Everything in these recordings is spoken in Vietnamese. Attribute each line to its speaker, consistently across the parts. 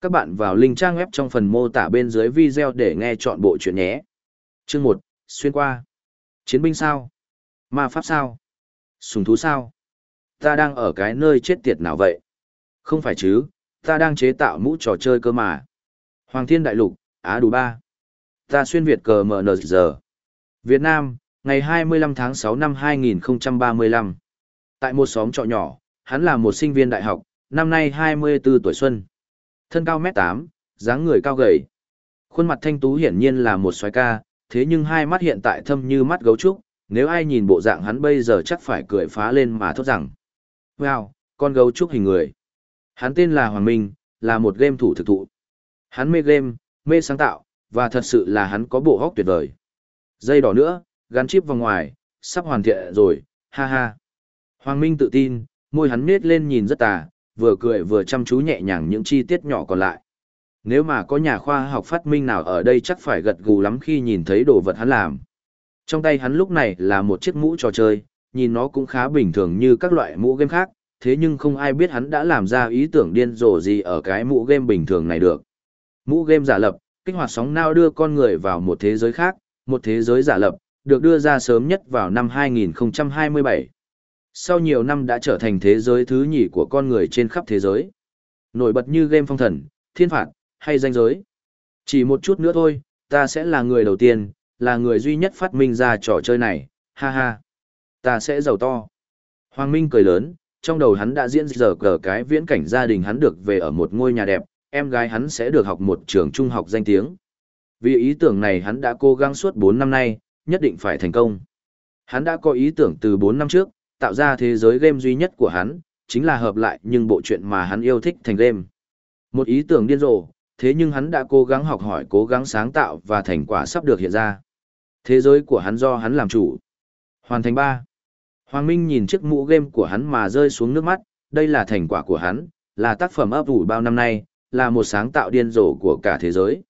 Speaker 1: Các bạn vào link trang web trong phần mô tả bên dưới video để nghe chọn bộ chuyện nhé. Chương 1, xuyên qua. Chiến binh sao? Ma pháp sao? Sùng thú sao? Ta đang ở cái nơi chết tiệt nào vậy? Không phải chứ, ta đang chế tạo mũ trò chơi cơ mà. Hoàng thiên đại lục, Á đủ ba. Ta xuyên Việt cờ MN giờ. Việt Nam, ngày 25 tháng 6 năm 2035. Tại một xóm trọ nhỏ, hắn là một sinh viên đại học, năm nay 24 tuổi xuân. Thân cao mét tám, dáng người cao gầy. Khuôn mặt thanh tú hiển nhiên là một xoái ca, thế nhưng hai mắt hiện tại thâm như mắt gấu trúc, nếu ai nhìn bộ dạng hắn bây giờ chắc phải cười phá lên mà thốt rằng. Wow, con gấu trúc hình người. Hắn tên là Hoàng Minh, là một game thủ thực thụ. Hắn mê game, mê sáng tạo, và thật sự là hắn có bộ hóc tuyệt vời. Dây đỏ nữa, gắn chip vào ngoài, sắp hoàn thiện rồi, ha ha. Hoàng Minh tự tin, môi hắn nết lên nhìn rất tà, vừa cười vừa chăm chú nhẹ nhàng những chi tiết nhỏ còn lại. Nếu mà có nhà khoa học phát minh nào ở đây chắc phải gật gù lắm khi nhìn thấy đồ vật hắn làm. Trong tay hắn lúc này là một chiếc mũ trò chơi, nhìn nó cũng khá bình thường như các loại mũ game khác, thế nhưng không ai biết hắn đã làm ra ý tưởng điên rồ gì ở cái mũ game bình thường này được. Mũ game giả lập, kích hoạt sóng nao đưa con người vào một thế giới khác, một thế giới giả lập, được đưa ra sớm nhất vào năm 2027 sau nhiều năm đã trở thành thế giới thứ nhì của con người trên khắp thế giới. Nổi bật như game phong thần, thiên phạt, hay danh giới. Chỉ một chút nữa thôi, ta sẽ là người đầu tiên, là người duy nhất phát minh ra trò chơi này, ha ha. Ta sẽ giàu to. Hoàng Minh cười lớn, trong đầu hắn đã diễn dở cờ cái viễn cảnh gia đình hắn được về ở một ngôi nhà đẹp, em gái hắn sẽ được học một trường trung học danh tiếng. Vì ý tưởng này hắn đã cố gắng suốt 4 năm nay, nhất định phải thành công. Hắn đã có ý tưởng từ 4 năm trước, tạo ra thế giới game duy nhất của hắn, chính là hợp lại nhưng bộ truyện mà hắn yêu thích thành game. Một ý tưởng điên rồ, thế nhưng hắn đã cố gắng học hỏi cố gắng sáng tạo và thành quả sắp được hiện ra. Thế giới của hắn do hắn làm chủ. Hoàn thành 3. Hoàng Minh nhìn chiếc mũ game của hắn mà rơi xuống nước mắt, đây là thành quả của hắn, là tác phẩm ấp ủ bao năm nay, là một sáng tạo điên rồ của cả thế giới.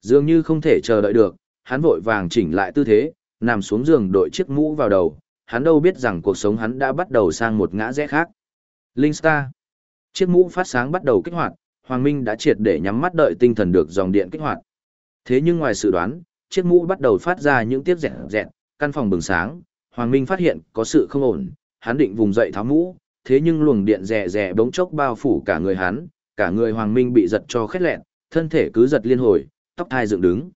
Speaker 1: Dường như không thể chờ đợi được, hắn vội vàng chỉnh lại tư thế, nằm xuống giường đội chiếc mũ vào đầu, hắn đâu biết rằng cuộc sống hắn đã bắt đầu sang một ngã rẽ khác. Linh Star. Chiếc mũ phát sáng bắt đầu kích hoạt, Hoàng Minh đã triệt để nhắm mắt đợi tinh thần được dòng điện kích hoạt. Thế nhưng ngoài sự đoán, chiếc mũ bắt đầu phát ra những tiếng rẹt rẹt, căn phòng bừng sáng, Hoàng Minh phát hiện có sự không ổn, hắn định vùng dậy tháo mũ, thế nhưng luồng điện rè rè bỗng chốc bao phủ cả người hắn, cả người Hoàng Minh bị giật cho khét lẹn, thân thể cứ giật liên hồi, tóc thai dựng đứng.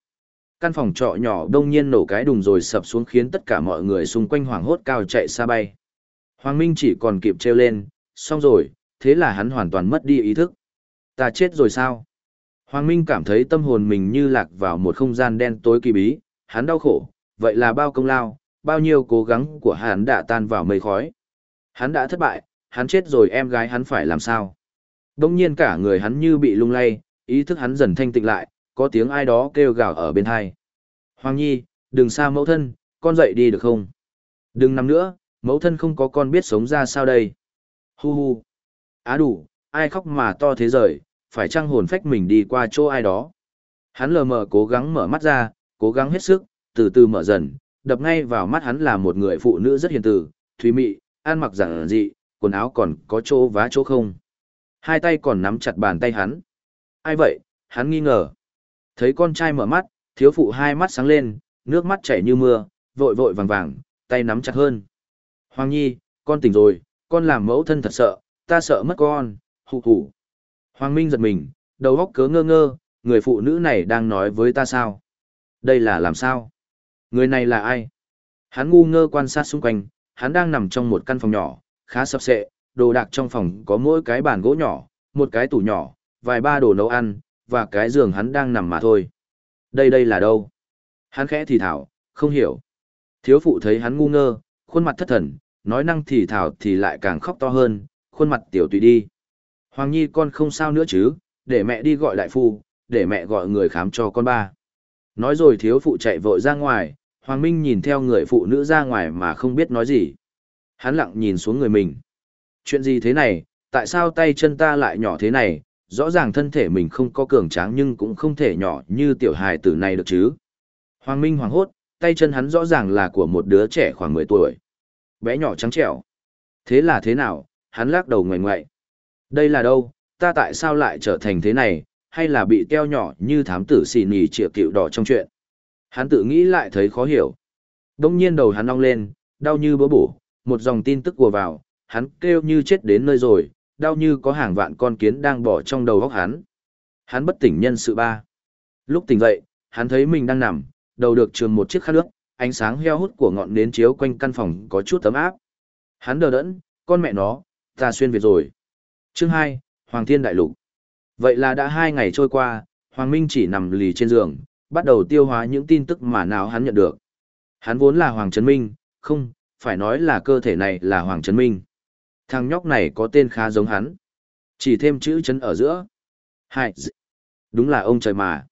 Speaker 1: Căn phòng trọ nhỏ đông nhiên nổ cái đùng rồi sập xuống khiến tất cả mọi người xung quanh hoảng hốt cao chạy xa bay. Hoàng Minh chỉ còn kịp treo lên, xong rồi, thế là hắn hoàn toàn mất đi ý thức. Ta chết rồi sao? Hoàng Minh cảm thấy tâm hồn mình như lạc vào một không gian đen tối kỳ bí, hắn đau khổ, vậy là bao công lao, bao nhiêu cố gắng của hắn đã tan vào mây khói. Hắn đã thất bại, hắn chết rồi em gái hắn phải làm sao? Đông nhiên cả người hắn như bị lung lay, ý thức hắn dần thanh tịnh lại, có tiếng ai đó kêu gào ở bên hai. Hoàng Nhi, đừng xa mẫu thân, con dậy đi được không? Đừng nằm nữa, mẫu thân không có con biết sống ra sao đây. Hu hu. Á đủ, ai khóc mà to thế rời, phải chăng hồn phách mình đi qua chỗ ai đó. Hắn lờ mờ cố gắng mở mắt ra, cố gắng hết sức, từ từ mở dần, đập ngay vào mắt hắn là một người phụ nữ rất hiền từ, thúy mị, ăn mặc giản dị, quần áo còn có chỗ vá chỗ không. Hai tay còn nắm chặt bàn tay hắn. Ai vậy? Hắn nghi ngờ. Thấy con trai mở mắt, thiếu phụ hai mắt sáng lên, nước mắt chảy như mưa, vội vội vàng vàng, tay nắm chặt hơn. Hoàng Nhi, con tỉnh rồi, con làm mẫu thân thật sợ, ta sợ mất con, hụ hụ. Hoàng Minh giật mình, đầu óc cớ ngơ ngơ, người phụ nữ này đang nói với ta sao? Đây là làm sao? Người này là ai? Hắn ngu ngơ quan sát xung quanh, hắn đang nằm trong một căn phòng nhỏ, khá sập sệ, đồ đạc trong phòng có mỗi cái bàn gỗ nhỏ, một cái tủ nhỏ, vài ba đồ nấu ăn, và cái giường hắn đang nằm mà thôi. Đây đây là đâu? Hắn khẽ thì thảo, không hiểu. Thiếu phụ thấy hắn ngu ngơ, khuôn mặt thất thần, nói năng thì thảo thì lại càng khóc to hơn, khuôn mặt tiểu tùy đi. Hoàng Nhi con không sao nữa chứ, để mẹ đi gọi đại phu, để mẹ gọi người khám cho con ba. Nói rồi thiếu phụ chạy vội ra ngoài, Hoàng Minh nhìn theo người phụ nữ ra ngoài mà không biết nói gì. Hắn lặng nhìn xuống người mình. Chuyện gì thế này, tại sao tay chân ta lại nhỏ thế này, rõ ràng thân thể mình không có cường tráng nhưng cũng không thể nhỏ như tiểu hài tử này được chứ. Hoàng Minh hoàng hốt, tay chân hắn rõ ràng là của một đứa trẻ khoảng 10 tuổi. Bé nhỏ trắng trẻo. Thế là thế nào, hắn lắc đầu ngoài ngoại. Đây là đâu, ta tại sao lại trở thành thế này, hay là bị teo nhỏ như thám tử xì nì triệu cựu đỏ trong chuyện. Hắn tự nghĩ lại thấy khó hiểu. Đông nhiên đầu hắn ong lên, đau như bữa bổ, một dòng tin tức của vào, hắn kêu như chết đến nơi rồi, đau như có hàng vạn con kiến đang bỏ trong đầu góc hắn. Hắn bất tỉnh nhân sự ba. Lúc tỉnh dậy, hắn thấy mình đang nằm, đầu được trường một chiếc khăn nước, ánh sáng heo hút của ngọn nến chiếu quanh căn phòng có chút tấm áp. Hắn đờ đẫn, con mẹ nó, ta xuyên Việt rồi. Chương 2, Hoàng Thiên Đại Lục. Vậy là đã hai ngày trôi qua, Hoàng Minh chỉ nằm lì trên giường, bắt đầu tiêu hóa những tin tức mà nào hắn nhận được. Hắn vốn là Hoàng Trấn Minh, không, phải nói là cơ thể này là Hoàng Trấn Minh. Thằng nhóc này có tên khá giống hắn. Chỉ thêm chữ chấn ở giữa. Hai. Đúng là ông trời mà.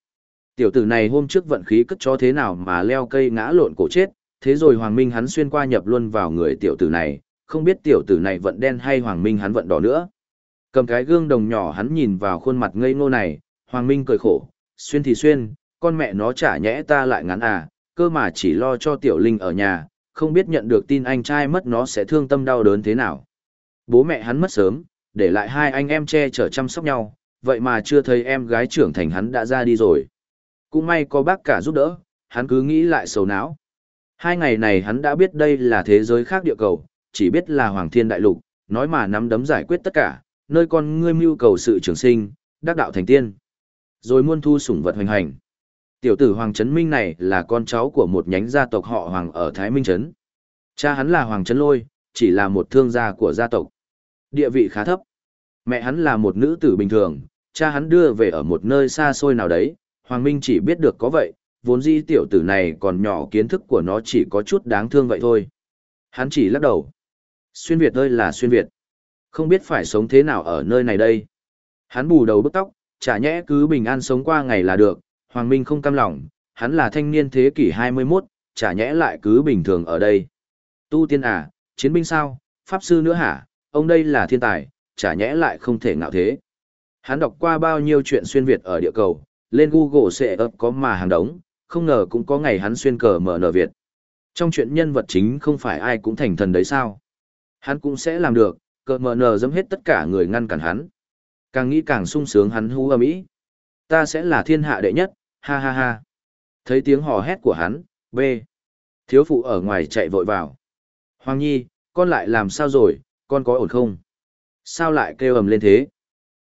Speaker 1: Tiểu tử này hôm trước vận khí cất cho thế nào mà leo cây ngã lộn cổ chết, thế rồi Hoàng Minh hắn xuyên qua nhập luôn vào người tiểu tử này, không biết tiểu tử này vận đen hay Hoàng Minh hắn vận đỏ nữa. Cầm cái gương đồng nhỏ hắn nhìn vào khuôn mặt ngây ngô này, Hoàng Minh cười khổ, xuyên thì xuyên, con mẹ nó chả nhẽ ta lại ngắn à, cơ mà chỉ lo cho tiểu linh ở nhà, không biết nhận được tin anh trai mất nó sẽ thương tâm đau đớn thế nào. Bố mẹ hắn mất sớm, để lại hai anh em che chở chăm sóc nhau, vậy mà chưa thấy em gái trưởng thành hắn đã ra đi rồi. Cũng may có bác cả giúp đỡ, hắn cứ nghĩ lại sầu não. Hai ngày này hắn đã biết đây là thế giới khác địa cầu, chỉ biết là Hoàng Thiên Đại Lục, nói mà nắm đấm giải quyết tất cả, nơi con ngươi mưu cầu sự trường sinh, đắc đạo thành tiên. Rồi muôn thu sủng vật hoành hành. Tiểu tử Hoàng Trấn Minh này là con cháu của một nhánh gia tộc họ Hoàng ở Thái Minh Trấn. Cha hắn là Hoàng Trấn Lôi, chỉ là một thương gia của gia tộc. Địa vị khá thấp. Mẹ hắn là một nữ tử bình thường, cha hắn đưa về ở một nơi xa xôi nào đấy, Hoàng Minh chỉ biết được có vậy, vốn dĩ tiểu tử này còn nhỏ kiến thức của nó chỉ có chút đáng thương vậy thôi. Hắn chỉ lắc đầu. Xuyên Việt ơi là xuyên Việt. Không biết phải sống thế nào ở nơi này đây. Hắn bù đầu bức tóc, chả nhẽ cứ bình an sống qua ngày là được, Hoàng Minh không cam lòng, hắn là thanh niên thế kỷ 21, chả nhẽ lại cứ bình thường ở đây. Tu tiên à, chiến binh sao, pháp sư nữa hả, ông đây là thiên tài, chả nhẽ lại không thể ngạo thế. Hắn đọc qua bao nhiêu chuyện xuyên Việt ở địa cầu, lên Google sẽ ấp có mà hàng đống, không ngờ cũng có ngày hắn xuyên cờ mở nở Việt. Trong chuyện nhân vật chính không phải ai cũng thành thần đấy sao. Hắn cũng sẽ làm được, cờ mở nở dẫm hết tất cả người ngăn cản hắn. Càng nghĩ càng sung sướng hắn hú ầm ĩ. Ta sẽ là thiên hạ đệ nhất, ha ha ha. Thấy tiếng hò hét của hắn, B. Thiếu phụ ở ngoài chạy vội vào. Hoàng Nhi, con lại làm sao rồi, con có ổn không? Sao lại kêu ầm lên thế?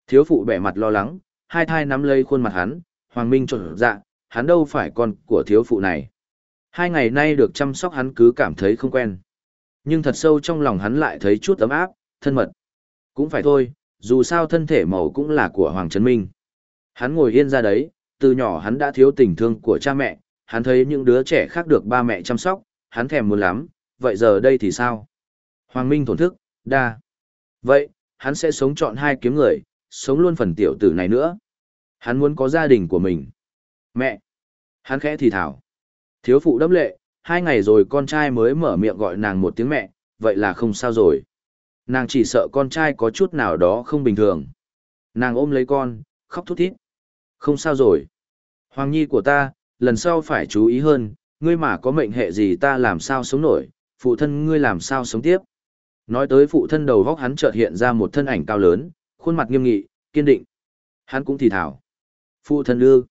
Speaker 1: Thiếu phụ bẻ mặt lo lắng, hai thai nắm lấy khuôn mặt hắn, Hoàng Minh trộn dạ, hắn đâu phải con của thiếu phụ này. Hai ngày nay được chăm sóc hắn cứ cảm thấy không quen. Nhưng thật sâu trong lòng hắn lại thấy chút ấm áp, thân mật. Cũng phải thôi, dù sao thân thể màu cũng là của Hoàng Trấn Minh. Hắn ngồi yên ra đấy, từ nhỏ hắn đã thiếu tình thương của cha mẹ, hắn thấy những đứa trẻ khác được ba mẹ chăm sóc, hắn thèm muốn lắm, vậy giờ đây thì sao? Hoàng Minh thổn thức, đa. Vậy, hắn sẽ sống chọn hai kiếm người, sống luôn phần tiểu tử này nữa. Hắn muốn có gia đình của mình. Mẹ! Hắn khẽ thì thảo. Thiếu phụ đâm lệ, hai ngày rồi con trai mới mở miệng gọi nàng một tiếng mẹ, vậy là không sao rồi. Nàng chỉ sợ con trai có chút nào đó không bình thường. Nàng ôm lấy con, khóc thút thít. Không sao rồi. Hoàng nhi của ta, lần sau phải chú ý hơn, ngươi mà có mệnh hệ gì ta làm sao sống nổi, phụ thân ngươi làm sao sống tiếp. Nói tới phụ thân đầu góc hắn chợt hiện ra một thân ảnh cao lớn, khuôn mặt nghiêm nghị, kiên định. Hắn cũng thì thảo. Phụ thân ư?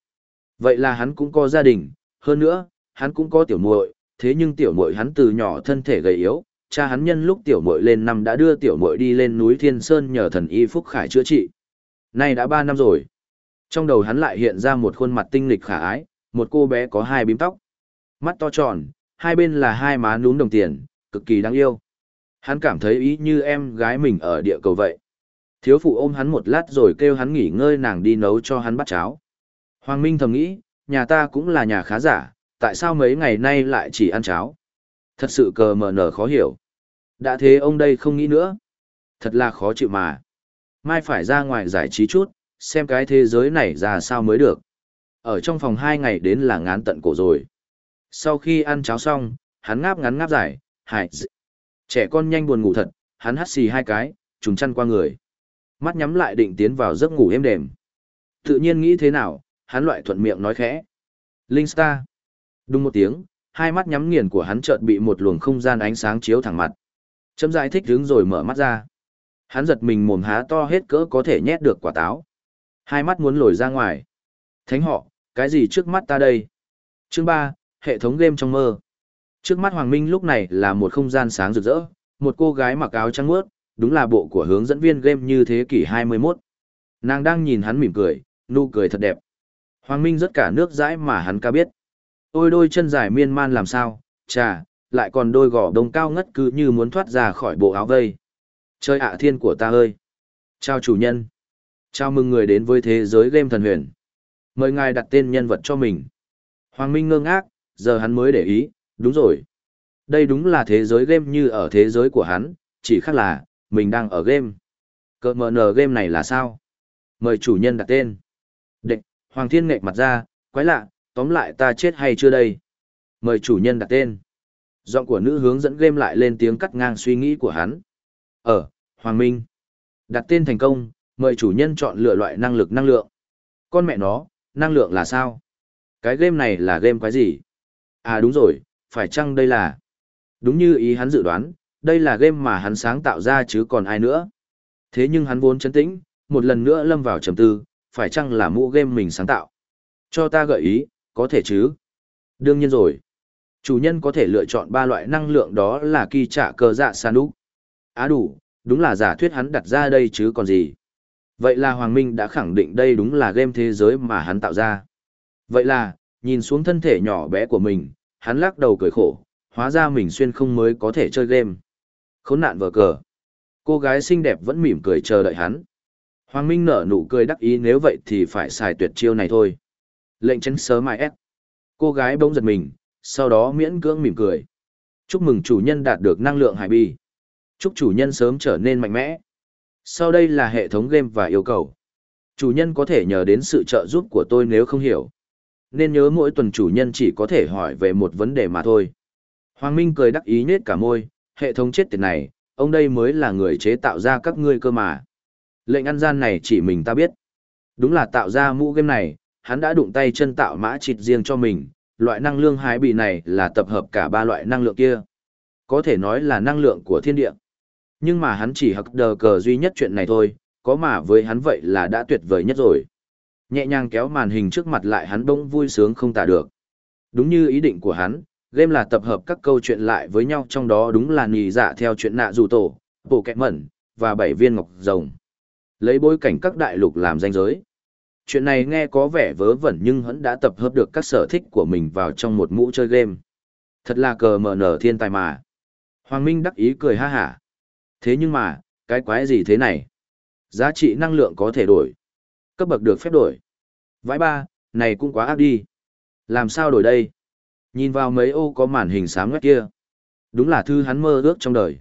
Speaker 1: Vậy là hắn cũng có gia đình, hơn nữa, hắn cũng có tiểu muội, thế nhưng tiểu muội hắn từ nhỏ thân thể gầy yếu, cha hắn nhân lúc tiểu muội lên năm đã đưa tiểu muội đi lên núi Thiên Sơn nhờ thần y Phúc Khải chữa trị. Nay đã ba năm rồi. Trong đầu hắn lại hiện ra một khuôn mặt tinh lịch khả ái, một cô bé có hai bím tóc. Mắt to tròn, hai bên là hai má núm đồng tiền, cực kỳ đáng yêu. Hắn cảm thấy ý như em gái mình ở địa cầu vậy. Thiếu phụ ôm hắn một lát rồi kêu hắn nghỉ ngơi nàng đi nấu cho hắn bát cháo. Hoàng Minh thầm nghĩ, nhà ta cũng là nhà khá giả, tại sao mấy ngày nay lại chỉ ăn cháo? Thật sự cờ mờ nở khó hiểu. Đã thế ông đây không nghĩ nữa. Thật là khó chịu mà. Mai phải ra ngoài giải trí chút, xem cái thế giới này ra sao mới được. Ở trong phòng hai ngày đến là ngán tận cổ rồi. Sau khi ăn cháo xong, hắn ngáp ngắn ngáp dài, hại Trẻ con nhanh buồn ngủ thật, hắn hắt xì hai cái, trùng chăn qua người. Mắt nhắm lại định tiến vào giấc ngủ êm đềm. Tự nhiên nghĩ thế nào, hắn loại thuận miệng nói khẽ. Linh Star. Đúng một tiếng, hai mắt nhắm nghiền của hắn chợt bị một luồng không gian ánh sáng chiếu thẳng mặt. Chấm giải thích đứng rồi mở mắt ra. Hắn giật mình mồm há to hết cỡ có thể nhét được quả táo. Hai mắt muốn lồi ra ngoài. Thánh họ, cái gì trước mắt ta đây? Chương ba, hệ thống game trong mơ. Trước mắt Hoàng Minh lúc này là một không gian sáng rực rỡ, một cô gái mặc áo trắng mướt, đúng là bộ của hướng dẫn viên game như thế kỷ 21. Nàng đang nhìn hắn mỉm cười, nụ cười thật đẹp. Hoàng Minh rất cả nước dãi mà hắn ca biết. Ôi đôi chân dài miên man làm sao, chà, lại còn đôi gò đông cao ngất cứ như muốn thoát ra khỏi bộ áo vây. Chơi ạ thiên của ta ơi! Chào chủ nhân! Chào mừng người đến với thế giới game thần huyền. Mời ngài đặt tên nhân vật cho mình. Hoàng Minh ngơ ngác, giờ hắn mới để ý, đúng rồi. Đây đúng là thế giới game như ở thế giới của hắn, chỉ khác là, mình đang ở game. Cờ mờ nờ game này là sao? Mời chủ nhân đặt tên. Đệ, Hoàng Thiên nghệch mặt ra, quái lạ, tóm lại ta chết hay chưa đây? Mời chủ nhân đặt tên. Giọng của nữ hướng dẫn game lại lên tiếng cắt ngang suy nghĩ của hắn. Ở, Hoàng Minh. Đặt tên thành công, mời chủ nhân chọn lựa loại năng lực năng lượng. Con mẹ nó, năng lượng là sao? Cái game này là game quái gì? À đúng rồi, phải chăng đây là... Đúng như ý hắn dự đoán, đây là game mà hắn sáng tạo ra chứ còn ai nữa. Thế nhưng hắn vốn chấn tĩnh, một lần nữa lâm vào trầm tư, phải chăng là mũ game mình sáng tạo? Cho ta gợi ý, có thể chứ? Đương nhiên rồi. Chủ nhân có thể lựa chọn ba loại năng lượng đó là kỳ trả cờ dạ san đúc. Á đủ, đúng là giả thuyết hắn đặt ra đây chứ còn gì. Vậy là Hoàng Minh đã khẳng định đây đúng là game thế giới mà hắn tạo ra. Vậy là, nhìn xuống thân thể nhỏ bé của mình, hắn lắc đầu cười khổ, hóa ra mình xuyên không mới có thể chơi game. Khốn nạn vờ cờ. Cô gái xinh đẹp vẫn mỉm cười chờ đợi hắn. Hoàng Minh nở nụ cười đắc ý nếu vậy thì phải xài tuyệt chiêu này thôi. Lệnh chấn sớm mai ép. Cô gái bỗng giật mình, sau đó miễn cưỡng mỉm cười. Chúc mừng chủ nhân đạt được năng lượng hải bi. Chúc chủ nhân sớm trở nên mạnh mẽ. Sau đây là hệ thống game và yêu cầu. Chủ nhân có thể nhờ đến sự trợ giúp của tôi nếu không hiểu. Nên nhớ mỗi tuần chủ nhân chỉ có thể hỏi về một vấn đề mà thôi. Hoàng Minh cười đắc ý nết cả môi, hệ thống chết tiệt này, ông đây mới là người chế tạo ra các ngươi cơ mà. Lệnh ăn gian này chỉ mình ta biết. Đúng là tạo ra mũ game này, hắn đã đụng tay chân tạo mã chịt riêng cho mình, loại năng lượng hái bị này là tập hợp cả ba loại năng lượng kia. Có thể nói là năng lượng của thiên địa. Nhưng mà hắn chỉ hặc đờ cờ duy nhất chuyện này thôi, có mà với hắn vậy là đã tuyệt vời nhất rồi. Nhẹ nhàng kéo màn hình trước mặt lại hắn bỗng vui sướng không tả được. Đúng như ý định của hắn, game là tập hợp các câu chuyện lại với nhau trong đó đúng là nì dạ theo chuyện nạ dù tổ, bộ kẹt mẩn, và bảy viên ngọc rồng. Lấy bối cảnh các đại lục làm danh giới. Chuyện này nghe có vẻ vớ vẩn nhưng hắn đã tập hợp được các sở thích của mình vào trong một mũ chơi game. Thật là cờ mở nở thiên tài mà. Hoàng Minh đắc ý cười ha hả. Thế nhưng mà, cái quái gì thế này? Giá trị năng lượng có thể đổi. Cấp bậc được phép đổi. Vãi ba, này cũng quá ác đi. Làm sao đổi đây? Nhìn vào mấy ô có màn hình sáng ngoét kia. Đúng là thư hắn mơ ước trong đời.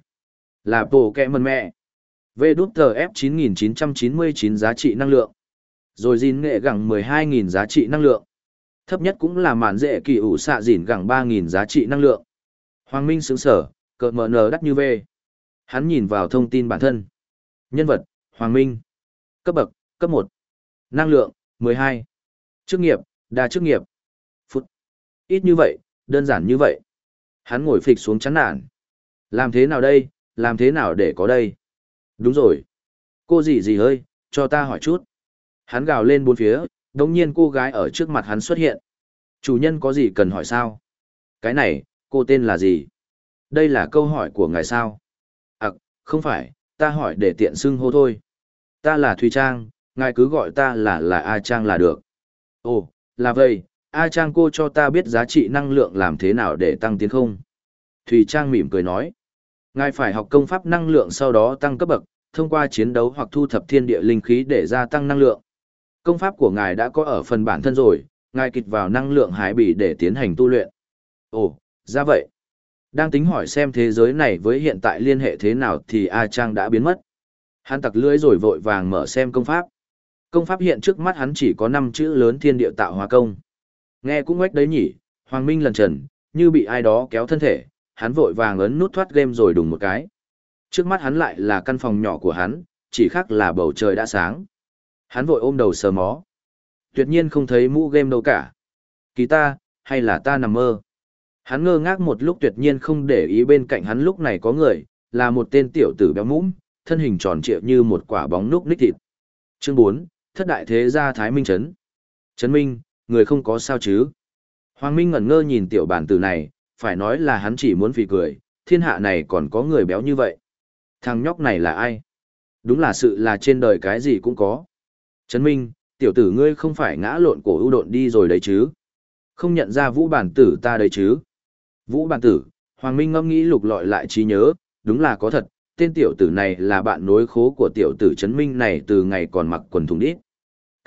Speaker 1: Là bộ kẹ mần mẹ. về đút tờ F 9999 giá trị năng lượng. Rồi dìn nghệ gẳng 12.000 giá trị năng lượng. Thấp nhất cũng là màn dễ kỳ ủ xạ dìn gẳng 3.000 giá trị năng lượng. Hoàng Minh sướng sở, cợt mở nở đắt như V. Hắn nhìn vào thông tin bản thân. Nhân vật, Hoàng Minh. Cấp bậc, cấp 1. Năng lượng, 12. Chức nghiệp, đa chức nghiệp. Phút. Ít như vậy, đơn giản như vậy. Hắn ngồi phịch xuống chán nản. Làm thế nào đây, làm thế nào để có đây? Đúng rồi. Cô gì gì ơi, cho ta hỏi chút. Hắn gào lên bốn phía, đồng nhiên cô gái ở trước mặt hắn xuất hiện. Chủ nhân có gì cần hỏi sao? Cái này, cô tên là gì? Đây là câu hỏi của ngài sao? À, không phải, ta hỏi để tiện xưng hô thôi. Ta là Thùy Trang, ngài cứ gọi ta là là A Trang là được. Ồ, là vậy, A Trang cô cho ta biết giá trị năng lượng làm thế nào để tăng tiến không? Thùy Trang mỉm cười nói. Ngài phải học công pháp năng lượng sau đó tăng cấp bậc, thông qua chiến đấu hoặc thu thập thiên địa linh khí để gia tăng năng lượng. Công pháp của ngài đã có ở phần bản thân rồi, ngài kịch vào năng lượng hải bỉ để tiến hành tu luyện. Ồ, ra vậy. Đang tính hỏi xem thế giới này với hiện tại liên hệ thế nào thì A Trang đã biến mất. Hắn tặc lưỡi rồi vội vàng mở xem công pháp. Công pháp hiện trước mắt hắn chỉ có 5 chữ lớn thiên địa tạo hóa công. Nghe cũng ngách đấy nhỉ, Hoàng Minh lần trần, như bị ai đó kéo thân thể, hắn vội vàng ấn nút thoát game rồi đùng một cái. Trước mắt hắn lại là căn phòng nhỏ của hắn, chỉ khác là bầu trời đã sáng. Hắn vội ôm đầu sờ mó. Tuyệt nhiên không thấy mũ game đâu cả. Kỳ ta, hay là ta nằm mơ. Hắn ngơ ngác một lúc tuyệt nhiên không để ý bên cạnh hắn lúc này có người, là một tên tiểu tử béo mũm, thân hình tròn trịa như một quả bóng núc ních thịt. Chương 4, thất đại thế gia Thái Minh Trấn. Trấn Minh, người không có sao chứ. Hoàng Minh ngẩn ngơ nhìn tiểu bản tử này, phải nói là hắn chỉ muốn phì cười, thiên hạ này còn có người béo như vậy. Thằng nhóc này là ai? Đúng là sự là trên đời cái gì cũng có. Trấn Minh, tiểu tử ngươi không phải ngã lộn cổ ưu độn đi rồi đấy chứ? Không nhận ra vũ bản tử ta đấy chứ? Vũ bản tử, Hoàng Minh ngẫm nghĩ lục lọi lại trí nhớ, đúng là có thật, tên tiểu tử này là bạn nối khố của tiểu tử Trấn Minh này từ ngày còn mặc quần thùng đít.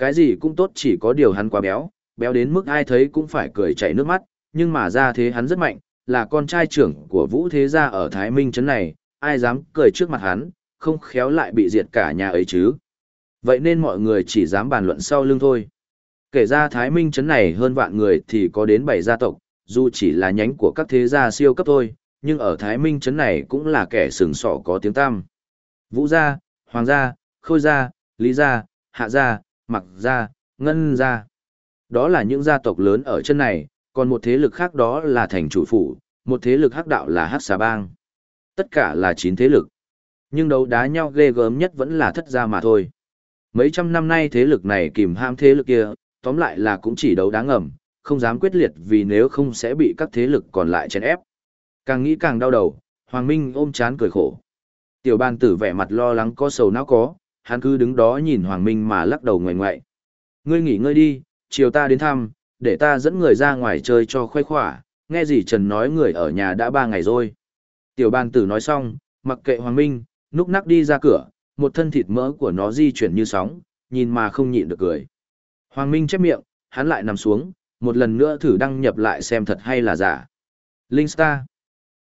Speaker 1: Cái gì cũng tốt chỉ có điều hắn quá béo, béo đến mức ai thấy cũng phải cười chảy nước mắt, nhưng mà ra thế hắn rất mạnh, là con trai trưởng của Vũ Thế Gia ở Thái Minh Trấn này, ai dám cười trước mặt hắn, không khéo lại bị diệt cả nhà ấy chứ. Vậy nên mọi người chỉ dám bàn luận sau lưng thôi. Kể ra Thái Minh Trấn này hơn vạn người thì có đến 7 gia tộc, dù chỉ là nhánh của các thế gia siêu cấp thôi, nhưng ở Thái Minh Trấn này cũng là kẻ sừng sỏ có tiếng tăm. Vũ gia, Hoàng gia, Khôi gia, Lý gia, Hạ gia, Mặc gia, Ngân gia. Đó là những gia tộc lớn ở chân này, còn một thế lực khác đó là thành chủ phủ, một thế lực hắc đạo là hắc xà bang. Tất cả là chín thế lực. Nhưng đấu đá nhau ghê gớm nhất vẫn là thất gia mà thôi. Mấy trăm năm nay thế lực này kìm ham thế lực kia, tóm lại là cũng chỉ đấu đá ngầm, không dám quyết liệt vì nếu không sẽ bị các thế lực còn lại chèn ép. Càng nghĩ càng đau đầu, Hoàng Minh ôm chán cười khổ. Tiểu bàn tử vẻ mặt lo lắng có sầu não có, hắn cứ đứng đó nhìn Hoàng Minh mà lắc đầu ngoài ngoại. Ngươi nghỉ ngơi đi, chiều ta đến thăm, để ta dẫn người ra ngoài chơi cho khoái khỏa, nghe gì Trần nói người ở nhà đã ba ngày rồi. Tiểu bàn tử nói xong, mặc kệ Hoàng Minh, núp nắc đi ra cửa, một thân thịt mỡ của nó di chuyển như sóng, nhìn mà không nhịn được cười. Hoàng Minh chép miệng, hắn lại nằm xuống, một lần nữa thử đăng nhập lại xem thật hay là giả. Linh Star.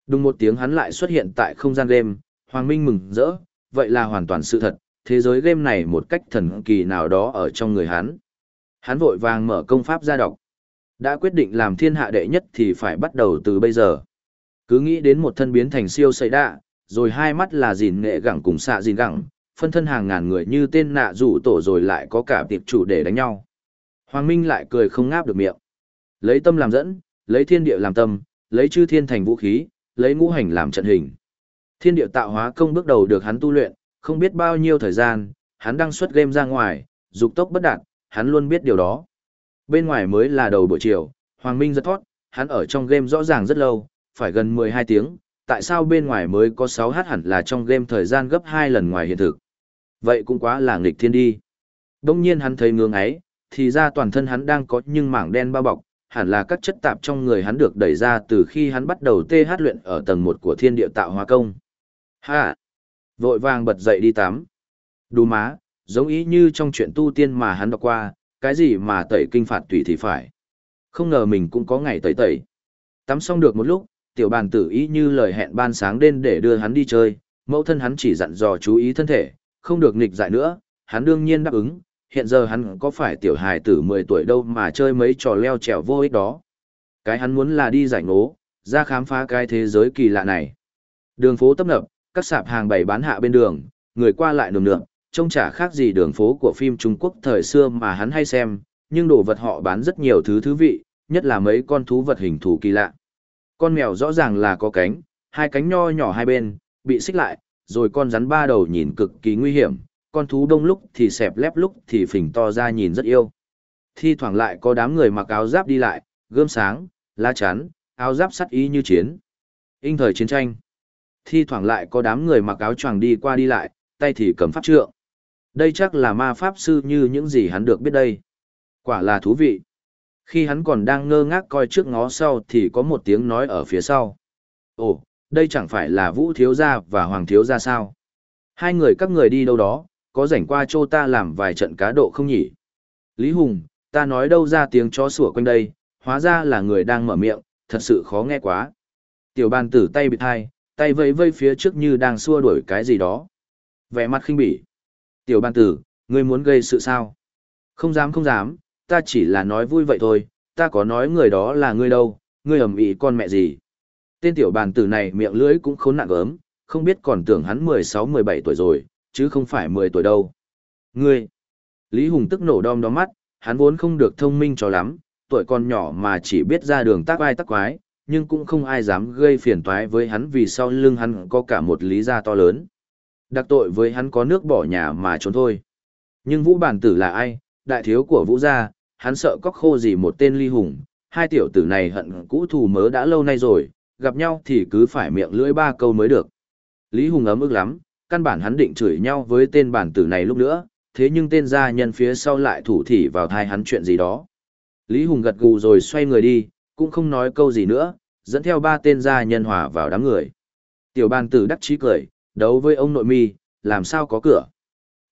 Speaker 1: Đúng một tiếng hắn lại xuất hiện tại không gian game, Hoàng Minh mừng rỡ, vậy là hoàn toàn sự thật, thế giới game này một cách thần kỳ nào đó ở trong người hắn. Hắn vội vàng mở công pháp ra đọc. Đã quyết định làm thiên hạ đệ nhất thì phải bắt đầu từ bây giờ. Cứ nghĩ đến một thân biến thành siêu xây đạ, rồi hai mắt là gìn nghệ gẳng cùng xạ gìn gẳng, phân thân hàng ngàn người như tên nạ rủ tổ rồi lại có cả tiệp chủ để đánh nhau. Hoàng Minh lại cười không ngáp được miệng. Lấy tâm làm dẫn, lấy thiên địa làm tâm, lấy chư thiên thành vũ khí, lấy ngũ hành làm trận hình. Thiên địa tạo hóa công bước đầu được hắn tu luyện, không biết bao nhiêu thời gian, hắn đang xuất game ra ngoài, dục tốc bất đạt, hắn luôn biết điều đó. Bên ngoài mới là đầu buổi chiều, Hoàng Minh rất thoát, hắn ở trong game rõ ràng rất lâu, phải gần 12 tiếng, tại sao bên ngoài mới có 6h hẳn là trong game thời gian gấp 2 lần ngoài hiện thực. Vậy cũng quá là nghịch thiên đi. Đông nhiên hắn thấy ngưỡng ấy, thì ra toàn thân hắn đang có nhưng mảng đen bao bọc, hẳn là các chất tạp trong người hắn được đẩy ra từ khi hắn bắt đầu tê luyện ở tầng 1 của thiên địa tạo hóa công. Ha! Vội vàng bật dậy đi tắm. Đù má, giống ý như trong chuyện tu tiên mà hắn đọc qua, cái gì mà tẩy kinh phạt tùy thì phải. Không ngờ mình cũng có ngày tẩy tẩy. Tắm xong được một lúc, tiểu bàn tử ý như lời hẹn ban sáng đêm để đưa hắn đi chơi, mẫu thân hắn chỉ dặn dò chú ý thân thể, không được nghịch dại nữa, hắn đương nhiên đáp ứng, hiện giờ hắn có phải tiểu hài tử 10 tuổi đâu mà chơi mấy trò leo trèo vô ích đó. Cái hắn muốn là đi giải ngố, ra khám phá cái thế giới kỳ lạ này. Đường phố tấp nập, các sạp hàng bày bán hạ bên đường, người qua lại nườm nượp, trông chả khác gì đường phố của phim Trung Quốc thời xưa mà hắn hay xem, nhưng đồ vật họ bán rất nhiều thứ thú vị, nhất là mấy con thú vật hình thù kỳ lạ. Con mèo rõ ràng là có cánh, hai cánh nho nhỏ hai bên, bị xích lại, rồi con rắn ba đầu nhìn cực kỳ nguy hiểm, con thú đông lúc thì xẹp lép lúc thì phình to ra nhìn rất yêu. Thi thoảng lại có đám người mặc áo giáp đi lại, gươm sáng, lá chắn, áo giáp sắt ý như chiến. In thời chiến tranh. Thi thoảng lại có đám người mặc áo choàng đi qua đi lại, tay thì cầm pháp trượng. Đây chắc là ma pháp sư như những gì hắn được biết đây. Quả là thú vị. Khi hắn còn đang ngơ ngác coi trước ngó sau thì có một tiếng nói ở phía sau. Ồ, đây chẳng phải là Vũ Thiếu Gia và Hoàng Thiếu Gia sao? Hai người các người đi đâu đó, có rảnh qua chỗ ta làm vài trận cá độ không nhỉ? Lý Hùng, ta nói đâu ra tiếng chó sủa quanh đây, hóa ra là người đang mở miệng, thật sự khó nghe quá. Tiểu bàn tử tay bịt hai, tay vẫy vây phía trước như đang xua đuổi cái gì đó. Vẻ mặt khinh bỉ. Tiểu bàn tử, ngươi muốn gây sự sao? Không dám không dám, ta chỉ là nói vui vậy thôi, ta có nói người đó là ngươi đâu, ngươi ầm ĩ con mẹ gì. Tên tiểu bàn tử này miệng lưỡi cũng khốn nạn gớm, không biết còn tưởng hắn 16-17 tuổi rồi, chứ không phải 10 tuổi đâu. Ngươi! Lý Hùng tức nổ đom đóm mắt, hắn vốn không được thông minh cho lắm, tuổi còn nhỏ mà chỉ biết ra đường tác ai tác quái, nhưng cũng không ai dám gây phiền toái với hắn vì sau lưng hắn có cả một lý do to lớn. Đặc tội với hắn có nước bỏ nhà mà trốn thôi. Nhưng Vũ Bản Tử là ai, đại thiếu của Vũ gia, hắn sợ cóc khô gì một tên ly hùng, hai tiểu tử này hận cũ thù mớ đã lâu nay rồi, gặp nhau thì cứ phải miệng lưỡi ba câu mới được. Lý Hùng ấm ức lắm, căn bản hắn định chửi nhau với tên bản tử này lúc nữa, thế nhưng tên gia nhân phía sau lại thủ thỉ vào thai hắn chuyện gì đó. Lý Hùng gật gù rồi xoay người đi, cũng không nói câu gì nữa, dẫn theo ba tên gia nhân hòa vào đám người. Tiểu bàn tử đắc chí cười, đấu với ông nội mi, làm sao có cửa.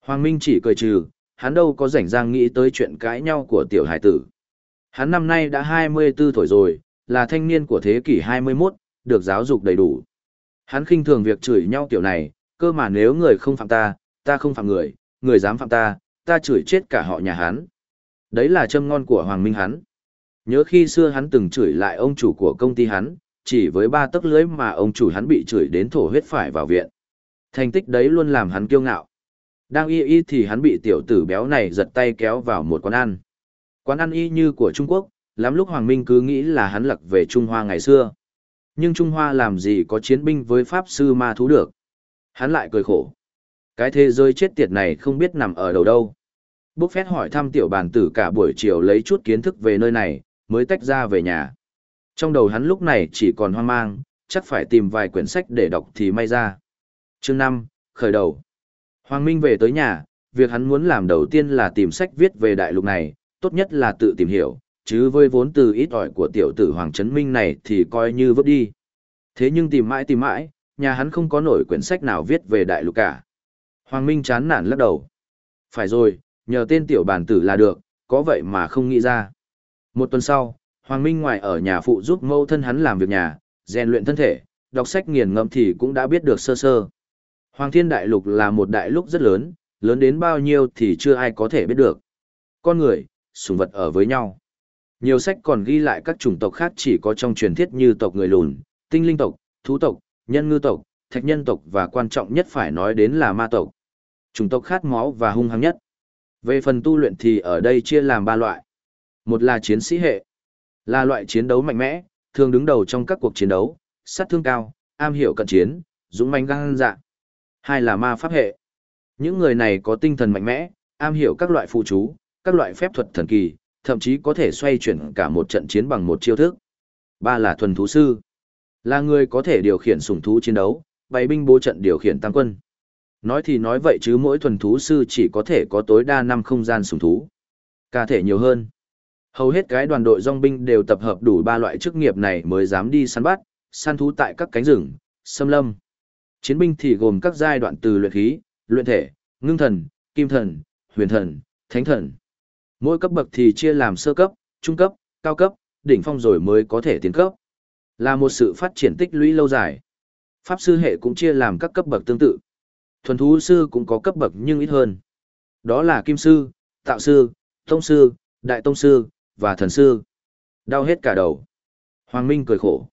Speaker 1: Hoàng Minh chỉ cười trừ, hắn đâu có rảnh rang nghĩ tới chuyện cãi nhau của tiểu hải tử. Hắn năm nay đã 24 tuổi rồi, là thanh niên của thế kỷ 21, được giáo dục đầy đủ. Hắn khinh thường việc chửi nhau tiểu này, cơ mà nếu người không phạm ta, ta không phạm người, người dám phạm ta, ta chửi chết cả họ nhà hắn. Đấy là châm ngon của Hoàng Minh hắn. Nhớ khi xưa hắn từng chửi lại ông chủ của công ty hắn, chỉ với ba tấc lưới mà ông chủ hắn bị chửi đến thổ huyết phải vào viện. Thành tích đấy luôn làm hắn kiêu ngạo. Đang y y thì hắn bị tiểu tử béo này giật tay kéo vào một quán ăn. Quán ăn y như của Trung Quốc, lắm lúc Hoàng Minh cứ nghĩ là hắn lặc về Trung Hoa ngày xưa. Nhưng Trung Hoa làm gì có chiến binh với Pháp sư ma thú được. Hắn lại cười khổ. Cái thế giới chết tiệt này không biết nằm ở đâu đâu. Bốc phét hỏi thăm tiểu bàn tử cả buổi chiều lấy chút kiến thức về nơi này, mới tách ra về nhà. Trong đầu hắn lúc này chỉ còn hoang mang, chắc phải tìm vài quyển sách để đọc thì may ra. Chương 5, khởi đầu. Hoàng Minh về tới nhà, việc hắn muốn làm đầu tiên là tìm sách viết về đại lục này, tốt nhất là tự tìm hiểu, chứ với vốn từ ít ỏi của tiểu tử Hoàng Trấn Minh này thì coi như vứt đi. Thế nhưng tìm mãi tìm mãi, nhà hắn không có nổi quyển sách nào viết về đại lục cả. Hoàng Minh chán nản lắc đầu. Phải rồi, nhờ tên tiểu bản tử là được, có vậy mà không nghĩ ra. Một tuần sau, Hoàng Minh ngoài ở nhà phụ giúp mâu thân hắn làm việc nhà, rèn luyện thân thể, đọc sách nghiền ngẫm thì cũng đã biết được sơ sơ. Hoàng Thiên Đại Lục là một đại lục rất lớn, lớn đến bao nhiêu thì chưa ai có thể biết được. Con người, sùng vật ở với nhau. Nhiều sách còn ghi lại các chủng tộc khác chỉ có trong truyền thuyết như tộc người lùn, tinh linh tộc, thú tộc, nhân ngư tộc, thạch nhân tộc và quan trọng nhất phải nói đến là ma tộc. Chủng tộc khát máu và hung hăng nhất. Về phần tu luyện thì ở đây chia làm ba loại. Một là chiến sĩ hệ, là loại chiến đấu mạnh mẽ, thường đứng đầu trong các cuộc chiến đấu, sát thương cao, am hiểu cận chiến, dũng mãnh gan dạ. Hai là ma pháp hệ. Những người này có tinh thần mạnh mẽ, am hiểu các loại phụ chú, các loại phép thuật thần kỳ, thậm chí có thể xoay chuyển cả một trận chiến bằng một chiêu thức. Ba là thuần thú sư. Là người có thể điều khiển sủng thú chiến đấu, bày binh bố trận điều khiển tăng quân. Nói thì nói vậy chứ mỗi thuần thú sư chỉ có thể có tối đa 5 không gian sủng thú. Cả thể nhiều hơn. Hầu hết cái đoàn đội dòng binh đều tập hợp đủ ba loại chức nghiệp này mới dám đi săn bắt, săn thú tại các cánh rừng, xâm lâm. Chiến binh thì gồm các giai đoạn từ luyện khí, luyện thể, ngưng thần, kim thần, huyền thần, thánh thần. Mỗi cấp bậc thì chia làm sơ cấp, trung cấp, cao cấp, đỉnh phong rồi mới có thể tiến cấp. Là một sự phát triển tích lũy lâu dài. Pháp sư hệ cũng chia làm các cấp bậc tương tự. Thuần thú sư cũng có cấp bậc nhưng ít hơn. Đó là kim sư, tạo sư, tông sư, đại tông sư, và thần sư. Đau hết cả đầu. Hoàng Minh cười khổ.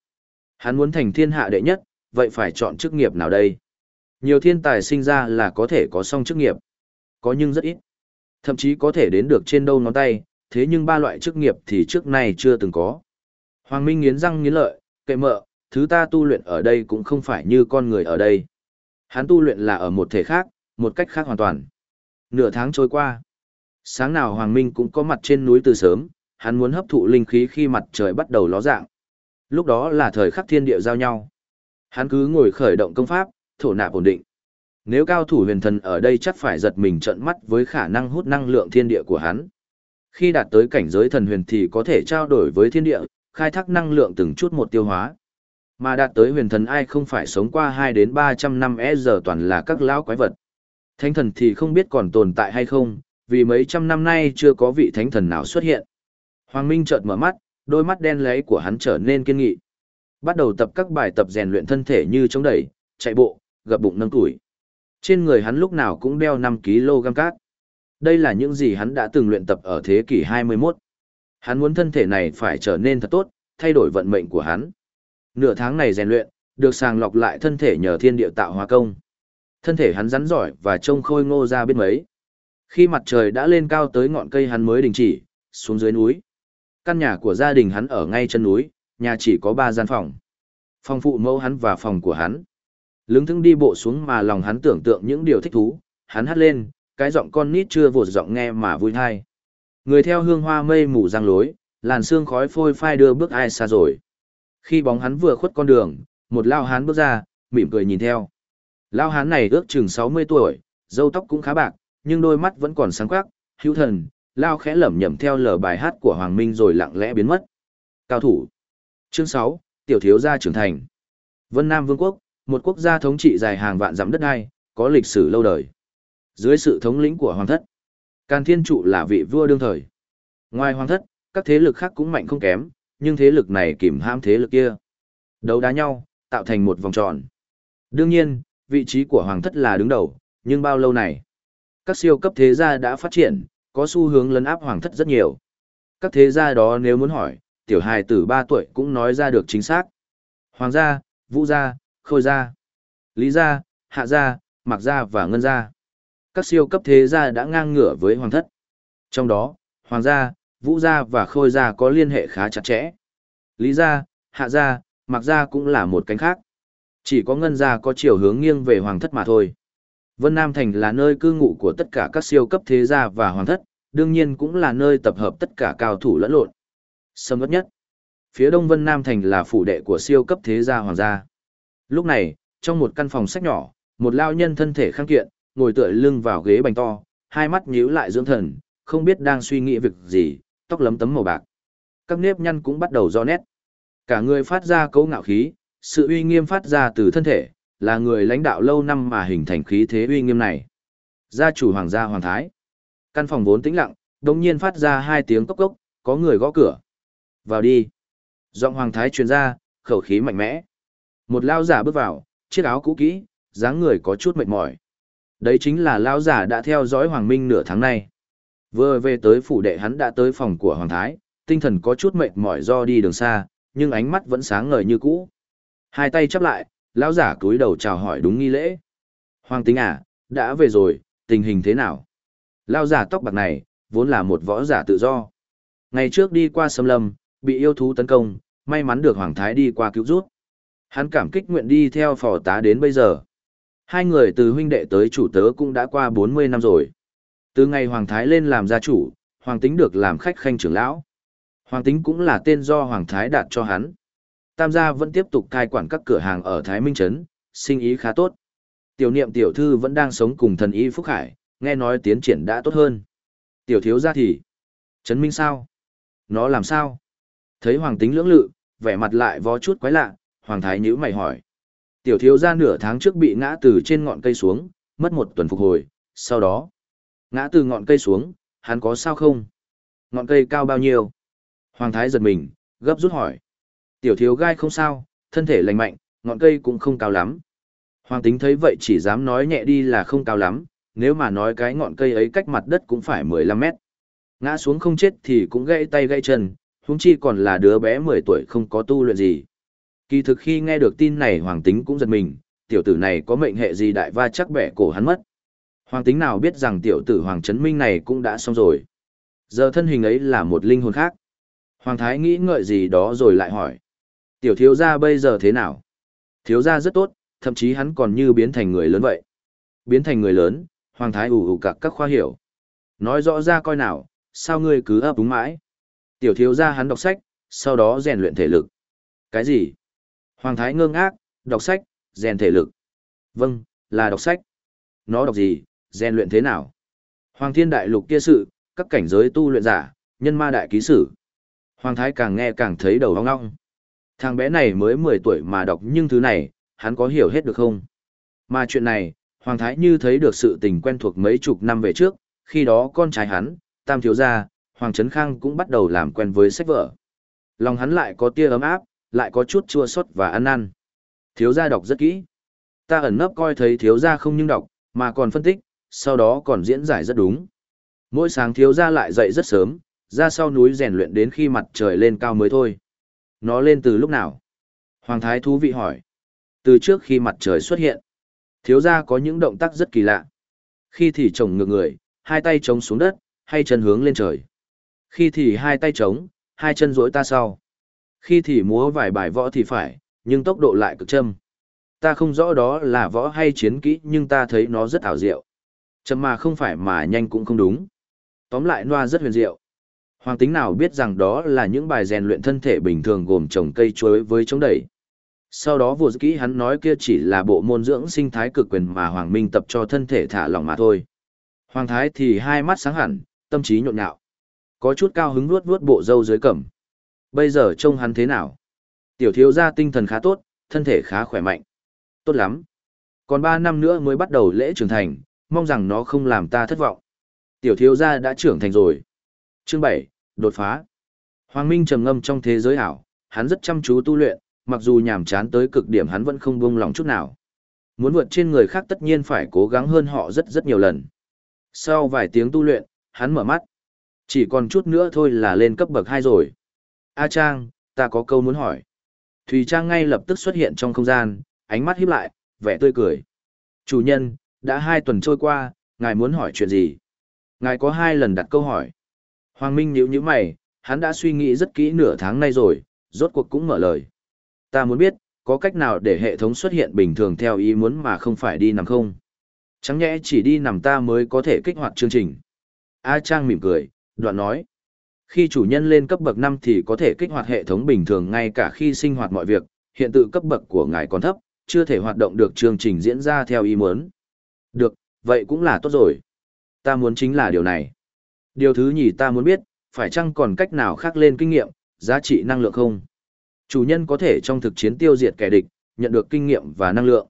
Speaker 1: Hắn muốn thành thiên hạ đệ nhất, vậy phải chọn chức nghiệp nào đây? Nhiều thiên tài sinh ra là có thể có song chức nghiệp. Có nhưng rất ít. Thậm chí có thể đến được trên đâu ngón tay, thế nhưng ba loại chức nghiệp thì trước nay chưa từng có. Hoàng Minh nghiến răng nghiến lợi, kệ mợ, thứ ta tu luyện ở đây cũng không phải như con người ở đây. Hắn tu luyện là ở một thể khác, một cách khác hoàn toàn. Nửa tháng trôi qua. Sáng nào Hoàng Minh cũng có mặt trên núi từ sớm, hắn muốn hấp thụ linh khí khi mặt trời bắt đầu ló dạng. Lúc đó là thời khắc thiên địa giao nhau. Hắn cứ ngồi khởi động công pháp, thổ nạp ổn định. Nếu cao thủ huyền thần ở đây chắc phải giật mình trợn mắt với khả năng hút năng lượng thiên địa của hắn. Khi đạt tới cảnh giới thần huyền thì có thể trao đổi với thiên địa, khai thác năng lượng từng chút một tiêu hóa. Mà đạt tới huyền thần ai không phải sống qua 2 đến 300 năm e giờ toàn là các lão quái vật. Thánh thần thì không biết còn tồn tại hay không, vì mấy trăm năm nay chưa có vị thánh thần nào xuất hiện. Hoàng Minh chợt mở mắt, đôi mắt đen lấy của hắn trở nên kiên nghị. Bắt đầu tập các bài tập rèn luyện thân thể như chống đẩy, chạy bộ, gập bụng nâng tuổi. Trên người hắn lúc nào cũng đeo 5 kg cát. Đây là những gì hắn đã từng luyện tập ở thế kỷ 21. Hắn muốn thân thể này phải trở nên thật tốt, thay đổi vận mệnh của hắn. Nửa tháng này rèn luyện, được sàng lọc lại thân thể nhờ thiên địa tạo hóa công. Thân thể hắn rắn giỏi và trông khôi ngô ra biết mấy. Khi mặt trời đã lên cao tới ngọn cây hắn mới đình chỉ, xuống dưới núi. Căn nhà của gia đình hắn ở ngay chân núi, nhà chỉ có ba gian phòng. Phòng phụ mẫu hắn và phòng của hắn. Lứng thững đi bộ xuống mà lòng hắn tưởng tượng những điều thích thú, hắn hắt lên, cái giọng con nít chưa vụt giọng nghe mà vui thai. Người theo hương hoa mây mù răng lối, làn sương khói phôi phai đưa bước ai xa rồi. Khi bóng hắn vừa khuất con đường, một lao hán bước ra, mỉm cười nhìn theo. Lao hán này ước chừng 60 tuổi, râu tóc cũng khá bạc, nhưng đôi mắt vẫn còn sáng quắc, hữu thần, lao khẽ lẩm nhẩm theo lời bài hát của Hoàng Minh rồi lặng lẽ biến mất. Cao thủ. Chương 6, Tiểu thiếu gia trưởng thành. Vân Nam Vương quốc, một quốc gia thống trị dài hàng vạn dặm đất ai, có lịch sử lâu đời. Dưới sự thống lĩnh của hoàng thất, Càn Thiên Trụ là vị vua đương thời. Ngoài hoàng thất, các thế lực khác cũng mạnh không kém, nhưng thế lực này kìm hãm thế lực kia. Đấu đá nhau, tạo thành một vòng tròn. Đương nhiên, vị trí của hoàng thất là đứng đầu, nhưng bao lâu này? Các siêu cấp thế gia đã phát triển, có xu hướng lấn áp hoàng thất rất nhiều. Các thế gia đó nếu muốn hỏi, tiểu hài tử 3 tuổi cũng nói ra được chính xác. Hoàng gia, vũ gia, khôi gia, lý gia, hạ gia, mạc gia và ngân gia. Các siêu cấp thế gia đã ngang ngửa với hoàng thất. Trong đó, hoàng gia, vũ gia và khôi gia có liên hệ khá chặt chẽ. Lý gia, hạ gia, mạc gia cũng là một cánh khác. Chỉ có ngân gia có chiều hướng nghiêng về hoàng thất mà thôi. Vân Nam Thành là nơi cư ngụ của tất cả các siêu cấp thế gia và hoàng thất, đương nhiên cũng là nơi tập hợp tất cả cao thủ lẫn lộn. Sâm ớt nhất. Phía đông Vân Nam Thành là phủ đệ của siêu cấp thế gia hoàng gia. Lúc này, trong một căn phòng sách nhỏ, một lao nhân thân thể khang kiện, ngồi tựa lưng vào ghế bành to, hai mắt nhíu lại dưỡng thần, không biết đang suy nghĩ việc gì, tóc lấm tấm màu bạc. Các nếp nhăn cũng bắt đầu do nét. Cả người phát ra cấu ngạo khí, sự uy nghiêm phát ra từ thân thể, là người lãnh đạo lâu năm mà hình thành khí thế uy nghiêm này. Gia chủ hoàng gia hoàng thái. Căn phòng vốn tĩnh lặng, đồng nhiên phát ra hai tiếng cốc cốc, có người gõ cửa. Vào đi. Giọng hoàng thái truyền ra, khẩu khí mạnh mẽ. Một lao giả bước vào, chiếc áo cũ kỹ, dáng người có chút mệt mỏi. Đấy chính là lao giả đã theo dõi hoàng minh nửa tháng nay. Vừa về tới phủ đệ hắn đã tới phòng của hoàng thái, tinh thần có chút mệt mỏi do đi đường xa, nhưng ánh mắt vẫn sáng ngời như cũ. Hai tay chắp lại, lão giả cúi đầu chào hỏi đúng nghi lễ. Hoàng tính à, đã về rồi, tình hình thế nào? Lão giả tóc bạc này, vốn là một võ giả tự do. Ngày trước đi qua sâm lâm, bị yêu thú tấn công, may mắn được Hoàng Thái đi qua cứu rút. Hắn cảm kích nguyện đi theo phò tá đến bây giờ. Hai người từ huynh đệ tới chủ tớ cũng đã qua 40 năm rồi. Từ ngày Hoàng Thái lên làm gia chủ, Hoàng Tính được làm khách khanh trưởng lão. Hoàng Tính cũng là tên do Hoàng Thái đạt cho hắn. Tam gia vẫn tiếp tục cai quản các cửa hàng ở Thái Minh Trấn, sinh ý khá tốt. Tiểu niệm tiểu thư vẫn đang sống cùng thần y Phúc Hải, nghe nói tiến triển đã tốt hơn. Tiểu thiếu gia thì, Trấn Minh sao? Nó làm sao? Thấy Hoàng tính lưỡng lự, vẻ mặt lại vó chút quái lạ, Hoàng Thái nhữ mày hỏi. Tiểu thiếu gia nửa tháng trước bị ngã từ trên ngọn cây xuống, mất một tuần phục hồi, sau đó, ngã từ ngọn cây xuống, hắn có sao không? Ngọn cây cao bao nhiêu? Hoàng Thái giật mình, gấp rút hỏi. Tiểu thiếu gai không sao, thân thể lành mạnh, ngọn cây cũng không cao lắm. Hoàng tính thấy vậy chỉ dám nói nhẹ đi là không cao lắm, nếu mà nói cái ngọn cây ấy cách mặt đất cũng phải 15 mét. Ngã xuống không chết thì cũng gãy tay gãy chân, huống chi còn là đứa bé 10 tuổi không có tu luyện gì. Kỳ thực khi nghe được tin này Hoàng tính cũng giật mình, tiểu tử này có mệnh hệ gì đại va chắc bẻ cổ hắn mất. Hoàng tính nào biết rằng tiểu tử Hoàng Trấn Minh này cũng đã xong rồi. Giờ thân hình ấy là một linh hồn khác. Hoàng Thái nghĩ ngợi gì đó rồi lại hỏi. Tiểu thiếu gia bây giờ thế nào? Thiếu gia rất tốt, thậm chí hắn còn như biến thành người lớn vậy. Biến thành người lớn, Hoàng Thái ủ ủ cặc các khoa hiểu. Nói rõ ra coi nào, sao ngươi cứ ấp úng mãi? Tiểu thiếu gia hắn đọc sách, sau đó rèn luyện thể lực. Cái gì? Hoàng Thái ngơ ngác, đọc sách, rèn thể lực. Vâng, là đọc sách. Nó đọc gì, rèn luyện thế nào? Hoàng Thiên Đại Lục kia sự, các cảnh giới tu luyện giả, nhân ma đại ký sử. Hoàng Thái càng nghe càng thấy đầu ong ong. Thằng bé này mới 10 tuổi mà đọc nhưng thứ này, hắn có hiểu hết được không? Mà chuyện này, Hoàng Thái như thấy được sự tình quen thuộc mấy chục năm về trước, khi đó con trai hắn, Tam Thiếu Gia, Hoàng Trấn Khang cũng bắt đầu làm quen với sách vở. Lòng hắn lại có tia ấm áp, lại có chút chua xót và ăn năn. Thiếu Gia đọc rất kỹ. Ta ẩn nấp coi thấy Thiếu Gia không nhưng đọc, mà còn phân tích, sau đó còn diễn giải rất đúng. Mỗi sáng Thiếu Gia lại dậy rất sớm, ra sau núi rèn luyện đến khi mặt trời lên cao mới thôi. Nó lên từ lúc nào? Hoàng Thái thú vị hỏi. Từ trước khi mặt trời xuất hiện. Thiếu gia có những động tác rất kỳ lạ. Khi thì trồng ngược người, hai tay chống xuống đất, hay chân hướng lên trời. Khi thì hai tay chống, hai chân duỗi ta sau. Khi thì múa vài bài võ thì phải, nhưng tốc độ lại cực châm. Ta không rõ đó là võ hay chiến kỹ nhưng ta thấy nó rất ảo diệu. Chậm mà không phải mà nhanh cũng không đúng. Tóm lại noa rất huyền diệu. Hoàng tính nào biết rằng đó là những bài rèn luyện thân thể bình thường gồm trồng cây chuối với chống đẩy. Sau đó vô kỹ hắn nói kia chỉ là bộ môn dưỡng sinh thái cực quyền mà Hoàng Minh tập cho thân thể thả lỏng mà thôi. Hoàng Thái thì hai mắt sáng hẳn, tâm trí nhộn nhạo. Có chút cao hứng nuốt nuốt bộ râu dưới cẩm. Bây giờ trông hắn thế nào? Tiểu thiếu gia tinh thần khá tốt, thân thể khá khỏe mạnh. Tốt lắm. Còn ba năm nữa mới bắt đầu lễ trưởng thành, mong rằng nó không làm ta thất vọng. Tiểu thiếu gia đã trưởng thành rồi. Chương bảy đột phá. Hoàng Minh trầm ngâm trong thế giới ảo, hắn rất chăm chú tu luyện, mặc dù nhàm chán tới cực điểm hắn vẫn không buông lòng chút nào. Muốn vượt trên người khác tất nhiên phải cố gắng hơn họ rất rất nhiều lần. Sau vài tiếng tu luyện, hắn mở mắt. Chỉ còn chút nữa thôi là lên cấp bậc 2 rồi. A Trang, ta có câu muốn hỏi. Thùy Trang ngay lập tức xuất hiện trong không gian, ánh mắt híp lại, vẻ tươi cười. Chủ nhân, đã hai tuần trôi qua, ngài muốn hỏi chuyện gì? Ngài có hai lần đặt câu hỏi. Hoàng Minh nhíu nhíu mày, hắn đã suy nghĩ rất kỹ nửa tháng nay rồi, rốt cuộc cũng mở lời. Ta muốn biết, có cách nào để hệ thống xuất hiện bình thường theo ý muốn mà không phải đi nằm không? Chẳng nhẽ chỉ đi nằm ta mới có thể kích hoạt chương trình. A Trang mỉm cười, đoạn nói. Khi chủ nhân lên cấp bậc 5 thì có thể kích hoạt hệ thống bình thường ngay cả khi sinh hoạt mọi việc, hiện tự cấp bậc của ngài còn thấp, chưa thể hoạt động được chương trình diễn ra theo ý muốn. Được, vậy cũng là tốt rồi. Ta muốn chính là điều này. Điều thứ nhì ta muốn biết, phải chăng còn cách nào khác lên kinh nghiệm, giá trị năng lượng không? Chủ nhân có thể trong thực chiến tiêu diệt kẻ địch, nhận được kinh nghiệm và năng lượng.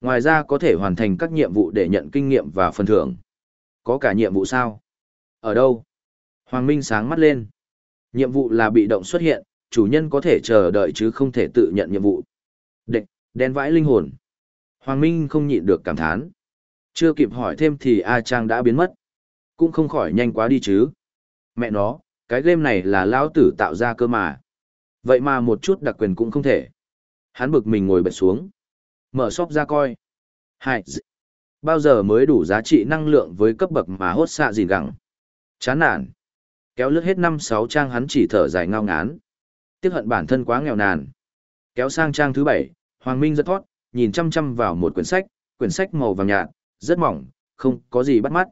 Speaker 1: Ngoài ra có thể hoàn thành các nhiệm vụ để nhận kinh nghiệm và phần thưởng. Có cả nhiệm vụ sao? Ở đâu? Hoàng Minh sáng mắt lên. Nhiệm vụ là bị động xuất hiện, chủ nhân có thể chờ đợi chứ không thể tự nhận nhiệm vụ. Địch, đen vãi linh hồn. Hoàng Minh không nhịn được cảm thán. Chưa kịp hỏi thêm thì A Trang đã biến mất. Cũng không khỏi nhanh quá đi chứ. Mẹ nó, cái game này là lão tử tạo ra cơ mà. Vậy mà một chút đặc quyền cũng không thể. Hắn bực mình ngồi bật xuống. Mở shop ra coi. Hai. Bao giờ mới đủ giá trị năng lượng với cấp bậc mà hốt xạ gì gẳng. Chán nản. Kéo lướt hết năm sáu trang hắn chỉ thở dài ngao ngán. Tiếc hận bản thân quá nghèo nàn. Kéo sang trang thứ bảy, Hoàng Minh rất thoát, nhìn chăm chăm vào một quyển sách, quyển sách màu vàng nhạt, rất mỏng, không có gì bắt mắt.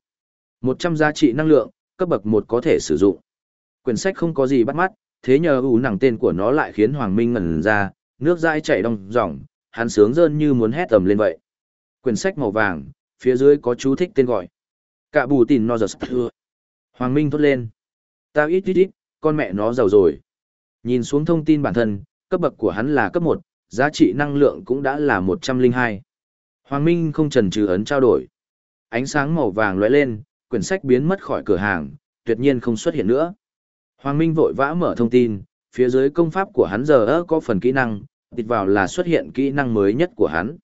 Speaker 1: Một trăm giá trị năng lượng, cấp bậc một có thể sử dụng. Quyển sách không có gì bắt mắt, thế nhờ ủ nặng tên của nó lại khiến Hoàng Minh ngẩn ra, nước dãi chảy đông dòng, hắn sướng rơn như muốn hét tầm lên vậy. Quyển sách màu vàng, phía dưới có chú thích tên gọi. Cả bù tìn no giật Hoàng Minh thốt lên. Tao ít ít ít, con mẹ nó giàu rồi. Nhìn xuống thông tin bản thân, cấp bậc của hắn là cấp 1, giá trị năng lượng cũng đã là 102. Hoàng Minh không trần trừ ấn trao đổi. Ánh sáng màu vàng lóe lên, quyển sách biến mất khỏi cửa hàng, tuyệt nhiên không xuất hiện nữa. Hoàng Minh vội vã mở thông tin, phía dưới công pháp của hắn giờ có phần kỹ năng, tịt vào là xuất hiện kỹ năng mới nhất của hắn.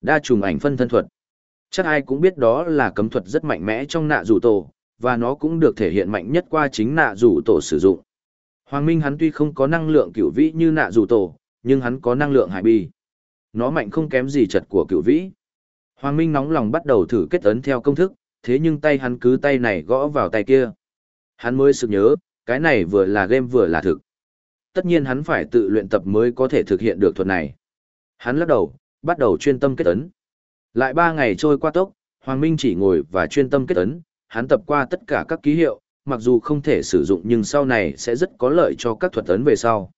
Speaker 1: Đa trùng ảnh phân thân thuật. Chắc ai cũng biết đó là cấm thuật rất mạnh mẽ trong nạ rủ tổ, và nó cũng được thể hiện mạnh nhất qua chính nạ rủ tổ sử dụng. Hoàng Minh hắn tuy không có năng lượng cửu vĩ như nạ rủ tổ, nhưng hắn có năng lượng hải bi. Nó mạnh không kém gì chật của cửu vĩ. Hoàng Minh nóng lòng bắt đầu thử kết ấn theo công thức, thế nhưng tay hắn cứ tay này gõ vào tay kia. Hắn mới sực nhớ, cái này vừa là game vừa là thực. Tất nhiên hắn phải tự luyện tập mới có thể thực hiện được thuật này. Hắn lắc đầu, bắt đầu chuyên tâm kết ấn. Lại ba ngày trôi qua tốc, Hoàng Minh chỉ ngồi và chuyên tâm kết ấn, hắn tập qua tất cả các ký hiệu, mặc dù không thể sử dụng nhưng sau này sẽ rất có lợi cho các thuật ấn về sau.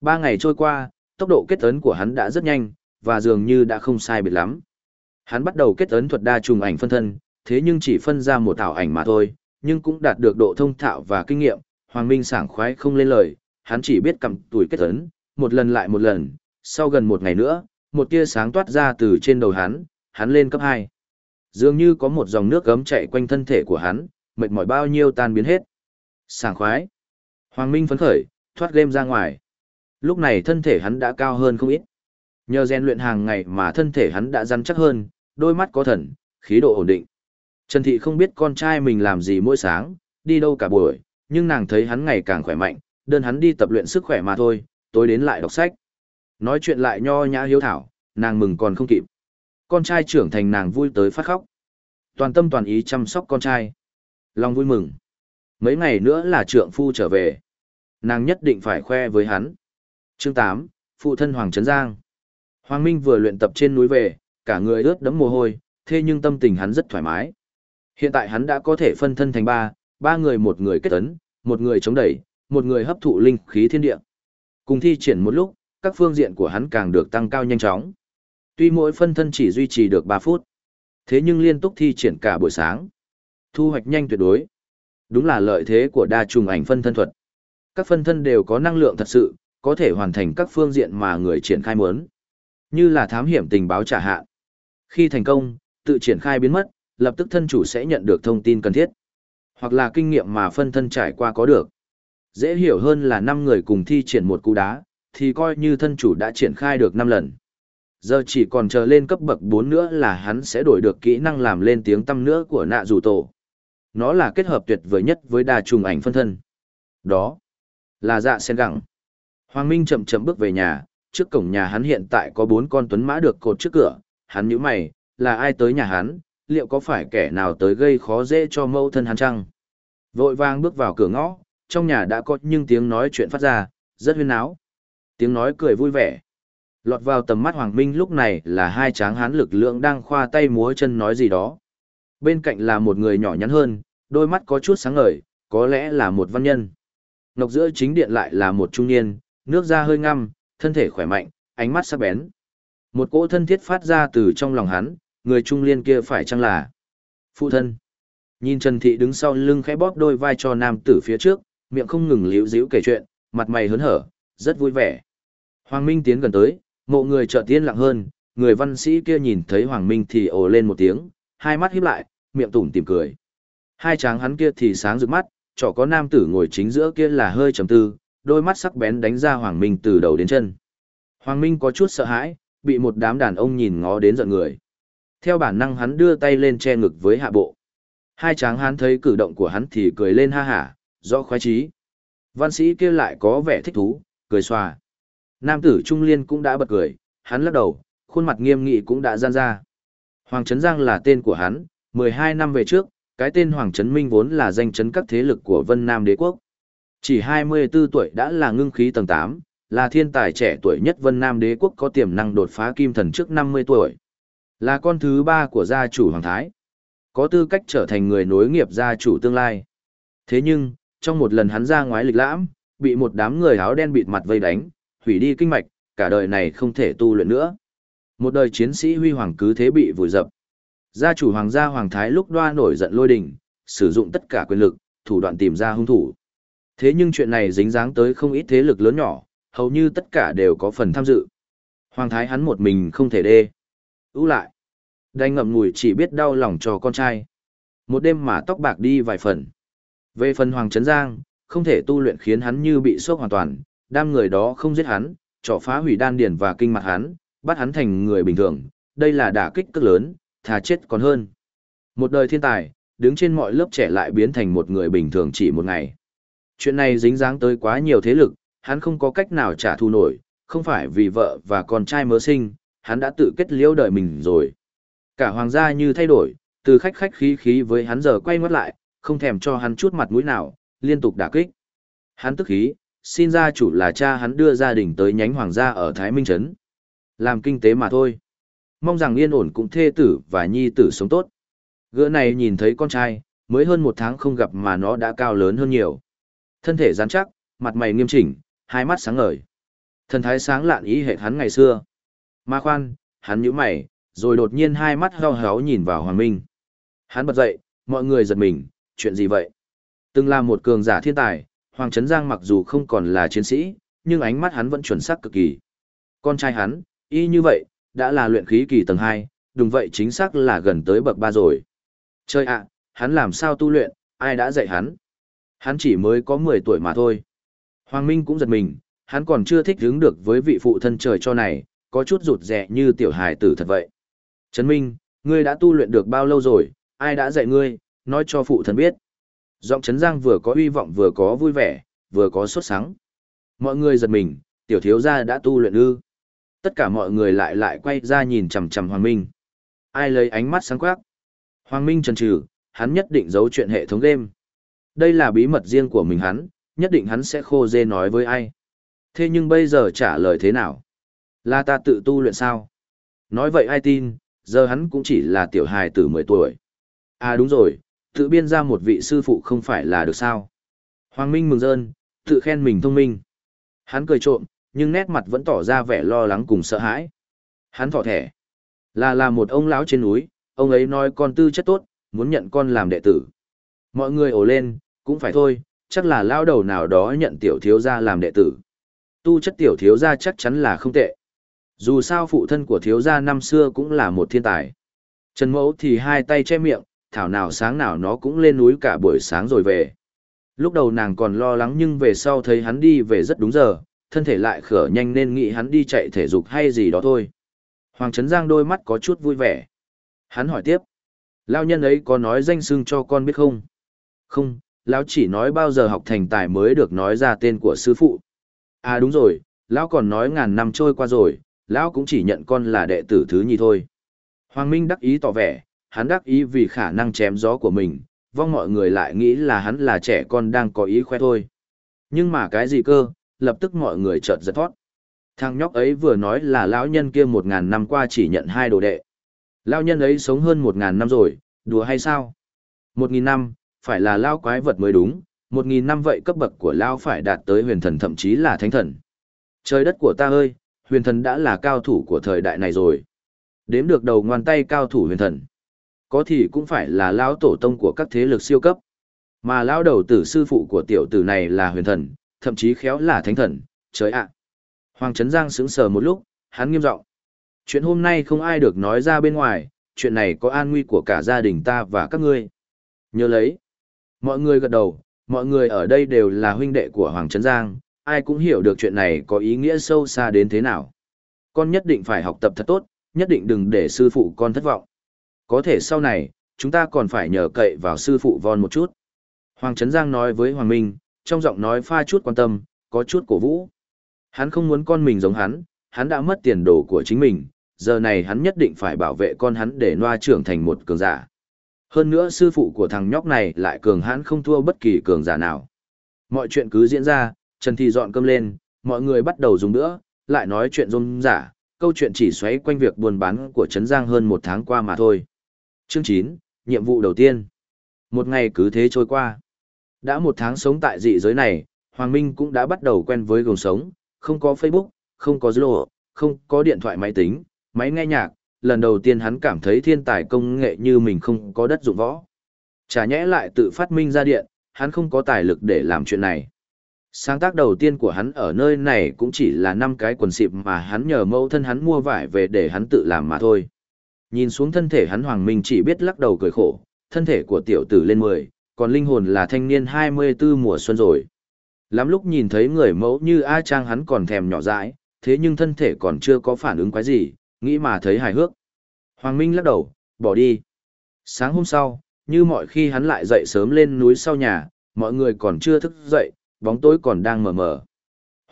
Speaker 1: Ba ngày trôi qua, tốc độ kết ấn của hắn đã rất nhanh, và dường như đã không sai biệt lắm. Hắn bắt đầu kết ấn thuật đa trùng ảnh phân thân, thế nhưng chỉ phân ra một ảo ảnh mà thôi, nhưng cũng đạt được độ thông thạo và kinh nghiệm, Hoàng Minh sảng khoái không lên lời, hắn chỉ biết cầm tuổi kết ấn, một lần lại một lần, sau gần một ngày nữa, một tia sáng toát ra từ trên đầu hắn, hắn lên cấp 2. Dường như có một dòng nước gấm chạy quanh thân thể của hắn, mệt mỏi bao nhiêu tan biến hết. Sảng khoái. Hoàng Minh phấn khởi, thoát game ra ngoài. Lúc này thân thể hắn đã cao hơn không ít. Nhờ rèn luyện hàng ngày mà thân thể hắn đã rắn chắc hơn, đôi mắt có thần, khí độ ổn định. Trần Thị không biết con trai mình làm gì mỗi sáng, đi đâu cả buổi, nhưng nàng thấy hắn ngày càng khỏe mạnh, đơn hắn đi tập luyện sức khỏe mà thôi, tối đến lại đọc sách. Nói chuyện lại nho nhã hiếu thảo, nàng mừng còn không kịp. Con trai trưởng thành nàng vui tới phát khóc. Toàn tâm toàn ý chăm sóc con trai. Long vui mừng. Mấy ngày nữa là trượng phu trở về. Nàng nhất định phải khoe với hắn. Chương 8, Phụ thân Hoàng Trấn Giang. Hoàng Minh vừa luyện tập trên núi về, cả người ướt đẫm mồ hôi, thế nhưng tâm tình hắn rất thoải mái. Hiện tại hắn đã có thể phân thân thành ba, ba người một người kết ấn, một người chống đẩy, một người hấp thụ linh khí thiên địa. Cùng thi triển một lúc, các phương diện của hắn càng được tăng cao nhanh chóng. Tuy mỗi phân thân chỉ duy trì được 3 phút, thế nhưng liên tục thi triển cả buổi sáng. Thu hoạch nhanh tuyệt đối. Đúng là lợi thế của đa trùng ảnh phân thân thuật. Các phân thân đều có năng lượng thật sự, có thể hoàn thành các phương diện mà người triển khai muốn. Như là thám hiểm tình báo trả hạ. Khi thành công, tự triển khai biến mất, lập tức thân chủ sẽ nhận được thông tin cần thiết. Hoặc là kinh nghiệm mà phân thân trải qua có được. Dễ hiểu hơn là 5 người cùng thi triển một cú đá, thì coi như thân chủ đã triển khai được 5 lần. Giờ chỉ còn chờ lên cấp bậc 4 nữa là hắn sẽ đổi được kỹ năng làm lên tiếng tâm nữa của nạ dù tổ. Nó là kết hợp tuyệt vời nhất với đa trùng ảnh phân thân. Đó là dạ sen gẳng. Hoàng Minh chậm chậm bước về nhà, trước cổng nhà hắn hiện tại có bốn con tuấn mã được cột trước cửa, hắn nhíu mày, là ai tới nhà hắn, liệu có phải kẻ nào tới gây khó dễ cho mâu thân hắn chăng? Vội vàng bước vào cửa ngõ, trong nhà đã có những tiếng nói chuyện phát ra, rất huyên náo. Tiếng nói cười vui vẻ. Lọt vào tầm mắt Hoàng Minh lúc này là hai tráng hán lực lượng đang khoa tay múa chân nói gì đó. Bên cạnh là một người nhỏ nhắn hơn, đôi mắt có chút sáng ngời, có lẽ là một văn nhân. Ngọc giữa chính điện lại là một trung niên, nước da hơi ngăm, thân thể khỏe mạnh, ánh mắt sắc bén. Một cỗ thân thiết phát ra từ trong lòng hắn, người trung liên kia phải chăng là phụ thân. Nhìn Trần Thị đứng sau lưng khẽ bóp đôi vai cho nam tử phía trước, miệng không ngừng liễu díu kể chuyện, mặt mày hớn hở, rất vui vẻ. Hoàng Minh tiến gần tới, mộ người trợ tiên lặng hơn, người văn sĩ kia nhìn thấy Hoàng Minh thì ồ lên một tiếng, hai mắt híp lại, miệng tủm tỉm cười. Hai tráng hắn kia thì sáng rực mắt, chỗ có nam tử ngồi chính giữa kia là hơi trầm tư, đôi mắt sắc bén đánh ra Hoàng Minh từ đầu đến chân. Hoàng Minh có chút sợ hãi, bị một đám đàn ông nhìn ngó đến giận người. Theo bản năng hắn đưa tay lên che ngực với hạ bộ. Hai tráng hắn thấy cử động của hắn thì cười lên ha hả, rõ khoái trí. Văn sĩ kia lại có vẻ thích thú, cười xòa. Nam tử Trung Liên cũng đã bật cười, hắn lắc đầu, khuôn mặt nghiêm nghị cũng đã gian ra. Hoàng Trấn Giang là tên của hắn, 12 năm về trước, cái tên Hoàng Trấn Minh vốn là danh chấn các thế lực của Vân Nam đế quốc. Chỉ 24 tuổi đã là ngưng khí tầng 8, là thiên tài trẻ tuổi nhất Vân Nam đế quốc có tiềm năng đột phá kim thần trước 50 tuổi. Là con thứ ba của gia chủ Hoàng Thái. Có tư cách trở thành người nối nghiệp gia chủ tương lai. Thế nhưng, trong một lần hắn ra ngoái lịch lãm, bị một đám người áo đen bịt mặt vây đánh, hủy đi kinh mạch, cả đời này không thể tu luyện nữa. Một đời chiến sĩ huy hoàng cứ thế bị vùi dập. Gia chủ hoàng gia hoàng thái lúc đoa nổi giận lôi đình, sử dụng tất cả quyền lực, thủ đoạn tìm ra hung thủ. Thế nhưng chuyện này dính dáng tới không ít thế lực lớn nhỏ, hầu như tất cả đều có phần tham dự. Hoàng thái hắn một mình không thể đê ưu lại. Đành ngậm ngùi chỉ biết đau lòng cho con trai. Một đêm mà tóc bạc đi vài phần. Về phần Hoàng Trấn Giang, không thể tu luyện khiến hắn như bị sốc hoàn toàn, đam người đó không giết hắn, trỏ phá hủy đan điền và kinh mặt hắn, bắt hắn thành người bình thường, đây là đả kích cực lớn, thà chết còn hơn. Một đời thiên tài, đứng trên mọi lớp trẻ lại biến thành một người bình thường chỉ một ngày. Chuyện này dính dáng tới quá nhiều thế lực, hắn không có cách nào trả thù nổi, không phải vì vợ và con trai mới sinh, hắn đã tự kết liễu đời mình rồi. Cả hoàng gia như thay đổi, từ khách khách khí khí với hắn giờ quay ngoắt lại, không thèm cho hắn chút mặt mũi nào, liên tục đả kích. Hắn tức khí, xin gia chủ là cha hắn đưa gia đình tới nhánh hoàng gia ở Thái Minh Trấn. Làm kinh tế mà thôi. Mong rằng yên ổn cũng thê tử và nhi tử sống tốt. Gỡ này nhìn thấy con trai, mới hơn một tháng không gặp mà nó đã cao lớn hơn nhiều. Thân thể rắn chắc, mặt mày nghiêm chỉnh, hai mắt sáng ngời. Thần thái sáng lạn ý hệ hắn ngày xưa. Ma khoan, hắn nhíu mày, rồi đột nhiên hai mắt heo héo nhìn vào Hoàng Minh. Hắn bật dậy, mọi người giật mình, chuyện gì vậy? Từng là một cường giả thiên tài, Hoàng Trấn Giang mặc dù không còn là chiến sĩ, nhưng ánh mắt hắn vẫn chuẩn xác cực kỳ. Con trai hắn, y như vậy, đã là luyện khí kỳ tầng 2, đúng vậy chính xác là gần tới bậc 3 rồi. Chơi ạ, hắn làm sao tu luyện, ai đã dạy hắn? Hắn chỉ mới có 10 tuổi mà thôi. Hoàng Minh cũng giật mình, hắn còn chưa thích hứng được với vị phụ thân trời cho này, có chút rụt rè như tiểu hài tử thật vậy. Trấn Minh, ngươi đã tu luyện được bao lâu rồi, ai đã dạy ngươi, nói cho phụ thân biết. Giọng Trấn Giang vừa có uy vọng vừa có vui vẻ, vừa có sốt sắng. Mọi người giật mình, tiểu thiếu gia đã tu luyện ư. Tất cả mọi người lại lại quay ra nhìn chằm chằm Hoàng Minh. Ai lấy ánh mắt sáng quắc? Hoàng Minh trần trừ, hắn nhất định giấu chuyện hệ thống game. Đây là bí mật riêng của mình hắn, nhất định hắn sẽ khô dê nói với ai. Thế nhưng bây giờ trả lời thế nào? Là ta tự tu luyện sao? Nói vậy ai tin, giờ hắn cũng chỉ là tiểu hài tử 10 tuổi. À đúng rồi, tự biên ra một vị sư phụ không phải là được sao. Hoàng Minh mừng rơn, tự khen mình thông minh. Hắn cười trộm, nhưng nét mặt vẫn tỏ ra vẻ lo lắng cùng sợ hãi. Hắn thỏ thẻ. Là là một ông lão trên núi, ông ấy nói con tư chất tốt, muốn nhận con làm đệ tử. Mọi người ồ lên, cũng phải thôi, chắc là lao đầu nào đó nhận tiểu thiếu gia làm đệ tử. Tu chất tiểu thiếu gia chắc chắn là không tệ. Dù sao phụ thân của thiếu gia năm xưa cũng là một thiên tài. Trần Mẫu thì hai tay che miệng, thảo nào sáng nào nó cũng lên núi cả buổi sáng rồi về. Lúc đầu nàng còn lo lắng nhưng về sau thấy hắn đi về rất đúng giờ, thân thể lại khở nhanh nên nghĩ hắn đi chạy thể dục hay gì đó thôi. Hoàng Trấn Giang đôi mắt có chút vui vẻ. Hắn hỏi tiếp. Lao nhân ấy có nói danh xưng cho con biết không? Không, Lão chỉ nói bao giờ học thành tài mới được nói ra tên của sư phụ. À đúng rồi, Lão còn nói ngàn năm trôi qua rồi, Lão cũng chỉ nhận con là đệ tử thứ nhì thôi. Hoàng Minh đắc ý tỏ vẻ, hắn đắc ý vì khả năng chém gió của mình, vong mọi người lại nghĩ là hắn là trẻ con đang có ý khoe thôi. Nhưng mà cái gì cơ, lập tức mọi người chợt giật thoát. Thằng nhóc ấy vừa nói là lão nhân kia một ngàn năm qua chỉ nhận hai đồ đệ. Lão nhân ấy sống hơn một ngàn năm rồi, đùa hay sao? Một nghìn năm, phải là lão quái vật mới đúng, một nghìn năm vậy cấp bậc của lão phải đạt tới huyền thần thậm chí là thánh thần. Trời đất của ta ơi, huyền thần đã là cao thủ của thời đại này rồi. Đếm được đầu ngón tay cao thủ huyền thần. Có thì cũng phải là lão tổ tông của các thế lực siêu cấp. Mà lão đầu tử sư phụ của tiểu tử này là huyền thần, thậm chí khéo là thánh thần, trời ạ. Hoàng Trấn Giang sững sờ một lúc, hắn nghiêm giọng Chuyện hôm nay không ai được nói ra bên ngoài, chuyện này có an nguy của cả gia đình ta và các ngươi. Nhớ lấy. Mọi người gật đầu, mọi người ở đây đều là huynh đệ của Hoàng Trấn Giang, ai cũng hiểu được chuyện này có ý nghĩa sâu xa đến thế nào. Con nhất định phải học tập thật tốt, nhất định đừng để sư phụ con thất vọng. Có thể sau này, chúng ta còn phải nhờ cậy vào sư phụ von một chút. Hoàng Trấn Giang nói với Hoàng Minh, trong giọng nói pha chút quan tâm, có chút cổ vũ. Hắn không muốn con mình giống hắn, hắn đã mất tiền đồ của chính mình, giờ này hắn nhất định phải bảo vệ con hắn để noa trưởng thành một cường giả. Hơn nữa sư phụ của thằng nhóc này lại cường hắn không thua bất kỳ cường giả nào. Mọi chuyện cứ diễn ra, Trần Thị dọn cơm lên, mọi người bắt đầu dùng nữa, lại nói chuyện rôm giả, câu chuyện chỉ xoay quanh việc buôn bán của Trấn Giang hơn một tháng qua mà thôi. Chương 9, nhiệm vụ đầu tiên. Một ngày cứ thế trôi qua. Đã một tháng sống tại dị giới này, Hoàng Minh cũng đã bắt đầu quen với gồng sống, không có Facebook, không có Zalo, không có điện thoại máy tính, máy nghe nhạc, lần đầu tiên hắn cảm thấy thiên tài công nghệ như mình không có đất dụng võ. Chả nhẽ lại tự phát minh ra điện, hắn không có tài lực để làm chuyện này. Sáng tác đầu tiên của hắn ở nơi này cũng chỉ là năm cái quần xịp mà hắn nhờ mẫu thân hắn mua vải về để hắn tự làm mà thôi. Nhìn xuống thân thể hắn Hoàng Minh chỉ biết lắc đầu cười khổ, thân thể của tiểu tử lên 10, còn linh hồn là thanh niên 24 mùa xuân rồi. Lắm lúc nhìn thấy người mẫu như A Trang hắn còn thèm nhỏ dãi, thế nhưng thân thể còn chưa có phản ứng quái gì, nghĩ mà thấy hài hước. Hoàng Minh lắc đầu, bỏ đi. Sáng hôm sau, như mọi khi hắn lại dậy sớm lên núi sau nhà, mọi người còn chưa thức dậy, bóng tối còn đang mờ mờ.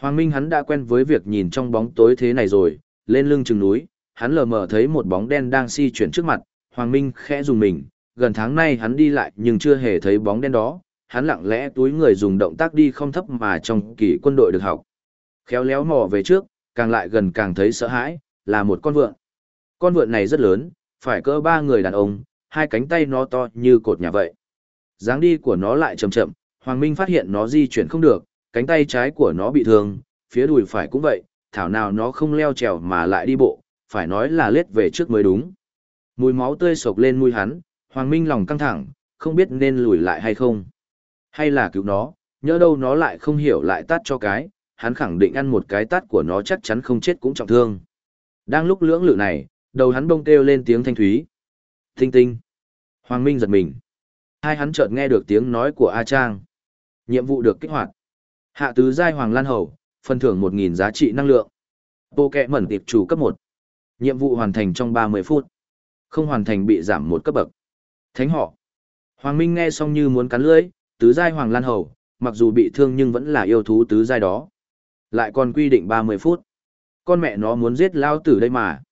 Speaker 1: Hoàng Minh hắn đã quen với việc nhìn trong bóng tối thế này rồi, lên lưng chừng núi, hắn lờ mờ thấy một bóng đen đang di chuyển trước mặt, Hoàng Minh khẽ dùng mình, gần tháng nay hắn đi lại nhưng chưa hề thấy bóng đen đó, hắn lặng lẽ túi người dùng động tác đi không thấp mà trong kỳ quân đội được học. Khéo léo mò về trước, càng lại gần càng thấy sợ hãi, là một con vượn. Con vượn này rất lớn, phải cỡ ba người đàn ông, hai cánh tay nó to như cột nhà vậy. dáng đi của nó lại chậm chậm, Hoàng Minh phát hiện nó di chuyển không được, cánh tay trái của nó bị thương, phía đùi phải cũng vậy, thảo nào nó không leo trèo mà lại đi bộ, phải nói là lết về trước mới đúng. Mùi máu tươi sộc lên mũi hắn, Hoàng Minh lòng căng thẳng, không biết nên lùi lại hay không. Hay là cứu nó, nhớ đâu nó lại không hiểu lại tát cho cái, hắn khẳng định ăn một cái tát của nó chắc chắn không chết cũng trọng thương. Đang lúc lưỡng lự này, đầu hắn bông kêu lên tiếng thanh thúy. Tinh tinh. Hoàng Minh giật mình. Hai hắn chợt nghe được tiếng nói của A Trang. Nhiệm vụ được kích hoạt. Hạ tứ giai Hoàng Lan Hầu, phần thưởng 1.000 giá trị năng lượng. Bộ kẹ mẩn tiệp chủ cấp 1. Nhiệm vụ hoàn thành trong 30 phút. Không hoàn thành bị giảm một cấp bậc. Thánh họ. Hoàng Minh nghe xong như muốn cắn lưỡi, tứ giai Hoàng Lan Hầu, mặc dù bị thương nhưng vẫn là yêu thú tứ giai đó. Lại còn quy định 30 phút. Con mẹ nó muốn giết lao tử đây mà.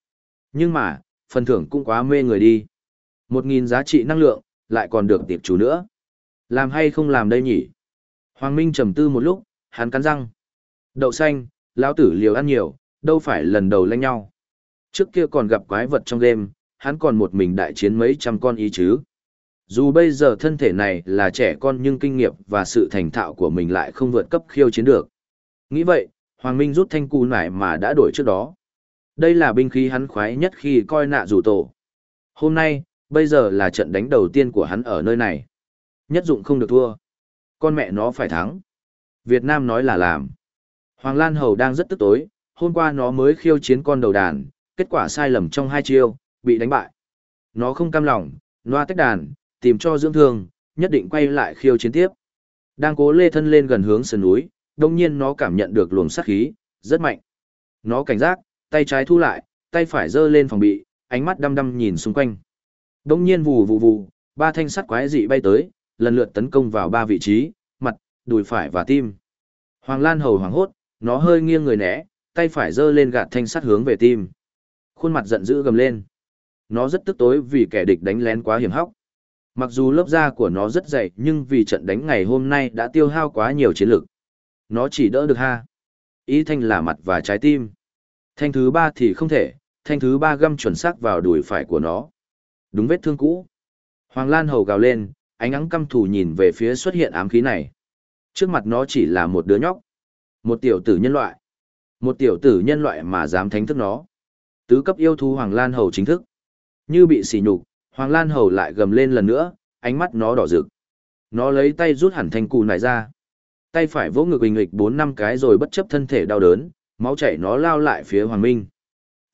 Speaker 1: Nhưng mà, phần thưởng cũng quá mê người đi. 1.000 giá trị năng lượng, lại còn được tiệp chủ nữa. Làm hay không làm đây nhỉ? Hoàng Minh trầm tư một lúc, hắn cắn răng. Đậu xanh, lão tử liều ăn nhiều, đâu phải lần đầu lanh nhau. Trước kia còn gặp quái vật trong game, hắn còn một mình đại chiến mấy trăm con ý chứ. Dù bây giờ thân thể này là trẻ con nhưng kinh nghiệm và sự thành thạo của mình lại không vượt cấp khiêu chiến được. Nghĩ vậy, Hoàng Minh rút thanh cù nải mà đã đổi trước đó. Đây là binh khí hắn khoái nhất khi coi nạ rủ tổ. Hôm nay, bây giờ là trận đánh đầu tiên của hắn ở nơi này. Nhất dụng không được thua. Con mẹ nó phải thắng. Việt Nam nói là làm. Hoàng Lan Hầu đang rất tức tối, hôm qua nó mới khiêu chiến con đầu đàn, kết quả sai lầm trong hai chiêu, bị đánh bại. Nó không cam lòng, loa tách đàn, tìm cho dưỡng thương, nhất định quay lại khiêu chiến tiếp. Đang cố lê thân lên gần hướng sườn núi, đồng nhiên nó cảm nhận được luồng sát khí, rất mạnh. Nó cảnh giác, tay trái thu lại, tay phải giơ lên phòng bị, ánh mắt đăm đăm nhìn xung quanh. Đồng nhiên vù vù vù, ba thanh sắt quái dị bay tới, lần lượt tấn công vào ba vị trí, mặt, đùi phải và tim. Hoàng Lan hầu hoảng hốt, nó hơi nghiêng người né, tay phải giơ lên gạt thanh sắt hướng về tim. Khuôn mặt giận dữ gầm lên. Nó rất tức tối vì kẻ địch đánh lén quá hiểm hóc. Mặc dù lớp da của nó rất dày nhưng vì trận đánh ngày hôm nay đã tiêu hao quá nhiều chiến lực. Nó chỉ đỡ được ha. Ý thanh là mặt và trái tim. Thanh thứ ba thì không thể, thanh thứ ba găm chuẩn xác vào đùi phải của nó. Đúng vết thương cũ. Hoàng Lan hầu gào lên, ánh nắng căm thù nhìn về phía xuất hiện ám khí này. Trước mặt nó chỉ là một đứa nhóc. Một tiểu tử nhân loại. Một tiểu tử nhân loại mà dám thánh thức nó. Tứ cấp yêu thú Hoàng Lan hầu chính thức. Như bị sỉ nhục, Hoàng Lan hầu lại gầm lên lần nữa, ánh mắt nó đỏ rực. Nó lấy tay rút hẳn thanh cù này ra. Tay phải vỗ ngực bình nghịch bốn năm cái rồi bất chấp thân thể đau đớn, máu chảy nó lao lại phía Hoàng Minh.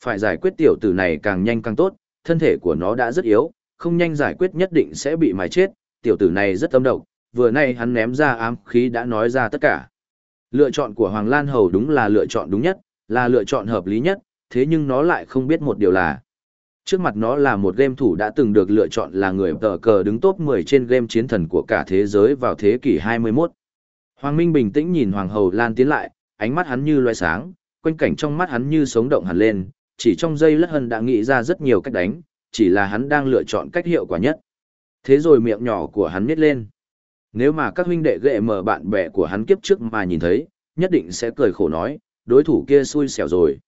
Speaker 1: Phải giải quyết tiểu tử này càng nhanh càng tốt, thân thể của nó đã rất yếu, không nhanh giải quyết nhất định sẽ bị mài chết, tiểu tử này rất tâm độc, vừa nay hắn ném ra ám khí đã nói ra tất cả. Lựa chọn của Hoàng Lan Hầu đúng là lựa chọn đúng nhất, là lựa chọn hợp lý nhất, thế nhưng nó lại không biết một điều là Trước mặt nó là một game thủ đã từng được lựa chọn là người tờ cờ đứng top 10 trên game chiến thần của cả thế giới vào thế kỷ 21. Hoàng Minh bình tĩnh nhìn Hoàng Hầu Lan tiến lại, ánh mắt hắn như loe sáng, quanh cảnh trong mắt hắn như sống động hẳn lên, chỉ trong giây lất hân đã nghĩ ra rất nhiều cách đánh, chỉ là hắn đang lựa chọn cách hiệu quả nhất. Thế rồi miệng nhỏ của hắn nhếch lên. Nếu mà các huynh đệ ghệ mở bạn bè của hắn kiếp trước mà nhìn thấy, nhất định sẽ cười khổ nói, đối thủ kia xui xẻo rồi.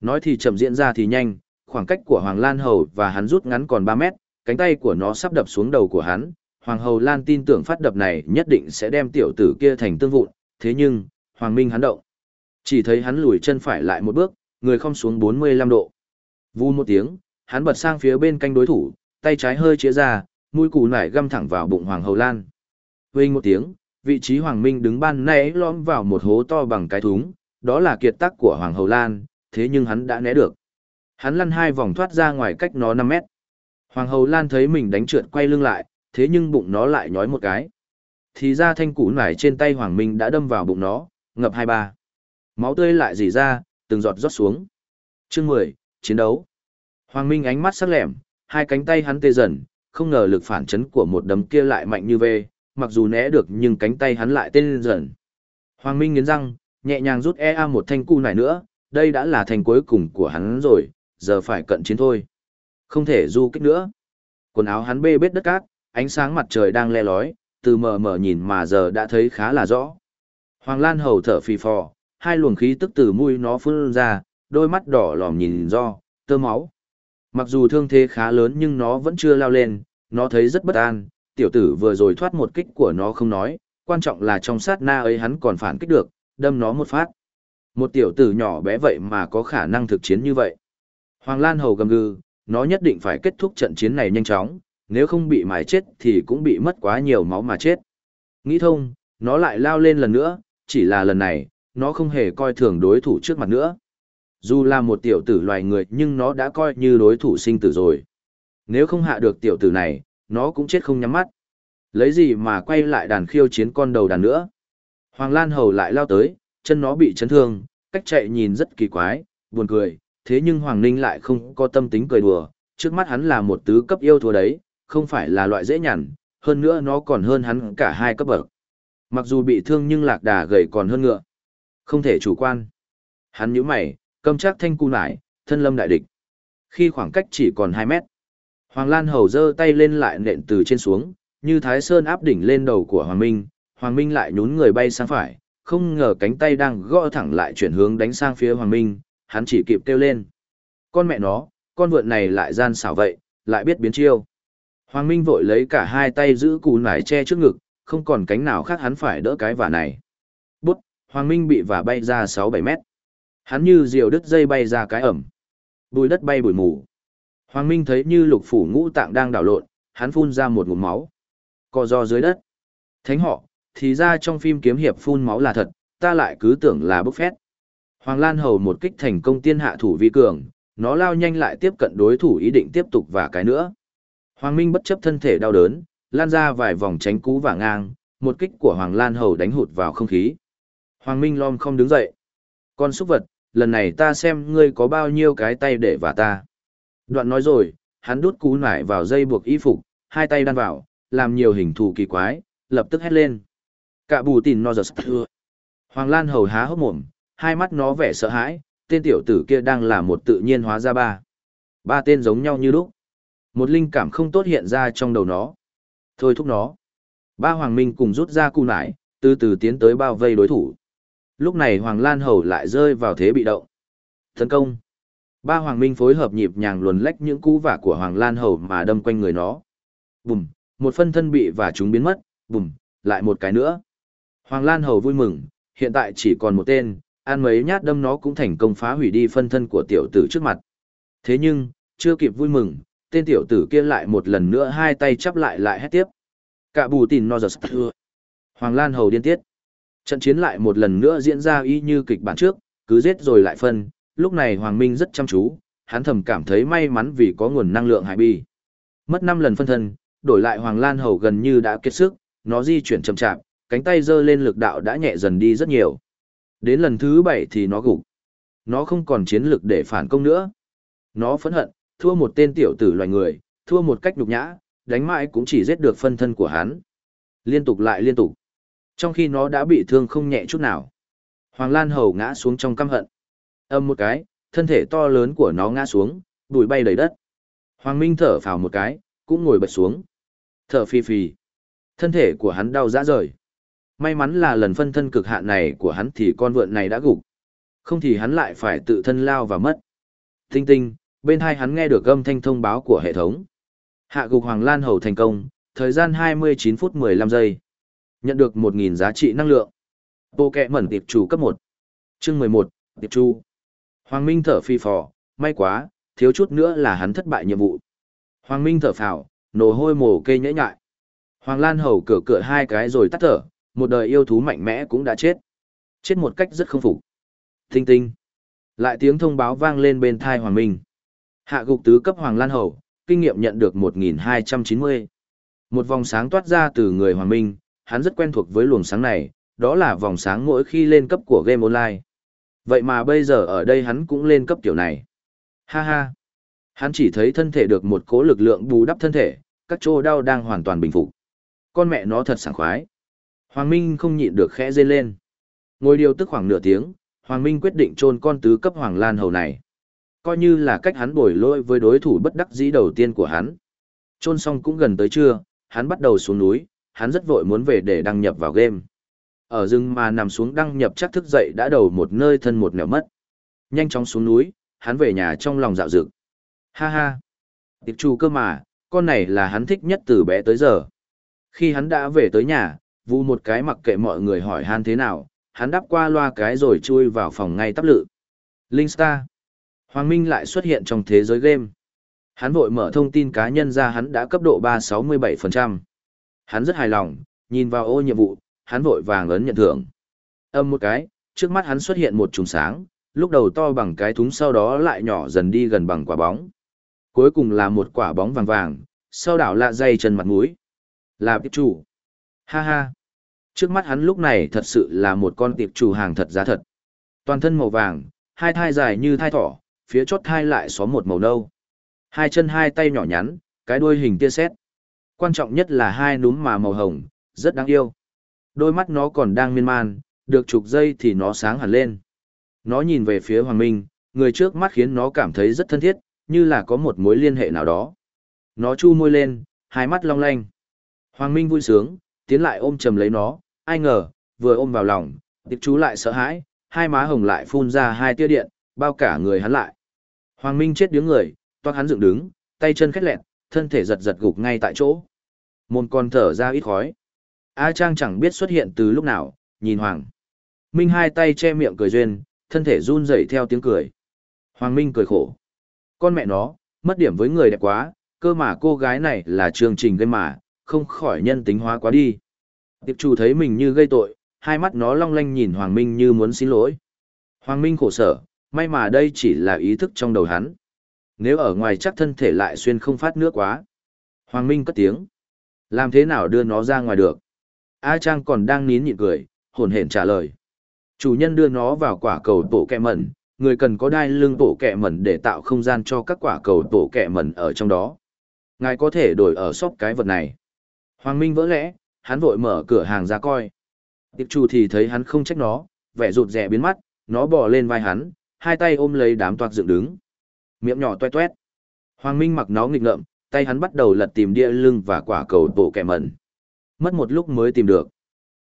Speaker 1: Nói thì chậm diễn ra thì nhanh, khoảng cách của Hoàng Lan Hầu và hắn rút ngắn còn 3 mét, cánh tay của nó sắp đập xuống đầu của hắn. Hoàng Hầu Lan tin tưởng phát đập này nhất định sẽ đem tiểu tử kia thành tương vụn, thế nhưng, Hoàng Minh hắn động. Chỉ thấy hắn lùi chân phải lại một bước, người không xuống 45 độ. Vu một tiếng, hắn bật sang phía bên canh đối thủ, tay trái hơi chĩa ra, mũi cù nải găm thẳng vào bụng Hoàng Hầu Lan. Vinh một tiếng, vị trí Hoàng Minh đứng ban nãy lõm vào một hố to bằng cái thúng, đó là kiệt tác của Hoàng Hầu Lan, thế nhưng hắn đã né được. Hắn lăn hai vòng thoát ra ngoài cách nó năm mét. Hoàng Hầu Lan thấy mình đánh trượt quay lưng lại, thế nhưng bụng nó lại nhói một cái. Thì ra thanh củ nải trên tay Hoàng Minh đã đâm vào bụng nó, ngập hai ba. Máu tươi lại dì ra, từng giọt rót xuống. Chương 10, chiến đấu. Hoàng Minh ánh mắt sắc lẹm, hai cánh tay hắn tê dần, không ngờ lực phản chấn của một đấm kia lại mạnh như vê, mặc dù né được nhưng cánh tay hắn lại tê dần. Hoàng Minh nghiến răng, nhẹ nhàng rút EA một thanh cu này nữa, đây đã là thành cuối cùng của hắn rồi, giờ phải cận chiến thôi. Không thể du kích nữa. Quần áo hắn bê bết đất cát, ánh sáng mặt trời đang le lói, từ mờ mờ nhìn mà giờ đã thấy khá là rõ. Hoàng Lan hầu thở phì phò, hai luồng khí tức từ mũi nó phun ra, đôi mắt đỏ lòm nhìn do, tơ máu. Mặc dù thương thế khá lớn nhưng nó vẫn chưa lao lên, nó thấy rất bất an, tiểu tử vừa rồi thoát một kích của nó không nói, quan trọng là trong sát na ấy hắn còn phản kích được, đâm nó một phát. Một tiểu tử nhỏ bé vậy mà có khả năng thực chiến như vậy. Hoàng Lan Hầu gầm gừ, nó nhất định phải kết thúc trận chiến này nhanh chóng, nếu không bị mài chết thì cũng bị mất quá nhiều máu mà chết. Nghĩ thông, nó lại lao lên lần nữa, chỉ là lần này, nó không hề coi thường đối thủ trước mặt nữa. Dù là một tiểu tử loài người nhưng nó đã coi như đối thủ sinh tử rồi. Nếu không hạ được tiểu tử này, nó cũng chết không nhắm mắt. Lấy gì mà quay lại đàn khiêu chiến con đầu đàn nữa. Hoàng Lan Hầu lại lao tới, chân nó bị chấn thương, cách chạy nhìn rất kỳ quái, buồn cười, thế nhưng Hoàng Ninh lại không có tâm tính cười đùa, trước mắt hắn là một tứ cấp yêu thua đấy, không phải là loại dễ nhằn, hơn nữa nó còn hơn hắn cả hai cấp bậc. Mặc dù bị thương nhưng lạc đà gầy còn hơn ngựa. Không thể chủ quan. Hắn nhíu mày, cầm chắc thanh cu nải, thân lâm đại địch. Khi khoảng cách chỉ còn 2 mét, Hoàng Lan Hầu giơ tay lên lại nện từ trên xuống, như Thái Sơn áp đỉnh lên đầu của Hoàng Minh, Hoàng Minh lại nhún người bay sang phải, không ngờ cánh tay đang gõ thẳng lại chuyển hướng đánh sang phía Hoàng Minh, hắn chỉ kịp kêu lên. Con mẹ nó, con vượn này lại gian xảo vậy, lại biết biến chiêu. Hoàng Minh vội lấy cả hai tay giữ cù nải che trước ngực, không còn cánh nào khác hắn phải đỡ cái vả này. Bút, Hoàng Minh bị vả bay ra 6-7 mét. Hắn như diều đứt dây bay ra cái ẩm. Bùi đất bay bụi mù. Hoàng Minh thấy như lục phủ ngũ tạng đang đảo lộn, hắn phun ra một ngụm máu. Co do dưới đất. Thánh họ, thì ra trong phim kiếm hiệp phun máu là thật, ta lại cứ tưởng là bức phét. Hoàng Lan Hầu một kích thành công tiên hạ thủ vi cường, nó lao nhanh lại tiếp cận đối thủ ý định tiếp tục và cái nữa. Hoàng Minh bất chấp thân thể đau đớn, lan ra vài vòng tránh cú và ngang, một kích của Hoàng Lan Hầu đánh hụt vào không khí. Hoàng Minh lom không đứng dậy. Con súc vật, lần này ta xem ngươi có bao nhiêu cái tay để vả ta. Đoạn nói rồi, hắn đút cú nải vào dây buộc y phục, hai tay đan vào, làm nhiều hình thù kỳ quái, lập tức hét lên. Cả bù tìn no giật Hoàng Lan hầu há hốc mồm, hai mắt nó vẻ sợ hãi, tên tiểu tử kia đang là một tự nhiên hóa ra ba. Ba tên giống nhau như lúc. Một linh cảm không tốt hiện ra trong đầu nó. Thôi thúc nó. Ba Hoàng Minh cùng rút ra cù nải, từ từ tiến tới bao vây đối thủ. Lúc này Hoàng Lan Hầu lại rơi vào thế bị động. Tấn công. Ba Hoàng Minh phối hợp nhịp nhàng luồn lách những cú vả của Hoàng Lan Hầu mà đâm quanh người nó. Bùm, một phân thân bị và chúng biến mất, bùm, lại một cái nữa. Hoàng Lan Hầu vui mừng, hiện tại chỉ còn một tên, ăn mấy nhát đâm nó cũng thành công phá hủy đi phân thân của tiểu tử trước mặt. Thế nhưng, chưa kịp vui mừng, tên tiểu tử kia lại một lần nữa hai tay chắp lại lại hét tiếp. Cả bù tin no giật Hoàng Lan Hầu điên tiết. Trận chiến lại một lần nữa diễn ra y như kịch bản trước, cứ giết rồi lại phân, lúc này Hoàng Minh rất chăm chú, hắn thầm cảm thấy may mắn vì có nguồn năng lượng hải bi. Mất 5 lần phân thân, đổi lại Hoàng Lan Hầu gần như đã kiệt sức, nó di chuyển chậm chạp, cánh tay giơ lên lực đạo đã nhẹ dần đi rất nhiều. Đến lần thứ 7 thì nó gục. Nó không còn chiến lực để phản công nữa. Nó phẫn hận, thua một tên tiểu tử loài người, thua một cách nhục nhã, đánh mãi cũng chỉ giết được phân thân của hắn. Liên tục lại liên tục. Trong khi nó đã bị thương không nhẹ chút nào. Hoàng Lan Hầu ngã xuống trong căm hận. Âm một cái, thân thể to lớn của nó ngã xuống, bụi bay đầy đất. Hoàng Minh thở phào một cái, cũng ngồi bật xuống. Thở phì phì. Thân thể của hắn đau rã rời. May mắn là lần phân thân cực hạn này của hắn thì con vượn này đã gục. Không thì hắn lại phải tự thân lao và mất. Tinh tinh, bên hai hắn nghe được âm thanh thông báo của hệ thống. Hạ gục Hoàng Lan Hầu thành công, thời gian 29 phút 15 giây. Nhận được 1.000 giá trị năng lượng. Bộ kẹ mẩn tiệp chủ cấp 1. Chương 11, tiệp chu. Hoàng Minh thở phi phò, may quá, thiếu chút nữa là hắn thất bại nhiệm vụ. Hoàng Minh thở phào, nổ hôi mồ kê nhễ nhại. Hoàng Lan Hầu cửa cửa hai cái rồi tắt thở, một đời yêu thú mạnh mẽ cũng đã chết. Chết một cách rất không phục. Tinh tinh. Lại tiếng thông báo vang lên bên thai Hoàng Minh. Hạ gục tứ cấp Hoàng Lan Hầu, kinh nghiệm nhận được 1290. Một vòng sáng toát ra từ người Hoàng Minh, hắn rất quen thuộc với luồng sáng này, đó là vòng sáng mỗi khi lên cấp của game online. Vậy mà bây giờ ở đây hắn cũng lên cấp kiểu này. Ha ha. Hắn chỉ thấy thân thể được một cố lực lượng bù đắp thân thể, các chỗ đau đang hoàn toàn bình phục. Con mẹ nó thật sảng khoái. Hoàng Minh không nhịn được khẽ rên lên. Ngồi điều tức khoảng nửa tiếng, Hoàng Minh quyết định chôn con tứ cấp Hoàng Lan Hầu này. Coi như là cách hắn bồi lỗi với đối thủ bất đắc dĩ đầu tiên của hắn. Chôn xong cũng gần tới trưa, hắn bắt đầu xuống núi, hắn rất vội muốn về để đăng nhập vào game. Ở rừng mà nằm xuống đăng nhập chắc thức dậy đã đầu một nơi thân một nẻo mất. Nhanh chóng xuống núi, hắn về nhà trong lòng dạo dực. Ha ha! Tiệp chủ cơ mà, con này là hắn thích nhất từ bé tới giờ. Khi hắn đã về tới nhà, vụ một cái mặc kệ mọi người hỏi han thế nào, hắn đáp qua loa cái rồi chui vào phòng ngay tắp lự. Linh Star. Hoàng Minh lại xuất hiện trong thế giới game. Hắn vội mở thông tin cá nhân ra hắn đã cấp độ 367%. Hắn rất hài lòng, nhìn vào ô nhiệm vụ, hắn vội vàng ấn nhận thưởng. Âm một cái, trước mắt hắn xuất hiện một chùm sáng, lúc đầu to bằng cái thúng sau đó lại nhỏ dần đi gần bằng quả bóng. Cuối cùng là một quả bóng vàng vàng, sau đảo lạ dây chân mặt mũi. Là tiệp chủ. Ha ha. Trước mắt hắn lúc này thật sự là một con tiệp chủ hàng thật giá thật. Toàn thân màu vàng, hai thai dài như thai thỏ, phía chót thai lại xóa một màu nâu. Hai chân hai tay nhỏ nhắn, cái đuôi hình tia sét. Quan trọng nhất là hai núm mà màu hồng, rất đáng yêu. Đôi mắt nó còn đang miên man, được chục giây thì nó sáng hẳn lên. Nó nhìn về phía Hoàng Minh, người trước mắt khiến nó cảm thấy rất thân thiết, như là có một mối liên hệ nào đó. Nó chu môi lên, hai mắt long lanh. Hoàng Minh vui sướng, tiến lại ôm chầm lấy nó, ai ngờ, vừa ôm vào lòng, tiệp chú lại sợ hãi, hai má hồng lại phun ra hai tia điện, bao cả người hắn lại. Hoàng Minh chết đứng người, toát hắn dựng đứng, tay chân khét lẹn, thân thể giật giật gục ngay tại chỗ. Môn con thở ra ít khói. A Trang chẳng biết xuất hiện từ lúc nào, nhìn Hoàng. Minh hai tay che miệng cười duyên, thân thể run rẩy theo tiếng cười. Hoàng Minh cười khổ. Con mẹ nó, mất điểm với người đẹp quá, cơ mà cô gái này là chương trình gây mà, không khỏi nhân tính hóa quá đi. Tiệp chủ thấy mình như gây tội, hai mắt nó long lanh nhìn Hoàng Minh như muốn xin lỗi. Hoàng Minh khổ sở, may mà đây chỉ là ý thức trong đầu hắn. Nếu ở ngoài chắc thân thể lại xuyên không phát nước quá. Hoàng Minh cất tiếng. Làm thế nào đưa nó ra ngoài được? A Trang còn đang nín nhịn cười, hồn hển trả lời. Chủ nhân đưa nó vào quả cầu tổ kẹ mẩn, người cần có đai lưng tổ kẹ mẩn để tạo không gian cho các quả cầu tổ kẹ mẩn ở trong đó. Ngài có thể đổi ở shop cái vật này. Hoàng Minh vỡ lẽ, hắn vội mở cửa hàng ra coi. Tiệp chủ thì thấy hắn không trách nó, vẻ rụt rè biến mắt, nó bò lên vai hắn, hai tay ôm lấy đám toạc dựng đứng. Miệng nhỏ toe toét. Hoàng Minh mặc nó nghịch ngợm, tay hắn bắt đầu lật tìm đĩa lưng và quả cầu tổ kẻ mẩn. Mất một lúc mới tìm được.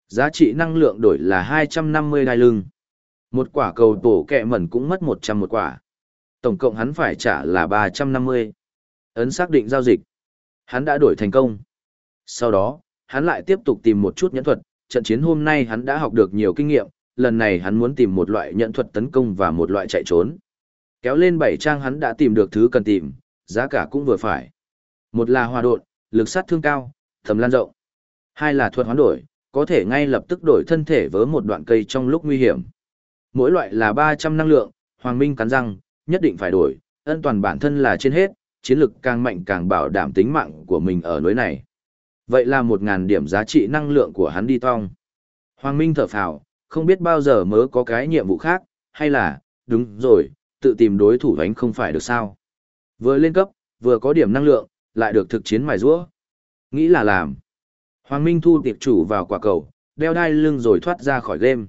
Speaker 1: Giá trị năng lượng đổi là 250 đai lưng. Một quả cầu tổ kẹ mẩn cũng mất 100 một quả. Tổng cộng hắn phải trả là 350. Ấn xác định giao dịch. Hắn đã đổi thành công. Sau đó, hắn lại tiếp tục tìm một chút nhẫn thuật. Trận chiến hôm nay hắn đã học được nhiều kinh nghiệm. Lần này hắn muốn tìm một loại nhẫn thuật tấn công và một loại chạy trốn. Kéo lên bảy trang hắn đã tìm được thứ cần tìm, giá cả cũng vừa phải. Một là hòa độn, lực sát thương cao, tầm lan rộng. Hai là thuật hoán đổi, có thể ngay lập tức đổi thân thể với một đoạn cây trong lúc nguy hiểm. Mỗi loại là 300 năng lượng, Hoàng Minh cắn răng, nhất định phải đổi, ân toàn bản thân là trên hết, chiến lực càng mạnh càng bảo đảm tính mạng của mình ở núi này. Vậy là 1.000 điểm giá trị năng lượng của hắn đi tong. Hoàng Minh thở phào, không biết bao giờ mới có cái nhiệm vụ khác, hay là, đúng rồi, tự tìm đối thủ đánh không phải được sao. Vừa lên cấp, vừa có điểm năng lượng, lại được thực chiến mài rũa. Nghĩ là làm. Hoàng Minh thu tiệp chủ vào quả cầu, đeo đai lưng rồi thoát ra khỏi game.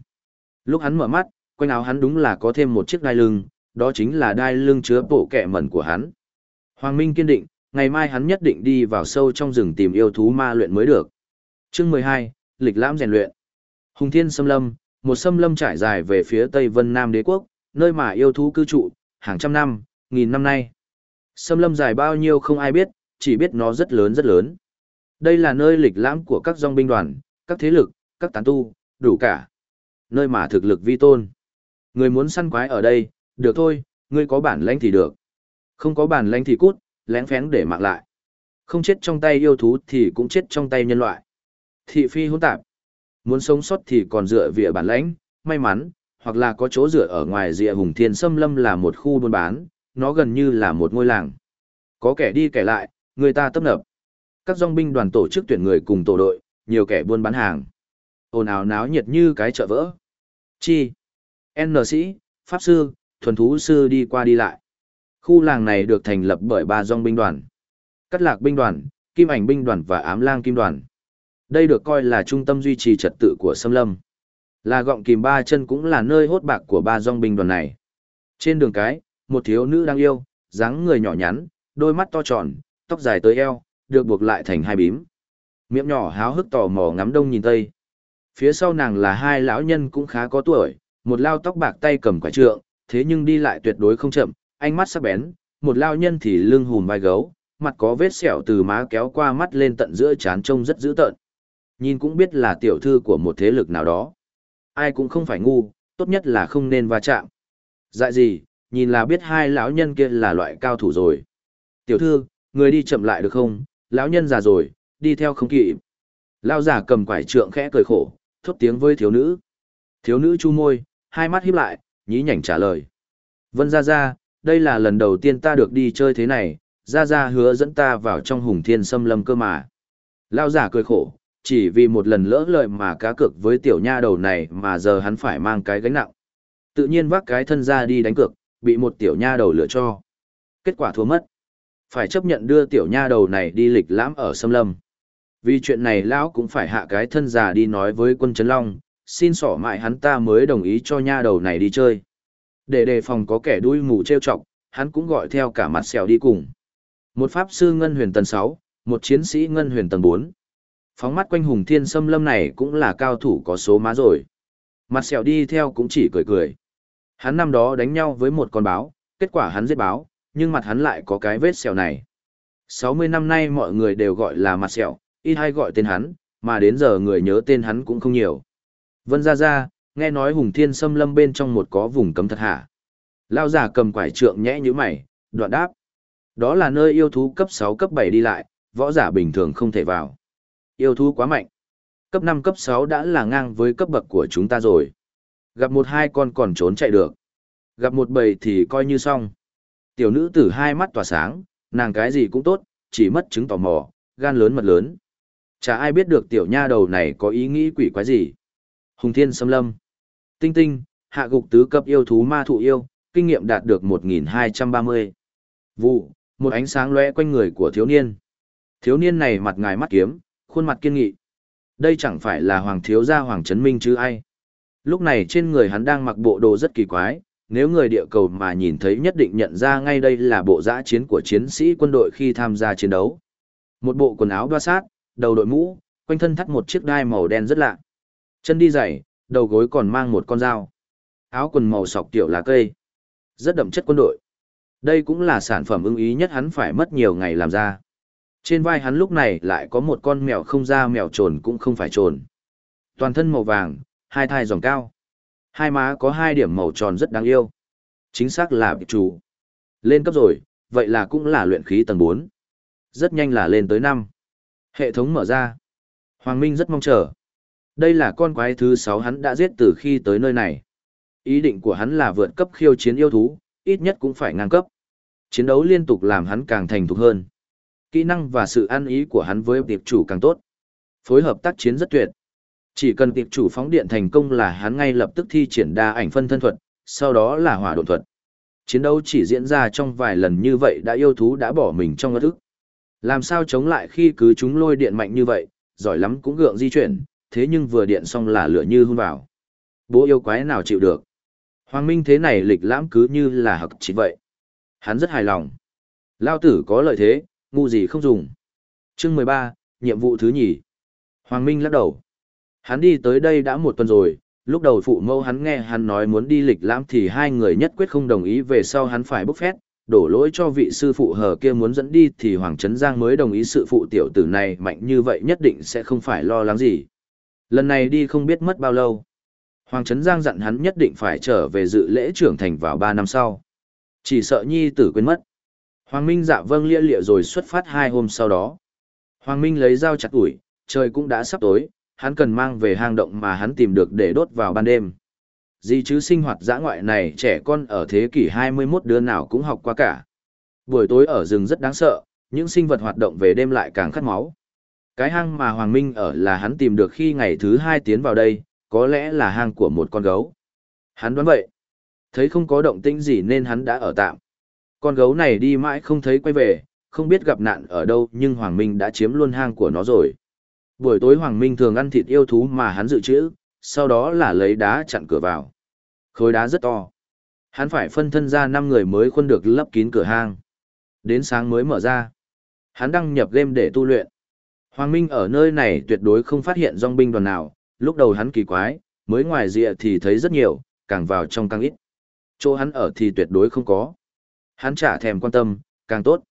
Speaker 1: Lúc hắn mở mắt, quanh áo hắn đúng là có thêm một chiếc đai lưng, đó chính là đai lưng chứa bộ kẻ mẩn của hắn. Hoàng Minh kiên định, ngày mai hắn nhất định đi vào sâu trong rừng tìm yêu thú ma luyện mới được. Chương 12, lịch lãm rèn luyện. Hùng Thiên Sâm Lâm, một sâm lâm trải dài về phía Tây Vân Nam Đế quốc, nơi mà yêu thú cư trụ, hàng trăm năm, nghìn năm nay. Sâm lâm dài bao nhiêu không ai biết, chỉ biết nó rất lớn rất lớn. Đây là nơi lịch lãm của các dòng binh đoàn, các thế lực, các tán tu, đủ cả. Nơi mà thực lực vi tôn. Người muốn săn quái ở đây, được thôi, ngươi có bản lãnh thì được. Không có bản lãnh thì cút, lén phén để mạng lại. Không chết trong tay yêu thú thì cũng chết trong tay nhân loại. Thị phi hỗn tạp. Muốn sống sót thì còn dựa vỉa bản lãnh, may mắn, hoặc là có chỗ dựa ở ngoài rìa hùng thiên xâm lâm là một khu buôn bán, nó gần như là một ngôi làng. Có kẻ đi kẻ lại, người ta tấp nập. Các dòng binh đoàn tổ chức tuyển người cùng tổ đội, nhiều kẻ buôn bán hàng. ồn ào náo nhiệt như cái chợ vỡ. Chi? N sĩ, Pháp sư, thuần thú sư đi qua đi lại. Khu làng này được thành lập bởi ba dòng binh đoàn. Cắt lạc binh đoàn, kim ảnh binh đoàn và ám lang kim đoàn. Đây được coi là trung tâm duy trì trật tự của xâm Lâm. Là gọng kìm ba chân cũng là nơi hốt bạc của ba dòng binh đoàn này. Trên đường cái, một thiếu nữ đang yêu, dáng người nhỏ nhắn, đôi mắt to tròn, tóc dài tới eo, được buộc lại thành hai bím. Miệng nhỏ háo hức tò mò ngắm đông nhìn tây. Phía sau nàng là hai lão nhân cũng khá có tuổi, một lao tóc bạc tay cầm quả trượng, thế nhưng đi lại tuyệt đối không chậm, ánh mắt sắc bén, một lao nhân thì lưng hùm vai gấu, mặt có vết sẹo từ má kéo qua mắt lên tận giữa trán trông rất dữ tợn. Nhìn cũng biết là tiểu thư của một thế lực nào đó. Ai cũng không phải ngu, tốt nhất là không nên va chạm. Dại gì, nhìn là biết hai lão nhân kia là loại cao thủ rồi. Tiểu thư, người đi chậm lại được không, lão nhân già rồi, đi theo không kịp. Lão già cầm quải trượng khẽ cười khổ, thốt tiếng với thiếu nữ. Thiếu nữ chu môi, hai mắt híp lại, nhí nhảnh trả lời. Vân ra ra, đây là lần đầu tiên ta được đi chơi thế này, ra ra hứa dẫn ta vào trong hùng thiên xâm lâm cơ mà. Lão giả cười khổ, chỉ vì một lần lỡ lời mà cá cược với tiểu nha đầu này mà giờ hắn phải mang cái gánh nặng. Tự nhiên vác cái thân ra đi đánh cược, bị một tiểu nha đầu lựa cho. Kết quả thua mất. Phải chấp nhận đưa tiểu nha đầu này đi lịch lãm ở xâm lâm. Vì chuyện này lão cũng phải hạ cái thân già đi nói với quân Trấn Long, xin sỏ mại hắn ta mới đồng ý cho nha đầu này đi chơi. Để đề phòng có kẻ đuôi mù trêu chọc, hắn cũng gọi theo cả mặt sẹo đi cùng. Một pháp sư ngân huyền tầng 6, một chiến sĩ ngân huyền tầng 4. Phóng mắt quanh hùng thiên xâm lâm này cũng là cao thủ có số má rồi. Mặt sẹo đi theo cũng chỉ cười cười. Hắn năm đó đánh nhau với một con báo, kết quả hắn giết báo, nhưng mặt hắn lại có cái vết sẹo này. 60 năm nay mọi người đều gọi là mặt sẹo, ít hay gọi tên hắn, mà đến giờ người nhớ tên hắn cũng không nhiều. Vân ra ra, nghe nói hùng thiên xâm lâm bên trong một có vùng cấm thật hả. Lao giả cầm quải trượng nhẽ như mày, đoạn đáp. Đó là nơi yêu thú cấp 6 cấp 7 đi lại, võ giả bình thường không thể vào. Yêu thú quá mạnh. Cấp 5 cấp 6 đã là ngang với cấp bậc của chúng ta rồi. Gặp một hai con còn trốn chạy được. Gặp một bầy thì coi như xong. Tiểu nữ tử hai mắt tỏa sáng, nàng cái gì cũng tốt, chỉ mất chứng tò mò, gan lớn mật lớn. Chả ai biết được tiểu nha đầu này có ý nghĩ quỷ quái gì. Hùng thiên xâm lâm. Tinh tinh, hạ gục tứ cấp yêu thú ma thụ yêu, kinh nghiệm đạt được 1230. Vụ, một ánh sáng lóe quanh người của thiếu niên. Thiếu niên này mặt ngài mắt kiếm, khuôn mặt kiên nghị. Đây chẳng phải là hoàng thiếu gia hoàng trấn minh chứ ai. Lúc này trên người hắn đang mặc bộ đồ rất kỳ quái, nếu người địa cầu mà nhìn thấy nhất định nhận ra ngay đây là bộ giã chiến của chiến sĩ quân đội khi tham gia chiến đấu. Một bộ quần áo đoa sát, đầu đội mũ, quanh thân thắt một chiếc đai màu đen rất lạ. Chân đi giày, đầu gối còn mang một con dao. Áo quần màu sọc tiểu lá cây. Rất đậm chất quân đội. Đây cũng là sản phẩm ưng ý nhất hắn phải mất nhiều ngày làm ra. Trên vai hắn lúc này lại có một con mèo không da mèo trồn cũng không phải trồn. Toàn thân màu vàng, hai thai dòng cao. Hai má có hai điểm màu tròn rất đáng yêu. Chính xác là bị chủ. Lên cấp rồi, vậy là cũng là luyện khí tầng 4. Rất nhanh là lên tới 5. Hệ thống mở ra. Hoàng Minh rất mong chờ. Đây là con quái thứ 6 hắn đã giết từ khi tới nơi này. Ý định của hắn là vượt cấp khiêu chiến yêu thú, ít nhất cũng phải ngang cấp. Chiến đấu liên tục làm hắn càng thành thục hơn. Kỹ năng và sự ăn ý của hắn với tiệp chủ càng tốt. Phối hợp tác chiến rất tuyệt. Chỉ cần tiệp chủ phóng điện thành công là hắn ngay lập tức thi triển đa ảnh phân thân thuật, sau đó là hỏa độn thuật. Chiến đấu chỉ diễn ra trong vài lần như vậy đã yêu thú đã bỏ mình trong ngất ức. Làm sao chống lại khi cứ chúng lôi điện mạnh như vậy, giỏi lắm cũng gượng di chuyển, thế nhưng vừa điện xong là lửa như hun vào. Bố yêu quái nào chịu được. Hoàng Minh thế này lịch lãm cứ như là hậc chỉ vậy. Hắn rất hài lòng. Lao tử có lợi thế, ngu gì không dùng. Chương mười ba, nhiệm vụ thứ nhì. Hoàng Minh lắc đầu. Hắn đi tới đây đã một tuần rồi, lúc đầu phụ mẫu hắn nghe hắn nói muốn đi lịch lãm thì hai người nhất quyết không đồng ý về sau hắn phải bốc phét, đổ lỗi cho vị sư phụ hờ kia muốn dẫn đi thì Hoàng Trấn Giang mới đồng ý sự phụ tiểu tử này mạnh như vậy nhất định sẽ không phải lo lắng gì. Lần này đi không biết mất bao lâu. Hoàng Trấn Giang dặn hắn nhất định phải trở về dự lễ trưởng thành vào ba năm sau. Chỉ sợ nhi tử quên mất. Hoàng Minh dạ vâng lia lịa rồi xuất phát hai hôm sau đó. Hoàng Minh lấy dao chặt ủi, trời cũng đã sắp tối, hắn cần mang về hang động mà hắn tìm được để đốt vào ban đêm. Gì chứ sinh hoạt dã ngoại này trẻ con ở thế kỷ 21 đứa nào cũng học qua cả. Buổi tối ở rừng rất đáng sợ, những sinh vật hoạt động về đêm lại càng khát máu. Cái hang mà Hoàng Minh ở là hắn tìm được khi ngày thứ hai tiến vào đây, có lẽ là hang của một con gấu. Hắn đoán vậy. Thấy không có động tĩnh gì nên hắn đã ở tạm. Con gấu này đi mãi không thấy quay về, không biết gặp nạn ở đâu nhưng Hoàng Minh đã chiếm luôn hang của nó rồi. Buổi tối Hoàng Minh thường ăn thịt yêu thú mà hắn dự trữ, sau đó là lấy đá chặn cửa vào. Khối đá rất to. Hắn phải phân thân ra 5 người mới khuân được lấp kín cửa hang. Đến sáng mới mở ra. Hắn đăng nhập game để tu luyện. Hoàng Minh ở nơi này tuyệt đối không phát hiện dòng binh đoàn nào, lúc đầu hắn kỳ quái, mới ngoài rìa thì thấy rất nhiều, càng vào trong càng ít. Chỗ hắn ở thì tuyệt đối không có. Hắn chả thèm quan tâm, càng tốt.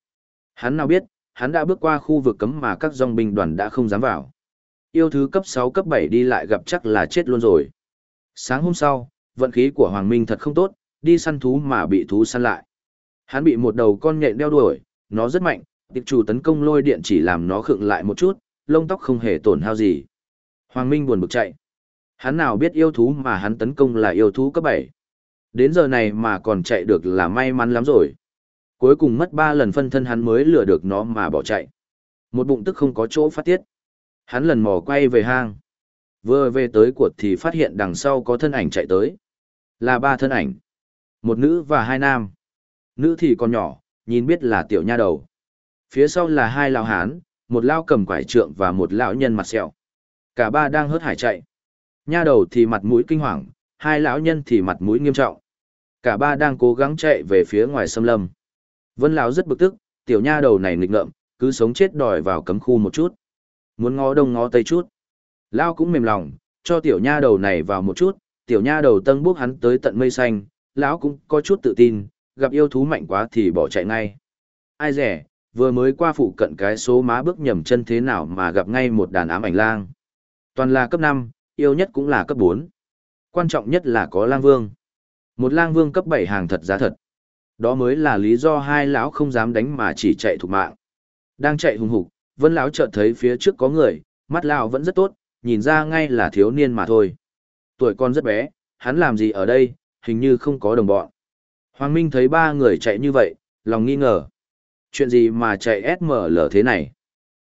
Speaker 1: Hắn nào biết, hắn đã bước qua khu vực cấm mà các dòng binh đoàn đã không dám vào. Yêu thứ cấp 6 cấp 7 đi lại gặp chắc là chết luôn rồi. Sáng hôm sau, vận khí của Hoàng Minh thật không tốt, đi săn thú mà bị thú săn lại. Hắn bị một đầu con nhện đeo đuổi, nó rất mạnh, tiệp chủ tấn công lôi điện chỉ làm nó khựng lại một chút, lông tóc không hề tổn hao gì. Hoàng Minh buồn bực chạy. Hắn nào biết yêu thú mà hắn tấn công là yêu thú cấp 7. Đến giờ này mà còn chạy được là may mắn lắm rồi. Cuối cùng mất 3 lần phân thân hắn mới lừa được nó mà bỏ chạy. Một bụng tức không có chỗ phát tiết. Hắn lần mò quay về hang. Vừa về tới cuột thì phát hiện đằng sau có thân ảnh chạy tới. Là ba thân ảnh. Một nữ và hai nam. Nữ thì còn nhỏ, nhìn biết là tiểu nha đầu. Phía sau là hai lão hán, một lão cầm quải trượng và một lão nhân mặt sẹo. Cả ba đang hớt hải chạy. Nha đầu thì mặt mũi kinh hoàng, hai lão nhân thì mặt mũi nghiêm trọng. Cả ba đang cố gắng chạy về phía ngoài sâm lâm. Vân lão rất bực tức, tiểu nha đầu này nghịch ngợm, cứ sống chết đòi vào cấm khu một chút. Muốn ngó đông ngó tây chút. Lão cũng mềm lòng, cho tiểu nha đầu này vào một chút, tiểu nha đầu tân bước hắn tới tận mây xanh, lão cũng có chút tự tin, gặp yêu thú mạnh quá thì bỏ chạy ngay. Ai rẻ, Vừa mới qua phụ cận cái số má bước nhầm chân thế nào mà gặp ngay một đàn ám ảnh lang. Toàn là cấp 5, yêu nhất cũng là cấp 4. Quan trọng nhất là có lang vương. Một lang vương cấp 7 hàng thật giá thật. Đó mới là lý do hai lão không dám đánh mà chỉ chạy thục mạng. Đang chạy hùng hục, Vân lão chợt thấy phía trước có người, mắt lão vẫn rất tốt, nhìn ra ngay là thiếu niên mà thôi. Tuổi con rất bé, hắn làm gì ở đây, hình như không có đồng bọn. Hoàng Minh thấy ba người chạy như vậy, lòng nghi ngờ. Chuyện gì mà chạy SML thế này?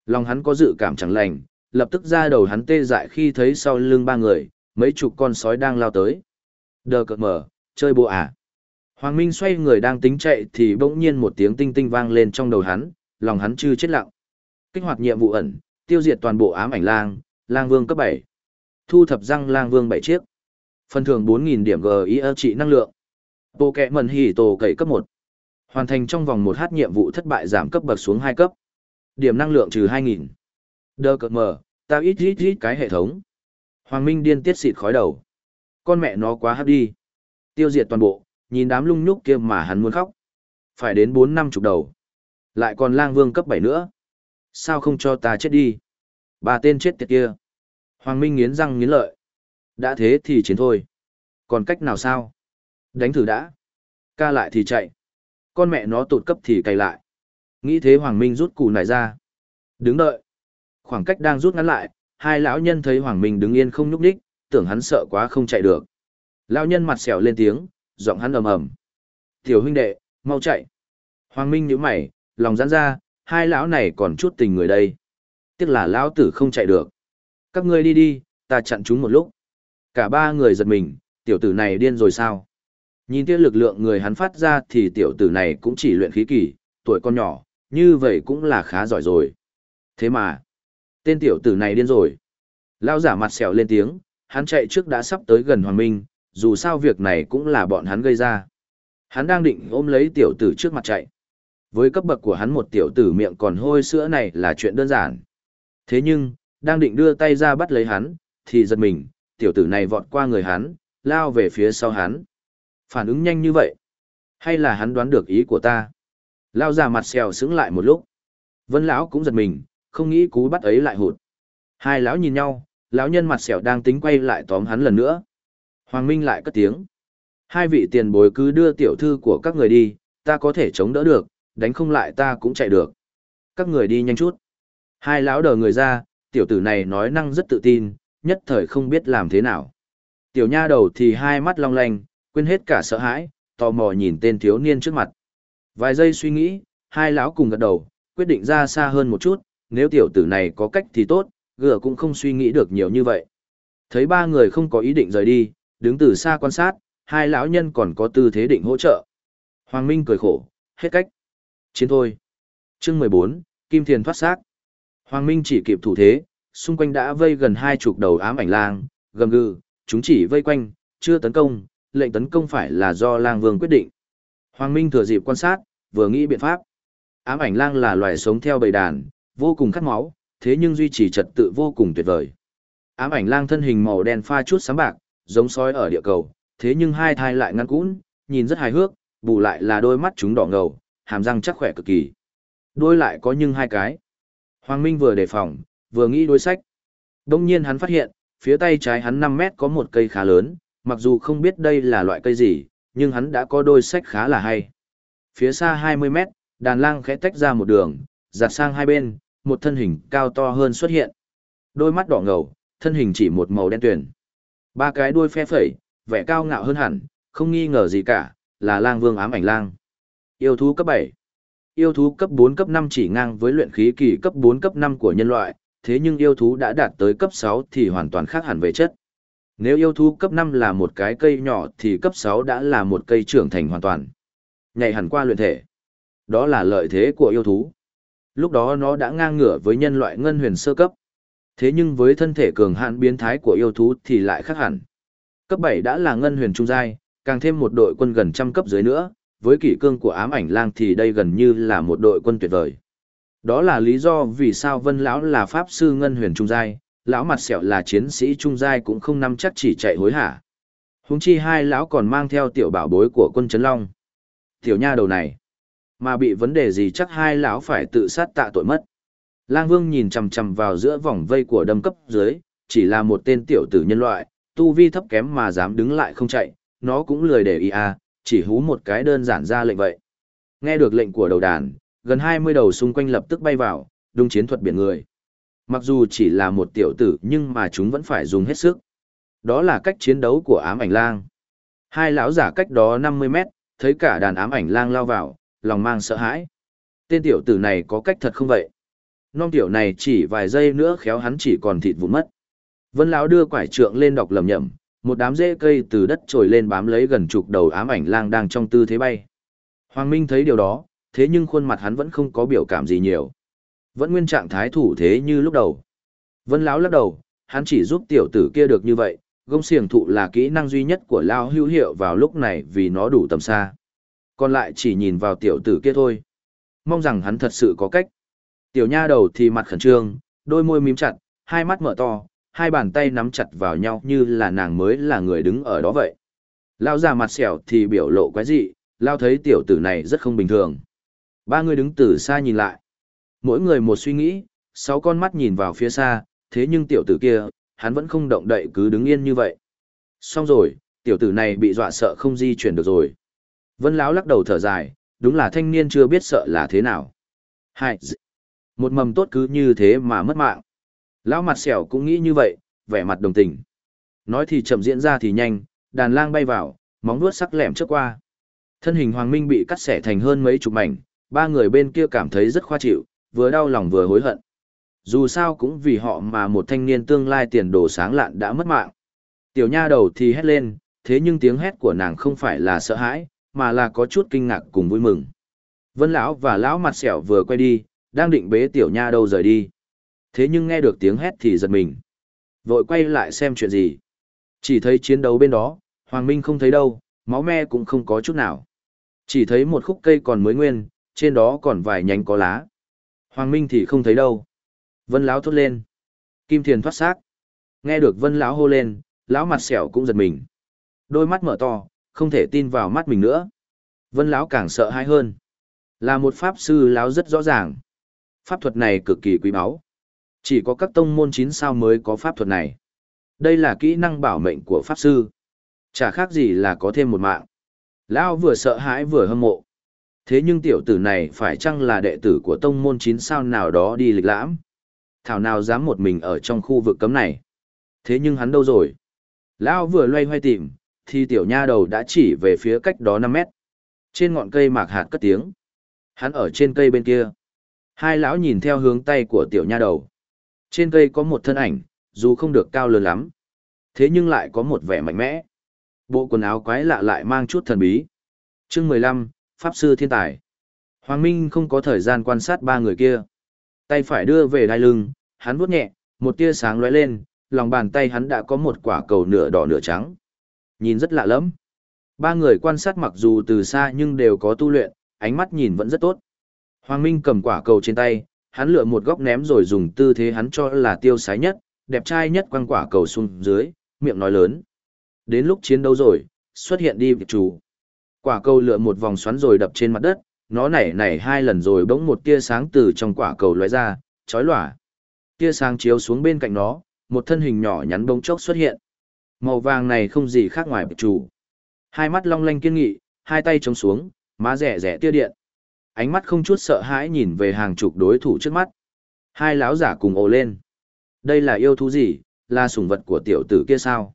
Speaker 1: Lòng hắn có dự cảm chẳng lành, lập tức ra đầu hắn tê dại khi thấy sau lưng ba người, mấy chục con sói đang lao tới. Đờ cợt mở, chơi bộ à? Hoàng Minh xoay người đang tính chạy thì bỗng nhiên một tiếng tinh tinh vang lên trong đầu hắn, lòng hắn chư chết lặng. Kích hoạt nhiệm vụ ẩn, tiêu diệt toàn bộ ám ảnh lang, lang vương cấp 7. Thu thập răng lang vương 7 chiếc. Phần thưởng 4.000 điểm GIE trị năng lượng. Bộ kẹ mần hỉ tổ cậy cấp 1. Hoàn thành trong vòng 1 h nhiệm vụ thất bại giảm cấp bậc xuống 2 cấp. Điểm năng lượng trừ 2.000. Đơ cợt mờ, tao ít ít ít cái hệ thống. Hoàng Minh điên tiết xịt khói đầu. Con mẹ nó quá hấp đi. Tiêu diệt toàn bộ, nhìn đám lung nhúc kia mà hắn muốn khóc. Phải đến 4 năm chục đầu. Lại còn lang vương cấp 7 nữa. Sao không cho ta chết đi? Ba tên chết tiệt kia. Hoàng Minh nghiến răng nghiến lợi. Đã thế thì chiến thôi. Còn cách nào sao? Đánh thử đã. Ca lại thì chạy. Con mẹ nó tụt cấp thì cày lại. Nghĩ thế Hoàng Minh rút củ nải ra. Đứng đợi. Khoảng cách đang rút ngắn lại, hai lão nhân thấy Hoàng Minh đứng yên không nhúc nhích, tưởng hắn sợ quá không chạy được. Lão nhân mặt xẻo lên tiếng, giọng hắn ầm ầm. "Tiểu huynh đệ, mau chạy." Hoàng Minh nhíu mày, lòng giãn ra, hai lão này còn chút tình người đây. Tiếc là lão tử không chạy được. Các ngươi đi đi, ta chặn chúng một lúc. Cả ba người giật mình, tiểu tử này điên rồi sao? Nhìn tia lực lượng người hắn phát ra thì tiểu tử này cũng chỉ luyện khí kỳ, tuổi con nhỏ, như vậy cũng là khá giỏi rồi. Thế mà, tên tiểu tử này điên rồi. Lao giả mặt xẻo lên tiếng, hắn chạy trước đã sắp tới gần Hoàng Minh, dù sao việc này cũng là bọn hắn gây ra. Hắn đang định ôm lấy tiểu tử trước mặt chạy. Với cấp bậc của hắn một tiểu tử miệng còn hôi sữa này là chuyện đơn giản. Thế nhưng, đang định đưa tay ra bắt lấy hắn, thì giật mình, tiểu tử này vọt qua người hắn, lao về phía sau hắn. Phản ứng nhanh như vậy. Hay là hắn đoán được ý của ta? Lao ra mặt xèo sững lại một lúc. Vân lão cũng giật mình, không nghĩ cú bắt ấy lại hụt. Hai lão nhìn nhau, lão nhân mặt xẻo đang tính quay lại tóm hắn lần nữa. Hoàng Minh lại cất tiếng. Hai vị tiền bối cứ đưa tiểu thư của các người đi, ta có thể chống đỡ được, đánh không lại ta cũng chạy được. Các người đi nhanh chút. Hai lão đờ người ra, tiểu tử này nói năng rất tự tin, nhất thời không biết làm thế nào. Tiểu nha đầu thì hai mắt long lanh, quên hết cả sợ hãi, tò mò nhìn tên thiếu niên trước mặt. Vài giây suy nghĩ, hai lão cùng gật đầu, quyết định ra xa hơn một chút, nếu tiểu tử này có cách thì tốt, gửa cũng không suy nghĩ được nhiều như vậy. Thấy ba người không có ý định rời đi, đứng từ xa quan sát, hai lão nhân còn có tư thế định hỗ trợ. Hoàng Minh cười khổ, hết cách. Chiến thôi. Chương 14, Kim Thiền thoát xác. Hoàng Minh chỉ kịp thủ thế, xung quanh đã vây gần hai chục đầu ám ảnh lang, gầm gừ, chúng chỉ vây quanh, chưa tấn công, lệnh tấn công phải là do lang vương quyết định. Hoàng Minh thừa dịp quan sát, vừa nghĩ biện pháp. Ám ảnh lang là loài sống theo bầy đàn, vô cùng khát máu, thế nhưng duy trì trật tự vô cùng tuyệt vời. Ám ảnh lang thân hình màu đen pha chút sáng bạc, giống sói ở địa cầu, thế nhưng hai thai lại ngăn cũn, nhìn rất hài hước, bù lại là đôi mắt chúng đỏ ngầu, hàm răng chắc khỏe cực kỳ. Đôi lại có nhưng hai cái. Hoàng Minh vừa đề phòng, vừa nghĩ đối sách. Đông nhiên hắn phát hiện, phía tay trái hắn 5 mét có một cây khá lớn, mặc dù không biết đây là loại cây gì, nhưng hắn đã có đôi sách khá là hay. Phía xa 20 mét, đàn lang khẽ tách ra một đường, giặt sang hai bên, một thân hình cao to hơn xuất hiện. Đôi mắt đỏ ngầu, thân hình chỉ một màu đen tuyền. Ba cái đuôi phe phẩy, vẻ cao ngạo hơn hẳn, không nghi ngờ gì cả, là lang vương ám ảnh lang. Yêu thú cấp 7 Yêu thú cấp 4 cấp 5 chỉ ngang với luyện khí kỳ cấp 4 cấp 5 của nhân loại, thế nhưng yêu thú đã đạt tới cấp 6 thì hoàn toàn khác hẳn về chất. Nếu yêu thú cấp 5 là một cái cây nhỏ thì cấp 6 đã là một cây trưởng thành hoàn toàn. Nhảy hẳn qua luyện thể. Đó là lợi thế của yêu thú. Lúc đó nó đã ngang ngửa với nhân loại ngân huyền sơ cấp. Thế nhưng với thân thể cường hạn biến thái của yêu thú thì lại khác hẳn. Cấp 7 đã là ngân huyền trung giai, càng thêm một đội quân gần trăm cấp dưới nữa, với kỷ cương của ám ảnh lang thì đây gần như là một đội quân tuyệt vời. Đó là lý do vì sao Vân lão là pháp sư ngân huyền trung giai, lão mặt sẹo là chiến sĩ trung giai cũng không nắm chắc chỉ chạy hối hả. Huống chi hai lão còn mang theo tiểu bảo bối của quân Trấn Long. Tiểu nha đầu này, Mà bị vấn đề gì chắc hai lão phải tự sát tạ tội mất. Lang Vương nhìn chằm chằm vào giữa vòng vây của đâm cấp dưới, chỉ là một tên tiểu tử nhân loại, tu vi thấp kém mà dám đứng lại không chạy, nó cũng lười để ý à, chỉ hú một cái đơn giản ra lệnh vậy. Nghe được lệnh của đầu đàn, gần 20 đầu xung quanh lập tức bay vào, đung chiến thuật biển người. Mặc dù chỉ là một tiểu tử nhưng mà chúng vẫn phải dùng hết sức. Đó là cách chiến đấu của ám ảnh lang. Hai lão giả cách đó 50 mét, thấy cả đàn ám ảnh lang lao vào, lòng mang sợ hãi. Tên tiểu tử này có cách thật không vậy? Non tiểu này chỉ vài giây nữa khéo hắn chỉ còn thịt vụn mất. Vân lão đưa quải trượng lên đọc lầm nhầm, một đám rễ cây từ đất trồi lên bám lấy gần chục đầu ám ảnh lang đang trong tư thế bay. Hoàng Minh thấy điều đó, thế nhưng khuôn mặt hắn vẫn không có biểu cảm gì nhiều. Vẫn nguyên trạng thái thủ thế như lúc đầu. Vân lão lắc đầu, hắn chỉ giúp tiểu tử kia được như vậy, gông xiềng thụ là kỹ năng duy nhất của Lao hữu hiệu vào lúc này vì nó đủ tầm xa. Còn lại chỉ nhìn vào tiểu tử kia thôi. Mong rằng hắn thật sự có cách. Tiểu nha đầu thì mặt khẩn trương, đôi môi mím chặt, hai mắt mở to, hai bàn tay nắm chặt vào nhau như là nàng mới là người đứng ở đó vậy. Lao già mặt xẻo thì biểu lộ quái dị, Lao thấy tiểu tử này rất không bình thường. Ba người đứng từ xa nhìn lại. Mỗi người một suy nghĩ, sáu con mắt nhìn vào phía xa, thế nhưng tiểu tử kia, hắn vẫn không động đậy cứ đứng yên như vậy. Xong rồi, tiểu tử này bị dọa sợ không di chuyển được rồi. Vân Lão lắc đầu thở dài, đúng là thanh niên chưa biết sợ là thế nào. Hai, một mầm tốt cứ như thế mà mất mạng. Lão mặt sẹo cũng nghĩ như vậy, vẻ mặt đồng tình. Nói thì chậm diễn ra thì nhanh, đàn lang bay vào, móng vuốt sắc lẹm trước qua. Thân hình Hoàng Minh bị cắt xẻ thành hơn mấy chục mảnh, ba người bên kia cảm thấy rất khoa chịu, vừa đau lòng vừa hối hận. Dù sao cũng vì họ mà một thanh niên tương lai tiền đồ sáng lạn đã mất mạng. Tiểu nha đầu thì hét lên, thế nhưng tiếng hét của nàng không phải là sợ hãi, mà là có chút kinh ngạc cùng vui mừng. Vân lão và lão mặt sẹo vừa quay đi, đang định bế tiểu nha đầu rời đi. Thế nhưng nghe được tiếng hét thì giật mình. Vội quay lại xem chuyện gì. Chỉ thấy chiến đấu bên đó, Hoàng Minh không thấy đâu, máu me cũng không có chút nào. Chỉ thấy một khúc cây còn mới nguyên, trên đó còn vài nhánh có lá. Hoàng Minh thì không thấy đâu. Vân lão thốt lên. Kim Thiền thoát xác. Nghe được Vân lão hô lên, lão mặt sẹo cũng giật mình. Đôi mắt mở to, không thể tin vào mắt mình nữa. Vân lão càng sợ hãi hơn. Là một pháp sư lão rất rõ ràng. Pháp thuật này cực kỳ quý báu. Chỉ có các tông môn chín sao mới có pháp thuật này. Đây là kỹ năng bảo mệnh của pháp sư. Chả khác gì là có thêm một mạng. Lão vừa sợ hãi vừa hâm mộ. Thế nhưng tiểu tử này phải chăng là đệ tử của tông môn chín sao nào đó đi lịch lãm? Thảo nào dám một mình ở trong khu vực cấm này? Thế nhưng hắn đâu rồi? Lão vừa loay hoay tìm, thì tiểu nha đầu đã chỉ về phía cách đó 5 mét. Trên ngọn cây mạc hạt cất tiếng. Hắn ở trên cây bên kia. Hai lão nhìn theo hướng tay của tiểu nha đầu. Trên cây có một thân ảnh, dù không được cao lớn lắm. Thế nhưng lại có một vẻ mạnh mẽ. Bộ quần áo quái lạ lại mang chút thần bí. chương 15, Pháp Sư Thiên Tài. Hoàng Minh không có thời gian quan sát ba người kia. Tay phải đưa về đai lưng, hắn vuốt nhẹ, một tia sáng lóe lên, lòng bàn tay hắn đã có một quả cầu nửa đỏ nửa trắng. Nhìn rất lạ lắm. Ba người quan sát mặc dù từ xa nhưng đều có tu luyện, ánh mắt nhìn vẫn rất tốt. Hoàng Minh cầm quả cầu trên tay, hắn lựa một góc ném rồi dùng tư thế hắn cho là tiêu sái nhất, đẹp trai nhất quăng quả cầu xuống dưới, miệng nói lớn. Đến lúc chiến đấu rồi, xuất hiện đi việc chủ. Quả cầu lựa một vòng xoắn rồi đập trên mặt đất, nó nảy nảy hai lần rồi bỗng một tia sáng từ trong quả cầu lóe ra, chói lòa. Tia sáng chiếu xuống bên cạnh nó, một thân hình nhỏ nhắn bỗng chốc xuất hiện. Màu vàng này không gì khác ngoài biệt chủ. Hai mắt long lanh kiên nghị, hai tay chống xuống, má rẻ rẻ tia điện. Ánh mắt không chút sợ hãi nhìn về hàng chục đối thủ trước mắt. Hai lão giả cùng ồ lên. Đây là yêu thú gì, là sủng vật của tiểu tử kia sao?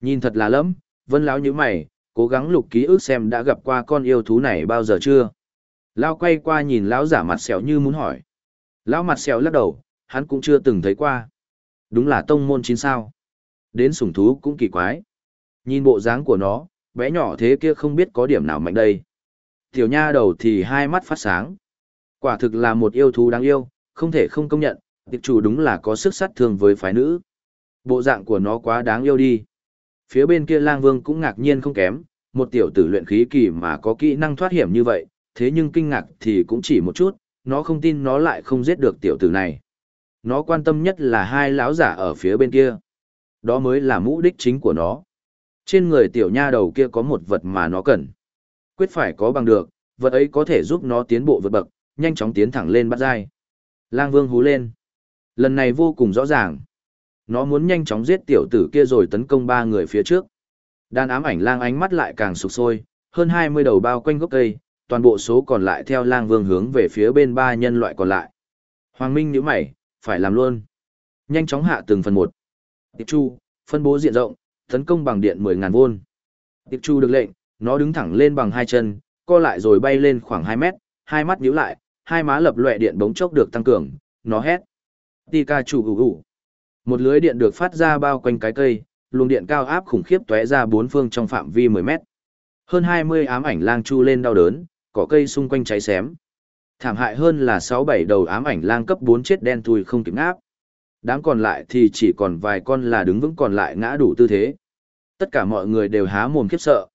Speaker 1: Nhìn thật là lắm, vân lão như mày, cố gắng lục ký ức xem đã gặp qua con yêu thú này bao giờ chưa. Lão quay qua nhìn lão giả mặt sẹo như muốn hỏi. Lão mặt sẹo lắc đầu, hắn cũng chưa từng thấy qua. Đúng là tông môn chín sao. Đến sủng thú cũng kỳ quái. Nhìn bộ dáng của nó, bé nhỏ thế kia không biết có điểm nào mạnh đây. Tiểu nha đầu thì hai mắt phát sáng. Quả thực là một yêu thú đáng yêu, không thể không công nhận, tiệp chủ đúng là có sức sát thương với phái nữ. Bộ dạng của nó quá đáng yêu đi. Phía bên kia lang vương cũng ngạc nhiên không kém, một tiểu tử luyện khí kỳ mà có kỹ năng thoát hiểm như vậy, thế nhưng kinh ngạc thì cũng chỉ một chút, nó không tin nó lại không giết được tiểu tử này. Nó quan tâm nhất là hai lão giả ở phía bên kia. Đó mới là mục đích chính của nó. Trên người tiểu nha đầu kia có một vật mà nó cần. Quyết phải có bằng được, vật ấy có thể giúp nó tiến bộ vượt bậc, nhanh chóng tiến thẳng lên bắt dai. Lang Vương hú lên. Lần này vô cùng rõ ràng. Nó muốn nhanh chóng giết tiểu tử kia rồi tấn công ba người phía trước. Đàn ám ảnh lang ánh mắt lại càng sụp sôi, hơn 20 đầu bao quanh gốc cây, toàn bộ số còn lại theo lang vương hướng về phía bên ba nhân loại còn lại. Hoàng Minh nhíu mày, phải làm luôn. Nhanh chóng hạ từng phần một. Tiệp Chu, phân bố diện rộng, tấn công bằng điện 10.000 vôn. Tiệp Chu được lệnh, nó đứng thẳng lên bằng hai chân, co lại rồi bay lên khoảng 2 mét, hai mắt nhíu lại, hai má lập lòe điện bóng chốc được tăng cường, nó hét. Pikachu chủ ủ ủ. Một lưới điện được phát ra bao quanh cái cây, luồng điện cao áp khủng khiếp tóe ra bốn phương trong phạm vi 10 mét. Hơn 20 ám ảnh lang chu lên đau đớn, cỏ cây xung quanh cháy xém. Thảm hại hơn là 6-7 đầu ám ảnh lang cấp 4 chết đen thui không kịp ngáp. Đám còn lại thì chỉ còn vài con là đứng vững còn lại ngã đủ tư thế. Tất cả mọi người đều há mồm khiếp sợ.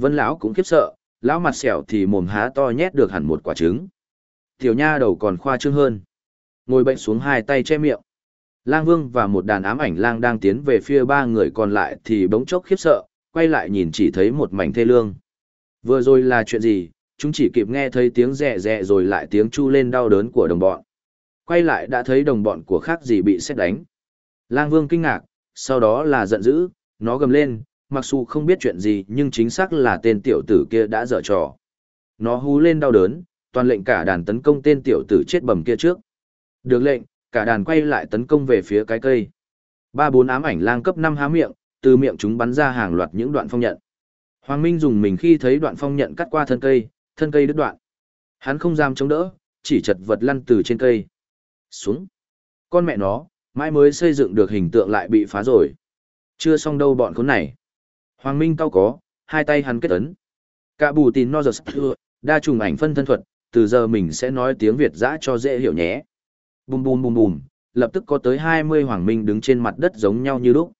Speaker 1: Vân lão cũng khiếp sợ, lão mặt sẹo thì mồm há to nhét được hẳn một quả trứng. Tiểu nha đầu còn khoa trương hơn. Ngồi bệnh xuống hai tay che miệng. Lang Vương và một đàn ám ảnh lang đang tiến về phía ba người còn lại thì bỗng chốc khiếp sợ, quay lại nhìn chỉ thấy một mảnh thê lương. Vừa rồi là chuyện gì, chúng chỉ kịp nghe thấy tiếng rẹ rẹ rồi lại tiếng chu lên đau đớn của đồng bọn. Quay lại đã thấy đồng bọn của khác gì bị xét đánh. Lang Vương kinh ngạc, sau đó là giận dữ, nó gầm lên, mặc dù không biết chuyện gì nhưng chính xác là tên tiểu tử kia đã dở trò. Nó hú lên đau đớn, toàn lệnh cả đàn tấn công tên tiểu tử chết bầm kia trước. Được lệnh, cả đàn quay lại tấn công về phía cái cây. Ba bốn ám ảnh lang cấp 5 há miệng, từ miệng chúng bắn ra hàng loạt những đoạn phong nhận. Hoàng Minh dùng mình khi thấy đoạn phong nhận cắt qua thân cây, thân cây đứt đoạn. Hắn không dám chống đỡ, chỉ chật vật lăn từ trên cây. Xuống. Con mẹ nó, mãi mới xây dựng được hình tượng lại bị phá rồi. Chưa xong đâu bọn khốn này. Hoàng Minh cao có, hai tay hắn kết ấn. Cả bù tin no giật đa trùng ảnh phân thân thuật, từ giờ mình sẽ nói tiếng Việt dã cho dễ hiểu nhé. Bùm bùm bùm bùm, lập tức có tới 20 hoàng minh đứng trên mặt đất giống nhau như lúc.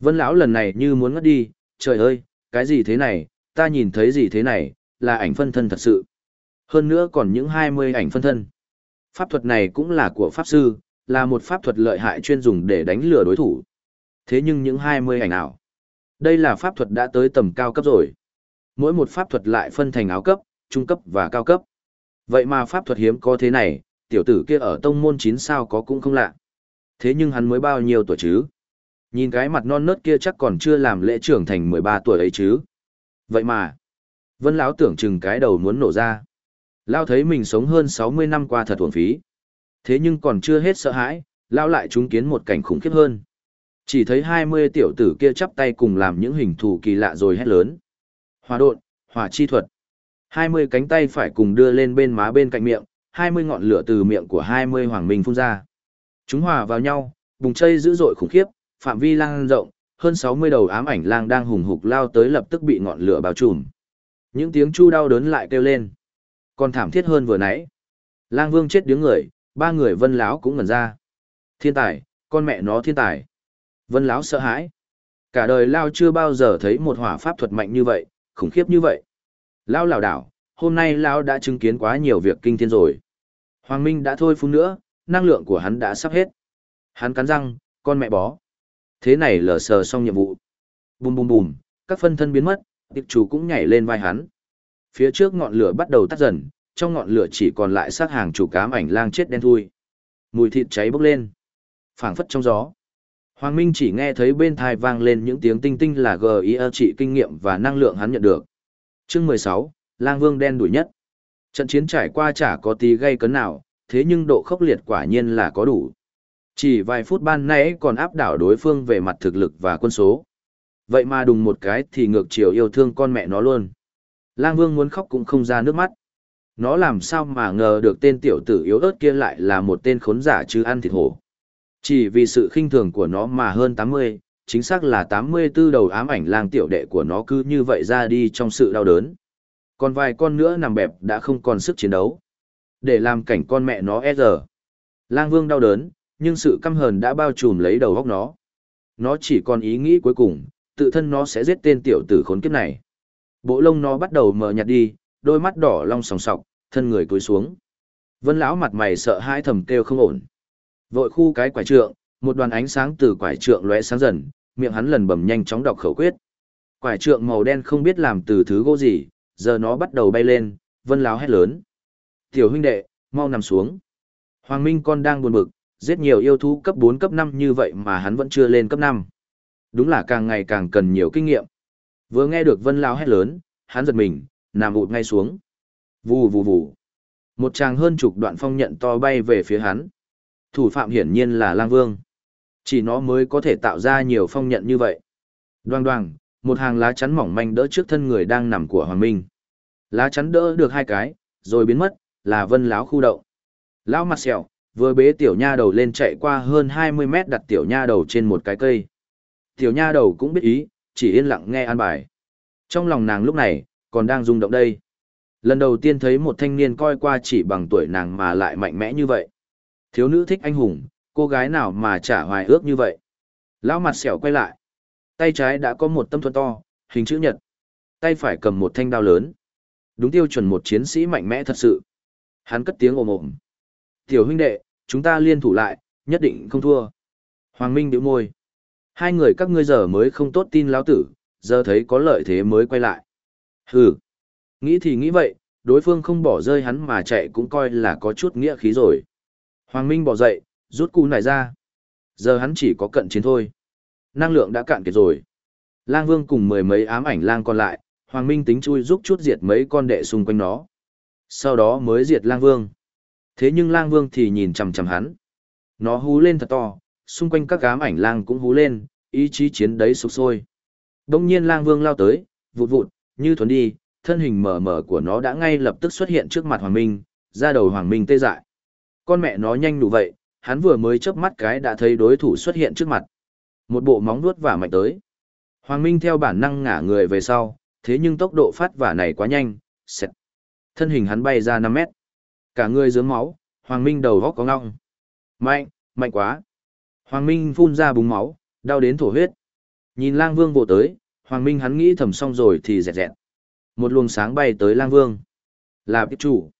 Speaker 1: Vân lão lần này như muốn ngất đi, trời ơi, cái gì thế này, ta nhìn thấy gì thế này, là ảnh phân thân thật sự. Hơn nữa còn những 20 ảnh phân thân. Pháp thuật này cũng là của pháp sư, là một pháp thuật lợi hại chuyên dùng để đánh lừa đối thủ. Thế nhưng những 20 ảnh ảo. Đây là pháp thuật đã tới tầm cao cấp rồi. Mỗi một pháp thuật lại phân thành áo cấp, trung cấp và cao cấp. Vậy mà pháp thuật hiếm có thế này, tiểu tử kia ở tông môn 9 sao có cũng không lạ. Thế nhưng hắn mới bao nhiêu tuổi chứ? Nhìn cái mặt non nớt kia chắc còn chưa làm lễ trưởng thành 13 tuổi ấy chứ. Vậy mà, Vân lão tưởng chừng cái đầu muốn nổ ra. lao thấy mình sống hơn 60 năm qua thật uổng phí. Thế nhưng còn chưa hết sợ hãi, lao lại chứng kiến một cảnh khủng khiếp hơn. Chỉ thấy 20 tiểu tử kia chắp tay cùng làm những hình thù kỳ lạ rồi hét lớn. Hòa độn, hỏa chi thuật. 20 cánh tay phải cùng đưa lên bên má bên cạnh miệng, 20 ngọn lửa từ miệng của 20 hoàng minh phun ra. Chúng hòa vào nhau, bùng chây dữ dội khủng khiếp, phạm vi lang rộng, hơn 60 đầu ám ảnh lang đang hùng hục lao tới lập tức bị ngọn lửa bao trùm. Những tiếng chu đau đớn lại kêu lên. Còn thảm thiết hơn vừa nãy. Lang Vương chết đứng người, ba người Vân lão cũng ngẩn ra. Thiên tài, con mẹ nó thiên tài. Vân lão sợ hãi. Cả đời lao chưa bao giờ thấy một hỏa pháp thuật mạnh như vậy, khủng khiếp như vậy. Lao lảo đảo, hôm nay lão đã chứng kiến quá nhiều việc kinh thiên rồi. Hoàng Minh đã thôi phun nữa, năng lượng của hắn đã sắp hết. Hắn cắn răng, con mẹ bó. Thế này lờ sờ xong nhiệm vụ. Bùm bùm bùm, các phân thân biến mất, tiệp chủ cũng nhảy lên vai hắn. Phía trước ngọn lửa bắt đầu tắt dần, trong ngọn lửa chỉ còn lại xác hàng chủ cám ảnh lang chết đen thui. Mùi thịt cháy bốc lên. phảng phất trong gió. Hoàng Minh chỉ nghe thấy bên thai vang lên những tiếng tinh tinh là GIE trị kinh nghiệm và năng lượng hắn nhận được. Chương 16, Lang Vương đen đuổi nhất. Trận chiến trải qua chả có tí gây cấn nào, thế nhưng độ khốc liệt quả nhiên là có đủ. Chỉ vài phút ban nãy còn áp đảo đối phương về mặt thực lực và quân số. Vậy mà đùng một cái thì ngược chiều yêu thương con mẹ nó luôn. Lang Vương muốn khóc cũng không ra nước mắt. Nó làm sao mà ngờ được tên tiểu tử yếu ớt kia lại là một tên khốn giả chứ ăn thịt hổ. Chỉ vì sự khinh thường của nó mà hơn 80, chính xác là 84 đầu ám ảnh lang tiểu đệ của nó cứ như vậy ra đi trong sự đau đớn. Còn vài con nữa nằm bẹp đã không còn sức chiến đấu. Để làm cảnh con mẹ nó e giờ. Lang Vương đau đớn, nhưng sự căm hờn đã bao trùm lấy đầu góc nó. Nó chỉ còn ý nghĩ cuối cùng, tự thân nó sẽ giết tên tiểu tử khốn kiếp này. Bộ lông nó bắt đầu mờ nhạt đi, đôi mắt đỏ long sòng sọc, thân người cúi xuống. Vân lão mặt mày sợ hãi thầm kêu không ổn. Vội khu cái quải trượng, một đoàn ánh sáng từ quải trượng lóe sáng dần, miệng hắn lần bầm nhanh chóng đọc khẩu quyết. Quải trượng màu đen không biết làm từ thứ gỗ gì, giờ nó bắt đầu bay lên, vân láo hét lớn. Tiểu huynh đệ, mau nằm xuống. Hoàng Minh con đang buồn bực, giết nhiều yêu thú cấp 4 cấp 5 như vậy mà hắn vẫn chưa lên cấp 5. Đúng là càng ngày càng cần nhiều kinh nghiệm. Vừa nghe được vân láo hét lớn, hắn giật mình, nằm ụt ngay xuống. Vù vù vù. Một tràng hơn chục đoạn phong nhận to bay về phía hắn. Thủ phạm hiển nhiên là lang vương. Chỉ nó mới có thể tạo ra nhiều phong nhận như vậy. Đoang đoang, một hàng lá chắn mỏng manh đỡ trước thân người đang nằm của Hoàng Minh. Lá chắn đỡ được hai cái, rồi biến mất, là vân láo khu đậu. Lão mặt sẹo, vừa bế tiểu nha đầu lên chạy qua hơn 20 mét đặt tiểu nha đầu trên một cái cây. Tiểu nha đầu cũng biết ý, chỉ yên lặng nghe an bài. Trong lòng nàng lúc này, còn đang rung động đây. Lần đầu tiên thấy một thanh niên coi qua chỉ bằng tuổi nàng mà lại mạnh mẽ như vậy. Thiếu nữ thích anh hùng, cô gái nào mà trả hoài ước như vậy. Lão mặt sẹo quay lại. Tay trái đã có một tâm thuần to, hình chữ nhật. Tay phải cầm một thanh đao lớn. Đúng tiêu chuẩn một chiến sĩ mạnh mẽ thật sự. Hắn cất tiếng ồm ồm. Tiểu huynh đệ, chúng ta liên thủ lại, nhất định không thua. Hoàng Minh điệu môi. Hai người các ngươi giờ mới không tốt tin lão tử, giờ thấy có lợi thế mới quay lại. Hừ. Nghĩ thì nghĩ vậy, đối phương không bỏ rơi hắn mà chạy cũng coi là có chút nghĩa khí rồi. Hoàng Minh bỏ dậy, rút cú này ra. Giờ hắn chỉ có cận chiến thôi. Năng lượng đã cạn kiệt rồi. Lang Vương cùng mười mấy ám ảnh lang còn lại, Hoàng Minh tính chui giúp chút diệt mấy con đệ xung quanh nó. Sau đó mới diệt Lang Vương. Thế nhưng lang vương thì nhìn chằm chằm hắn. Nó hú lên thật to, xung quanh các ám ảnh lang cũng hú lên, ý chí chiến đấy sục sôi. Đông nhiên lang vương lao tới, vụt vụt, như thuấn đi, thân hình mờ mờ của nó đã ngay lập tức xuất hiện trước mặt Hoàng Minh, ra đầu Hoàng Minh tê dại. Con mẹ nó nhanh đủ vậy, hắn vừa mới chớp mắt cái đã thấy đối thủ xuất hiện trước mặt. Một bộ móng vuốt vả mạnh tới. Hoàng Minh theo bản năng ngả người về sau, thế nhưng tốc độ phát vả này quá nhanh, xẹt. Thân hình hắn bay ra 5 mét. Cả người dướng máu, Hoàng Minh đầu góc có ngọng. Mạnh, mạnh quá. Hoàng Minh phun ra búng máu, đau đến thổ huyết. Nhìn lang vương vồ tới, Hoàng Minh hắn nghĩ thầm xong rồi thì dẹt dẹt. Một luồng sáng bay tới lang vương. Là tiệp chủ.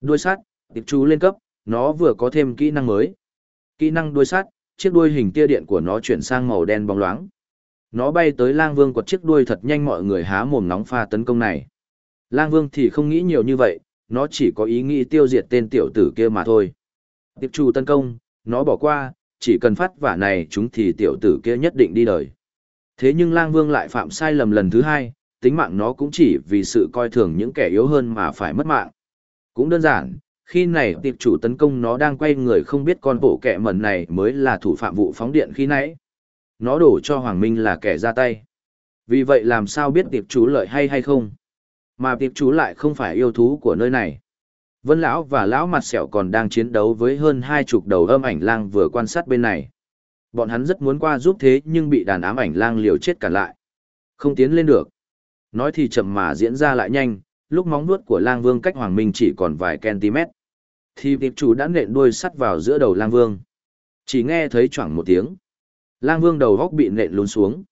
Speaker 1: Đuôi sắt, tiệp chủ lên cấp, nó vừa có thêm kỹ năng mới. Kỹ năng đuôi sắt, chiếc đuôi hình tia điện của nó chuyển sang màu đen bóng loáng. Nó bay tới lang vương quật chiếc đuôi thật nhanh mọi người há mồm nóng pha tấn công này. Lang vương thì không nghĩ nhiều như vậy, nó chỉ có ý nghĩ tiêu diệt tên tiểu tử kia mà thôi. Tiệp chủ tấn công, nó bỏ qua, chỉ cần phát vả này chúng thì tiểu tử kia nhất định đi đời. Thế nhưng lang vương lại phạm sai lầm lần thứ hai, tính mạng nó cũng chỉ vì sự coi thường những kẻ yếu hơn mà phải mất mạng. Cũng đơn giản, khi này tiệp chủ tấn công nó đang quay người không biết con bộ kẻ mẩn này mới là thủ phạm vụ phóng điện khi nãy. Nó đổ cho Hoàng Minh là kẻ ra tay. Vì vậy làm sao biết tiệp chủ lợi hay hay không? Mà tiệp chủ lại không phải yêu thú của nơi này. Vân lão và lão mặt sẹo còn đang chiến đấu với hơn hai chục đầu âm ảnh lang vừa quan sát bên này. Bọn hắn rất muốn qua giúp thế nhưng bị đàn ám ảnh lang liều chết cản lại. Không tiến lên được. Nói thì chậm mà diễn ra lại nhanh, lúc móng nuốt của lang vương cách hoàng minh chỉ còn vài cm. Thì tiệp chủ đã nện đuôi sắt vào giữa đầu lang vương. Chỉ nghe thấy choảng một tiếng. Lang vương đầu góc bị nện lún xuống.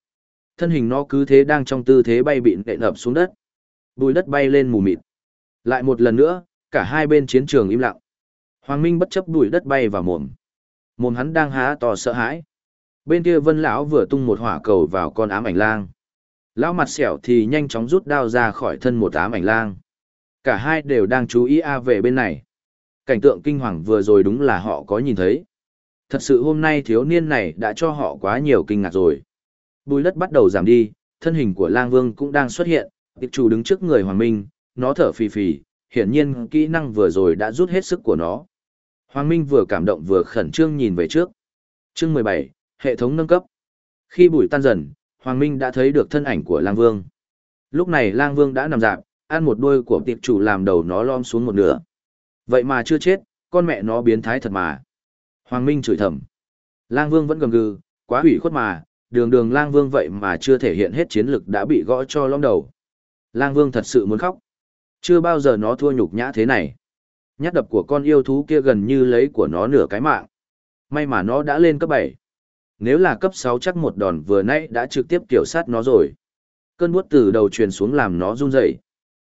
Speaker 1: Thân hình nó cứ thế đang trong tư thế bay bị nện ập xuống đất. Bùi đất bay lên mù mịt. Lại một lần nữa, cả hai bên chiến trường im lặng. Hoàng Minh bất chấp bùi đất bay vào mồm. Mồm hắn đang há to sợ hãi. Bên kia Vân lão vừa tung một hỏa cầu vào con ám ảnh lang. Lão mặt sẹo thì nhanh chóng rút đao ra khỏi thân một ám ảnh lang. Cả hai đều đang chú ý a về bên này. Cảnh tượng kinh hoàng vừa rồi đúng là họ có nhìn thấy. Thật sự hôm nay thiếu niên này đã cho họ quá nhiều kinh ngạc rồi. Bùi đất bắt đầu giảm đi, thân hình của lang vương cũng đang xuất hiện, Tiệp chủ đứng trước người Hoàng Minh, nó thở phì phì, hiển nhiên kỹ năng vừa rồi đã rút hết sức của nó. Hoàng Minh vừa cảm động vừa khẩn trương nhìn về trước. Chương 17, hệ thống nâng cấp. Khi bụi tan dần, Hoàng Minh đã thấy được thân ảnh của Lang Vương. Lúc này Lang Vương đã nằm dạng, ăn một đôi của tiệp chủ làm đầu nó lom xuống một nửa. Vậy mà chưa chết, con mẹ nó biến thái thật mà. Hoàng Minh chửi thầm. Lang Vương vẫn gầm gừ, quá hủy khuất mà, đường đường Lang Vương vậy mà chưa thể hiện hết chiến lực đã bị gõ cho lõm đầu. Lang Vương thật sự muốn khóc. Chưa bao giờ nó thua nhục nhã thế này. Nhát đập của con yêu thú kia gần như lấy của nó nửa cái mạng. May mà nó đã lên cấp 7. Nếu là cấp 6 chắc một đòn vừa nãy đã trực tiếp kiểu sát nó rồi. Cơn buốt từ đầu truyền xuống làm nó run rẩy.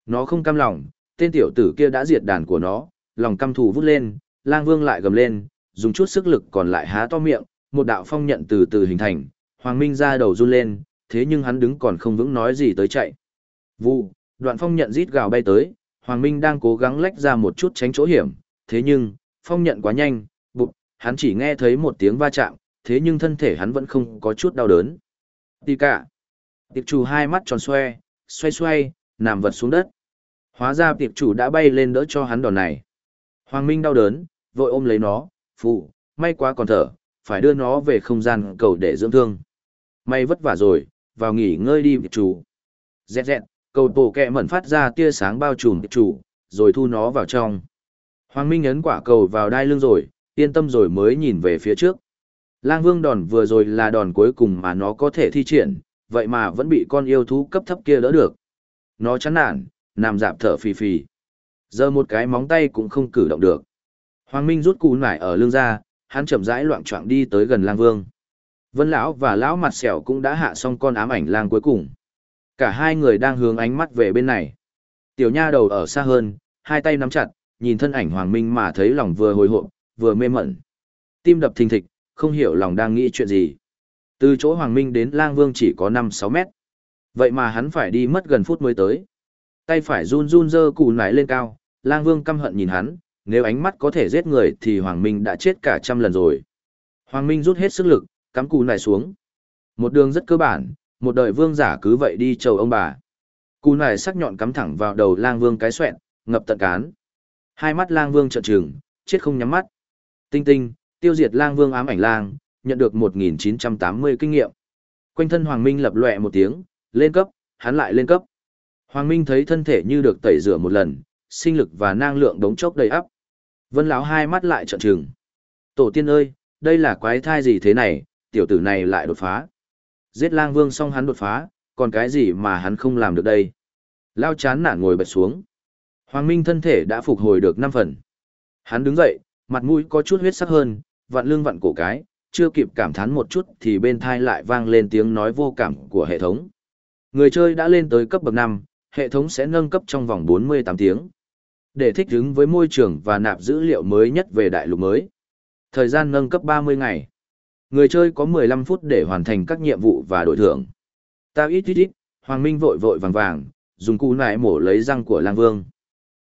Speaker 1: Nó không cam lòng, tên tiểu tử kia đã diệt đàn của nó, lòng căm thù vút lên, lang vương lại gầm lên, dùng chút sức lực còn lại há to miệng, một đạo phong nhận từ từ hình thành, Hoàng Minh ra đầu run lên, thế nhưng hắn đứng còn không vững nói gì tới chạy. Vụ, đoạn phong nhận rít gào bay tới, Hoàng Minh đang cố gắng lách ra một chút tránh chỗ hiểm, thế nhưng, phong nhận quá nhanh, bụt, hắn chỉ nghe thấy một tiếng va chạm, thế nhưng thân thể hắn vẫn không có chút đau đớn. Tì cả. Tiệp chủ hai mắt tròn xoe, xoay xoay, nằm vật xuống đất. Hóa ra tiệp chủ đã bay lên đỡ cho hắn đòn này. Hoàng Minh đau đớn, vội ôm lấy nó, phụ, may quá còn thở, phải đưa nó về không gian cầu để dưỡng thương. May vất vả rồi, vào nghỉ ngơi đi tiệp chủ. Dẹt dẹt, cầu tổ kẹ mẩn phát ra tia sáng bao trùm tiệp chủ, rồi thu nó vào trong. Hoàng Minh ấn quả cầu vào đai lưng rồi, yên tâm rồi mới nhìn về phía trước. Lang Vương đòn vừa rồi là đòn cuối cùng mà nó có thể thi triển, vậy mà vẫn bị con yêu thú cấp thấp kia đỡ được. Nó chán nản, nằm dạp thở phì phì. Giờ một cái móng tay cũng không cử động được. Hoàng Minh rút cú nải ở lưng ra, hắn chậm rãi loạn choạng đi tới gần Lang Vương. Vân lão và lão mặt sẹo cũng đã hạ xong con ám ảnh lang cuối cùng. Cả hai người đang hướng ánh mắt về bên này. Tiểu nha đầu ở xa hơn, hai tay nắm chặt, nhìn thân ảnh Hoàng Minh mà thấy lòng vừa hồi hộp, vừa mê mẩn. Tim đập thình thịch, không hiểu lòng đang nghĩ chuyện gì. Từ chỗ Hoàng Minh đến Lang Vương chỉ có 5-6 mét. Vậy mà hắn phải đi mất gần phút mới tới. Tay phải run run dơ củ nải lên cao, Lang Vương căm hận nhìn hắn, nếu ánh mắt có thể giết người thì Hoàng Minh đã chết cả trăm lần rồi. Hoàng Minh rút hết sức lực, cắm cù nải xuống. Một đường rất cơ bản, một đời vương giả cứ vậy đi chầu ông bà. Cù nải sắc nhọn cắm thẳng vào đầu Lang Vương cái xoẹn, ngập tận cán. Hai mắt Lang Vương trợn trừng, chết không nhắm mắt. Tinh tinh, tiêu diệt Lang Vương ám ảnh lang, nhận được 1980 kinh nghiệm. Quanh thân Hoàng Minh lập lòe một tiếng, lên cấp, hắn lại lên cấp. Hoàng Minh thấy thân thể như được tẩy rửa một lần, sinh lực và năng lượng đống chốc đầy ắp. Vân lão hai mắt lại trợn trừng. Tổ tiên ơi, đây là quái thai gì thế này, tiểu tử này lại đột phá. Giết lang vương xong hắn đột phá, còn cái gì mà hắn không làm được đây. Lao chán nản ngồi bật xuống. Hoàng Minh thân thể đã phục hồi được 5 phần. Hắn đứng dậy, mặt mũi có chút huyết sắc hơn, vặn lưng vặn cổ cái, chưa kịp cảm thán một chút thì bên thai lại vang lên tiếng nói vô cảm của hệ thống. Người chơi đã lên tới cấp bậc 5, hệ thống sẽ nâng cấp trong vòng 48 tiếng. Để thích ứng với môi trường và nạp dữ liệu mới nhất về đại lục mới. Thời gian nâng cấp 30 ngày. Người chơi có 15 phút để hoàn thành các nhiệm vụ và đổi thưởng. Tao ít ít ít, Hoàng Minh vội vội vàng vàng, dùng cú nải mổ lấy răng của lang vương.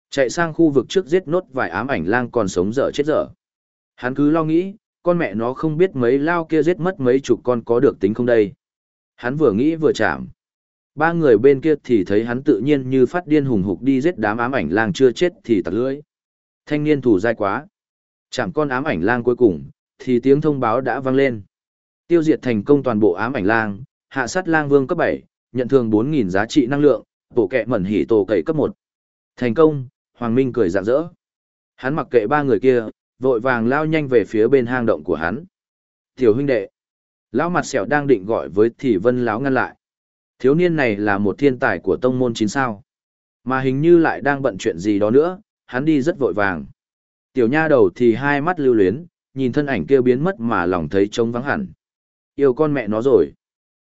Speaker 1: Chạy sang khu vực trước giết nốt vài ám ảnh lang còn sống dở chết dở. Hắn cứ lo nghĩ, con mẹ nó không biết mấy lao kia giết mất mấy chục con có được tính không đây. Hắn vừa nghĩ vừa chạm. Ba người bên kia thì thấy hắn tự nhiên như phát điên hùng hục đi giết đám ám ảnh lang chưa chết thì tặc lưỡi. Thanh niên thủ dai quá. Chạm con ám ảnh lang cuối cùng, thì tiếng thông báo đã vang lên. Tiêu diệt thành công toàn bộ ám ảnh lang, hạ sát lang vương cấp bảy nhận thường 4.000 giá trị năng lượng, bộ kẹ mẩn hỉ tổ cậy cấp một Thành công, Hoàng Minh cười rạng rỡ. Hắn mặc kệ ba người kia, vội vàng lao nhanh về phía bên hang động của hắn. Tiểu huynh đệ. Lão mặt sẹo đang định gọi với thì vân lão ngăn lại. Thiếu niên này là một thiên tài của tông môn chín sao. Mà hình như lại đang bận chuyện gì đó nữa, hắn đi rất vội vàng. Tiểu nha đầu thì hai mắt lưu luyến, nhìn thân ảnh kia biến mất mà lòng thấy trống vắng hẳn. Yêu con mẹ nó rồi.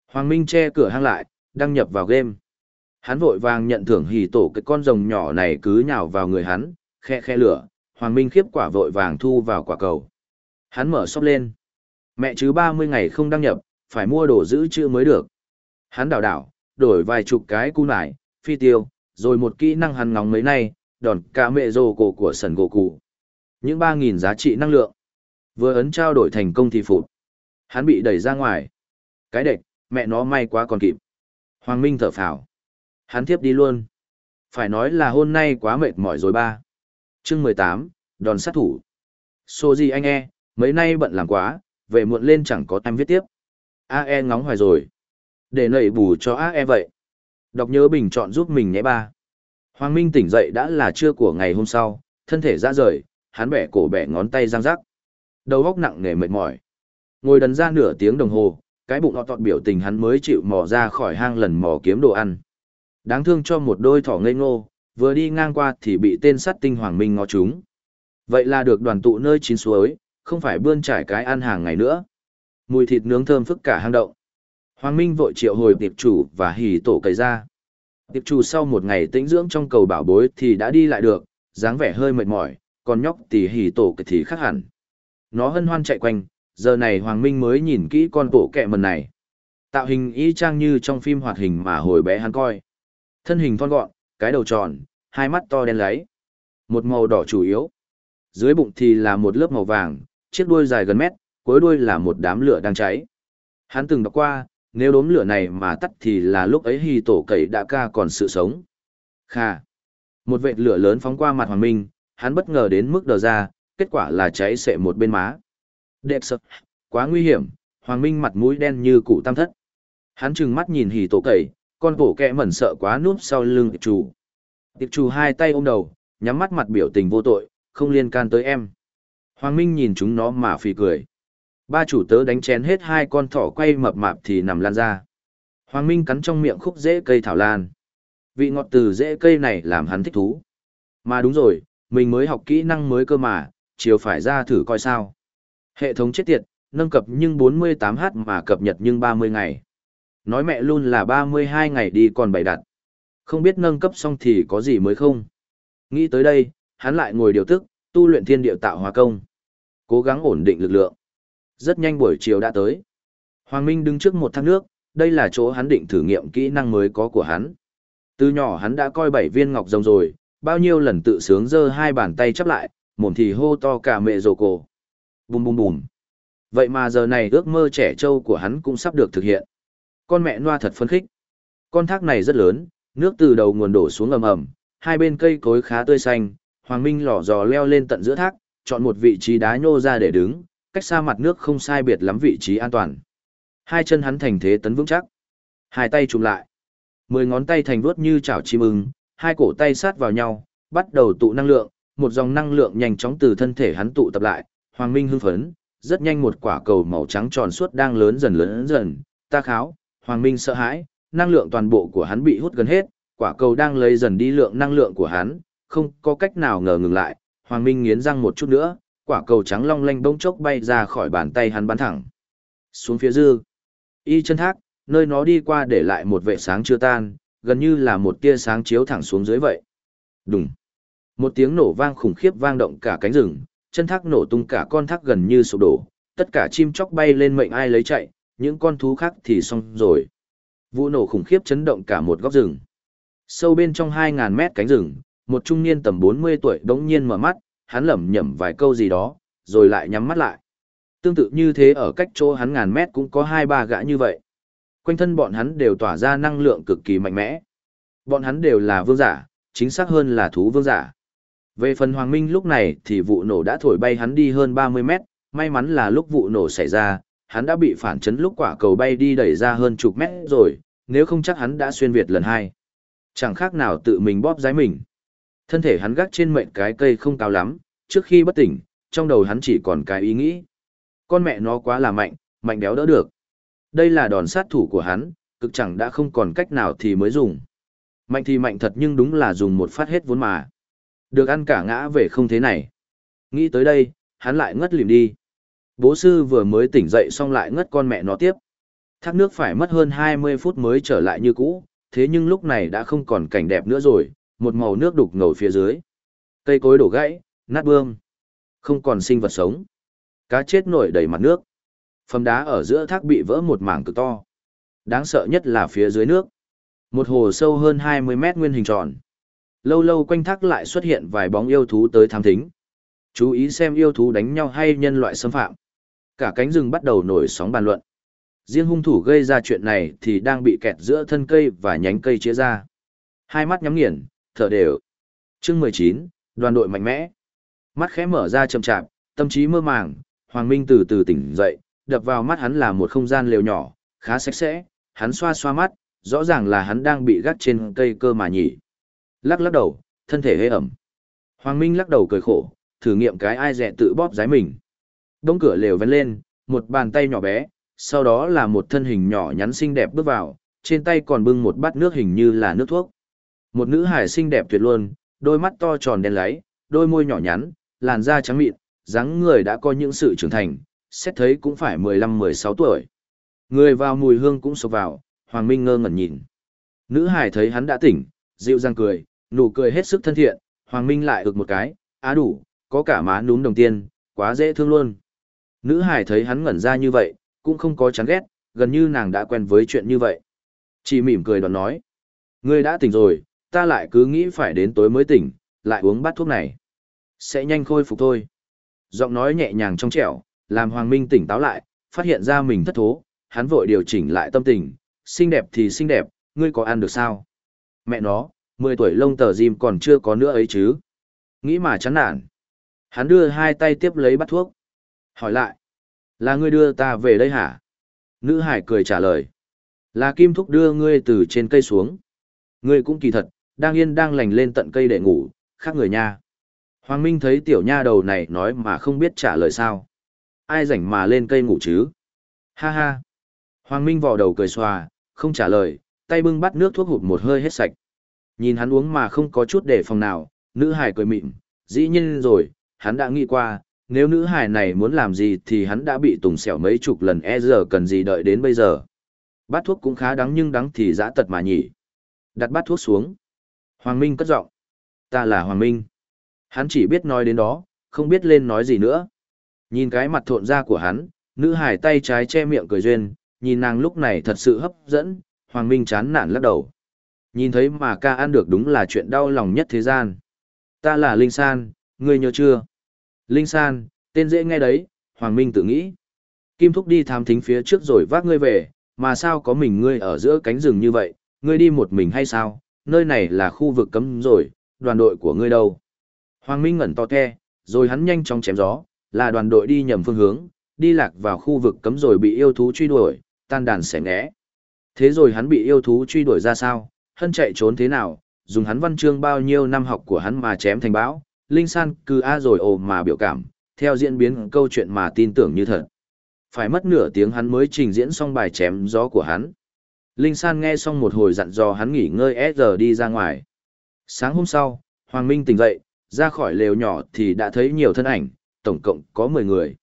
Speaker 1: Hoàng Minh che cửa hang lại, đăng nhập vào game. Hắn vội vàng nhận thưởng hỉ tổ cái con rồng nhỏ này cứ nhào vào người hắn, khe khe lửa, Hoàng Minh khiếp quả vội vàng thu vào quả cầu. Hắn mở shop lên. Mẹ chứ 30 ngày không đăng nhập, phải mua đồ giữ chữ mới được. Hắn đảo đảo, đổi vài chục cái cu nải, phi tiêu, rồi một kỹ năng hắn ngóng mấy nay, đòn cả mẹ rồ cổ của sần gỗ cụ. Những 3.000 giá trị năng lượng. Vừa ấn trao đổi thành công thì phụt. Hắn bị đẩy ra ngoài. Cái đệch, mẹ nó may quá còn kịp. Hoàng Minh thở phào. Hắn tiếp đi luôn. Phải nói là hôm nay quá mệt mỏi rồi ba. chương mười tám đòn sát thủ. Xô gì anh e, mấy nay bận làm quá, về muộn lên chẳng có time viết tiếp. AE ngóng hoài rồi. Để nảy bù cho AE vậy. Đọc nhớ bình chọn giúp mình nhé ba. Hoàng Minh tỉnh dậy đã là trưa của ngày hôm sau, thân thể ra rời, hắn bẻ cổ bẻ ngón tay răng rắc. Đầu óc nặng nề mệt mỏi. Ngồi đần ra nửa tiếng đồng hồ, cái bụng họ tọt biểu tình hắn mới chịu mò ra khỏi hang lần mò kiếm đồ ăn. Đáng thương cho một đôi thỏ ngây ngô, vừa đi ngang qua thì bị tên sát tinh Hoàng Minh ngó chúng. Vậy là được đoàn tụ nơi chín suối, không phải bươn trải cái ăn hàng ngày nữa. Mùi thịt nướng thơm phức cả hang động. Hoàng Minh vội triệu hồi tiệp chủ và hỉ tổ cầy ra. Tiệp chủ sau một ngày tĩnh dưỡng trong cầu bảo bối thì đã đi lại được, dáng vẻ hơi mệt mỏi, còn nhóc thì hỉ tổ thì khác hẳn. Nó hân hoan chạy quanh, giờ này Hoàng Minh mới nhìn kỹ con bộ kẹ mần này. Tạo hình y chang như trong phim hoạt hình mà hồi bé hắn coi. Thân hình thon gọn, cái đầu tròn, hai mắt to đen láy. Một màu đỏ chủ yếu. Dưới bụng thì là một lớp màu vàng, chiếc đuôi dài gần mét, cuối đuôi là một đám lửa đang cháy. Hắn từng đọc qua, nếu đốm lửa này mà tắt thì là lúc ấy hy tổ cậy đã ca còn sự sống. Kha. Một vệt lửa lớn phóng qua mặt Hoàng Minh, hắn bất ngờ đến mức đờ ra, kết quả là cháy xệ một bên má. Đẹp sợ. Quá nguy hiểm, Hoàng Minh mặt mũi đen như cụ tam thất. Hắn trừng mắt nhìn hì tổ cậy, con bổ kẹ mẩn sợ quá núp sau lưng tiệp chủ. Tiệp chủ hai tay ôm đầu, nhắm mắt mặt biểu tình vô tội, không liên can tới em. Hoàng Minh nhìn chúng nó mà phì cười. Ba chủ tớ đánh chén hết hai con thỏ quay mập mạp thì nằm lan ra. Hoàng Minh cắn trong miệng khúc rễ cây thảo lan. Vị ngọt từ rễ cây này làm hắn thích thú. Mà đúng rồi, mình mới học kỹ năng mới cơ mà, chiều phải ra thử coi sao. Hệ thống chết tiệt, nâng cập nhưng 48h mà cập nhật nhưng 30 ngày. Nói mẹ luôn là 32 ngày đi còn bày đặt. Không biết nâng cấp xong thì có gì mới không. Nghĩ tới đây, hắn lại ngồi điều tức, tu luyện thiên điệu tạo hóa công. Cố gắng ổn định lực lượng. Rất nhanh buổi chiều đã tới. Hoàng Minh đứng trước một thác nước, đây là chỗ hắn định thử nghiệm kỹ năng mới có của hắn. Từ nhỏ hắn đã coi bảy viên ngọc rồng rồi, bao nhiêu lần tự sướng giơ hai bàn tay chắp lại, mồm thì hô to cả mẹ rồ cổ. Bùm bùm bùm. Vậy mà giờ này ước mơ trẻ trâu của hắn cũng sắp được thực hiện. Con mẹ noa thật phấn khích. Con thác này rất lớn, nước từ đầu nguồn đổ xuống ầm ầm, hai bên cây cối khá tươi xanh, Hoàng Minh lỏ dò leo lên tận giữa thác, chọn một vị trí đá nhô ra để đứng, cách xa mặt nước không sai biệt lắm vị trí an toàn. Hai chân hắn thành thế tấn vững chắc. Hai tay chụm lại. Mười ngón tay thành vuốt như chảo chim ưng, hai cổ tay sát vào nhau, bắt đầu tụ năng lượng, một dòng năng lượng nhanh chóng từ thân thể hắn tụ tập lại. Hoàng Minh hưng phấn, rất nhanh một quả cầu màu trắng tròn suốt đang lớn dần lớn dần. Ta kháo, Hoàng Minh sợ hãi, năng lượng toàn bộ của hắn bị hút gần hết, quả cầu đang lấy dần đi lượng năng lượng của hắn, không có cách nào ngờ ngừng lại. Hoàng Minh nghiến răng một chút nữa, quả cầu trắng long lanh bỗng chốc bay ra khỏi bàn tay hắn bắn thẳng. Xuống phía dư. Y chân thác, nơi nó đi qua để lại một vệ sáng chưa tan, gần như là một tia sáng chiếu thẳng xuống dưới vậy. Đùng. Một tiếng nổ vang khủng khiếp vang động cả cánh rừng, chân thác nổ tung cả con thác gần như sụp đổ, tất cả chim chóc bay lên mệnh ai lấy chạy, những con thú khác thì xong rồi. Vụ nổ khủng khiếp chấn động cả một góc rừng. Sâu bên trong 2.000 mét cánh rừng, một trung niên tầm 40 tuổi đống nhiên mở mắt, hắn lẩm nhẩm vài câu gì đó, rồi lại nhắm mắt lại. Tương tự như thế ở cách chỗ hắn ngàn mét cũng có hai ba gã như vậy. Quanh thân bọn hắn đều tỏa ra năng lượng cực kỳ mạnh mẽ. Bọn hắn đều là vương giả, chính xác hơn là thú vương giả. Về phần Hoàng Minh lúc này thì vụ nổ đã thổi bay hắn đi hơn 30 mét, may mắn là lúc vụ nổ xảy ra, hắn đã bị phản chấn lúc quả cầu bay đi đẩy ra hơn chục mét rồi, nếu không chắc hắn đã xuyên Việt lần hai. Chẳng khác nào tự mình bóp giái mình. Thân thể hắn gác trên mệnh cái cây không cao lắm, trước khi bất tỉnh, trong đầu hắn chỉ còn cái ý nghĩ. Con mẹ nó quá là mạnh, mạnh béo đỡ được. Đây là đòn sát thủ của hắn, cực chẳng đã không còn cách nào thì mới dùng. Mạnh thì mạnh thật nhưng đúng là dùng một phát hết vốn mà. Được ăn cả ngã về không thế này. Nghĩ tới đây, hắn lại ngất lìm đi. Bố sư vừa mới tỉnh dậy xong lại ngất con mẹ nó tiếp. Thác nước phải mất hơn 20 phút mới trở lại như cũ, thế nhưng lúc này đã không còn cảnh đẹp nữa rồi, một màu nước đục ngầu phía dưới. Cây cối đổ gãy, nát bươm. Không còn sinh vật sống. Cá chết nổi đầy mặt nước. phầm đá ở giữa thác bị vỡ một mảng cực to. Đáng sợ nhất là phía dưới nước. Một hồ sâu hơn 20 mét nguyên hình tròn. Lâu lâu quanh thác lại xuất hiện vài bóng yêu thú tới tham thính. Chú ý xem yêu thú đánh nhau hay nhân loại xâm phạm. Cả cánh rừng bắt đầu nổi sóng bàn luận. Riêng hung thủ gây ra chuyện này thì đang bị kẹt giữa thân cây và nhánh cây chia ra. Hai mắt nhắm nghiền, thở đều. Chương 19, đoàn đội mạnh mẽ. Mắt khẽ mở ra chậm chạp, tâm trí mơ màng, Hoàng Minh từ từ tỉnh dậy, đập vào mắt hắn là một không gian lều nhỏ, khá sạch sẽ, hắn xoa xoa mắt, rõ ràng là hắn đang bị gắt trên cây cơ mà nhỉ. Lắc lắc đầu, thân thể hê ẩm. Hoàng Minh lắc đầu cười khổ, thử nghiệm cái ai dè tự bóp giái mình. Đông cửa lều vén lên, một bàn tay nhỏ bé, sau đó là một thân hình nhỏ nhắn xinh đẹp bước vào, trên tay còn bưng một bát nước hình như là nước thuốc. Một nữ hải xinh đẹp tuyệt luôn, đôi mắt to tròn đen láy, đôi môi nhỏ nhắn, làn da trắng mịn, dáng người đã có những sự trưởng thành, xét thấy cũng phải 15-16 tuổi. Người vào mùi hương cũng sộc vào, Hoàng Minh ngơ ngẩn nhìn. Nữ hải thấy hắn đã tỉnh, dịu dàng cười, nụ cười hết sức thân thiện, Hoàng Minh lại ực một cái, á đủ, có cả má núm đồng tiên, quá dễ thương luôn. Nữ hải thấy hắn ngẩn ra như vậy, cũng không có chán ghét, gần như nàng đã quen với chuyện như vậy. Chỉ mỉm cười đoán nói. Ngươi đã tỉnh rồi, ta lại cứ nghĩ phải đến tối mới tỉnh, lại uống bát thuốc này. Sẽ nhanh khôi phục thôi. Giọng nói nhẹ nhàng trong trẻo, làm Hoàng Minh tỉnh táo lại, phát hiện ra mình thất thố, hắn vội điều chỉnh lại tâm tình, xinh đẹp thì xinh đẹp, ngươi có ăn được sao? Mẹ nó, 10 tuổi lông tờ dìm còn chưa có nữa ấy chứ. Nghĩ mà chán nản. Hắn đưa hai tay tiếp lấy bát thuốc. Hỏi lại, là ngươi đưa ta về đây hả? Nữ hải cười trả lời, là Kim Thúc đưa ngươi từ trên cây xuống. Ngươi cũng kỳ thật, đang yên đang lành lên tận cây để ngủ, khác người nha. Hoàng Minh thấy tiểu nha đầu này nói mà không biết trả lời sao. Ai rảnh mà lên cây ngủ chứ? Ha ha. Hoàng Minh vò đầu cười xòa, không trả lời, tay bưng bắt nước thuốc hụt một hơi hết sạch. Nhìn hắn uống mà không có chút đề phòng nào, nữ hải cười mịn, dĩ nhiên rồi, hắn đã nghĩ qua, nếu nữ hải này muốn làm gì thì hắn đã bị tùng xẻo mấy chục lần e giờ cần gì đợi đến bây giờ. Bát thuốc cũng khá đắng nhưng đắng thì dã tật mà nhỉ. Đặt bát thuốc xuống. Hoàng Minh cất giọng. Ta là Hoàng Minh. Hắn chỉ biết nói đến đó, không biết lên nói gì nữa. Nhìn cái mặt thộn ra của hắn, nữ hải tay trái che miệng cười duyên, nhìn nàng lúc này thật sự hấp dẫn, Hoàng Minh chán nản lắc đầu. Nhìn thấy mà ca ăn được đúng là chuyện đau lòng nhất thế gian. Ta là Linh San, ngươi nhớ chưa? Linh San, tên dễ nghe đấy, Hoàng Minh tự nghĩ. Kim Thúc đi thám thính phía trước rồi vác ngươi về, mà sao có mình ngươi ở giữa cánh rừng như vậy, ngươi đi một mình hay sao? Nơi này là khu vực cấm rồi, đoàn đội của ngươi đâu? Hoàng Minh ngẩn to the, rồi hắn nhanh chóng chém gió, là đoàn đội đi nhầm phương hướng, đi lạc vào khu vực cấm rồi bị yêu thú truy đuổi, tan đàn xẻ ngẽ. Thế rồi hắn bị yêu thú truy đuổi ra sao, hân chạy trốn thế nào, dùng hắn văn chương bao nhiêu năm học của hắn mà chém thành bão, Linh San cứ a rồi ồ mà biểu cảm, theo diễn biến câu chuyện mà tin tưởng như thật. Phải mất nửa tiếng hắn mới trình diễn xong bài chém gió của hắn. Linh San nghe xong một hồi dặn dò hắn nghỉ ngơi e giờ đi ra ngoài. Sáng hôm sau, Hoàng Minh tỉnh dậy, ra khỏi lều nhỏ thì đã thấy nhiều thân ảnh, tổng cộng có 10 người.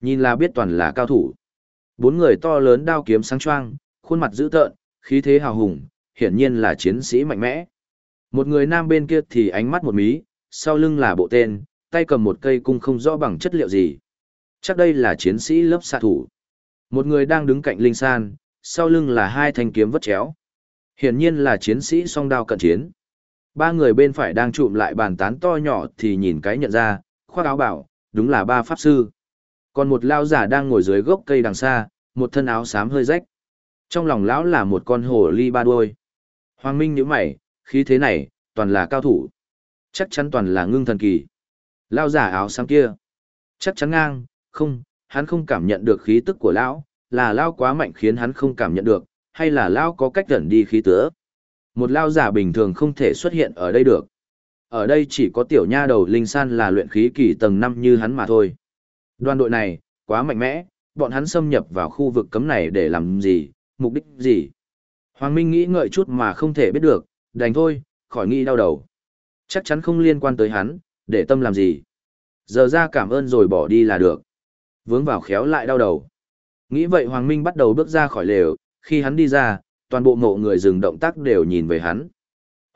Speaker 1: Nhìn là biết toàn là cao thủ. Bốn người to lớn đao kiếm sáng choang, khuôn mặt dữ tợn, khí thế hào hùng, hiển nhiên là chiến sĩ mạnh mẽ. Một người nam bên kia thì ánh mắt một mí, sau lưng là bộ tên, tay cầm một cây cung không rõ bằng chất liệu gì. Chắc đây là chiến sĩ lớp xạ thủ. Một người đang đứng cạnh Linh San, sau lưng là hai thanh kiếm vất chéo. Hiển nhiên là chiến sĩ song đao cận chiến. Ba người bên phải đang trụm lại bàn tán to nhỏ thì nhìn cái nhận ra, khoác áo bảo, đúng là ba pháp sư. Còn một lao giả đang ngồi dưới gốc cây đằng xa, một thân áo xám hơi rách. Trong lòng lão là một con hổ ly ba đuôi. Hoàng Minh nhíu mày, khí thế này, toàn là cao thủ. Chắc chắn toàn là ngưng thần kỳ. Lao giả áo xám kia. Chắc chắn ngang, không, hắn không cảm nhận được khí tức của lão, là lao quá mạnh khiến hắn không cảm nhận được, hay là lao có cách gần đi khí tứa. Một lao giả bình thường không thể xuất hiện ở đây được. Ở đây chỉ có tiểu nha đầu linh san là luyện khí kỳ tầng 5 như hắn mà thôi. Đoàn đội này, quá mạnh mẽ, bọn hắn xâm nhập vào khu vực cấm này để làm gì, mục đích gì. Hoàng Minh nghĩ ngợi chút mà không thể biết được, đành thôi, khỏi nghĩ đau đầu. Chắc chắn không liên quan tới hắn, để tâm làm gì. Giờ ra cảm ơn rồi bỏ đi là được. Vướng vào khéo lại đau đầu. Nghĩ vậy Hoàng Minh bắt đầu bước ra khỏi lều, khi hắn đi ra, toàn bộ mộ người dừng động tác đều nhìn về hắn.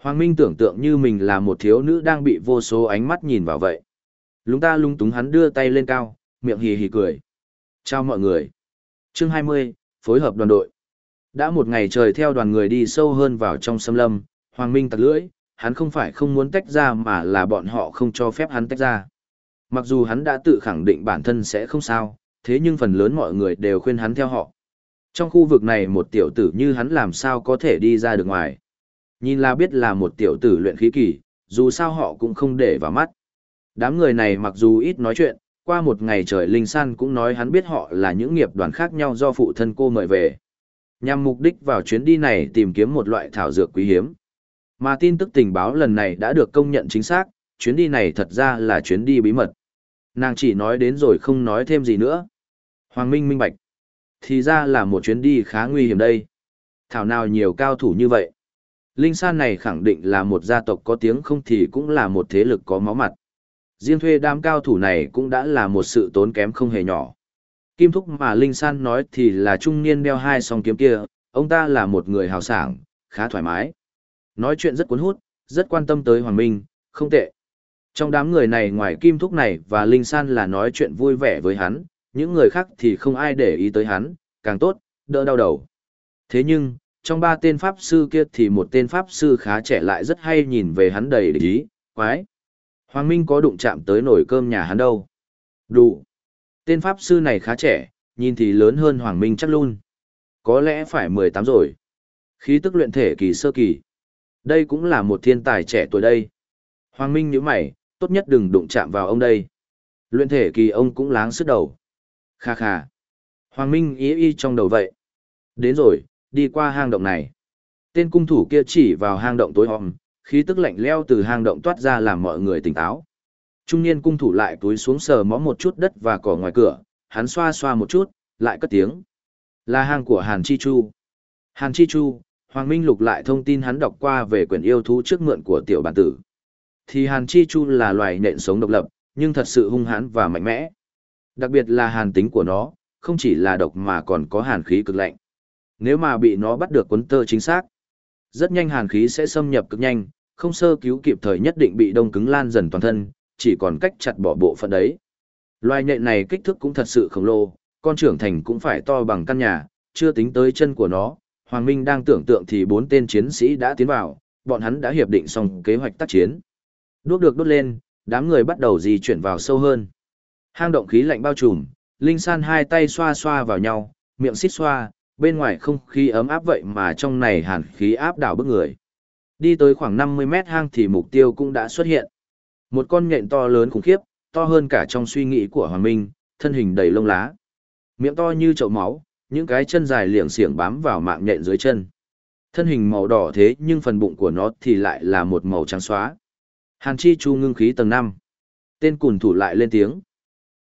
Speaker 1: Hoàng Minh tưởng tượng như mình là một thiếu nữ đang bị vô số ánh mắt nhìn vào vậy. Lúng ta lung túng hắn đưa tay lên cao, miệng hì hì cười. Chào mọi người. Chương 20, phối hợp đoàn đội. Đã một ngày trời theo đoàn người đi sâu hơn vào trong sâm lâm, Hoàng Minh tặc lưỡi, hắn không phải không muốn tách ra mà là bọn họ không cho phép hắn tách ra. Mặc dù hắn đã tự khẳng định bản thân sẽ không sao, thế nhưng phần lớn mọi người đều khuyên hắn theo họ. Trong khu vực này một tiểu tử như hắn làm sao có thể đi ra được ngoài. Nhìn là biết là một tiểu tử luyện khí kỳ, dù sao họ cũng không để vào mắt. Đám người này mặc dù ít nói chuyện, qua một ngày trời Linh San cũng nói hắn biết họ là những nghiệp đoàn khác nhau do phụ thân cô mời về. Nhằm mục đích vào chuyến đi này tìm kiếm một loại thảo dược quý hiếm. Mà tin tức tình báo lần này đã được công nhận chính xác, chuyến đi này thật ra là chuyến đi bí mật. Nàng chỉ nói đến rồi không nói thêm gì nữa. Hoàng Minh minh bạch. Thì ra là một chuyến đi khá nguy hiểm đây. Thảo nào nhiều cao thủ như vậy. Linh San này khẳng định là một gia tộc có tiếng không thì cũng là một thế lực có máu mặt. Riêng thuê đám cao thủ này cũng đã là một sự tốn kém không hề nhỏ. Kim Thúc mà Linh San nói thì là trung niên đeo hai song kiếm kia, ông ta là một người hào sảng, khá thoải mái. Nói chuyện rất cuốn hút, rất quan tâm tới Hoàng Minh, không tệ. Trong đám người này ngoài Kim Thúc này và Linh San là nói chuyện vui vẻ với hắn, những người khác thì không ai để ý tới hắn, càng tốt, đỡ đau đầu. Thế nhưng, trong ba tên pháp sư kia thì một tên pháp sư khá trẻ lại rất hay nhìn về hắn đầy để ý, quái. Hoàng Minh có đụng chạm tới nồi cơm nhà hắn đâu. Đủ. Tên pháp sư này khá trẻ, nhìn thì lớn hơn Hoàng Minh chắc luôn. Có lẽ phải 18 rồi. Khí tức luyện thể kỳ sơ kỳ. Đây cũng là một thiên tài trẻ tuổi đây. Hoàng Minh nhíu mày, tốt nhất đừng đụng chạm vào ông đây. Luyện thể kỳ ông cũng láng sức đầu. Kha kha. Hoàng Minh ý y trong đầu vậy. Đến rồi, đi qua hang động này. Tên cung thủ kia chỉ vào hang động tối om, khí tức lạnh leo từ hang động toát ra làm mọi người tỉnh táo. Trung niên cung thủ lại túi xuống sờ mó một chút đất và cỏ ngoài cửa, hắn xoa xoa một chút, lại cất tiếng. Là hang của Hàn Chi Chu. Hàn Chi Chu, Hoàng Minh lục lại thông tin hắn đọc qua về quyển yêu thú trước mượn của tiểu bản tử. Thì Hàn Chi Chu là loài nện sống độc lập, nhưng thật sự hung hãn và mạnh mẽ. Đặc biệt là hàn tính của nó, không chỉ là độc mà còn có hàn khí cực lạnh. Nếu mà bị nó bắt được cuốn tơ chính xác, rất nhanh hàn khí sẽ xâm nhập cực nhanh, không sơ cứu kịp thời nhất định bị đông cứng lan dần toàn thân, chỉ còn cách chặt bỏ bộ phận đấy. Loài nhện này kích thước cũng thật sự khổng lồ, con trưởng thành cũng phải to bằng căn nhà, chưa tính tới chân của nó. Hoàng Minh đang tưởng tượng thì bốn tên chiến sĩ đã tiến vào, bọn hắn đã hiệp định xong kế hoạch tác chiến. Đuốc được đốt lên, đám người bắt đầu di chuyển vào sâu hơn. Hang động khí lạnh bao trùm, Linh San hai tay xoa xoa vào nhau, miệng xít xoa, bên ngoài không khí ấm áp vậy mà trong này hàn khí áp đảo bức người. Đi tới khoảng 50 mét hang thì mục tiêu cũng đã xuất hiện. Một con nhện to lớn khủng khiếp, to hơn cả trong suy nghĩ của Hoàng Minh, thân hình đầy lông lá. Miệng to như chậu máu, những cái chân dài liệng xiềng bám vào mạng nhện dưới chân. Thân hình màu đỏ thế nhưng phần bụng của nó thì lại là một màu trắng xóa. Hàn Chi Chu ngưng khí tầng 5. Tên cùn thủ lại lên tiếng.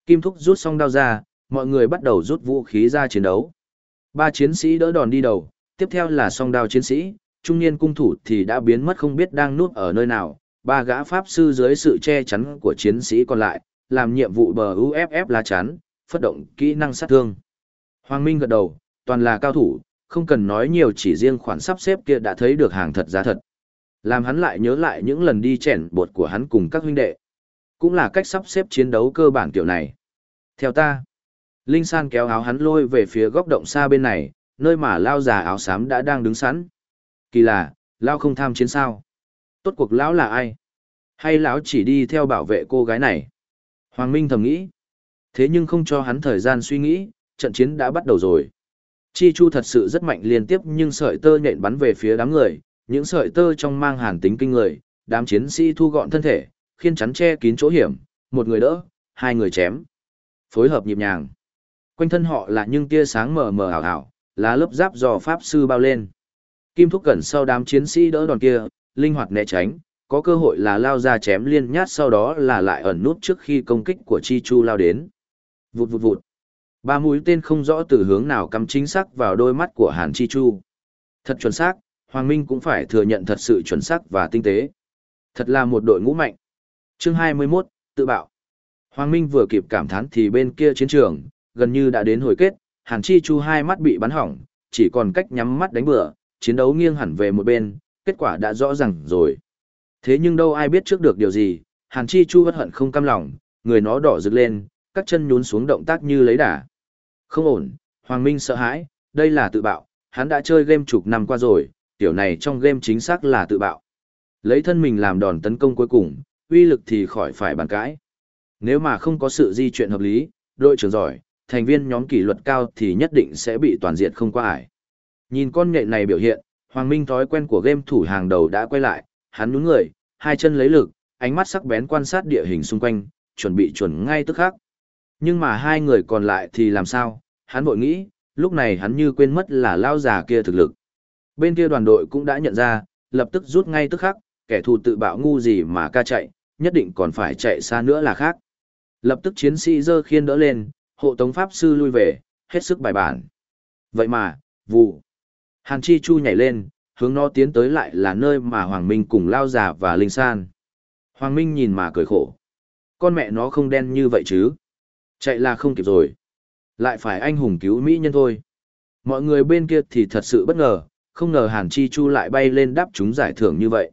Speaker 1: Kim Thúc rút xong đao ra, mọi người bắt đầu rút vũ khí ra chiến đấu. Ba chiến sĩ đỡ đòn đi đầu, tiếp theo là song đao chiến sĩ, trung niên cung thủ thì đã biến mất không biết đang núp ở nơi nào, ba gã pháp sư dưới sự che chắn của chiến sĩ còn lại, làm nhiệm vụ bờ UFF lá chắn, phát động kỹ năng sát thương. Hoàng Minh gật đầu, toàn là cao thủ, không cần nói nhiều chỉ riêng khoản sắp xếp kia đã thấy được hàng thật giá thật. Làm hắn lại nhớ lại những lần đi chèn bột của hắn cùng các huynh đệ. Cũng là cách sắp xếp chiến đấu cơ bản kiểu này. Theo ta, Linh San kéo áo hắn lôi về phía góc động xa bên này, nơi mà Lao già áo xám đã đang đứng sẵn. Kỳ lạ, Lao không tham chiến sao? Tốt cuộc Lão là ai? Hay Lão chỉ đi theo bảo vệ cô gái này? Hoàng Minh thầm nghĩ. Thế nhưng không cho hắn thời gian suy nghĩ, trận chiến đã bắt đầu rồi. Chi Chu thật sự rất mạnh liên tiếp nhưng sợi tơ nhện bắn về phía đám người, những sợi tơ trong mang hàn tính kinh người, đám chiến sĩ thu gọn thân thể, khiên chắn che kín chỗ hiểm, một người đỡ, hai người chém. Phối hợp nhịp nhàng. Quanh thân họ là những tia sáng mờ mờ ảo ảo, lá lớp giáp do pháp sư bao lên. Kim thúc cẩn sau đám chiến sĩ đỡ đòn kia, linh hoạt né tránh, có cơ hội là lao ra chém liên nhát sau đó là lại ẩn nút trước khi công kích của Chi Chu lao đến. Vụt vụt vụt. Ba mũi tên không rõ từ hướng nào cắm chính xác vào đôi mắt của Hàn Chi Chu. Thật chuẩn xác, Hoàng Minh cũng phải thừa nhận thật sự chuẩn xác và tinh tế. Thật là một đội ngũ mạnh. Chương 21, tự bạo. Hoàng Minh vừa kịp cảm thán thì bên kia chiến trường, gần như đã đến hồi kết, Hàn Chi Chu hai mắt bị bắn hỏng, chỉ còn cách nhắm mắt đánh bừa, chiến đấu nghiêng hẳn về một bên, kết quả đã rõ ràng rồi. Thế nhưng đâu ai biết trước được điều gì, Hàn Chi Chu bất hận không cam lòng, người nó đỏ rực lên, các chân nhún xuống động tác như lấy đà. Không ổn, Hoàng Minh sợ hãi, đây là tự bạo, hắn đã chơi game chục năm qua rồi, tiểu này trong game chính xác là tự bạo. Lấy thân mình làm đòn tấn công cuối cùng, uy lực thì khỏi phải bàn cãi. Nếu mà không có sự di chuyển hợp lý, đội trưởng giỏi, thành viên nhóm kỷ luật cao thì nhất định sẽ bị toàn diện không qua ải. Nhìn con nhện này biểu hiện, Hoàng Minh thói quen của game thủ hàng đầu đã quay lại, hắn nhún người, hai chân lấy lực, ánh mắt sắc bén quan sát địa hình xung quanh, chuẩn bị chuẩn ngay tức khắc. Nhưng mà hai người còn lại thì làm sao? Hắn vội nghĩ, lúc này hắn như quên mất là lao già kia thực lực. Bên kia đoàn đội cũng đã nhận ra, lập tức rút ngay tức khắc, kẻ thù tự bạo ngu gì mà ca chạy, nhất định còn phải chạy xa nữa là khác. Lập tức chiến sĩ dơ khiên đỡ lên, hộ tống pháp sư lui về, hết sức bài bản. Vậy mà, vụ. Hàn Chi Chu nhảy lên, hướng nó tiến tới lại là nơi mà Hoàng Minh cùng lao già và Linh San. Hoàng Minh nhìn mà cười khổ. Con mẹ nó không đen như vậy chứ. Chạy là không kịp rồi. Lại phải anh hùng cứu Mỹ nhân thôi. Mọi người bên kia thì thật sự bất ngờ, không ngờ Hàn Chi Chu lại bay lên đáp chúng giải thưởng như vậy.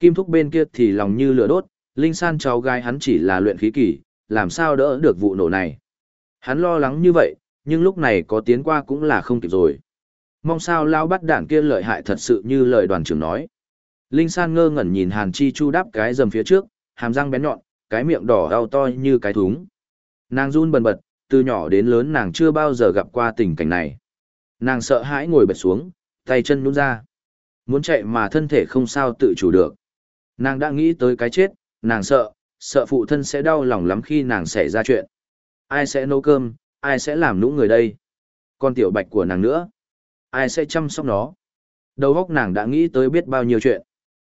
Speaker 1: Kim Thúc bên kia thì lòng như lửa đốt, Linh San cháu gái hắn chỉ là luyện khí kỳ, làm sao đỡ được vụ nổ này. Hắn lo lắng như vậy, nhưng lúc này có tiến qua cũng là không kịp rồi. mong sao lao bắt đảng kia lợi hại thật sự như lời đoàn trưởng nói. Linh San ngơ ngẩn nhìn Hàn Chi Chu đáp cái dầm phía trước, hàm răng bén nhọn, cái miệng đỏ đau to như cái thúng. Nàng run bần bật, từ nhỏ đến lớn nàng chưa bao giờ gặp qua tình cảnh này. Nàng sợ hãi ngồi bật xuống, tay chân nhún ra. Muốn chạy mà thân thể không sao tự chủ được. Nàng đã nghĩ tới cái chết, nàng sợ, sợ phụ thân sẽ đau lòng lắm khi nàng xảy ra chuyện. Ai sẽ nấu cơm, ai sẽ làm nũng người đây? Con tiểu bạch của nàng nữa. Ai sẽ chăm sóc nó? Đầu óc nàng đã nghĩ tới biết bao nhiêu chuyện.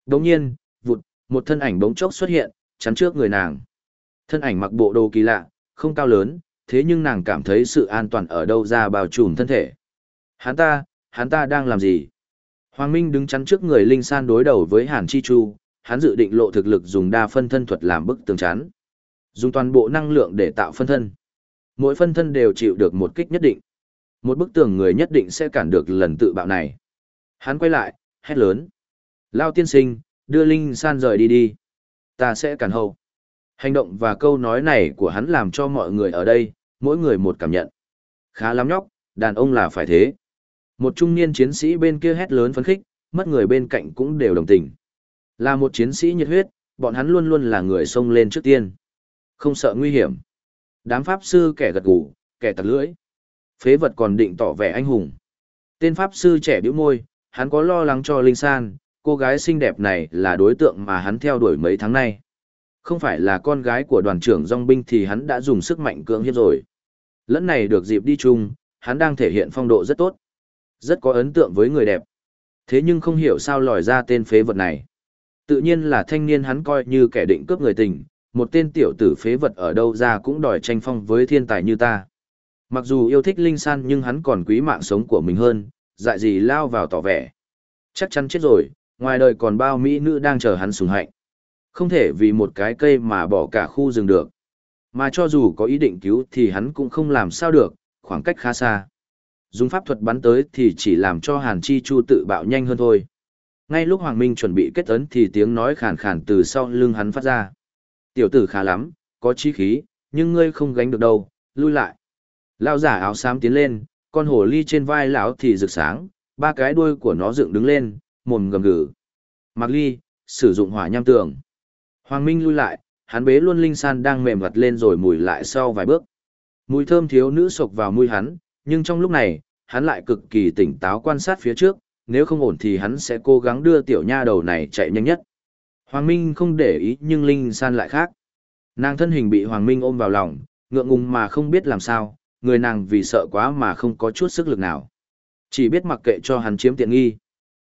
Speaker 1: Đồng nhiên, vụt, một thân ảnh bỗng chốc xuất hiện, chắn trước người nàng. Thân ảnh mặc bộ đồ kỳ lạ, không cao lớn, thế nhưng nàng cảm thấy sự an toàn ở đâu ra bao trùm thân thể. Hắn ta, hắn ta đang làm gì? Hoàng Minh đứng chắn trước người Linh San đối đầu với Hàn Chi Chu, hắn dự định lộ thực lực dùng đa phân thân thuật làm bức tường chắn. Dùng toàn bộ năng lượng để tạo phân thân. Mỗi phân thân đều chịu được một kích nhất định. Một bức tường người nhất định sẽ cản được lần tự bạo này. Hắn quay lại, hét lớn. Lao tiên sinh, đưa Linh San rời đi đi. Ta sẽ cản hậu. Hành động và câu nói này của hắn làm cho mọi người ở đây, mỗi người một cảm nhận. Khá lắm nhóc, đàn ông là phải thế. Một trung niên chiến sĩ bên kia hét lớn phấn khích, mất người bên cạnh cũng đều đồng tình. Là một chiến sĩ nhiệt huyết, bọn hắn luôn luôn là người xông lên trước tiên. Không sợ nguy hiểm. Đám pháp sư kẻ gật gù, kẻ tặc lưỡi. Phế vật còn định tỏ vẻ anh hùng. Tên pháp sư trẻ bĩu môi, hắn có lo lắng cho Linh San, cô gái xinh đẹp này là đối tượng mà hắn theo đuổi mấy tháng nay. Không phải là con gái của đoàn trưởng dòng binh thì hắn đã dùng sức mạnh cưỡng hiếp rồi. Lẫn này được dịp đi chung, hắn đang thể hiện phong độ rất tốt. Rất có ấn tượng với người đẹp. Thế nhưng không hiểu sao lòi ra tên phế vật này. Tự nhiên là thanh niên hắn coi như kẻ định cướp người tình, một tên tiểu tử phế vật ở đâu ra cũng đòi tranh phong với thiên tài như ta. Mặc dù yêu thích Linh San nhưng hắn còn quý mạng sống của mình hơn, dại gì lao vào tỏ vẻ. Chắc chắn chết rồi, ngoài đời còn bao mỹ nữ đang chờ hắn sùng hạnh. Không thể vì một cái cây mà bỏ cả khu rừng được. Mà cho dù có ý định cứu thì hắn cũng không làm sao được, khoảng cách khá xa. Dùng pháp thuật bắn tới thì chỉ làm cho Hàn Chi Chu tự bạo nhanh hơn thôi. Ngay lúc Hoàng Minh chuẩn bị kết ấn thì tiếng nói khàn khàn từ sau lưng hắn phát ra. Tiểu tử khá lắm, có chí khí, nhưng ngươi không gánh được đâu, lui lại. Lão giả áo xám tiến lên, con hổ ly trên vai lão thì rực sáng, ba cái đuôi của nó dựng đứng lên, mồm gầm gừ. Mạc Ly, sử dụng hỏa nham tường. Hoàng Minh lui lại, hắn bế luôn linh san đang mềm gặt lên rồi mùi lại sau vài bước. Mùi thơm thiếu nữ sộc vào mũi hắn, nhưng trong lúc này, hắn lại cực kỳ tỉnh táo quan sát phía trước, nếu không ổn thì hắn sẽ cố gắng đưa tiểu nha đầu này chạy nhanh nhất. Hoàng Minh không để ý nhưng Linh San lại khác. Nàng thân hình bị Hoàng Minh ôm vào lòng, ngượng ngùng mà không biết làm sao, người nàng vì sợ quá mà không có chút sức lực nào. Chỉ biết mặc kệ cho hắn chiếm tiện nghi.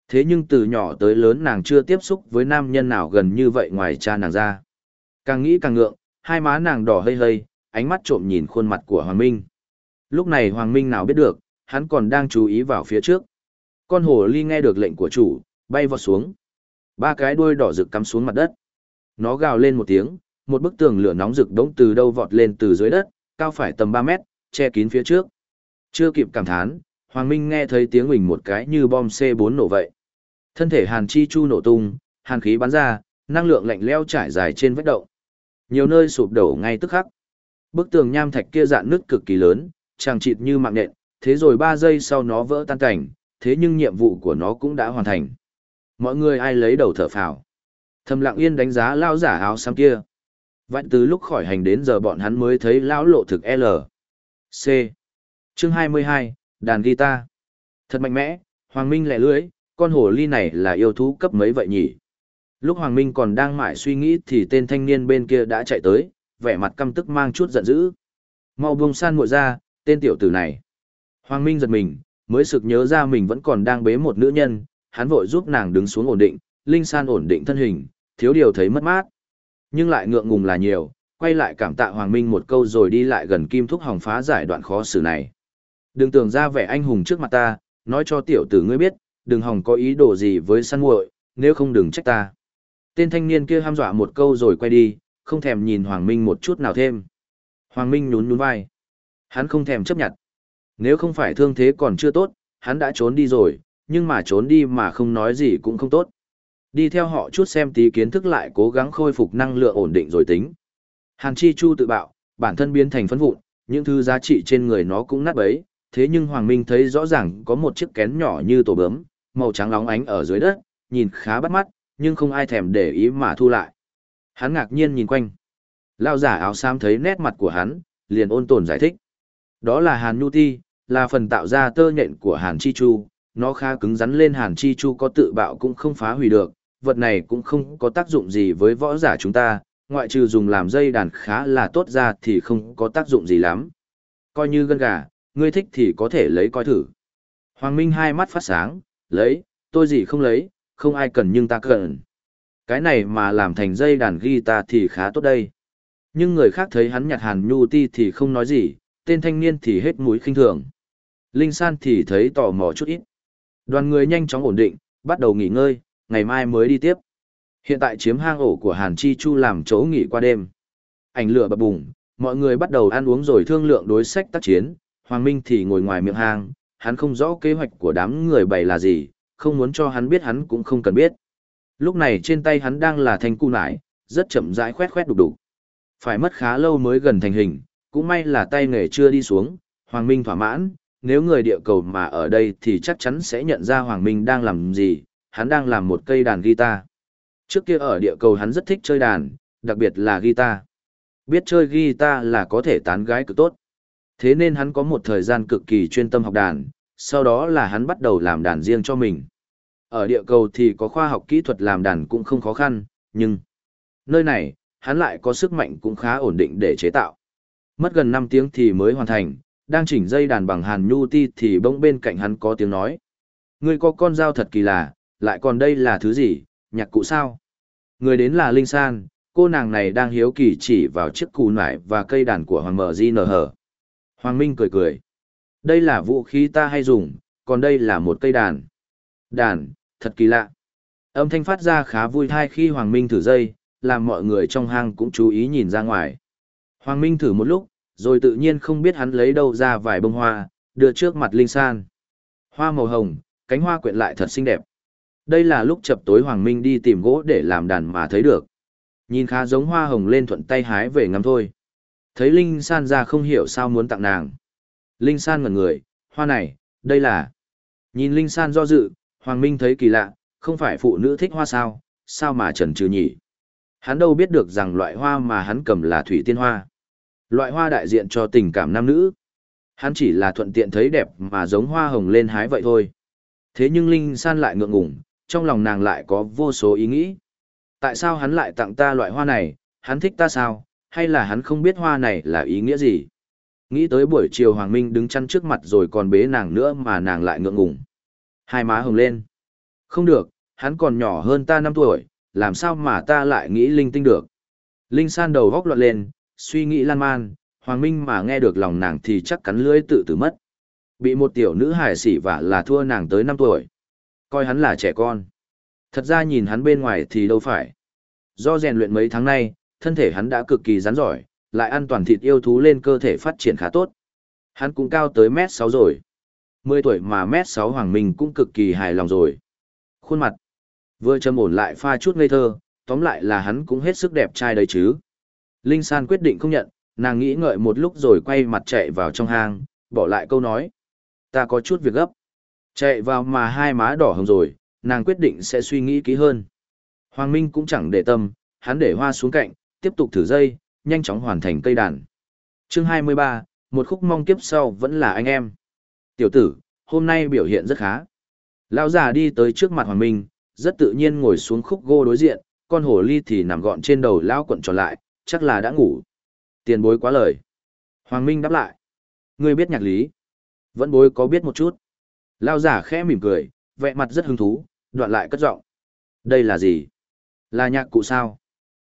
Speaker 1: Thế nhưng từ nhỏ tới lớn nàng chưa tiếp xúc với nam nhân nào gần như vậy ngoài cha nàng ra. Càng nghĩ càng ngượng, hai má nàng đỏ hơi hơi, ánh mắt trộm nhìn khuôn mặt của Hoàng Minh. Lúc này Hoàng Minh nào biết được, hắn còn đang chú ý vào phía trước. Con hồ ly nghe được lệnh của chủ, bay vọt xuống. Ba cái đuôi đỏ rực cắm xuống mặt đất. Nó gào lên một tiếng, một bức tường lửa nóng rực đống từ đâu vọt lên từ dưới đất, cao phải tầm 3 mét, che kín phía trước. Chưa kịp cảm thán, Hoàng Minh nghe thấy tiếng huỳnh một cái như bom C4 nổ vậy. Thân thể Hàn Chi Chu nổ tung, hàn khí bắn ra, năng lượng lạnh leo trải dài trên vách động. Nhiều nơi sụp đổ ngay tức khắc. Bức tường nham thạch kia dạn nứt cực kỳ lớn, chàng chịt như mạng nện, thế rồi 3 giây sau nó vỡ tan cảnh, thế nhưng nhiệm vụ của nó cũng đã hoàn thành. Mọi người ai lấy đầu thở phào. Thầm lặng yên đánh giá lao giả áo xám kia. vạn từ lúc khỏi hành đến giờ bọn hắn mới thấy lão lộ thực L. C. Chương 22, đàn guitar. Thật mạnh mẽ, Hoàng Minh lẻ lưới, con hổ ly này là yêu thú cấp mấy vậy nhỉ? Lúc Hoàng Minh còn đang mải suy nghĩ thì tên thanh niên bên kia đã chạy tới, vẻ mặt căm tức mang chút giận dữ. Mau buông san muội ra, tên tiểu tử này. Hoàng Minh giật mình, mới sực nhớ ra mình vẫn còn đang bế một nữ nhân, hắn vội giúp nàng đứng xuống ổn định, Linh San ổn định thân hình, thiếu điều thấy mất mát. Nhưng lại ngượng ngùng là nhiều, quay lại cảm tạ Hoàng Minh một câu rồi đi lại gần Kim Thúc Hồng phá giải đoạn khó xử này. Đừng tưởng ra vẻ anh hùng trước mặt ta, nói cho tiểu tử ngươi biết, đừng hòng có ý đồ gì với săn muội, nếu không đừng trách ta. Tên thanh niên kia ham dọa một câu rồi quay đi, không thèm nhìn Hoàng Minh một chút nào thêm. Hoàng Minh nhún nhún vai. Hắn không thèm chấp nhận. Nếu không phải thương thế còn chưa tốt, hắn đã trốn đi rồi, nhưng mà trốn đi mà không nói gì cũng không tốt. Đi theo họ chút xem tí kiến thức lại cố gắng khôi phục năng lượng ổn định rồi tính. Hàn Chi Chu tự bạo, bản thân biến thành phấn vụn, những thứ giá trị trên người nó cũng nát bấy, thế nhưng Hoàng Minh thấy rõ ràng có một chiếc kén nhỏ như tổ bướm, màu trắng lóng ánh ở dưới đất, nhìn khá bắt mắt, nhưng không ai thèm để ý mà thu lại. Hắn ngạc nhiên nhìn quanh. Lao giả áo xám thấy nét mặt của hắn, liền ôn tồn giải thích. Đó là Hàn Nhu Ti, là phần tạo ra tơ nhện của Hàn Chi Chu, nó khá cứng rắn lên Hàn Chi Chu có tự bạo cũng không phá hủy được, vật này cũng không có tác dụng gì với võ giả chúng ta, ngoại trừ dùng làm dây đàn khá là tốt ra thì không có tác dụng gì lắm. Coi như gân gà, ngươi thích thì có thể lấy coi thử. Hoàng Minh hai mắt phát sáng, lấy, tôi gì không lấy, không ai cần nhưng ta cần. Cái này mà làm thành dây đàn guitar thì khá tốt đây. Nhưng người khác thấy hắn nhặt hàn nhu ti thì không nói gì, tên thanh niên thì hết mũi khinh thường. Linh San thì thấy tò mò chút ít. Đoàn người nhanh chóng ổn định, bắt đầu nghỉ ngơi, ngày mai mới đi tiếp. Hiện tại chiếm hang ổ của Hàn Chi Chu làm chỗ nghỉ qua đêm. Ảnh lửa bập bùng, mọi người bắt đầu ăn uống rồi thương lượng đối sách tác chiến, Hoàng Minh thì ngồi ngoài miệng hang, hắn không rõ kế hoạch của đám người bày là gì, không muốn cho hắn biết hắn cũng không cần biết. Lúc này trên tay hắn đang là thanh cu nải, rất chậm rãi khoét khoét đục đục. Phải mất khá lâu mới gần thành hình, cũng may là tay nghề chưa đi xuống, Hoàng Minh thỏa mãn, nếu người địa cầu mà ở đây thì chắc chắn sẽ nhận ra Hoàng Minh đang làm gì, hắn đang làm một cây đàn guitar. Trước kia ở địa cầu hắn rất thích chơi đàn, đặc biệt là guitar. Biết chơi guitar là có thể tán gái cực tốt. Thế nên hắn có một thời gian cực kỳ chuyên tâm học đàn, sau đó là hắn bắt đầu làm đàn riêng cho mình. Ở địa cầu thì có khoa học kỹ thuật làm đàn cũng không khó khăn, nhưng nơi này, hắn lại có sức mạnh cũng khá ổn định để chế tạo. Mất gần 5 tiếng thì mới hoàn thành, đang chỉnh dây đàn bằng hàn nhu ti thì bỗng bên cạnh hắn có tiếng nói. Ngươi có con dao thật kỳ lạ, lại còn đây là thứ gì, nhạc cụ sao? Người đến là Linh San, cô nàng này đang hiếu kỳ chỉ vào chiếc cù nải và cây đàn của Hoàng Mở Di nở hở. Hoàng Minh cười cười. Đây là vũ khí ta hay dùng, còn đây là một cây đàn. Đàn, thật kỳ lạ. Âm thanh phát ra khá vui thai khi Hoàng Minh thử dây, làm mọi người trong hang cũng chú ý nhìn ra ngoài. Hoàng Minh thử một lúc, rồi tự nhiên không biết hắn lấy đâu ra vài bông hoa, đưa trước mặt Linh San. Hoa màu hồng, cánh hoa quyện lại thật xinh đẹp. Đây là lúc chập tối Hoàng Minh đi tìm gỗ để làm đàn mà thấy được. Nhìn khá giống hoa hồng lên thuận tay hái về ngắm thôi. Thấy Linh San ra không hiểu sao muốn tặng nàng. Linh San ngẩn người, hoa này, đây là... Nhìn Linh San do dự, Hoàng Minh thấy kỳ lạ, không phải phụ nữ thích hoa sao, sao mà trần trừ nhỉ? Hắn đâu biết được rằng loại hoa mà hắn cầm là thủy tiên hoa. Loại hoa đại diện cho tình cảm nam nữ. Hắn chỉ là thuận tiện thấy đẹp mà giống hoa hồng lên hái vậy thôi. Thế nhưng Linh San lại ngượng ngùng, trong lòng nàng lại có vô số ý nghĩ. Tại sao hắn lại tặng ta loại hoa này, hắn thích ta sao, hay là hắn không biết hoa này là ý nghĩa gì? Nghĩ tới buổi chiều Hoàng Minh đứng chăn trước mặt rồi còn bế nàng nữa mà nàng lại ngượng ngùng. Hai má hồng lên. Không được, hắn còn nhỏ hơn ta 5 tuổi, làm sao mà ta lại nghĩ linh tinh được. Linh san đầu góc loạn lên, suy nghĩ lan man, Hoàng Minh mà nghe được lòng nàng thì chắc cắn lưỡi tự tử mất. Bị một tiểu nữ hài xỉ vả là thua nàng tới 5 tuổi. Coi hắn là trẻ con. Thật ra nhìn hắn bên ngoài thì đâu phải. Do rèn luyện mấy tháng nay, thân thể hắn đã cực kỳ rắn giỏi, lại ăn toàn thịt yêu thú lên cơ thể phát triển khá tốt. Hắn cũng cao tới mét 6 rồi. 10 tuổi mà mét 6 Hoàng Minh cũng cực kỳ hài lòng rồi. Khuôn mặt, vừa châm ổn lại pha chút ngây thơ, tóm lại là hắn cũng hết sức đẹp trai đấy chứ. Linh San quyết định không nhận, nàng nghĩ ngợi một lúc rồi quay mặt chạy vào trong hang, bỏ lại câu nói. Ta có chút việc gấp. Chạy vào mà hai má đỏ hồng rồi, nàng quyết định sẽ suy nghĩ kỹ hơn. Hoàng Minh cũng chẳng để tâm, hắn để hoa xuống cạnh, tiếp tục thử dây, nhanh chóng hoàn thành cây đàn. Chương 23, một khúc mong kiếp sau vẫn là anh em. Tiểu tử, hôm nay biểu hiện rất khá. Lão già đi tới trước mặt Hoàng Minh, rất tự nhiên ngồi xuống khúc gô đối diện, con hồ ly thì nằm gọn trên đầu lão quận tròn lại, chắc là đã ngủ. Tiền bối quá lời. Hoàng Minh đáp lại. Ngươi biết nhạc lý. Vẫn bối có biết một chút. lao giả khẽ mỉm cười, vẻ mặt rất hứng thú, đoạn lại cất giọng. Đây là gì? Là nhạc cụ sao?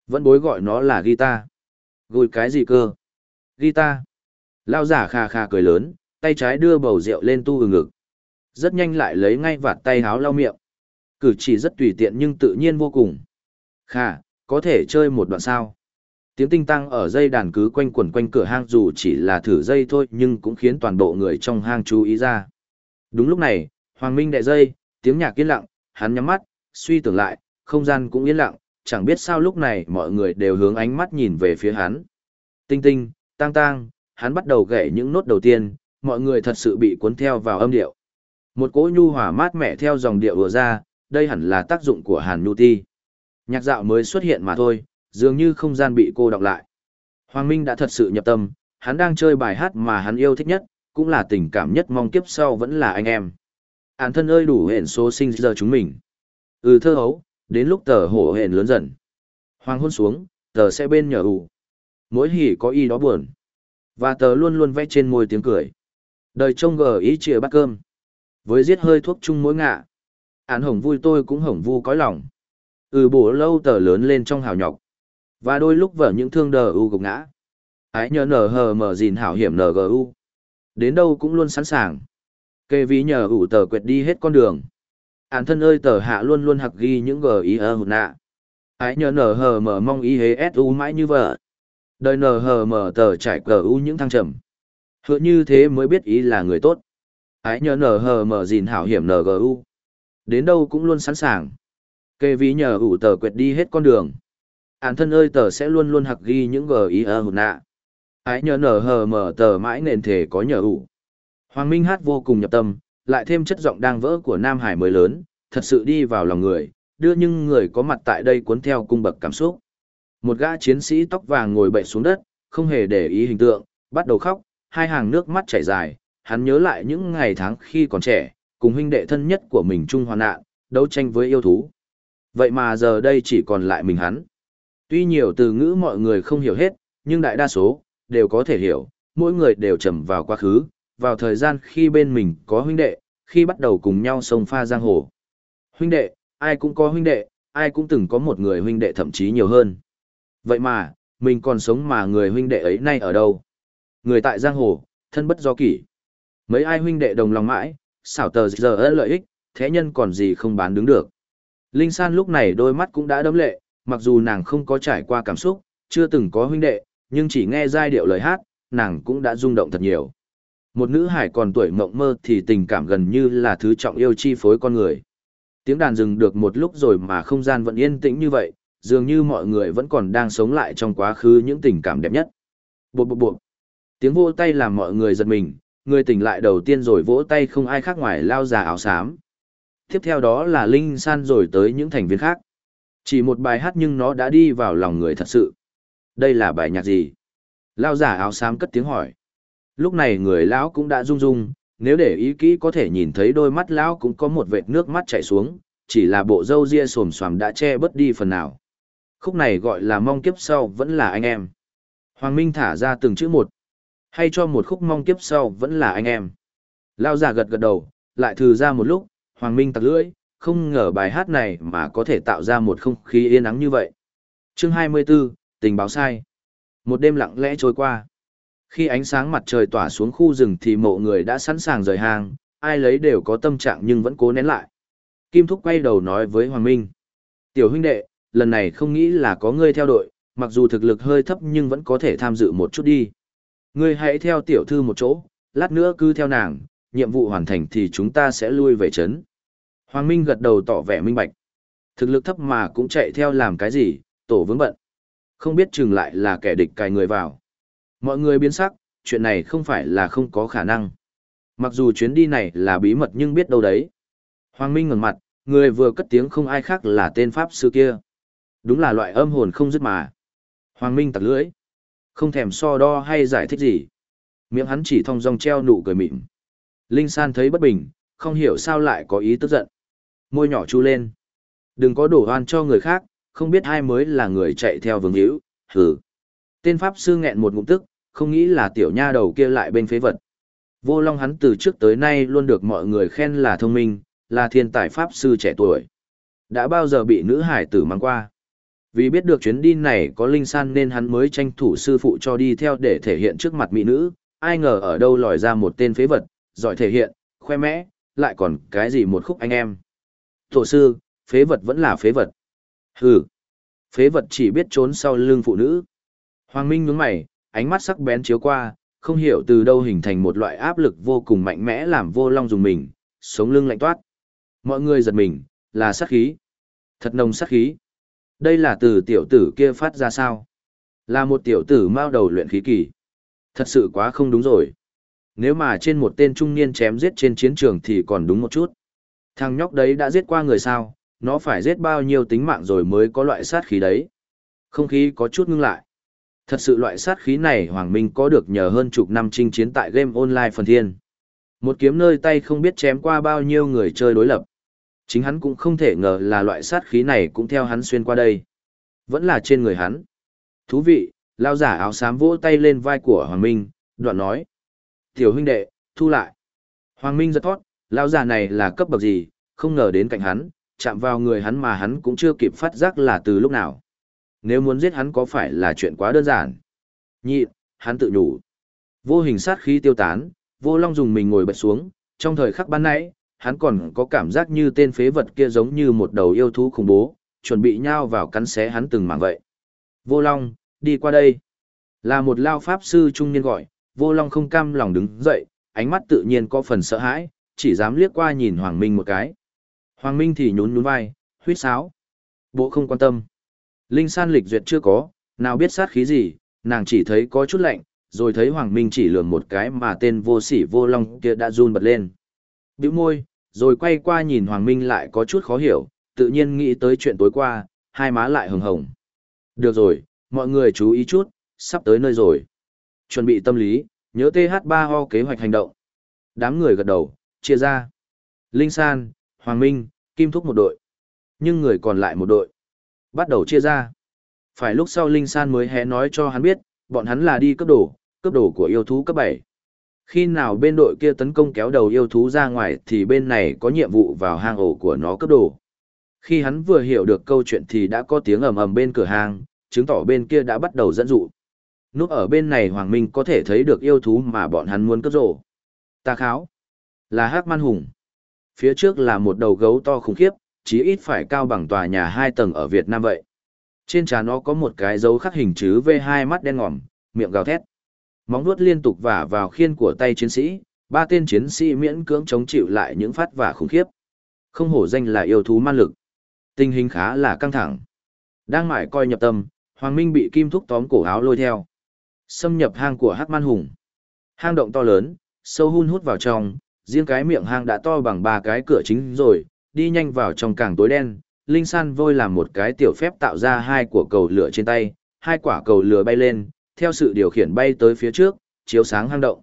Speaker 1: Vẫn bối gọi nó là guitar. Gùi cái gì cơ? Guitar. Lao giả kha kha cười lớn, tay trái đưa bầu rượu lên tu ừ ngực. Rất nhanh lại lấy ngay vạt tay háo lau miệng. Cử chỉ rất tùy tiện nhưng tự nhiên vô cùng. Kha, có thể chơi một đoạn sao? Tiếng tinh tăng ở dây đàn cứ quanh quẩn quanh cửa hang dù chỉ là thử dây thôi nhưng cũng khiến toàn bộ người trong hang chú ý ra. Đúng lúc này, Hoàng Minh đệ dây, tiếng nhạc yên lặng, hắn nhắm mắt, suy tưởng lại, không gian cũng yên lặng, chẳng biết sao lúc này mọi người đều hướng ánh mắt nhìn về phía hắn. Tinh tinh, tang tang, hắn bắt đầu gảy những nốt đầu tiên, mọi người thật sự bị cuốn theo vào âm điệu. Một cỗ nhu hòa mát mẻ theo dòng điệu ùa ra, đây hẳn là tác dụng của Hàn Nhu Ti. Nhạc dạo mới xuất hiện mà thôi, dường như không gian bị cô đọc lại. Hoàng Minh đã thật sự nhập tâm, hắn đang chơi bài hát mà hắn yêu thích nhất, cũng là tình cảm nhất mong kiếp sau vẫn là anh em. Án thân ơi đủ hẹn số sinh giờ chúng mình. Ừ thơ hấu, đến lúc tờ hổ hẹn lớn dần. Hoàng hôn xuống, tờ sẽ bên nhờ ủ. Mỗi hỉ có y đó buồn. Và tờ luôn luôn vẽ trên môi tiếng cười. Đời trông gờ ý chia bát cơm. Với giết hơi thuốc chung mỗi ngạ. Án hồng vui tôi cũng hồng vu cõi lòng. Ừ bổ lâu tờ lớn lên trong hào nhọc. Và đôi lúc vở những thương đờ u gục ngã. Ái nhờ nở hờ mở gìn hảo hiểm nờ u Đến đâu cũng luôn sẵn sàng. Kê ví nhờ ủ tờ quẹt đi hết con đường. Án thân ơi tờ hạ luôn luôn hặc ghi những gờ ý ơ hụt nạ. Ái nhờ nở hờ mở mong ý hế u mãi như vợ. Đời nở hờ mở tờ trải cờ u những thăng trầm. Hựa như thế mới biết ý là người tốt. Ái nhờ nở hờ mở gìn hảo hiểm u Đến đâu cũng luôn sẵn sàng. Kê ví nhờ ủ tờ quẹt đi hết con đường. Án thân ơi tờ sẽ luôn luôn hặc ghi những gờ ý ơ hụt nạ. Ái nhờ nở hờ mở tờ mãi nền thể có nhờ ủ. Hoàng Minh hát vô cùng nhập tâm, lại thêm chất giọng đang vỡ của Nam Hải mới lớn, thật sự đi vào lòng người, đưa những người có mặt tại đây cuốn theo cung bậc cảm xúc. Một gã chiến sĩ tóc vàng ngồi bậy xuống đất, không hề để ý hình tượng, bắt đầu khóc, hai hàng nước mắt chảy dài, hắn nhớ lại những ngày tháng khi còn trẻ, cùng huynh đệ thân nhất của mình chung hoàn nạn, đấu tranh với yêu thú. Vậy mà giờ đây chỉ còn lại mình hắn. Tuy nhiều từ ngữ mọi người không hiểu hết, nhưng đại đa số, đều có thể hiểu, mỗi người đều trầm vào quá khứ, vào thời gian khi bên mình có huynh đệ, khi bắt đầu cùng nhau sông pha giang hồ. Huynh đệ, ai cũng có huynh đệ, ai cũng từng có một người huynh đệ thậm chí nhiều hơn. Vậy mà, mình còn sống mà người huynh đệ ấy nay ở đâu? Người tại giang hồ, thân bất do kỷ. Mấy ai huynh đệ đồng lòng mãi, xảo tờ giờ lợi ích, thế nhân còn gì không bán đứng được. Linh San lúc này đôi mắt cũng đã đấm lệ, mặc dù nàng không có trải qua cảm xúc, chưa từng có huynh đệ, nhưng chỉ nghe giai điệu lời hát, nàng cũng đã rung động thật nhiều. Một nữ hải còn tuổi mộng mơ thì tình cảm gần như là thứ trọng yêu chi phối con người. Tiếng đàn dừng được một lúc rồi mà không gian vẫn yên tĩnh như vậy, dường như mọi người vẫn còn đang sống lại trong quá khứ những tình cảm đẹp nhất. Bộ bộ bộ. Tiếng vỗ tay làm mọi người giật mình, người tỉnh lại đầu tiên rồi vỗ tay không ai khác ngoài lao già áo xám. Tiếp theo đó là Linh San rồi tới những thành viên khác. Chỉ một bài hát nhưng nó đã đi vào lòng người thật sự. Đây là bài nhạc gì? Lao giả áo xám cất tiếng hỏi. Lúc này người lão cũng đã rung rung, nếu để ý kỹ có thể nhìn thấy đôi mắt lão cũng có một vệt nước mắt chảy xuống, chỉ là bộ râu ria xồm xoàm đã che bớt đi phần nào. Khúc này gọi là mong kiếp sau vẫn là anh em. Hoàng Minh thả ra từng chữ một. Hay cho một khúc mong kiếp sau vẫn là anh em. Lao giả gật gật đầu, lại thử ra một lúc, Hoàng Minh tặc lưỡi, không ngờ bài hát này mà có thể tạo ra một không khí yên ắng như vậy. Chương 24, tình báo sai. Một đêm lặng lẽ trôi qua. Khi ánh sáng mặt trời tỏa xuống khu rừng thì mộ người đã sẵn sàng rời hàng, ai lấy đều có tâm trạng nhưng vẫn cố nén lại. Kim Thúc quay đầu nói với Hoàng Minh. Tiểu huynh đệ, lần này không nghĩ là có ngươi theo đội, mặc dù thực lực hơi thấp nhưng vẫn có thể tham dự một chút đi. Ngươi hãy theo tiểu thư một chỗ, lát nữa cứ theo nàng, nhiệm vụ hoàn thành thì chúng ta sẽ lui về trấn. Hoàng Minh gật đầu tỏ vẻ minh bạch. Thực lực thấp mà cũng chạy theo làm cái gì, tổ vướng bận. Không biết chừng lại là kẻ địch cài người vào. Mọi người biến sắc, chuyện này không phải là không có khả năng. Mặc dù chuyến đi này là bí mật nhưng biết đâu đấy. Hoàng Minh ngẩng mặt, người vừa cất tiếng không ai khác là tên Pháp sư kia. Đúng là loại âm hồn không dứt mà. Hoàng Minh tặc lưỡi. Không thèm so đo hay giải thích gì. Miệng hắn chỉ thong dong treo nụ cười mịn. Linh San thấy bất bình, không hiểu sao lại có ý tức giận. Môi nhỏ chu lên. Đừng có đổ oan cho người khác, không biết ai mới là người chạy theo vương hữu, hừ. Tên Pháp sư nghẹn một ngụm tức, không nghĩ là tiểu nha đầu kia lại bên phế vật. Vô Long hắn từ trước tới nay luôn được mọi người khen là thông minh, là thiên tài Pháp sư trẻ tuổi. Đã bao giờ bị nữ hải tử mang qua. Vì biết được chuyến đi này có linh san nên hắn mới tranh thủ sư phụ cho đi theo để thể hiện trước mặt mỹ nữ, ai ngờ ở đâu lòi ra một tên phế vật, giỏi thể hiện, khoe mẽ, lại còn cái gì một khúc anh em. Tổ sư, phế vật vẫn là phế vật. Hừ, phế vật chỉ biết trốn sau lưng phụ nữ. Hoàng Minh nhướng mày, ánh mắt sắc bén chiếu qua, không hiểu từ đâu hình thành một loại áp lực vô cùng mạnh mẽ làm vô long dùng mình, sống lưng lạnh toát. Mọi người giật mình, là sát khí. Thật nồng sát khí. Đây là từ tiểu tử kia phát ra sao? Là một tiểu tử mao đầu luyện khí kỳ. Thật sự quá không đúng rồi. Nếu mà trên một tên trung niên chém giết trên chiến trường thì còn đúng một chút. Thằng nhóc đấy đã giết qua người sao, nó phải giết bao nhiêu tính mạng rồi mới có loại sát khí đấy. Không khí có chút ngưng lại. Thật sự loại sát khí này Hoàng Minh có được nhờ hơn chục năm chinh chiến tại game online phần thiên. Một kiếm nơi tay không biết chém qua bao nhiêu người chơi đối lập. Chính hắn cũng không thể ngờ là loại sát khí này cũng theo hắn xuyên qua đây. Vẫn là trên người hắn. Thú vị, lao giả áo xám vỗ tay lên vai của Hoàng Minh, đoạn nói. Tiểu huynh đệ, thu lại. Hoàng Minh giật thoát, Lão già này là cấp bậc gì, không ngờ đến cạnh hắn, chạm vào người hắn mà hắn cũng chưa kịp phát giác là từ lúc nào. Nếu muốn giết hắn có phải là chuyện quá đơn giản? Nhịn, hắn tự nhủ. Vô hình sát khí tiêu tán, vô long dùng mình ngồi bật xuống, trong thời khắc ban nãy, hắn còn có cảm giác như tên phế vật kia giống như một đầu yêu thú khủng bố, chuẩn bị nhao vào cắn xé hắn từng mảng vậy. Vô long, đi qua đây. Là một lao pháp sư trung niên gọi, vô long không cam lòng đứng dậy, ánh mắt tự nhiên có phần sợ hãi, chỉ dám liếc qua nhìn Hoàng Minh một cái. Hoàng Minh thì nhún nhún vai, huyết sáo. Bộ không quan tâm. Linh san lịch duyệt chưa có, nào biết sát khí gì, nàng chỉ thấy có chút lạnh, rồi thấy Hoàng Minh chỉ lườm một cái mà tên vô sỉ vô long kia đã run bật lên. Biểu môi, rồi quay qua nhìn Hoàng Minh lại có chút khó hiểu, tự nhiên nghĩ tới chuyện tối qua, hai má lại hồng hồng. Được rồi, mọi người chú ý chút, sắp tới nơi rồi. Chuẩn bị tâm lý, nhớ TH3O kế hoạch hành động. Đám người gật đầu, chia ra. Linh San, Hoàng Minh, Kim Thúc một đội. Nhưng người còn lại một đội. Bắt đầu chia ra. Phải lúc sau Linh San mới hé nói cho hắn biết, bọn hắn là đi cấp đồ, cấp đồ của yêu thú cấp 7. Khi nào bên đội kia tấn công kéo đầu yêu thú ra ngoài thì bên này có nhiệm vụ vào hang ổ của nó cấp đồ. Khi hắn vừa hiểu được câu chuyện thì đã có tiếng ầm ầm bên cửa hàng, chứng tỏ bên kia đã bắt đầu dẫn dụ. Núp ở bên này Hoàng Minh có thể thấy được yêu thú mà bọn hắn muốn cấp rổ. Ta kháo. Là hắc man hùng. Phía trước là một đầu gấu to khủng khiếp, chí ít phải cao bằng tòa nhà hai tầng ở Việt Nam vậy. Trên trán nó có một cái dấu khắc hình chữ V hai mắt đen ngòm, miệng gào thét. Móng vuốt liên tục vả vào khiên của tay chiến sĩ, ba tên chiến sĩ miễn cưỡng chống chịu lại những phát vả khủng khiếp. Không hổ danh là yêu thú man lực. Tình hình khá là căng thẳng. Đang mải coi nhập tâm, Hoàng Minh bị kim thúc tóm cổ áo lôi theo. Xâm nhập hang của Hắc Man Hùng. Hang động to lớn, sâu hun hút vào trong, riêng cái miệng hang đã to bằng ba cái cửa chính rồi, đi nhanh vào trong càng tối đen. Linh San vôi làm một cái tiểu phép tạo ra hai quả cầu lửa trên tay, hai quả cầu lửa bay lên, theo sự điều khiển bay tới phía trước, chiếu sáng hang động.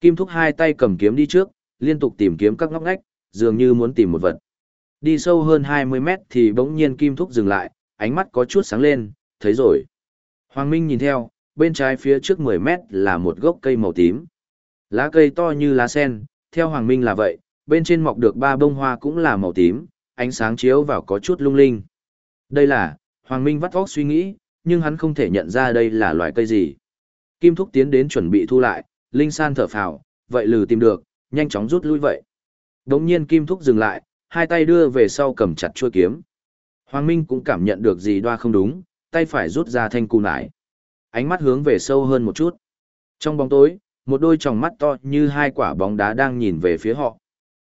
Speaker 1: Kim Thúc hai tay cầm kiếm đi trước, liên tục tìm kiếm các ngóc ngách, dường như muốn tìm một vật. Đi sâu hơn 20 mét thì bỗng nhiên Kim Thúc dừng lại, ánh mắt có chút sáng lên, thấy rồi. Hoàng Minh nhìn theo, bên trái phía trước 10 mét là một gốc cây màu tím. Lá cây to như lá sen, theo Hoàng Minh là vậy, bên trên mọc được ba bông hoa cũng là màu tím, ánh sáng chiếu vào có chút lung linh. Đây là, Hoàng Minh vắt óc suy nghĩ, nhưng hắn không thể nhận ra đây là loài cây gì. Kim Thúc tiến đến chuẩn bị thu lại, Linh San thở phào, vậy lừ tìm được, nhanh chóng rút lui vậy. Đống nhiên Kim Thúc dừng lại, hai tay đưa về sau cầm chặt chuôi kiếm. Hoàng Minh cũng cảm nhận được gì đoa không đúng, tay phải rút ra thanh cù nải. Ánh mắt hướng về sâu hơn một chút. Trong bóng tối, một đôi tròng mắt to như hai quả bóng đá đang nhìn về phía họ.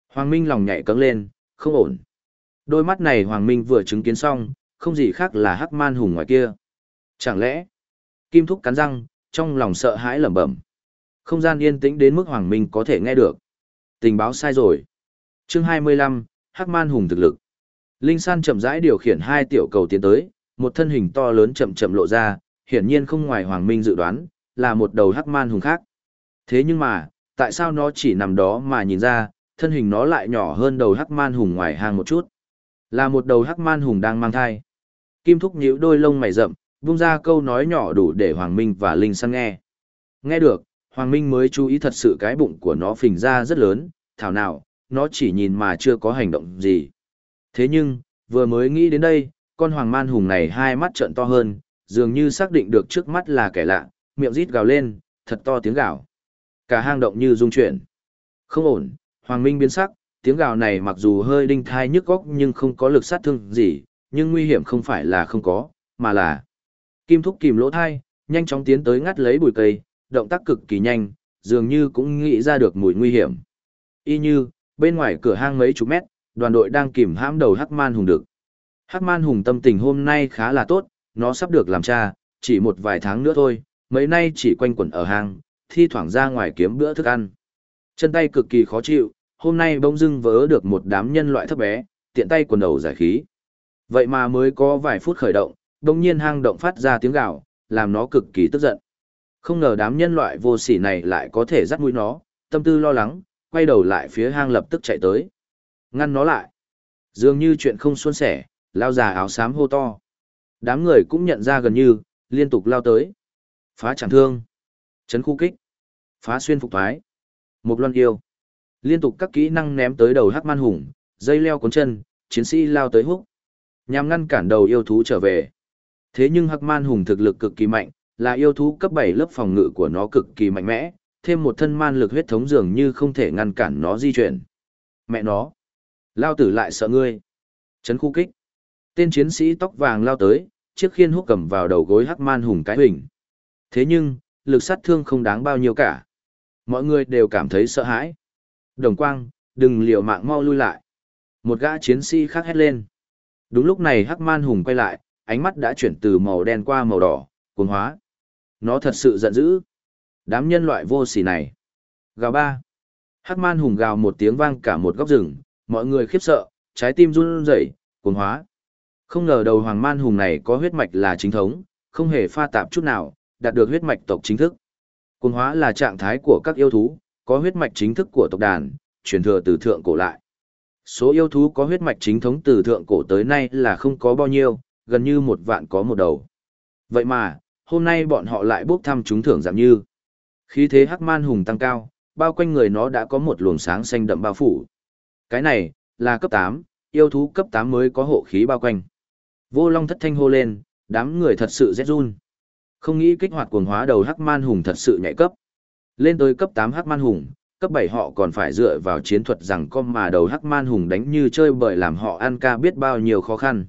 Speaker 1: Hoàng Minh lòng nhảy cẫng lên, không ổn. Đôi mắt này Hoàng Minh vừa chứng kiến xong, không gì khác là hắc man hùng ngoài kia. Chẳng lẽ, Kim Thúc cắn răng, trong lòng sợ hãi lẩm bẩm. Không gian yên tĩnh đến mức Hoàng Minh có thể nghe được. Tình báo sai rồi. Chương 25, Hắc Man Hùng thực lực. Linh San chậm rãi điều khiển hai tiểu cầu tiến tới, một thân hình to lớn chậm chậm lộ ra, hiển nhiên không ngoài Hoàng Minh dự đoán, là một đầu Hắc Man Hùng khác. Thế nhưng mà, tại sao nó chỉ nằm đó mà nhìn ra, thân hình nó lại nhỏ hơn đầu Hắc Man Hùng ngoài hang một chút? Là một đầu Hắc Man Hùng đang mang thai. Kim Thúc nhíu đôi lông mày rậm, vung ra câu nói nhỏ đủ để Hoàng Minh và Linh San nghe. Nghe được, Hoàng Minh mới chú ý thật sự cái bụng của nó phình ra rất lớn, thảo nào, nó chỉ nhìn mà chưa có hành động gì. Thế nhưng, vừa mới nghĩ đến đây, con hoàng man hùng này hai mắt trợn to hơn, dường như xác định được trước mắt là kẻ lạ, miệng rít gào lên, thật to tiếng gào. Cả hang động như rung chuyển. Không ổn, Hoàng Minh biến sắc, tiếng gào này mặc dù hơi đinh thai nhức góc nhưng không có lực sát thương gì, nhưng nguy hiểm không phải là không có, mà là Kim thúc kìm lỗ thai, nhanh chóng tiến tới ngắt lấy bụi cây, động tác cực kỳ nhanh, dường như cũng nghĩ ra được mùi nguy hiểm. Y như, bên ngoài cửa hang mấy chục mét, đoàn đội đang kìm hãm đầu Hắc Man Hùng được. Hắc Man Hùng tâm tình hôm nay khá là tốt, nó sắp được làm cha, chỉ một vài tháng nữa thôi, mấy nay chỉ quanh quẩn ở hang, thi thoảng ra ngoài kiếm bữa thức ăn. Chân tay cực kỳ khó chịu, hôm nay bỗng dưng vớ được một đám nhân loại thấp bé, tiện tay quần đầu giải khí. Vậy mà mới có vài phút khởi động, đồng nhiên hang động phát ra tiếng gào, làm nó cực kỳ tức giận. Không ngờ đám nhân loại vô sỉ này lại có thể dắt mũi nó, tâm tư lo lắng, quay đầu lại phía hang lập tức chạy tới. Ngăn nó lại. Dường như chuyện không suôn sẻ, lao già áo xám hô to. Đám người cũng nhận ra gần như, liên tục lao tới. Phá chẳng thương. Chấn khu kích. Phá xuyên phục thoái. Một loan yêu. Liên tục các kỹ năng ném tới đầu hắc man hùng, dây leo cuốn chân, chiến sĩ lao tới húc. Nhằm ngăn cản đầu yêu thú trở về. Thế nhưng hắc man hùng thực lực cực kỳ mạnh, là yêu thú cấp 7 lớp phòng ngự của nó cực kỳ mạnh mẽ, thêm một thân man lực huyết thống dường như không thể ngăn cản nó di chuyển. Mẹ nó. Lao tử lại sợ ngươi. Chấn khu kích. Tên chiến sĩ tóc vàng lao tới, chiếc khiên húc cầm vào đầu gối hắc man hùng cái hình. Thế nhưng, lực sát thương không đáng bao nhiêu cả. Mọi người đều cảm thấy sợ hãi. Đồng quang, đừng liều mạng mau lui lại. Một gã chiến sĩ khác hét lên. Đúng lúc này hắc man hùng quay lại, ánh mắt đã chuyển từ màu đen qua màu đỏ, cuồng hóa. Nó thật sự giận dữ. Đám nhân loại vô sỉ này. Gào ba. Hắc man hùng gào một tiếng vang cả một góc rừng, mọi người khiếp sợ, trái tim run rẩy, cuồng hóa. Không ngờ đầu hoàng man hùng này có huyết mạch là chính thống, không hề pha tạp chút nào, đạt được huyết mạch tộc chính thức. Cuồng hóa là trạng thái của các yêu thú, có huyết mạch chính thức của tộc đàn, truyền thừa từ thượng cổ lại. Số yêu thú có huyết mạch chính thống từ thượng cổ tới nay là không có bao nhiêu, gần như một vạn có một đầu. Vậy mà, hôm nay bọn họ lại bốc thăm chúng thưởng giảm như. Khí thế hắc man hùng tăng cao, bao quanh người nó đã có một luồng sáng xanh đậm bao phủ. Cái này, là cấp 8, yêu thú cấp 8 mới có hộ khí bao quanh. Vô Long thất thanh hô lên, đám người thật sự rét run. Không nghĩ kích hoạt cuồng hóa đầu Hắc Man Hùng thật sự nhạy cấp. Lên tới cấp 8 Hắc Man Hùng, cấp 7 họ còn phải dựa vào chiến thuật rằng com mà đầu Hắc Man Hùng đánh như chơi bời làm họ ăn ca biết bao nhiêu khó khăn.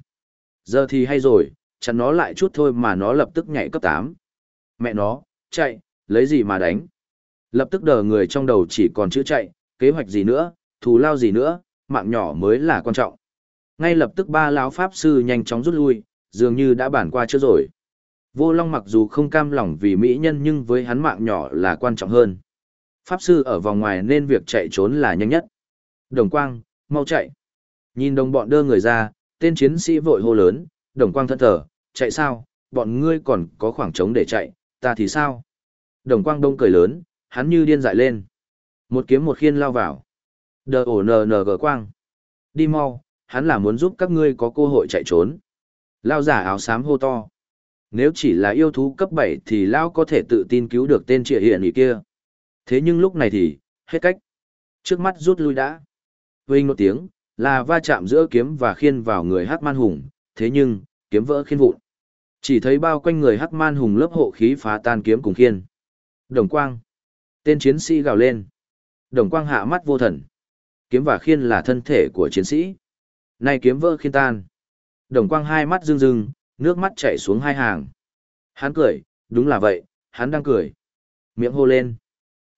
Speaker 1: Giờ thì hay rồi, chắn nó lại chút thôi mà nó lập tức nhảy cấp 8. Mẹ nó, chạy, lấy gì mà đánh. Lập tức đờ người trong đầu chỉ còn chữ chạy, kế hoạch gì nữa, thù lao gì nữa, mạng nhỏ mới là quan trọng. Ngay lập tức ba lão pháp sư nhanh chóng rút lui, dường như đã bản qua chưa rồi. Vô Long mặc dù không cam lòng vì mỹ nhân nhưng với hắn mạng nhỏ là quan trọng hơn. Pháp sư ở vòng ngoài nên việc chạy trốn là nhanh nhất. Đồng Quang, mau chạy. Nhìn đồng bọn đưa người ra, tên chiến sĩ vội hô lớn, Đồng Quang thân thở, chạy sao, bọn ngươi còn có khoảng trống để chạy, ta thì sao? Đồng Quang đông cười lớn, hắn như điên dại lên. Một kiếm một khiên lao vào. Đờ ổ nờ nờ gờ quang. Đi mau, hắn là muốn giúp các ngươi có cơ hội chạy trốn. Lao giả áo xám hô to. Nếu chỉ là yêu thú cấp 7 thì Lao có thể tự tin cứu được tên trịa hiện ý kia. Thế nhưng lúc này thì, hết cách. Trước mắt rút lui đã. Vinh một tiếng, là va chạm giữa kiếm và khiên vào người Hát man hùng, thế nhưng, kiếm vỡ khiên vụn. Chỉ thấy bao quanh người Hát man hùng lớp hộ khí phá tan kiếm cùng khiên. Đồng quang. Tên chiến sĩ gào lên. Đồng quang hạ mắt vô thần. Kiếm và khiên là thân thể của chiến sĩ. Nay kiếm vỡ khiên tan. Đồng quang hai mắt rưng rưng, nước mắt chảy xuống hai hàng. Hắn cười, đúng là vậy, hắn đang cười. Miệng hô lên.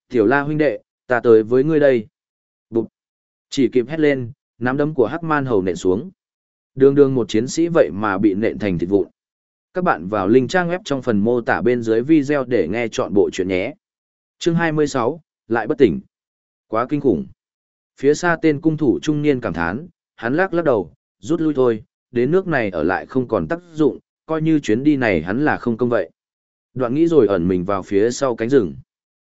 Speaker 1: Tiểu la huynh đệ, ta tới với ngươi đây. Bụt. Chỉ kịp hét lên, nắm đấm của hắc man hầu nện xuống. Đường đường một chiến sĩ vậy mà bị nện thành thịt vụn. Các bạn vào link trang web trong phần mô tả bên dưới video để nghe chọn bộ chuyện nhé. Chương 26, lại bất tỉnh. Quá kinh khủng. Phía xa tên cung thủ trung niên cảm thán, hắn lắc lắc đầu, rút lui thôi, đến nước này ở lại không còn tác dụng, coi như chuyến đi này hắn là không công vậy. Đoạn nghĩ rồi ẩn mình vào phía sau cánh rừng.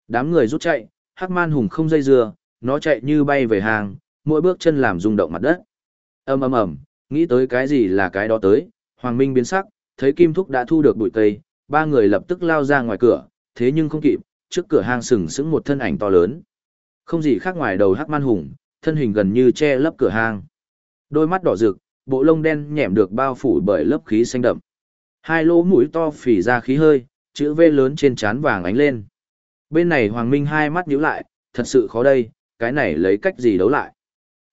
Speaker 1: Đám người rút chạy, hắc man hùng không dây dưa, nó chạy như bay về hàng, mỗi bước chân làm rung động mặt đất. ầm ầm ầm, nghĩ tới cái gì là cái đó tới, Hoàng Minh biến sắc, thấy Kim Thúc đã thu được bụi cây, ba người lập tức lao ra ngoài cửa, thế nhưng không kịp, trước cửa hang sừng sững một thân ảnh to lớn. Không gì khác ngoài đầu hắc man hùng, thân hình gần như che lấp cửa hang. Đôi mắt đỏ rực, bộ lông đen nhẹm được bao phủ bởi lớp khí xanh đậm. Hai lỗ mũi to phì ra khí hơi, chữ V lớn trên trán vàng ánh lên. Bên này Hoàng Minh hai mắt nhíu lại, thật sự khó đây, cái này lấy cách gì đấu lại.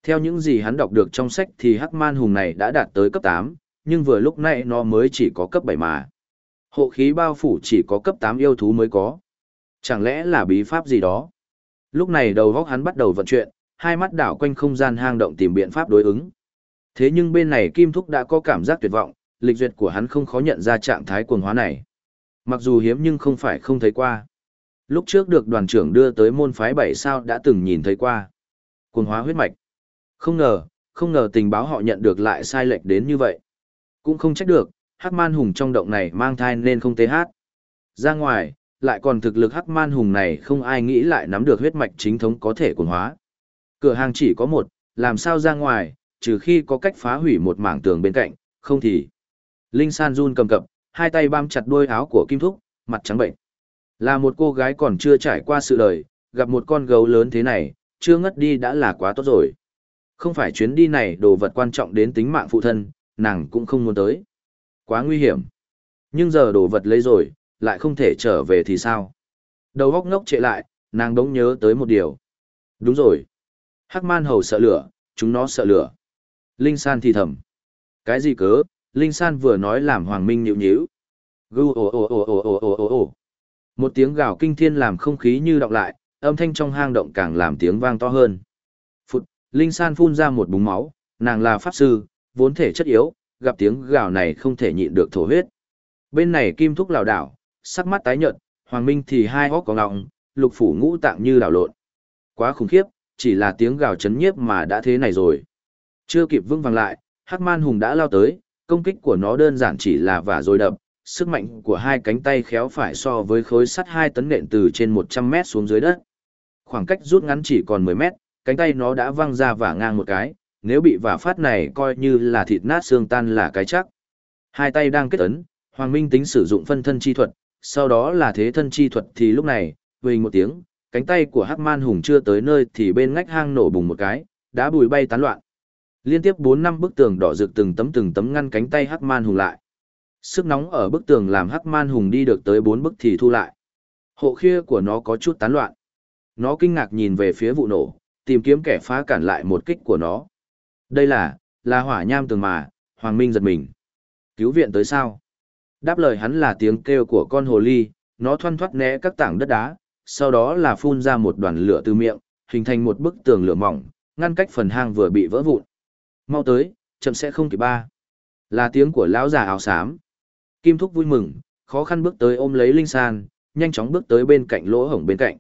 Speaker 1: Theo những gì hắn đọc được trong sách thì Hắc Man Hùng này đã đạt tới cấp 8, nhưng vừa lúc này nó mới chỉ có cấp 7 mà. Hộ khí bao phủ chỉ có cấp 8 yêu thú mới có. Chẳng lẽ là bí pháp gì đó? Lúc này đầu góc hắn bắt đầu vận chuyển, hai mắt đảo quanh không gian hang động tìm biện pháp đối ứng. Thế nhưng bên này Kim Thúc đã có cảm giác tuyệt vọng, lịch duyệt của hắn không khó nhận ra trạng thái cuồng hóa này. Mặc dù hiếm nhưng không phải không thấy qua. Lúc trước được đoàn trưởng đưa tới môn phái bảy sao đã từng nhìn thấy qua. Cuồng hóa huyết mạch. Không ngờ, không ngờ tình báo họ nhận được lại sai lệch đến như vậy. Cũng không trách được, Hắc Man Hùng trong động này mang thai nên không tế hát. Ra ngoài, lại còn thực lực Hắc Man Hùng này không ai nghĩ lại nắm được huyết mạch chính thống có thể cuồng hóa. Cửa hàng chỉ có một, làm sao ra ngoài, trừ khi có cách phá hủy một mảng tường bên cạnh, không thì. Linh San run cầm cập, hai tay bám chặt đuôi áo của Kim Thúc, mặt trắng bệnh. Là một cô gái còn chưa trải qua sự đời, gặp một con gấu lớn thế này, chưa ngất đi đã là quá tốt rồi. Không phải chuyến đi này đồ vật quan trọng đến tính mạng phụ thân, nàng cũng không muốn tới. Quá nguy hiểm. Nhưng giờ đồ vật lấy rồi, lại không thể trở về thì sao? Đầu góc ngốc trệ lại, nàng đống nhớ tới một điều. Đúng rồi. Hắc man hầu sợ lửa, chúng nó sợ lửa. Linh San thì thầm. Cái gì cớ, Linh San vừa nói làm Hoàng Minh nhịu nhíu. Gu ồ ồ ồ ồ ồ ồ ồ ồ. Một tiếng gào kinh thiên làm không khí như đọng lại, âm thanh trong hang động càng làm tiếng vang to hơn. Phụt, Linh San phun ra một búng máu, nàng là pháp sư, vốn thể chất yếu, gặp tiếng gào này không thể nhịn được thổ huyết. Bên này kim thúc lảo đảo, sắc mắt tái nhợt, Hoàng Minh thì hai hốc có ngọng, lục phủ ngũ tạng như đảo lộn. Quá khủng khiếp, chỉ là tiếng gào chấn nhiếp mà đã thế này rồi. Chưa kịp vững vàng lại, Hắc Man Hùng đã lao tới, công kích của nó đơn giản chỉ là vả rồi đập, sức mạnh của hai cánh tay khéo phải so với khối sắt hai tấn nện từ trên 100 mét xuống dưới đất. Khoảng cách rút ngắn chỉ còn 10 mét, cánh tay nó đã văng ra vả ngang một cái, nếu bị vả phát này coi như là thịt nát xương tan là cái chắc. Hai tay đang kết ấn, Hoàng Minh tính sử dụng phân thân chi thuật, sau đó là thế thân chi thuật thì lúc này, vình một tiếng, cánh tay của Hắc Man Hùng chưa tới nơi thì bên ngách hang nổ bùng một cái, đá bùi bay tán loạn. Liên tiếp bốn năm bức tường đỏ rực từng tấm từng tấm ngăn cánh tay Hắc Man Hùng lại. Sức nóng ở bức tường làm Hắc Man Hùng đi được tới bốn bức thì thu lại. Hộ khia của nó có chút tán loạn. Nó kinh ngạc nhìn về phía vụ nổ, tìm kiếm kẻ phá cản lại một kích của nó. Đây là, là hỏa nham tường mà, Hoàng Minh giật mình. Cứu viện tới sao? Đáp lời hắn là tiếng kêu của con hồ ly, nó thoăn thoắt né các tảng đất đá, sau đó là phun ra một đoàn lửa từ miệng, hình thành một bức tường lửa mỏng, ngăn cách phần hang vừa bị vỡ vụn. Mau tới, chậm sẽ không kịp ba. Là tiếng của lão già áo xám. Kim Thúc vui mừng, khó khăn bước tới ôm lấy Linh San, nhanh chóng bước tới bên cạnh lỗ hổng bên cạnh.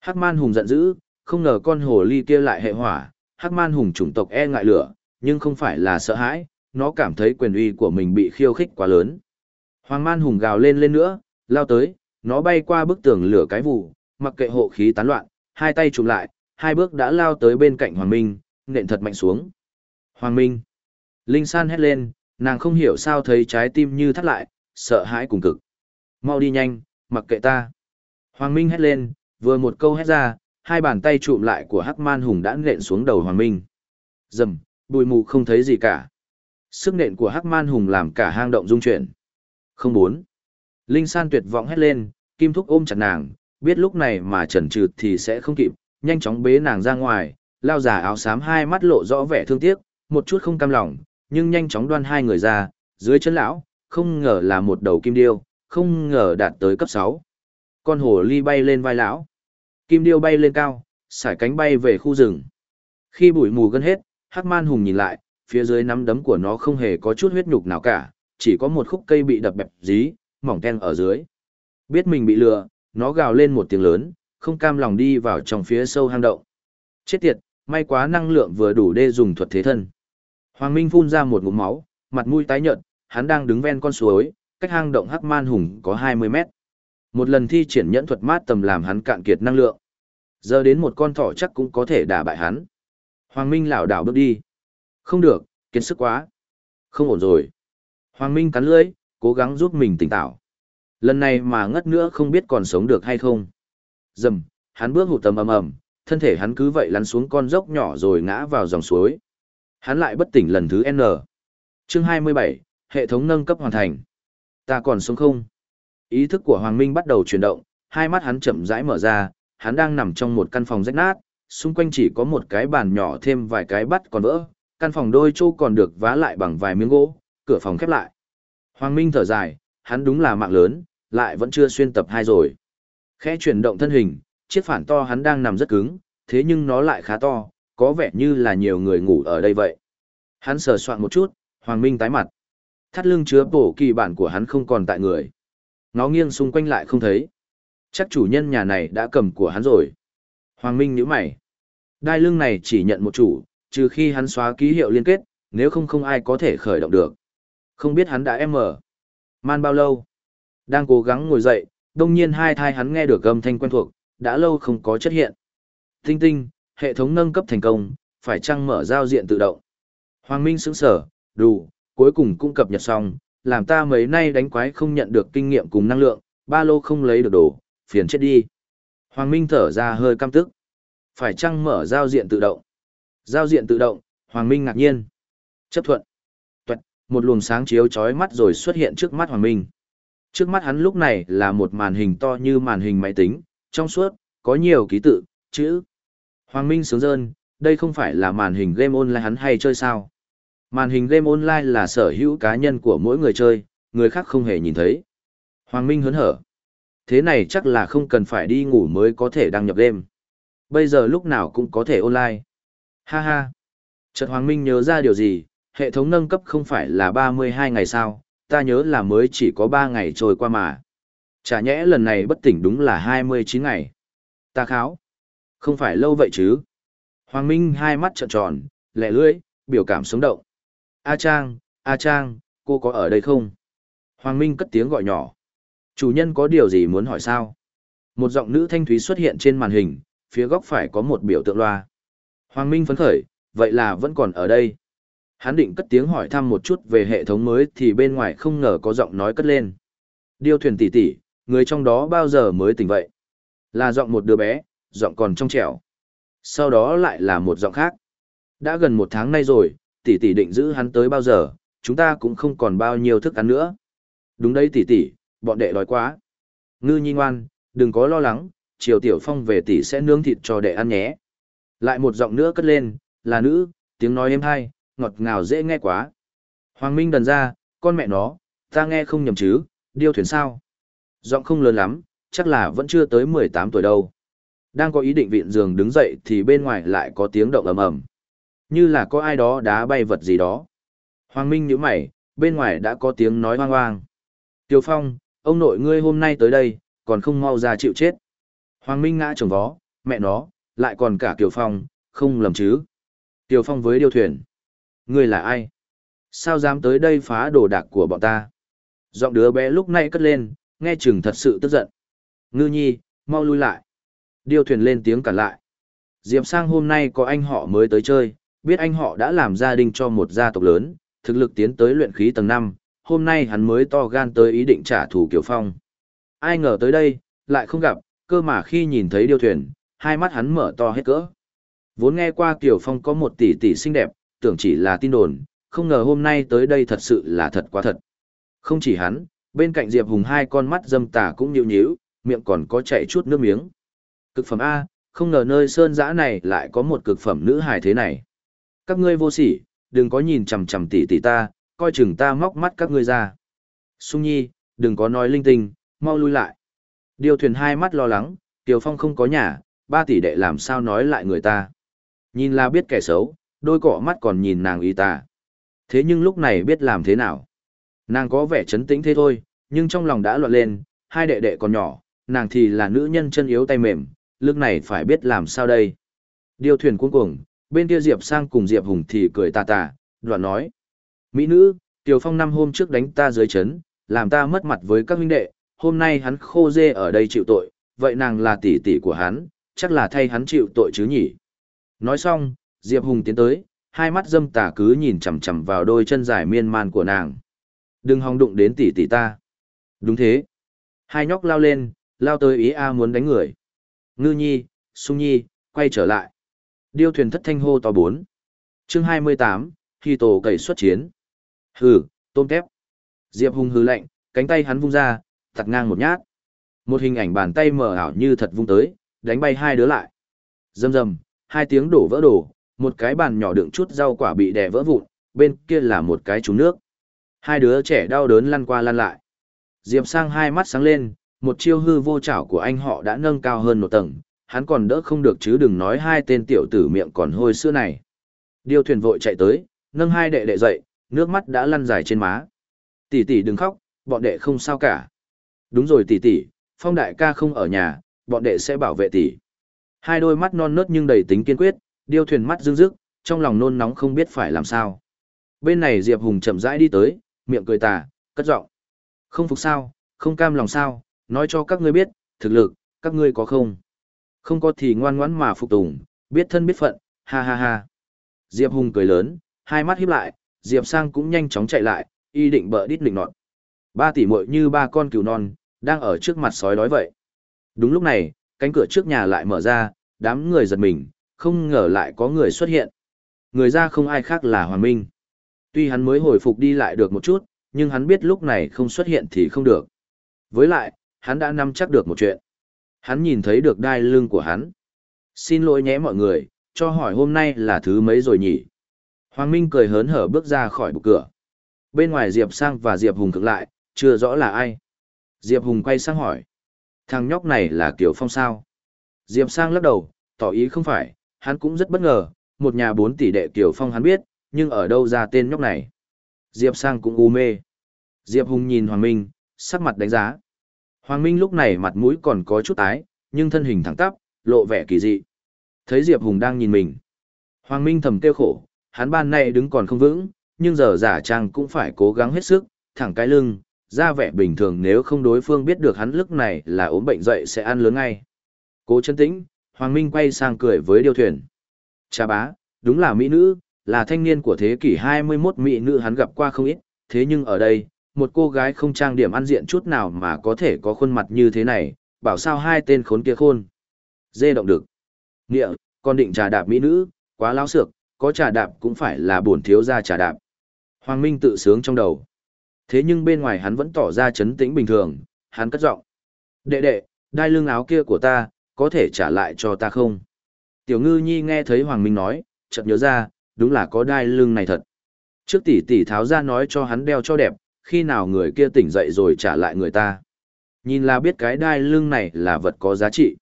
Speaker 1: Hắc Man Hùng giận dữ, không ngờ con hồ ly kia lại hệ hỏa, Hắc Man Hùng chủng tộc e ngại lửa, nhưng không phải là sợ hãi, nó cảm thấy quyền uy của mình bị khiêu khích quá lớn. Hoàng Man Hùng gào lên lên nữa, lao tới, nó bay qua bức tường lửa cái vụ, mặc kệ hộ khí tán loạn, hai tay chụm lại, hai bước đã lao tới bên cạnh Hoàng Minh, nện thật mạnh xuống. Hoàng Minh. Linh San hét lên, nàng không hiểu sao thấy trái tim như thắt lại, sợ hãi cùng cực. Mau đi nhanh, mặc kệ ta. Hoàng Minh hét lên, vừa một câu hét ra, hai bàn tay trụm lại của Hắc Man Hùng đã nện xuống đầu Hoàng Minh. Dầm, bụi mù không thấy gì cả. Sức nện của Hắc Man Hùng làm cả hang động rung chuyển. Không bốn. Linh San tuyệt vọng hét lên, Kim Thúc ôm chặt nàng, biết lúc này mà chần chừ thì sẽ không kịp, nhanh chóng bế nàng ra ngoài, lao giả áo xám hai mắt lộ rõ vẻ thương tiếc, một chút không cam lòng, nhưng nhanh chóng đoan hai người ra, dưới chân lão, không ngờ là một đầu kim điêu, không ngờ đạt tới cấp 6. Con hổ ly bay lên vai lão. Kim điêu bay lên cao, sải cánh bay về khu rừng. Khi bụi mù gần hết, Hắc Man Hùng nhìn lại, phía dưới nắm đấm của nó không hề có chút huyết nhục nào cả, chỉ có một khúc cây bị đập bẹp dí, mỏng ten ở dưới. Biết mình bị lừa, nó gào lên một tiếng lớn, không cam lòng đi vào trong phía sâu hang động. Chết tiệt, may quá năng lượng vừa đủ để dùng thuật thế thân. Hoàng Minh phun ra một ngụm máu, mặt mũi tái nhợt, hắn đang đứng ven con suối, cách hang động Hắc Man Hùng có 20 mét. Một lần thi triển nhẫn thuật mát tầm làm hắn cạn kiệt năng lượng. Giờ đến một con thỏ chắc cũng có thể đả bại hắn. Hoàng Minh lảo đảo bước đi. Không được, kiệt sức quá. Không ổn rồi. Hoàng Minh cắn lưỡi, cố gắng giúp mình tỉnh táo. Lần này mà ngất nữa không biết còn sống được hay không. Dầm, hắn bước hụt tầm ầm ầm, thân thể hắn cứ vậy lăn xuống con dốc nhỏ rồi ngã vào dòng suối. Hắn lại bất tỉnh lần thứ N. Chương 27, hệ thống nâng cấp hoàn thành. Ta còn sống không? Ý thức của Hoàng Minh bắt đầu chuyển động, hai mắt hắn chậm rãi mở ra, hắn đang nằm trong một căn phòng rách nát, xung quanh chỉ có một cái bàn nhỏ thêm vài cái bắt còn vỡ, căn phòng đôi châu còn được vá lại bằng vài miếng gỗ, cửa phòng khép lại. Hoàng Minh thở dài, hắn đúng là mạng lớn, lại vẫn chưa xuyên tập hai rồi. Khẽ chuyển động thân hình, chiếc phản to hắn đang nằm rất cứng, thế nhưng nó lại khá to, có vẻ như là nhiều người ngủ ở đây vậy. Hắn sờ soạn một chút, Hoàng Minh tái mặt. Thắt lưng chứa bổ kỳ bản của hắn không còn tại người. Nó nghiêng xung quanh lại không thấy. Chắc chủ nhân nhà này đã cầm của hắn rồi. Hoàng Minh nhíu mày. Đai lưng này chỉ nhận một chủ, trừ khi hắn xóa ký hiệu liên kết, nếu không không ai có thể khởi động được. Không biết hắn đã em mở. Man bao lâu? Đang cố gắng ngồi dậy, đông nhiên hai thai hắn nghe được âm thanh quen thuộc, đã lâu không có chất hiện. Tinh tinh, hệ thống nâng cấp thành công, phải chăng mở giao diện tự động. Hoàng Minh sững sở, đủ, cuối cùng cũng cập nhật xong, làm ta mấy nay đánh quái không nhận được kinh nghiệm cùng năng lượng, ba lô không lấy được đồ, phiền chết đi. Hoàng Minh thở ra hơi căm tức. Phải chăng mở giao diện tự động? Giao diện tự động, Hoàng Minh ngạc nhiên. Chấp thuận. Tuật, một luồng sáng chiếu chói mắt rồi xuất hiện trước mắt Hoàng Minh. Trước mắt hắn lúc này là một màn hình to như màn hình máy tính, trong suốt, có nhiều ký tự, chữ. Hoàng Minh sướng dơn, đây không phải là màn hình game online hắn hay chơi sao. Màn hình game online là sở hữu cá nhân của mỗi người chơi, người khác không hề nhìn thấy. Hoàng Minh hớn hở. Thế này chắc là không cần phải đi ngủ mới có thể đăng nhập game. Bây giờ lúc nào cũng có thể online. Ha ha. Chợt Hoàng Minh nhớ ra điều gì, hệ thống nâng cấp không phải là 32 ngày sao, ta nhớ là mới chỉ có 3 ngày trôi qua mà. Chả nhẽ lần này bất tỉnh đúng là 29 ngày. Ta kháo. Không phải lâu vậy chứ. Hoàng Minh hai mắt trợn tròn, lẻ lưỡi, biểu cảm sống động. A Trang, A Trang, cô có ở đây không? Hoàng Minh cất tiếng gọi nhỏ. Chủ nhân có điều gì muốn hỏi sao? Một giọng nữ thanh thúy xuất hiện trên màn hình, phía góc phải có một biểu tượng loa. Hoàng Minh phấn khởi, vậy là vẫn còn ở đây. Hắn định cất tiếng hỏi thăm một chút về hệ thống mới thì bên ngoài không ngờ có giọng nói cất lên. Điêu thuyền tỷ tỷ, người trong đó bao giờ mới tỉnh vậy? Là giọng một đứa bé, giọng còn trong trẻo. Sau đó lại là một giọng khác. Đã gần một tháng nay rồi, tỷ tỷ định giữ hắn tới bao giờ, chúng ta cũng không còn bao nhiêu thức ăn nữa. Đúng đấy tỷ tỷ, bọn đệ đói quá. Ngư nhi ngoan, đừng có lo lắng, chiều tiểu phong về tỷ sẽ nướng thịt cho đệ ăn nhé. Lại một giọng nữa cất lên, là nữ, tiếng nói êm hay, ngọt ngào dễ nghe quá. Hoàng Minh đần ra, con mẹ nó, ta nghe không nhầm chứ, điêu thuyền sao. Giọng không lớn lắm, chắc là vẫn chưa tới 18 tuổi đâu. Đang có ý định viện giường đứng dậy thì bên ngoài lại có tiếng động ầm ầm. Như là có ai đó đá bay vật gì đó. Hoàng Minh nhíu mày, bên ngoài đã có tiếng nói hoang hoang. Tiêu Phong, ông nội ngươi hôm nay tới đây, còn không mau ra chịu chết. Hoàng Minh ngã chồng vó, mẹ nó, lại còn cả Kiều Phong, không lầm chứ. Kiều Phong với điêu thuyền. Ngươi là ai? Sao dám tới đây phá đồ đạc của bọn ta? Giọng đứa bé lúc này cất lên, nghe chừng thật sự tức giận. Ngư nhi, mau lui lại. Điêu thuyền lên tiếng cản lại. Diệp Sang hôm nay có anh họ mới tới chơi, biết anh họ đã làm gia đình cho một gia tộc lớn, thực lực tiến tới luyện khí tầng 5, hôm nay hắn mới to gan tới ý định trả thù Kiều Phong. Ai ngờ tới đây, lại không gặp, cơ mà khi nhìn thấy điêu thuyền, hai mắt hắn mở to hết cỡ. Vốn nghe qua Kiều Phong có một tỷ tỷ xinh đẹp, tưởng chỉ là tin đồn, không ngờ hôm nay tới đây thật sự là thật quá thật. Không chỉ hắn, bên cạnh Diệp Hùng hai con mắt dâm tà cũng nhíu nhíu, miệng còn có chảy chút nước miếng. Cực phẩm A, không ngờ nơi sơn giã này lại có một cực phẩm nữ hài thế này. Các ngươi vô sỉ, đừng có nhìn chằm chằm tỉ tỉ ta, coi chừng ta móc mắt các ngươi ra. Sung nhi, đừng có nói linh tinh, mau lui lại. Điều thuyền hai mắt lo lắng, Tiều Phong không có nhà, ba tỷ đệ làm sao nói lại người ta. Nhìn là biết kẻ xấu, đôi cỏ mắt còn nhìn nàng y ta. Thế nhưng lúc này biết làm thế nào? Nàng có vẻ chấn tĩnh thế thôi, nhưng trong lòng đã loạn lên, hai đệ đệ còn nhỏ, nàng thì là nữ nhân chân yếu tay mềm, lúc này phải biết làm sao đây. Điều thuyền cuống cuồng, bên kia Diệp sang cùng Diệp Hùng thì cười tà tà, đoạn nói. Mỹ nữ, Tiểu Phong năm hôm trước đánh ta dưới chấn, làm ta mất mặt với các huynh đệ, hôm nay hắn khô dê ở đây chịu tội, vậy nàng là tỷ tỷ của hắn, chắc là thay hắn chịu tội chứ nhỉ. Nói xong, Diệp Hùng tiến tới, hai mắt dâm tà cứ nhìn chằm chằm vào đôi chân dài miên man của nàng. Đừng hòng đụng đến tỷ tỷ ta. Đúng thế. Hai nhóc lao lên, lao tới ý A muốn đánh người. Ngư nhi, sung nhi, quay trở lại. Điêu thuyền thất thanh hô to bốn. chương 28, khi tổ cậy xuất chiến. Hừ, tôm tép. Diệp Hùng hừ lạnh, cánh tay hắn vung ra, tặt ngang một nhát. Một hình ảnh bàn tay mờ ảo như thật vung tới, đánh bay hai đứa lại. Rầm rầm, hai tiếng đổ vỡ đổ, một cái bàn nhỏ đựng chút rau quả bị đè vỡ vụn, bên kia là một cái trúng nước. Hai đứa trẻ đau đớn lăn qua lăn lại. Diệp Sang hai mắt sáng lên, một chiêu hư vô chảo của anh họ đã nâng cao hơn một tầng, hắn còn đỡ không được chứ đừng nói hai tên tiểu tử miệng còn hôi sữa này. Điêu thuyền vội chạy tới, nâng hai đệ đệ dậy, nước mắt đã lăn dài trên má. Tỷ tỷ đừng khóc, bọn đệ không sao cả. Đúng rồi tỷ tỷ, Phong đại ca không ở nhà, bọn đệ sẽ bảo vệ tỷ. Hai đôi mắt non nớt nhưng đầy tính kiên quyết, điêu thuyền mắt rưng rức, trong lòng nôn nóng không biết phải làm sao. Bên này Diệp Hùng chậm rãi đi tới, miệng cười tà, cất giọng. Không phục sao, không cam lòng sao, nói cho các ngươi biết, thực lực, các ngươi có không? Không có thì ngoan ngoãn mà phục tùng, biết thân biết phận, ha ha ha. Diệp Hùng cười lớn, hai mắt híp lại, Diệp Sang cũng nhanh chóng chạy lại, y định bợ đít lịnh nọt. Ba tỷ muội như ba con cừu non, đang ở trước mặt sói đói vậy. Đúng lúc này, cánh cửa trước nhà lại mở ra, đám người giật mình, không ngờ lại có người xuất hiện. Người ra không ai khác là Hoàng Minh. Tuy hắn mới hồi phục đi lại được một chút, nhưng hắn biết lúc này không xuất hiện thì không được. Với lại, hắn đã nắm chắc được một chuyện. Hắn nhìn thấy được đai lưng của hắn. Xin lỗi nhé mọi người, cho hỏi hôm nay là thứ mấy rồi nhỉ? Hoàng Minh cười hớn hở bước ra khỏi bục cửa. Bên ngoài Diệp Sang và Diệp Hùng cực lại, chưa rõ là ai. Diệp Hùng quay sang hỏi. Thằng nhóc này là Kiều Phong sao? Diệp Sang lắc đầu, tỏ ý không phải, hắn cũng rất bất ngờ, một nhà bốn tỷ đệ Kiều Phong hắn biết, nhưng ở đâu ra tên nhóc này? Diệp Sang cũng u mê. Diệp Hùng nhìn Hoàng Minh, sắc mặt đánh giá. Hoàng Minh lúc này mặt mũi còn có chút tái, nhưng thân hình thẳng tắp, lộ vẻ kỳ dị. Thấy Diệp Hùng đang nhìn mình. Hoàng Minh thầm kêu khổ, hắn ban nay đứng còn không vững, nhưng giờ giả trang cũng phải cố gắng hết sức, thẳng cái lưng, ra vẻ bình thường nếu không đối phương biết được hắn lúc này là ốm bệnh dậy sẽ ăn lớn ngay. Cố chân tĩnh, Hoàng Minh quay sang cười với điêu thuyền. Cha bá, đúng là mỹ nữ, là thanh niên của thế kỷ 21 mỹ nữ hắn gặp qua không ít, thế nhưng ở đây, một cô gái không trang điểm ăn diện chút nào mà có thể có khuôn mặt như thế này, bảo sao hai tên khốn kia khôn. Dê động được. Nghĩa, con định trà đạp mỹ nữ, quá lao sược, có trà đạp cũng phải là bổn thiếu gia trà đạp. Hoàng Minh tự sướng trong đầu. Thế nhưng bên ngoài hắn vẫn tỏ ra chấn tĩnh bình thường, hắn cất giọng. Đệ đệ, đai lưng áo kia của ta, có thể trả lại cho ta không? Tiểu ngư nhi nghe thấy Hoàng Minh nói, chợt nhớ ra, đúng là có đai lưng này thật. Trước tỷ tỷ tháo ra nói cho hắn đeo cho đẹp, khi nào người kia tỉnh dậy rồi trả lại người ta. Nhìn là biết cái đai lưng này là vật có giá trị.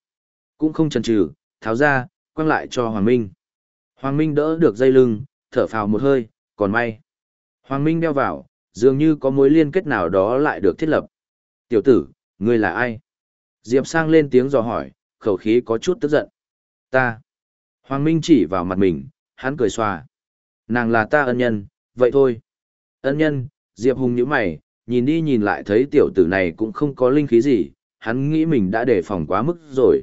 Speaker 1: Cũng không chần chừ, tháo ra, quăng lại cho Hoàng Minh. Hoàng Minh đỡ được dây lưng, thở phào một hơi, còn may. Hoàng Minh đeo vào, dường như có mối liên kết nào đó lại được thiết lập. Tiểu tử, ngươi là ai? Diệp sang lên tiếng dò hỏi, khẩu khí có chút tức giận. Ta. Hoàng Minh chỉ vào mặt mình, hắn cười xòa. Nàng là ta ân nhân, vậy thôi. Ân nhân, Diệp Hùng nhíu mày, nhìn đi nhìn lại thấy tiểu tử này cũng không có linh khí gì, hắn nghĩ mình đã đề phòng quá mức rồi.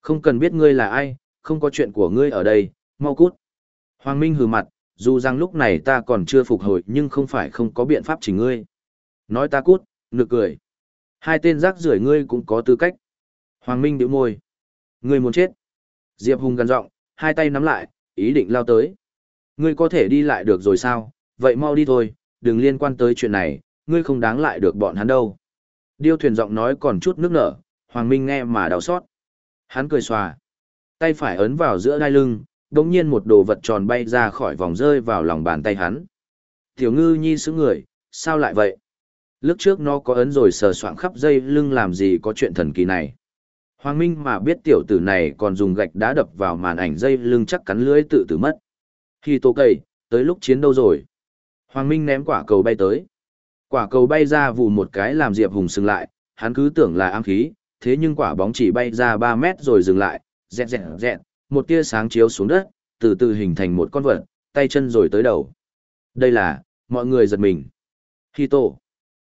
Speaker 1: Không cần biết ngươi là ai, không có chuyện của ngươi ở đây, mau cút. Hoàng Minh hừ mặt, dù rằng lúc này ta còn chưa phục hồi nhưng không phải không có biện pháp chỉnh ngươi. Nói ta cút, nực cười. Hai tên rác rưởi ngươi cũng có tư cách. Hoàng Minh điệu môi. Ngươi muốn chết. Diệp Hùng gần giọng, hai tay nắm lại, ý định lao tới. Ngươi có thể đi lại được rồi sao, vậy mau đi thôi, đừng liên quan tới chuyện này, ngươi không đáng lại được bọn hắn đâu. Điêu thuyền giọng nói còn chút nước nở, Hoàng Minh nghe mà đau xót. Hắn cười xòa. Tay phải ấn vào giữa đai lưng, đồng nhiên một đồ vật tròn bay ra khỏi vòng rơi vào lòng bàn tay hắn. Tiểu ngư nhi sững người, sao lại vậy? Lúc trước nó có ấn rồi sờ soạng khắp dây lưng làm gì có chuyện thần kỳ này. Hoàng Minh mà biết tiểu tử này còn dùng gạch đá đập vào màn ảnh dây lưng chắc cắn lưỡi tự tử mất. Khi tô cây, tới lúc chiến đâu rồi? Hoàng Minh ném quả cầu bay tới. Quả cầu bay ra vụ một cái làm Diệp Hùng sừng lại, hắn cứ tưởng là ám khí, thế nhưng quả bóng chỉ bay ra 3 mét rồi dừng lại, dẹt dẹt dẹt, một tia sáng chiếu xuống đất, từ từ hình thành một con vật, tay chân rồi tới đầu. Đây là, mọi người giật mình. Hito.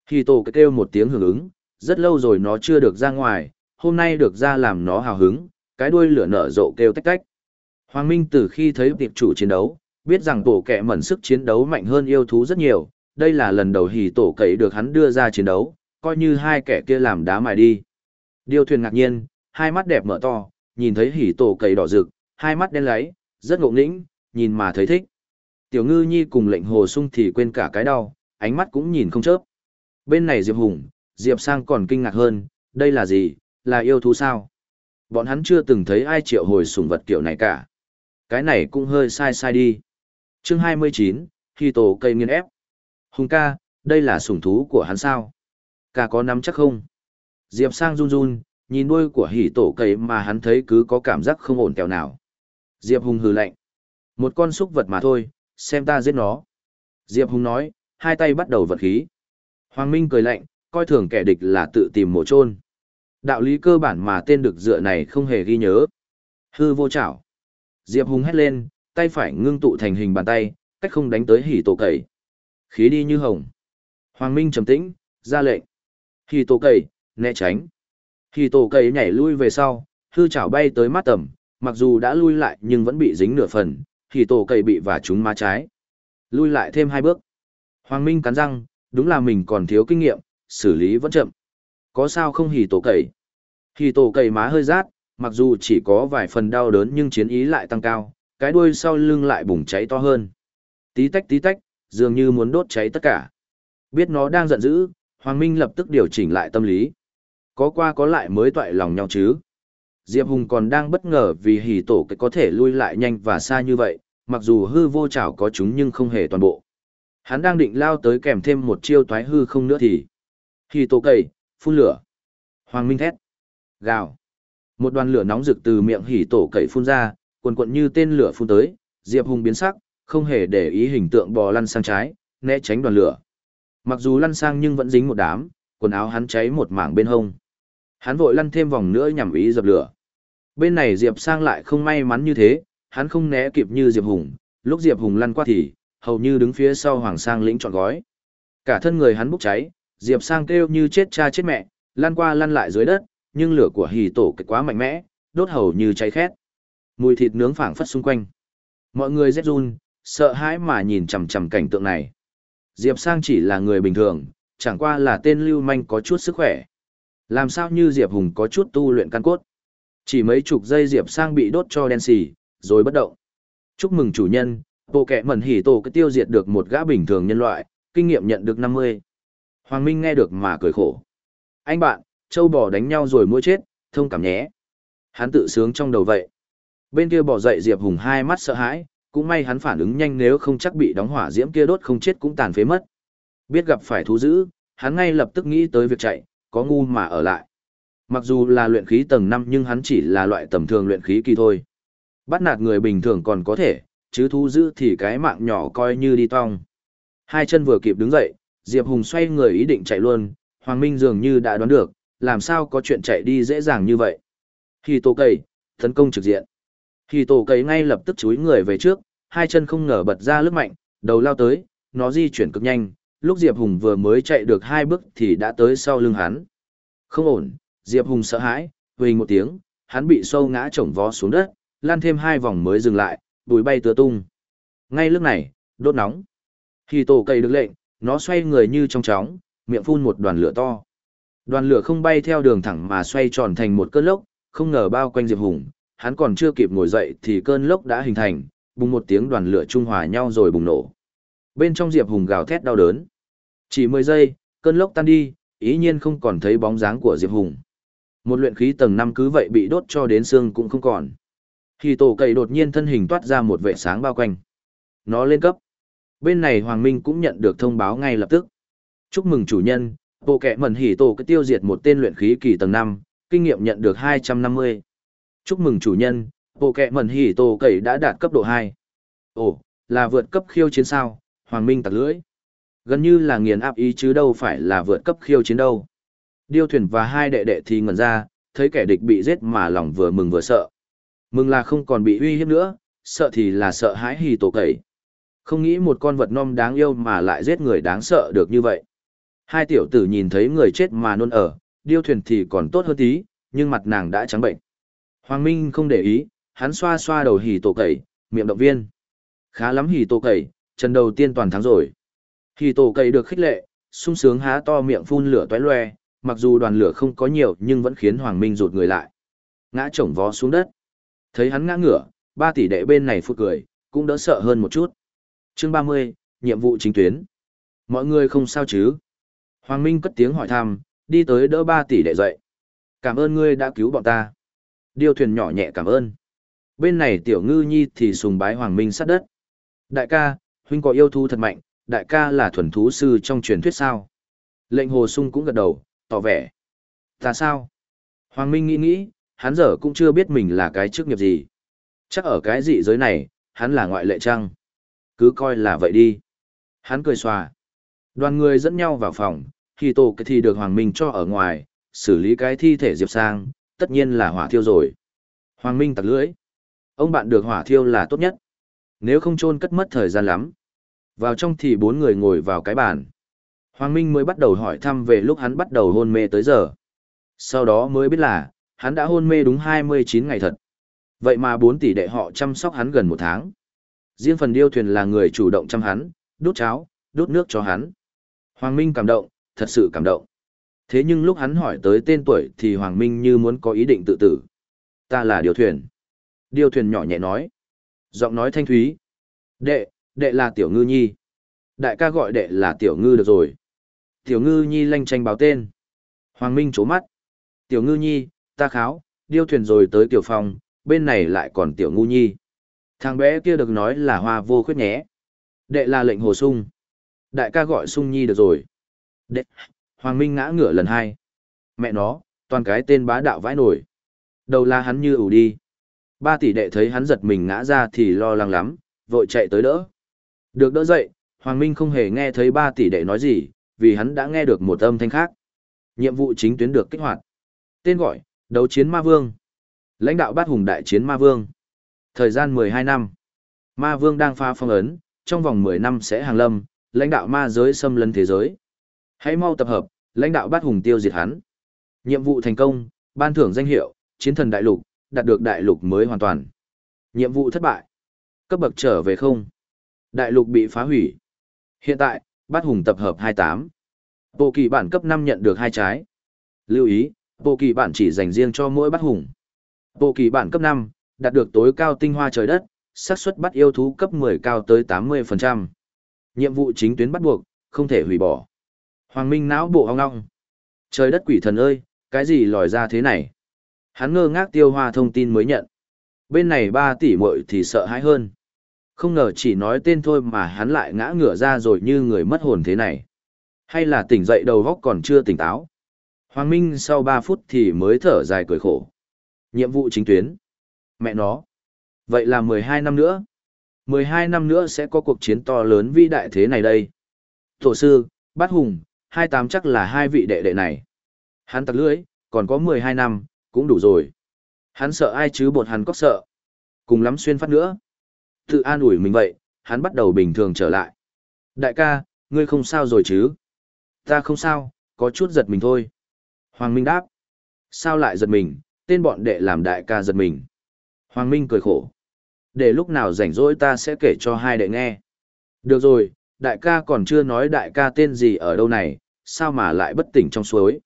Speaker 1: Hito kêu một tiếng hưởng ứng, rất lâu rồi nó chưa được ra ngoài, hôm nay được ra làm nó hào hứng, cái đuôi lửa nở rộ kêu tách tách. Hoàng Minh từ khi thấy tiệp chủ chiến đấu, biết rằng tổ kẹ mẩn sức chiến đấu mạnh hơn yêu thú rất nhiều, đây là lần đầu hỉ tổ cậy được hắn đưa ra chiến đấu, coi như hai kẻ kia làm đá mài đi. Điêu thuyền ngạc nhiên, hai mắt đẹp mở to, nhìn thấy hỉ tổ cậy đỏ rực, hai mắt đen láy, rất ngộ nghĩnh, nhìn mà thấy thích. Tiểu ngư nhi cùng lệnh hồ sung thì quên cả cái đau, ánh mắt cũng nhìn không chớp. Bên này Diệp Hùng, Diệp Sang còn kinh ngạc hơn, đây là gì, là yêu thú sao? Bọn hắn chưa từng thấy ai triệu hồi sủng vật kiểu này cả. Cái này cũng hơi sai sai đi. Chương 29, khi tổ cây nghiên ép. Hùng ca, đây là sủng thú của hắn sao? Ca có nắm chắc không? Diệp Sang run run, nhìn đuôi của hỉ tổ cây mà hắn thấy cứ có cảm giác không ổn kẹo nào. Diệp Hùng hừ lạnh. Một con súc vật mà thôi, xem ta giết nó. Diệp Hùng nói, hai tay bắt đầu vật khí. Hoàng Minh cười lạnh, coi thường kẻ địch là tự tìm mổ chôn. Đạo lý cơ bản mà tên được dựa này không hề ghi nhớ. Hư vô chảo. Diệp Hùng hét lên, tay phải ngưng tụ thành hình bàn tay, cách không đánh tới hỉ tổ cẩy. Khí đi như hồng. Hoàng Minh trầm tĩnh, ra lệnh. Hỉ tổ cẩy, né tránh. Hỉ tổ cẩy nhảy lui về sau, hư chảo bay tới mắt tầm, mặc dù đã lui lại nhưng vẫn bị dính nửa phần, hỉ tổ cẩy bị vả trúng má trái. Lui lại thêm hai bước. Hoàng Minh cắn răng, đúng là mình còn thiếu kinh nghiệm, xử lý vẫn chậm. Có sao không hỉ tổ cẩy? Hỉ tổ cẩy má hơi rát, mặc dù chỉ có vài phần đau đớn nhưng chiến ý lại tăng cao, cái đuôi sau lưng lại bùng cháy to hơn. Tí tách tí tách, dường như muốn đốt cháy tất cả. Biết nó đang giận dữ, Hoàng Minh lập tức điều chỉnh lại tâm lý. Có qua có lại mới toại lòng nhau chứ. Diệp Hùng còn đang bất ngờ vì hỉ tổ cái có thể lui lại nhanh và xa như vậy, mặc dù hư vô chảo có chúng nhưng không hề toàn bộ. Hắn đang định lao tới kèm thêm một chiêu toái hư không nữa thì... Hỉ tổ cầy, phun lửa. Hoàng Minh thét. Gào. Một đoàn lửa nóng rực từ miệng hỉ tổ cậy phun ra, cuồn cuộn như tên lửa phun tới, Diệp Hùng biến sắc, không hề để ý hình tượng bò lăn sang trái, né tránh đoàn lửa. Mặc dù lăn sang nhưng vẫn dính một đám, quần áo hắn cháy một mảng bên hông. Hắn vội lăn thêm vòng nữa nhằm ý dập lửa. Bên này Diệp Sang lại không may mắn như thế, hắn không né kịp như Diệp Hùng, lúc Diệp Hùng lăn qua thì, hầu như đứng phía sau Hoàng Sang lĩnh trọn gói. Cả thân người hắn bốc cháy, Diệp Sang kêu như chết cha chết mẹ, lăn qua lăn lại dưới đất, nhưng lửa của hì tổ kịch quá mạnh mẽ, đốt hầu như cháy khét. Mùi thịt nướng phảng phất xung quanh. Mọi người rét run, sợ hãi mà nhìn chằm chằm cảnh tượng này. Diệp Sang chỉ là người bình thường, chẳng qua là tên lưu manh có chút sức khỏe. Làm sao như Diệp Hùng có chút tu luyện căn cốt. Chỉ mấy chục giây Diệp Sang bị đốt cho đen xì, rồi bất động. Chúc mừng chủ nhân, bộ kẻ mẩn hỉ tổ cái tiêu diệt được một gã bình thường nhân loại, kinh nghiệm nhận được 50. Hoàng Minh nghe được mà cười khổ. Anh bạn, châu bò đánh nhau rồi mua chết, thông cảm nhé. Hắn tự sướng trong đầu vậy. Bên kia bò dậy Diệp Hùng hai mắt sợ hãi, cũng may hắn phản ứng nhanh nếu không chắc bị đóng hỏa diễm kia đốt không chết cũng tàn phế mất. Biết gặp phải thú dữ, hắn ngay lập tức nghĩ tới việc chạy, có ngu mà ở lại. Mặc dù là luyện khí tầng 5 nhưng hắn chỉ là loại tầm thường luyện khí kỳ thôi. Bắt nạt người bình thường còn có thể, chứ thú dữ thì cái mạng nhỏ coi như đi tong. Hai chân vừa kịp đứng dậy, Diệp Hùng xoay người ý định chạy luôn, Hoàng Minh dường như đã đoán được, làm sao có chuyện chạy đi dễ dàng như vậy. Khi tô cầy, tấn công trực diện. Hì tổ cấy ngay lập tức chúi người về trước, hai chân không ngờ bật ra lướt mạnh, đầu lao tới, nó di chuyển cực nhanh, lúc Diệp Hùng vừa mới chạy được hai bước thì đã tới sau lưng hắn. Không ổn, Diệp Hùng sợ hãi, huỳnh một tiếng, hắn bị sâu ngã chổng vó xuống đất, lan thêm hai vòng mới dừng lại, bùi bay tựa tung. Ngay lúc này, đốt nóng. Hì tổ cây được lệnh, nó xoay người như trong chóng, miệng phun một đoàn lửa to. Đoàn lửa không bay theo đường thẳng mà xoay tròn thành một cơn lốc, không ngờ bao quanh Diệp Hùng, hắn còn chưa kịp ngồi dậy thì cơn lốc đã hình thành, bùng một tiếng đoàn lửa trung hòa nhau rồi bùng nổ. Bên trong Diệp Hùng gào thét đau đớn. Chỉ 10 giây, cơn lốc tan đi, ý nhiên không còn thấy bóng dáng của Diệp Hùng. Một luyện khí tầng 5 cứ vậy bị đốt cho đến xương cũng không còn. Khi tổ cậy đột nhiên thân hình toát ra một vệ sáng bao quanh. Nó lên cấp. Bên này Hoàng Minh cũng nhận được thông báo ngay lập tức. Chúc mừng chủ nhân, bộ kẹ mẩn hỉ tổ cái tiêu diệt một tên luyện khí kỳ tầng 5, kinh nghiệm nhận được 250. Chúc mừng chủ nhân, bộ kẹ mẩn hỉ tổ cậy đã đạt cấp độ 2. Ồ, là vượt cấp khiêu chiến sao, Hoàng Minh tặc lưỡi. Gần như là nghiền áp ý chứ đâu phải là vượt cấp khiêu chiến đâu. Điêu thuyền và hai đệ đệ thì ngẩn ra, thấy kẻ địch bị giết mà lòng vừa mừng vừa sợ. Mừng là không còn bị uy hiếp nữa, sợ thì là sợ hãi hỉ tổ cậy. Không nghĩ một con vật non đáng yêu mà lại giết người đáng sợ được như vậy. Hai tiểu tử nhìn thấy người chết mà nôn ở, điêu thuyền thì còn tốt hơn tí, nhưng mặt nàng đã trắng bệnh. Hoàng Minh không để ý, hắn xoa xoa đầu hỉ tổ cậy, miệng động viên. Khá lắm hỉ tổ cậy, trận đầu tiên toàn thắng rồi. Hỉ tổ cậy được khích lệ, sung sướng há to miệng phun lửa toái loe, mặc dù đoàn lửa không có nhiều nhưng vẫn khiến Hoàng Minh rụt người lại. Ngã chổng vó xuống đất. Thấy hắn ngã ngửa, ba tỷ đệ bên này phụt cười, cũng đỡ sợ hơn một chút. Chương 30, nhiệm vụ chính tuyến. Mọi người không sao chứ? Hoàng Minh cất tiếng hỏi thăm, đi tới đỡ ba tỷ đệ dậy. Cảm ơn ngươi đã cứu bọn ta. Điêu thuyền nhỏ nhẹ cảm ơn. Bên này tiểu ngư nhi thì sùng bái Hoàng Minh sát đất. Đại ca, huynh có yêu thú thật mạnh, đại ca là thuần thú sư trong truyền thuyết sao. Lệnh hồ sung cũng gật đầu, tỏ vẻ. Ta sao? Hoàng Minh nghĩ nghĩ, hắn giờ cũng chưa biết mình là cái chức nghiệp gì. Chắc ở cái dị giới này, hắn là ngoại lệ chăng? Cứ coi là vậy đi. Hắn cười xòa. Đoàn người dẫn nhau vào phòng, thì tổ thì được Hoàng Minh cho ở ngoài, xử lý cái thi thể Diệp Sang, tất nhiên là hỏa thiêu rồi. Hoàng Minh tặc lưỡi. Ông bạn được hỏa thiêu là tốt nhất. Nếu không chôn cất mất thời gian lắm. Vào trong thì bốn người ngồi vào cái bàn. Hoàng Minh mới bắt đầu hỏi thăm về lúc hắn bắt đầu hôn mê tới giờ. Sau đó mới biết là, hắn đã hôn mê đúng 29 ngày thật. Vậy mà 4 tỷ đệ họ chăm sóc hắn gần một tháng. Riêng phần điêu thuyền là người chủ động chăm hắn, đút cháo, đút nước cho hắn. Hoàng Minh cảm động, thật sự cảm động. Thế nhưng lúc hắn hỏi tới tên tuổi thì Hoàng Minh như muốn có ý định tự tử. Ta là điều thuyền. Điều thuyền nhỏ nhẹ nói. Giọng nói thanh thúy. Đệ, đệ là tiểu ngư nhi. Đại ca gọi đệ là tiểu ngư được rồi. Tiểu ngư nhi lanh tranh báo tên. Hoàng Minh chố mắt. Tiểu ngư nhi, ta kháo, điêu thuyền rồi tới tiểu phong, bên này lại còn tiểu ngu nhi. Thằng bé kia được nói là hoa vô khuyết nhé. Đệ là lệnh hồ sung. Đại ca gọi sung nhi được rồi. Đệ, Hoàng Minh ngã ngửa lần hai. Mẹ nó, toàn cái tên bá đạo vãi nổi. Đầu la hắn như ủ đi. Ba tỷ đệ thấy hắn giật mình ngã ra thì lo lắng lắm, vội chạy tới đỡ. Được đỡ dậy, Hoàng Minh không hề nghe thấy ba tỷ đệ nói gì, vì hắn đã nghe được một âm thanh khác. Nhiệm vụ chính tuyến được kích hoạt. Tên gọi, đấu chiến ma vương. Lãnh đạo bát hùng đại chiến ma vương. Thời gian 12 năm. Ma vương đang pha phong ấn, trong vòng 10 năm sẽ hàng lâm, lãnh đạo ma giới xâm lấn thế giới. Hãy mau tập hợp, lãnh đạo bát hùng tiêu diệt hắn. Nhiệm vụ thành công, ban thưởng danh hiệu, chiến thần đại lục, đạt được đại lục mới hoàn toàn. Nhiệm vụ thất bại. Cấp bậc trở về không. Đại lục bị phá hủy. Hiện tại, bát hùng tập hợp 28. Bộ kỳ bản cấp 5 nhận được hai trái. Lưu ý, bộ kỳ bản chỉ dành riêng cho mỗi bát hùng. Bộ kỳ bản cấp 5, đạt được tối cao tinh hoa trời đất, xác suất bắt yêu thú cấp 10 cao tới 80%. Nhiệm vụ chính tuyến bắt buộc, không thể hủy bỏ. Hoàng Minh não bộ ong ong. Trời đất quỷ thần ơi, cái gì lòi ra thế này? Hắn ngơ ngác tiêu hoa thông tin mới nhận. Bên này 3 tỷ muội thì sợ hãi hơn. Không ngờ chỉ nói tên thôi mà hắn lại ngã ngửa ra rồi như người mất hồn thế này. Hay là tỉnh dậy đầu góc còn chưa tỉnh táo. Hoàng Minh sau 3 phút thì mới thở dài cười khổ. Nhiệm vụ chính tuyến. Mẹ nó. Vậy là 12 năm nữa. 12 năm nữa sẽ có cuộc chiến to lớn vĩ đại thế này đây. Tổ sư, bát hùng, hai tám chắc là hai vị đệ đệ này. Hắn tặc lưỡi, còn có 12 năm, cũng đủ rồi. Hắn sợ ai chứ bột hắn có sợ. Cùng lắm xuyên phát nữa. Tự an ủi mình vậy, hắn bắt đầu bình thường trở lại. Đại ca, ngươi không sao rồi chứ? Ta không sao, có chút giật mình thôi. Hoàng Minh đáp. Sao lại giật mình, tên bọn đệ làm đại ca giật mình. Hoàng Minh cười khổ. Để lúc nào rảnh rỗi ta sẽ kể cho hai đệ nghe. Được rồi, đại ca còn chưa nói đại ca tên gì ở đâu này, sao mà lại bất tỉnh trong suối.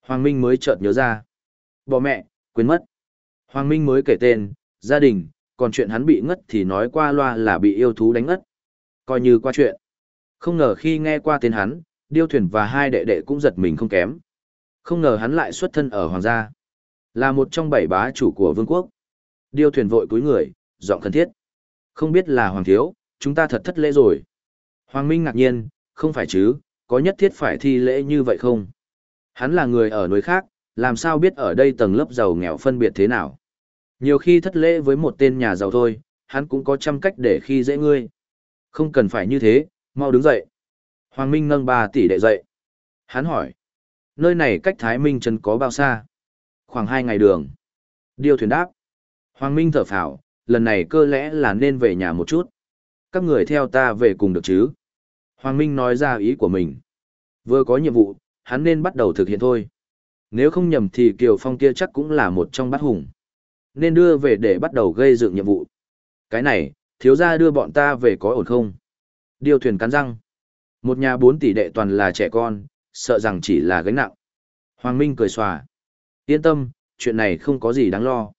Speaker 1: Hoàng Minh mới chợt nhớ ra. Bỏ mẹ, quên mất. Hoàng Minh mới kể tên, gia đình, còn chuyện hắn bị ngất thì nói qua loa là bị yêu thú đánh ngất. Coi như qua chuyện. Không ngờ khi nghe qua tên hắn, điêu thuyền và hai đệ đệ cũng giật mình không kém. Không ngờ hắn lại xuất thân ở hoàng gia. Là một trong bảy bá chủ của vương quốc. Điêu thuyền vội cúi người, giọng khẩn thiết. Không biết là hoàng thiếu, chúng ta thật thất lễ rồi. Hoàng Minh ngạc nhiên, không phải chứ, có nhất thiết phải thi lễ như vậy không? Hắn là người ở núi khác, làm sao biết ở đây tầng lớp giàu nghèo phân biệt thế nào? Nhiều khi thất lễ với một tên nhà giàu thôi, hắn cũng có trăm cách để khi dễ ngươi. Không cần phải như thế, mau đứng dậy. Hoàng Minh nâng bà tỷ đệ dậy. Hắn hỏi, nơi này cách Thái Minh Trấn có bao xa? Khoảng hai ngày đường. Điều thuyền đáp. Hoàng Minh thở phào, lần này cơ lẽ là nên về nhà một chút. Các người theo ta về cùng được chứ? Hoàng Minh nói ra ý của mình. Vừa có nhiệm vụ, hắn nên bắt đầu thực hiện thôi. Nếu không nhầm thì Kiều Phong kia chắc cũng là một trong bát hùng. Nên đưa về để bắt đầu gây dựng nhiệm vụ. Cái này, thiếu gia đưa bọn ta về có ổn không? Điều thuyền cắn răng. Một nhà bốn tỷ đệ toàn là trẻ con, sợ rằng chỉ là gánh nặng. Hoàng Minh cười xòa. Yên tâm, chuyện này không có gì đáng lo.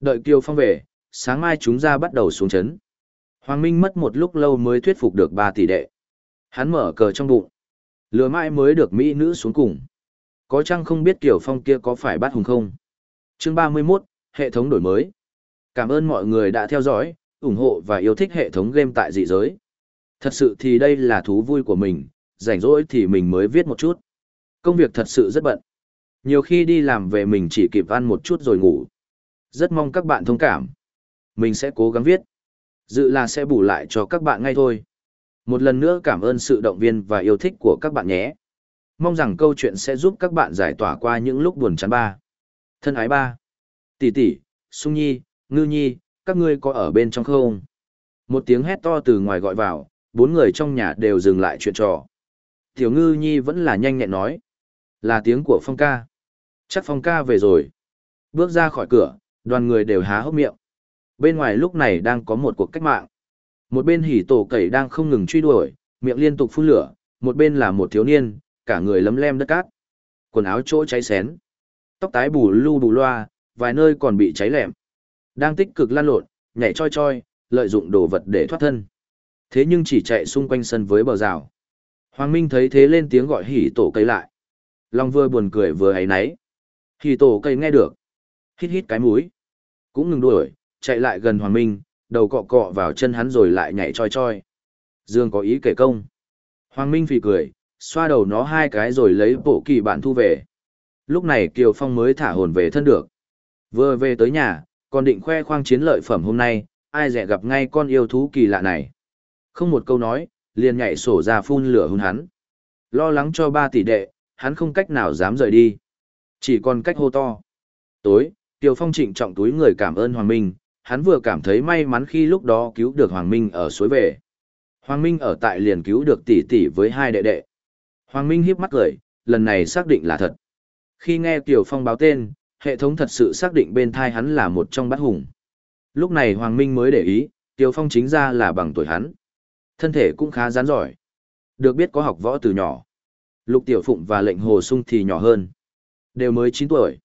Speaker 1: Đợi Kiều Phong về, sáng mai chúng ra bắt đầu xuống chấn. Hoàng Minh mất một lúc lâu mới thuyết phục được ba tỷ đệ. Hắn mở cờ trong bụng. Lừa mãi mới được Mỹ nữ xuống cùng. Có chăng không biết Kiều Phong kia có phải bắt hùng không? Chương 31, hệ thống đổi mới. Cảm ơn mọi người đã theo dõi, ủng hộ và yêu thích hệ thống game tại dị giới. Thật sự thì đây là thú vui của mình, rảnh rỗi thì mình mới viết một chút. Công việc thật sự rất bận. Nhiều khi đi làm về mình chỉ kịp ăn một chút rồi ngủ. Rất mong các bạn thông cảm. Mình sẽ cố gắng viết. Dự là sẽ bù lại cho các bạn ngay thôi. Một lần nữa cảm ơn sự động viên và yêu thích của các bạn nhé. mong rằng câu chuyện sẽ giúp các bạn giải tỏa qua những lúc buồn chán ba. Thân ái ba. Tỷ tỷ, Sung Nhi, Ngư Nhi, các ngươi có ở bên trong không? Một tiếng hét to từ ngoài gọi vào, bốn người trong nhà đều dừng lại chuyện trò. Tiểu Ngư Nhi vẫn là nhanh nhẹn nói. Là tiếng của Phong ca. Chắc Phong ca về rồi. Bước ra khỏi cửa, đoàn người đều há hốc miệng. Bên ngoài lúc này đang có một cuộc cách mạng. Một bên hỉ tổ cẩy đang không ngừng truy đuổi, miệng liên tục phun lửa, một bên là một thiếu niên, cả người lấm lem đất cát. Quần áo chỗ cháy xén. Tóc tái bù lu bù loa, vài nơi còn bị cháy lẹm. Đang tích cực lan lộn, nhảy choi choi, lợi dụng đồ vật để thoát thân. Thế nhưng chỉ chạy xung quanh sân với bờ rào. Hoàng Minh thấy thế lên tiếng gọi hỉ tổ cây lại. Long vừa buồn cười vừa ấy náy. Hỉ tổ cây nghe được. Hít hít cái mũi. Cũng ngừng đuổi, chạy lại gần Hoàng Minh, đầu cọ cọ vào chân hắn rồi lại nhảy choi choi. Dương có ý kể công. Hoàng Minh phì cười, xoa đầu nó hai cái rồi lấy bộ kỳ bản thu về. Lúc này Kiều Phong mới thả hồn về thân được. Vừa về tới nhà, còn định khoe khoang chiến lợi phẩm hôm nay, ai dè gặp ngay con yêu thú kỳ lạ này. Không một câu nói, liền nhảy sổ ra phun lửa hôn hắn. Lo lắng cho ba tỷ đệ, hắn không cách nào dám rời đi. Chỉ còn cách hô to. Tối, Kiều Phong trịnh trọng túi người cảm ơn Hoàng Minh, hắn vừa cảm thấy may mắn khi lúc đó cứu được Hoàng Minh ở suối về. Hoàng Minh ở tại liền cứu được tỷ tỷ với hai đệ đệ. Hoàng Minh hiếp mắt cười, lần này xác định là thật. Khi nghe Tiểu Phong báo tên, hệ thống thật sự xác định bên thai hắn là một trong bát hùng. Lúc này Hoàng Minh mới để ý, Tiểu Phong chính ra là bằng tuổi hắn. Thân thể cũng khá rắn giỏi. Được biết có học võ từ nhỏ. Lục Tiểu Phụng và lệnh Hồ Sung thì nhỏ hơn. Đều mới 9 tuổi.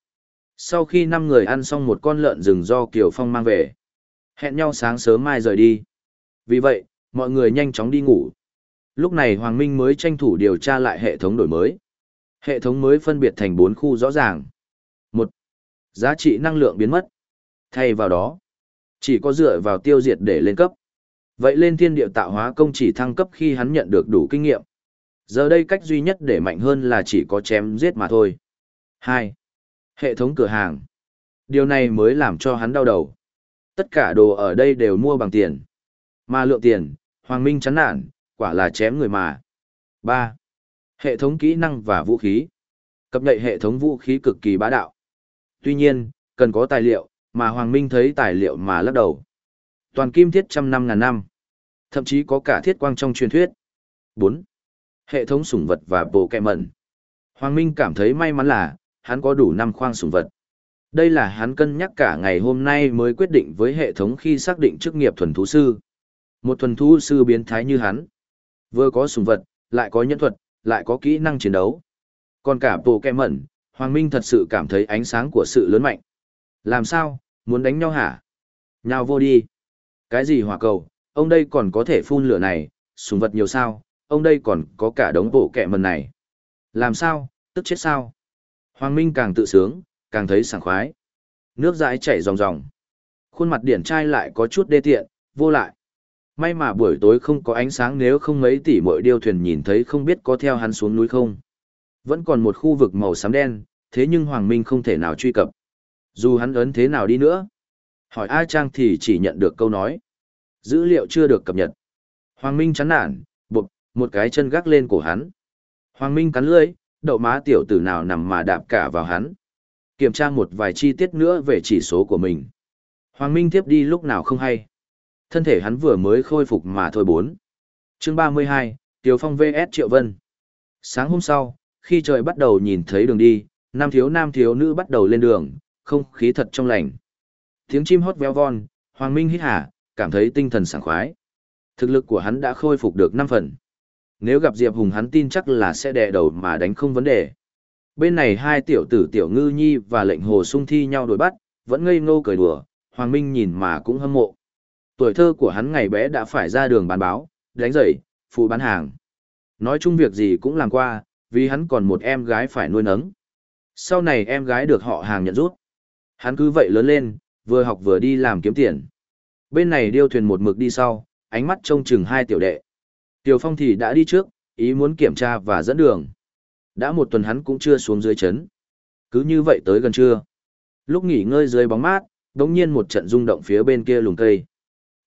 Speaker 1: Sau khi năm người ăn xong một con lợn rừng do Kiều Phong mang về. Hẹn nhau sáng sớm mai rời đi. Vì vậy, mọi người nhanh chóng đi ngủ. Lúc này Hoàng Minh mới tranh thủ điều tra lại hệ thống đổi mới. Hệ thống mới phân biệt thành 4 khu rõ ràng. một Giá trị năng lượng biến mất. Thay vào đó, chỉ có dựa vào tiêu diệt để lên cấp. Vậy lên thiên địa tạo hóa công chỉ thăng cấp khi hắn nhận được đủ kinh nghiệm. Giờ đây cách duy nhất để mạnh hơn là chỉ có chém giết mà thôi. 2. Hệ thống cửa hàng. Điều này mới làm cho hắn đau đầu. Tất cả đồ ở đây đều mua bằng tiền. Mà lượng tiền, Hoàng Minh chán nản, quả là chém người mà. 3. Hệ thống kỹ năng và vũ khí. Cập nhật hệ thống vũ khí cực kỳ bá đạo. Tuy nhiên, cần có tài liệu, mà Hoàng Minh thấy tài liệu mà lắc đầu. Toàn kim thiết trăm năm ngàn năm. Thậm chí có cả thiết quang trong truyền thuyết. 4. Hệ thống sủng vật và bộ kẹ mẩn. Hoàng Minh cảm thấy may mắn là, hắn có đủ năm khoang sùng vật. Đây là hắn cân nhắc cả ngày hôm nay mới quyết định với hệ thống khi xác định chức nghiệp thuần thú sư. Một thuần thú sư biến thái như hắn. Vừa có sùng vật, lại có nhân thuật, lại có kỹ năng chiến đấu. Còn cả bộ kẹ mẩn, Hoàng Minh thật sự cảm thấy ánh sáng của sự lớn mạnh. Làm sao, muốn đánh nhau hả? Nhào vô đi. Cái gì hỏa cầu, ông đây còn có thể phun lửa này, sùng vật nhiều sao, ông đây còn có cả đống bộ kẹ mẩn này. Làm sao, tức chết sao? Hoàng Minh càng tự sướng, càng thấy sảng khoái. Nước dãi chảy ròng ròng. Khuôn mặt điển trai lại có chút đê tiện, vô lại. May mà buổi tối không có ánh sáng nếu không mấy tỷ mỗi điêu thuyền nhìn thấy không biết có theo hắn xuống núi không. Vẫn còn một khu vực màu xám đen, thế nhưng Hoàng Minh không thể nào truy cập. Dù hắn ấn thế nào đi nữa. Hỏi A Trang thì chỉ nhận được câu nói. Dữ liệu chưa được cập nhật. Hoàng Minh chán nản, bụp, một cái chân gác lên cổ hắn. Hoàng Minh cắn lưỡi, đậu má tiểu tử nào nằm mà đạp cả vào hắn. Kiểm tra một vài chi tiết nữa về chỉ số của mình. Hoàng Minh tiếp đi lúc nào không hay. Thân thể hắn vừa mới khôi phục mà thôi bốn. Chương 32, Tiểu Phong VS Triệu Vân. Sáng hôm sau, khi trời bắt đầu nhìn thấy đường đi, nam thiếu nam thiếu nữ bắt đầu lên đường, không khí thật trong lành. Tiếng chim hót véo von, Hoàng Minh hít hà, cảm thấy tinh thần sảng khoái. Thực lực của hắn đã khôi phục được 5 phần. Nếu gặp Diệp Hùng hắn tin chắc là sẽ đè đầu mà đánh không vấn đề. Bên này hai tiểu tử tiểu ngư nhi và lệnh hồ sung thi nhau đuổi bắt, vẫn ngây ngô cười đùa, Hoàng Minh nhìn mà cũng hâm mộ. Tuổi thơ của hắn ngày bé đã phải ra đường bán báo, đánh giày, phụ bán hàng. Nói chung việc gì cũng làm qua, vì hắn còn một em gái phải nuôi nấng. Sau này em gái được họ hàng nhận rút. Hắn cứ vậy lớn lên, vừa học vừa đi làm kiếm tiền. Bên này điêu thuyền một mực đi sau, ánh mắt trông chừng hai tiểu đệ. Tiểu Phong thì đã đi trước, ý muốn kiểm tra và dẫn đường. Đã một tuần hắn cũng chưa xuống dưới chấn. Cứ như vậy tới gần trưa. Lúc nghỉ ngơi dưới bóng mát, đống nhiên một trận rung động phía bên kia lùng cây.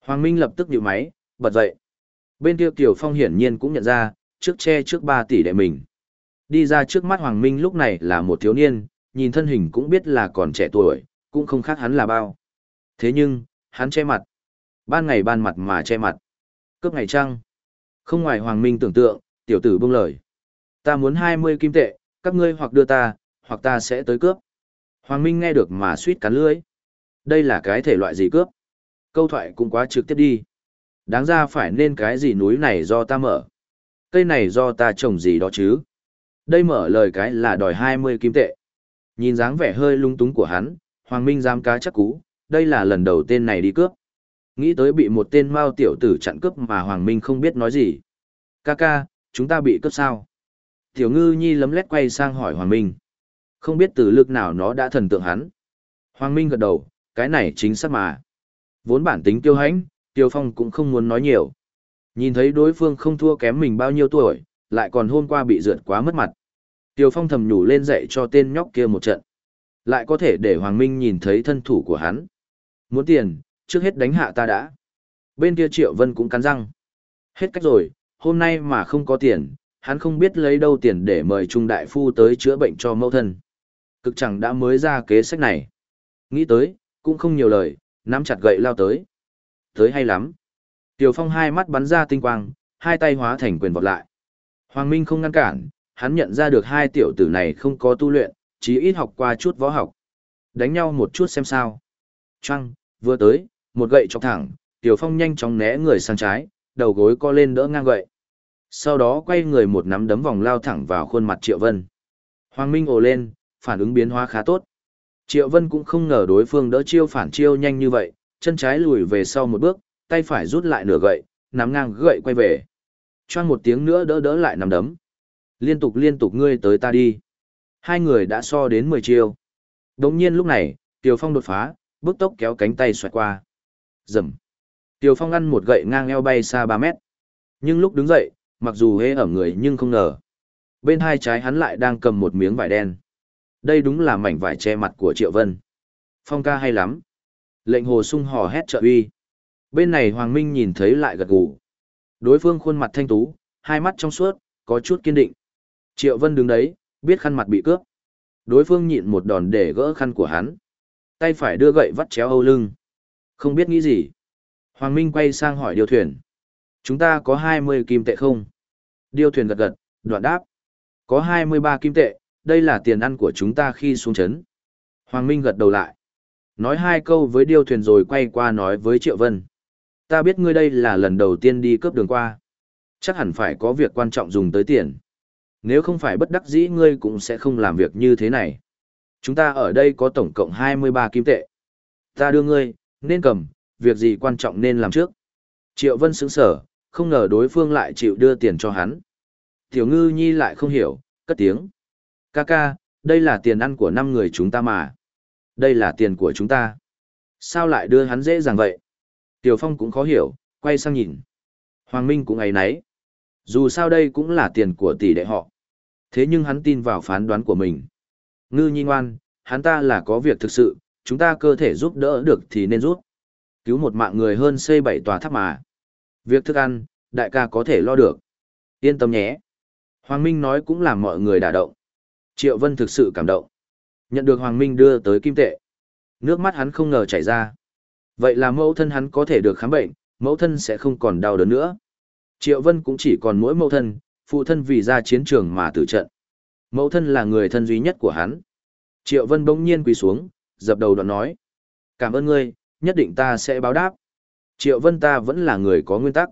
Speaker 1: Hoàng Minh lập tức nhíu máy, bật dậy. Bên kia Tiểu Phong hiển nhiên cũng nhận ra, trước che trước ba tỷ đệ mình. Đi ra trước mắt Hoàng Minh lúc này là một thiếu niên, nhìn thân hình cũng biết là còn trẻ tuổi, cũng không khác hắn là bao. Thế nhưng, hắn che mặt. Ban ngày ban mặt mà che mặt. Cướp ngày trăng. Không ngoài Hoàng Minh tưởng tượng, tiểu tử buông lời. Ta muốn 20 kim tệ, các ngươi hoặc đưa ta, hoặc ta sẽ tới cướp. Hoàng Minh nghe được mà suýt cắn lưỡi. Đây là cái thể loại gì cướp? Câu thoại cũng quá trực tiếp đi. Đáng ra phải nên cái gì núi này do ta mở. Cây này do ta trồng gì đó chứ. Đây mở lời cái là đòi 20 kim tệ. Nhìn dáng vẻ hơi lung túng của hắn, Hoàng Minh dám cá chắc cú, đây là lần đầu tên này đi cướp. Nghĩ tới bị một tên mao tiểu tử chặn cướp mà Hoàng Minh không biết nói gì. Ca ca, chúng ta bị cướp sao? Tiểu ngư nhi lấm lét quay sang hỏi Hoàng Minh. Không biết từ lực nào nó đã thần tượng hắn. Hoàng Minh gật đầu, cái này chính xác mà. Vốn bản tính tiêu hãnh, Tiêu Phong cũng không muốn nói nhiều. Nhìn thấy đối phương không thua kém mình bao nhiêu tuổi, lại còn hôm qua bị rượt quá mất mặt. Tiêu Phong thầm nhủ lên dạy cho tên nhóc kia một trận. Lại có thể để Hoàng Minh nhìn thấy thân thủ của hắn. Muốn tiền, trước hết đánh hạ ta đã. Bên kia Triệu Vân cũng cắn răng. Hết cách rồi, hôm nay mà không có tiền, hắn không biết lấy đâu tiền để mời Trung Đại Phu tới chữa bệnh cho mẫu thân. Cực chẳng đã mới ra kế sách này. Nghĩ tới, cũng không nhiều lời, nắm chặt gậy lao tới. Tới hay lắm. Tiểu Phong hai mắt bắn ra tinh quang, hai tay hóa thành quyền vọt lại. Hoàng Minh không ngăn cản, hắn nhận ra được hai tiểu tử này không có tu luyện, chỉ ít học qua chút võ học. Đánh nhau một chút xem sao. Trăng, vừa tới, một gậy chọc thẳng, Tiểu Phong nhanh chóng né người sang trái, đầu gối co lên đỡ ngang gậy. Sau đó quay người một nắm đấm vòng lao thẳng vào khuôn mặt Triệu Vân. Hoàng Minh ồ lên, phản ứng biến hóa khá tốt. Triệu Vân cũng không ngờ đối phương đỡ chiêu phản chiêu nhanh như vậy, chân trái lùi về sau một bước, tay phải rút lại nửa gậy, nắm ngang gậy quay về. Choang một tiếng nữa đỡ đỡ lại nắm đấm. Liên tục liên tục ngươi tới ta đi. Hai người đã so đến 10 chiêu. Đồng nhiên lúc này, Tiểu Phong đột phá, bước tốc kéo cánh tay xoẹt qua. Dầm. Tiêu Phong ăn một gậy ngang eo bay xa 3 mét. Nhưng lúc đứng dậy, mặc dù hế ở người nhưng không ngờ. Bên hai trái hắn lại đang cầm một miếng vải đen. Đây đúng là mảnh vải che mặt của Triệu Vân. Phong ca hay lắm. Lệnh hồ sung hò hét trợ uy. Bên này Hoàng Minh nhìn thấy lại gật gù. Đối phương khuôn mặt thanh tú, hai mắt trong suốt, có chút kiên định. Triệu Vân đứng đấy, biết khăn mặt bị cướp. Đối phương nhịn một đòn để gỡ khăn của hắn. Tay phải đưa gậy vắt chéo âu lưng. Không biết nghĩ gì. Hoàng Minh quay sang hỏi điều thuyền. Chúng ta có 20 kim tệ không? Điêu thuyền gật gật, đoạn đáp. Có 23 kim tệ, đây là tiền ăn của chúng ta khi xuống chấn. Hoàng Minh gật đầu lại. Nói hai câu với điêu thuyền rồi quay qua nói với Triệu Vân. Ta biết ngươi đây là lần đầu tiên đi cướp đường qua. Chắc hẳn phải có việc quan trọng dùng tới tiền. Nếu không phải bất đắc dĩ ngươi cũng sẽ không làm việc như thế này. Chúng ta ở đây có tổng cộng 23 kim tệ. Ta đưa ngươi, nên cầm, việc gì quan trọng nên làm trước. Triệu Vân sững sở, không ngờ đối phương lại chịu đưa tiền cho hắn. Tiểu ngư nhi lại không hiểu, cất tiếng. Ca ca, đây là tiền ăn của năm người chúng ta mà. Đây là tiền của chúng ta. Sao lại đưa hắn dễ dàng vậy? Tiểu Phong cũng khó hiểu, quay sang nhìn. Hoàng Minh cũng ấy nấy. Dù sao đây cũng là tiền của tỷ đệ họ. Thế nhưng hắn tin vào phán đoán của mình. Ngư nhi ngoan, hắn ta là có việc thực sự, chúng ta cơ thể giúp đỡ được thì nên giúp. Cứu một mạng người hơn xây bảy tòa tháp mà. Việc thức ăn, đại ca có thể lo được. Yên tâm nhé. Hoàng Minh nói cũng làm mọi người đả động. Triệu Vân thực sự cảm động. Nhận được Hoàng Minh đưa tới kim tệ. Nước mắt hắn không ngờ chảy ra. Vậy là mẫu thân hắn có thể được khám bệnh, mẫu thân sẽ không còn đau đớn nữa. Triệu Vân cũng chỉ còn mỗi mẫu thân, phụ thân vì ra chiến trường mà tử trận. Mẫu thân là người thân duy nhất của hắn. Triệu Vân bỗng nhiên quỳ xuống, dập đầu đoạn nói. Cảm ơn ngươi, nhất định ta sẽ báo đáp. Triệu Vân ta vẫn là người có nguyên tắc.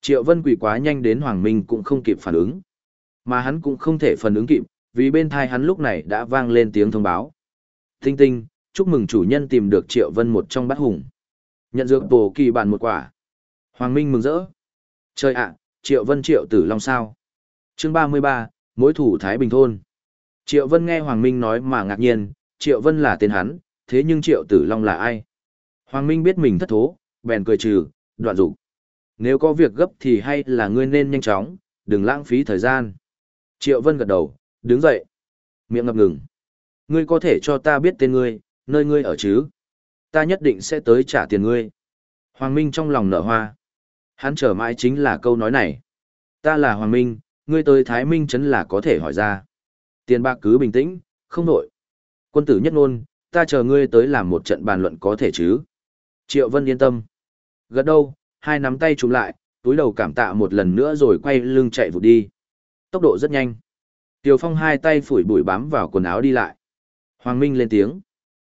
Speaker 1: Triệu Vân quỳ quá nhanh đến Hoàng Minh cũng không kịp phản ứng. Mà hắn cũng không thể phản ứng kịp, vì bên thai hắn lúc này đã vang lên tiếng thông báo. Tinh tinh, chúc mừng chủ nhân tìm được Triệu Vân một trong bát hùng. Nhận dược tổ kỳ bản một quả. Hoàng Minh mừng rỡ. Trời ạ, Triệu Vân Triệu Tử Long sao? Chương 33, mối thủ Thái Bình Thôn. Triệu Vân nghe Hoàng Minh nói mà ngạc nhiên, Triệu Vân là tên hắn, thế nhưng Triệu Tử Long là ai? Hoàng Minh biết mình thất thố, bèn cười trừ, đoạn dục. Nếu có việc gấp thì hay là ngươi nên nhanh chóng, đừng lãng phí thời gian. Triệu Vân gật đầu, đứng dậy. Miệng ngập ngừng. Ngươi có thể cho ta biết tên ngươi, nơi ngươi ở chứ? Ta nhất định sẽ tới trả tiền ngươi. Hoàng Minh trong lòng nở hoa. Hắn trở mãi chính là câu nói này. Ta là Hoàng Minh, ngươi tới Thái Minh Trấn là có thể hỏi ra. Tiền bạc cứ bình tĩnh, không nổi. Quân tử nhất ngôn, ta chờ ngươi tới làm một trận bàn luận có thể chứ. Triệu Vân yên tâm. Gật đâu, hai nắm tay chụm lại, túi đầu cảm tạ một lần nữa rồi quay lưng chạy vụt đi. Tốc độ rất nhanh. Tiều Phong hai tay phủi bụi bám vào quần áo đi lại. Hoàng Minh lên tiếng.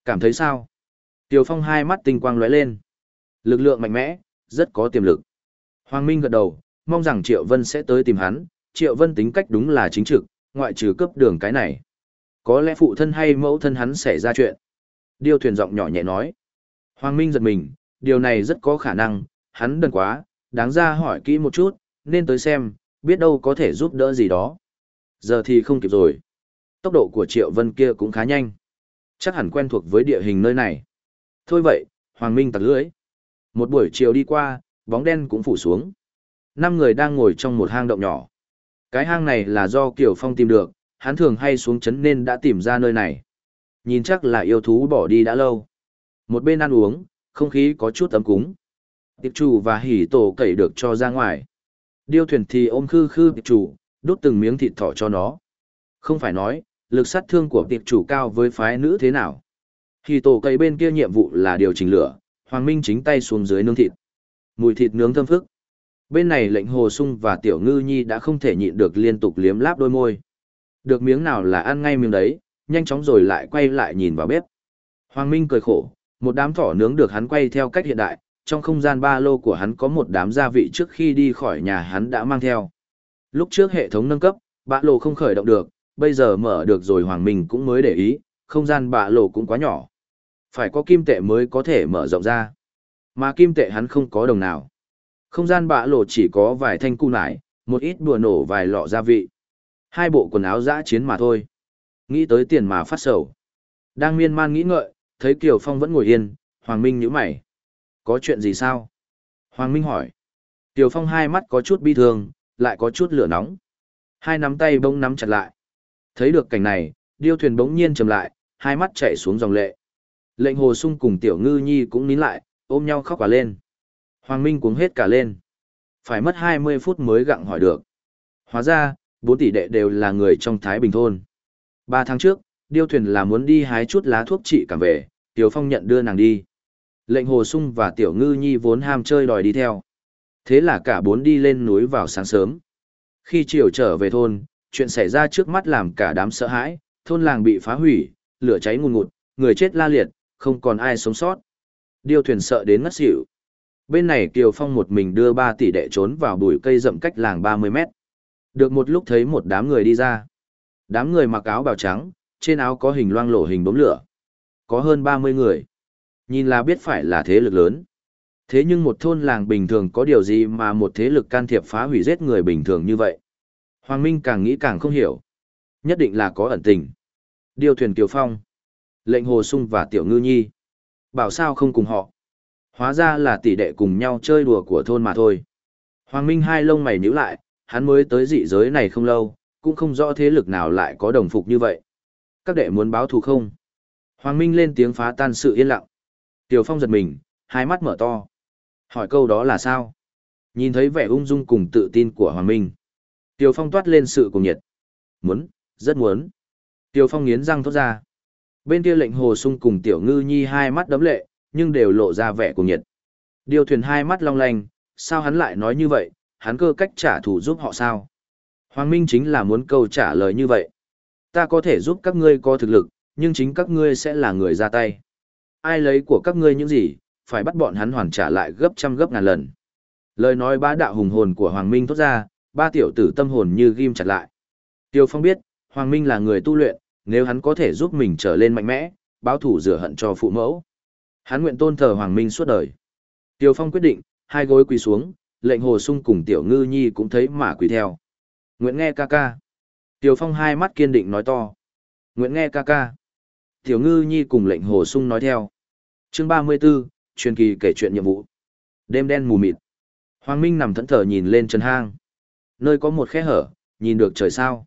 Speaker 1: Cảm thấy sao? Tiều Phong hai mắt tinh quang lóe lên. Lực lượng mạnh mẽ, rất có tiềm lực. Hoàng Minh gật đầu, mong rằng Triệu Vân sẽ tới tìm hắn. Triệu Vân tính cách đúng là chính trực, ngoại trừ cấp đường cái này. Có lẽ phụ thân hay mẫu thân hắn xảy ra chuyện. Điêu thuyền giọng nhỏ nhẹ nói. Hoàng Minh giật mình, điều này rất có khả năng, hắn đần quá, đáng ra hỏi kỹ một chút, nên tới xem, biết đâu có thể giúp đỡ gì đó. Giờ thì không kịp rồi. Tốc độ của Triệu Vân kia cũng khá nhanh. Chắc hẳn quen thuộc với địa hình nơi này. Thôi vậy, Hoàng Minh tặc lưỡi. Một buổi chiều đi qua, bóng đen cũng phủ xuống. Năm người đang ngồi trong một hang động nhỏ. Cái hang này là do Kiều Phong tìm được, hắn thường hay xuống chấn nên đã tìm ra nơi này. Nhìn chắc là yêu thú bỏ đi đã lâu. Một bên ăn uống, không khí có chút ấm cúng. Tiệp chủ và hỉ tổ cậy được cho ra ngoài. Điêu thuyền thì ôm khư khư tiệp chủ, đốt từng miếng thịt thỏ cho nó. Không phải nói, lực sát thương của tiệp chủ cao với phái nữ thế nào. Hỉ tổ cậy bên kia nhiệm vụ là điều chỉnh lửa, Hoàng Minh chính tay xuống dưới nướng thịt. Mùi thịt nướng thơm phức. Bên này lệnh hồ sung và tiểu ngư nhi đã không thể nhịn được liên tục liếm láp đôi môi. Được miếng nào là ăn ngay miếng đấy, nhanh chóng rồi lại quay lại nhìn vào bếp. Hoàng Minh cười khổ, một đám thỏ nướng được hắn quay theo cách hiện đại, trong không gian ba lô của hắn có một đám gia vị trước khi đi khỏi nhà hắn đã mang theo. Lúc trước hệ thống nâng cấp, bạ lô không khởi động được, bây giờ mở được rồi Hoàng Minh cũng mới để ý, không gian bạ lô cũng quá nhỏ. Phải có kim tệ mới có thể mở rộng ra. Mà kim tệ hắn không có đồng nào. Không gian bạ lô chỉ có vài thanh cu nải, một ít đùa nổ vài lọ gia vị. Hai bộ quần áo dã chiến mà thôi. Nghĩ tới tiền mà phát sầu. Đang miên man nghĩ ngợi, thấy Kiều Phong vẫn ngồi yên, Hoàng Minh nhíu mày. Có chuyện gì sao? Hoàng Minh hỏi. Kiều Phong hai mắt có chút bi thương, lại có chút lửa nóng. Hai nắm tay bỗng nắm chặt lại. Thấy được cảnh này, điêu thuyền bỗng nhiên trầm lại, hai mắt chảy xuống dòng lệ. Lệnh hồ sung cùng tiểu ngư nhi cũng nín lại, ôm nhau khóc cả lên. Hoàng Minh cuống hết cả lên. Phải mất 20 phút mới gặng hỏi được. Hóa ra, bốn tỷ đệ đều là người trong Thái Bình thôn. Ba tháng trước, điêu thuyền là muốn đi hái chút lá thuốc trị cảm về, Tiểu Phong nhận đưa nàng đi. Lệnh Hồ Sung và Tiểu Ngư Nhi vốn ham chơi đòi đi theo. Thế là cả bốn đi lên núi vào sáng sớm. Khi chiều trở về thôn, chuyện xảy ra trước mắt làm cả đám sợ hãi, thôn làng bị phá hủy, lửa cháy ngùn ngụt, người chết la liệt, không còn ai sống sót. Điêu thuyền sợ đến ngất xỉu. Bên này Kiều Phong một mình đưa ba tỷ đệ trốn vào bụi cây rậm cách làng 30 mét. Được một lúc thấy một đám người đi ra. Đám người mặc áo bào trắng, trên áo có hình loang lổ hình đốm lửa. Có hơn 30 người. Nhìn là biết phải là thế lực lớn. Thế nhưng một thôn làng bình thường có điều gì mà một thế lực can thiệp phá hủy giết người bình thường như vậy? Hoàng Minh càng nghĩ càng không hiểu. Nhất định là có ẩn tình. Điều thuyền Kiều Phong. Lệnh Hồ Sung và Tiểu Ngư Nhi. Bảo sao không cùng họ. Hóa ra là tỷ đệ cùng nhau chơi đùa của thôn mà thôi. Hoàng Minh hai lông mày nhíu lại, hắn mới tới dị giới này không lâu, cũng không rõ thế lực nào lại có đồng phục như vậy. Các đệ muốn báo thù không? Hoàng Minh lên tiếng phá tan sự yên lặng. Tiểu Phong giật mình, hai mắt mở to. Hỏi câu đó là sao? Nhìn thấy vẻ ung dung cùng tự tin của Hoàng Minh. Tiểu Phong toát lên sự cùng nhiệt. Muốn, rất muốn. Tiểu Phong nghiến răng thốt ra. Bên kia lệnh hồ sung cùng Tiểu Ngư Nhi hai mắt đấm lệ, nhưng đều lộ ra vẻ cùng nhiệt. Điều thuyền hai mắt long lanh, sao hắn lại nói như vậy, hắn cơ cách trả thù giúp họ sao? Hoàng Minh chính là muốn câu trả lời như vậy. Ta có thể giúp các ngươi có thực lực, nhưng chính các ngươi sẽ là người ra tay. Ai lấy của các ngươi những gì, phải bắt bọn hắn hoàn trả lại gấp trăm gấp ngàn lần. Lời nói bá đạo hùng hồn của Hoàng Minh thốt ra, ba tiểu tử tâm hồn như ghim chặt lại. Tiêu Phong biết, Hoàng Minh là người tu luyện, nếu hắn có thể giúp mình trở lên mạnh mẽ, báo thủ rửa hận cho phụ mẫu. Hắn nguyện tôn thờ Hoàng Minh suốt đời. Tiêu Phong quyết định, hai gối quỳ xuống, lệnh hồ sung cùng tiểu ngư nhi cũng thấy mà quỳ theo. Nguyện nghe ca ca. Tiểu Phong hai mắt kiên định nói to. Nguyện nghe ca ca. Tiểu ngư nhi cùng lệnh hồ sung nói theo. chương 34, truyền kỳ kể chuyện nhiệm vụ. Đêm đen mù mịt. Hoàng Minh nằm thẫn thờ nhìn lên trần hang. Nơi có một khe hở, nhìn được trời sao.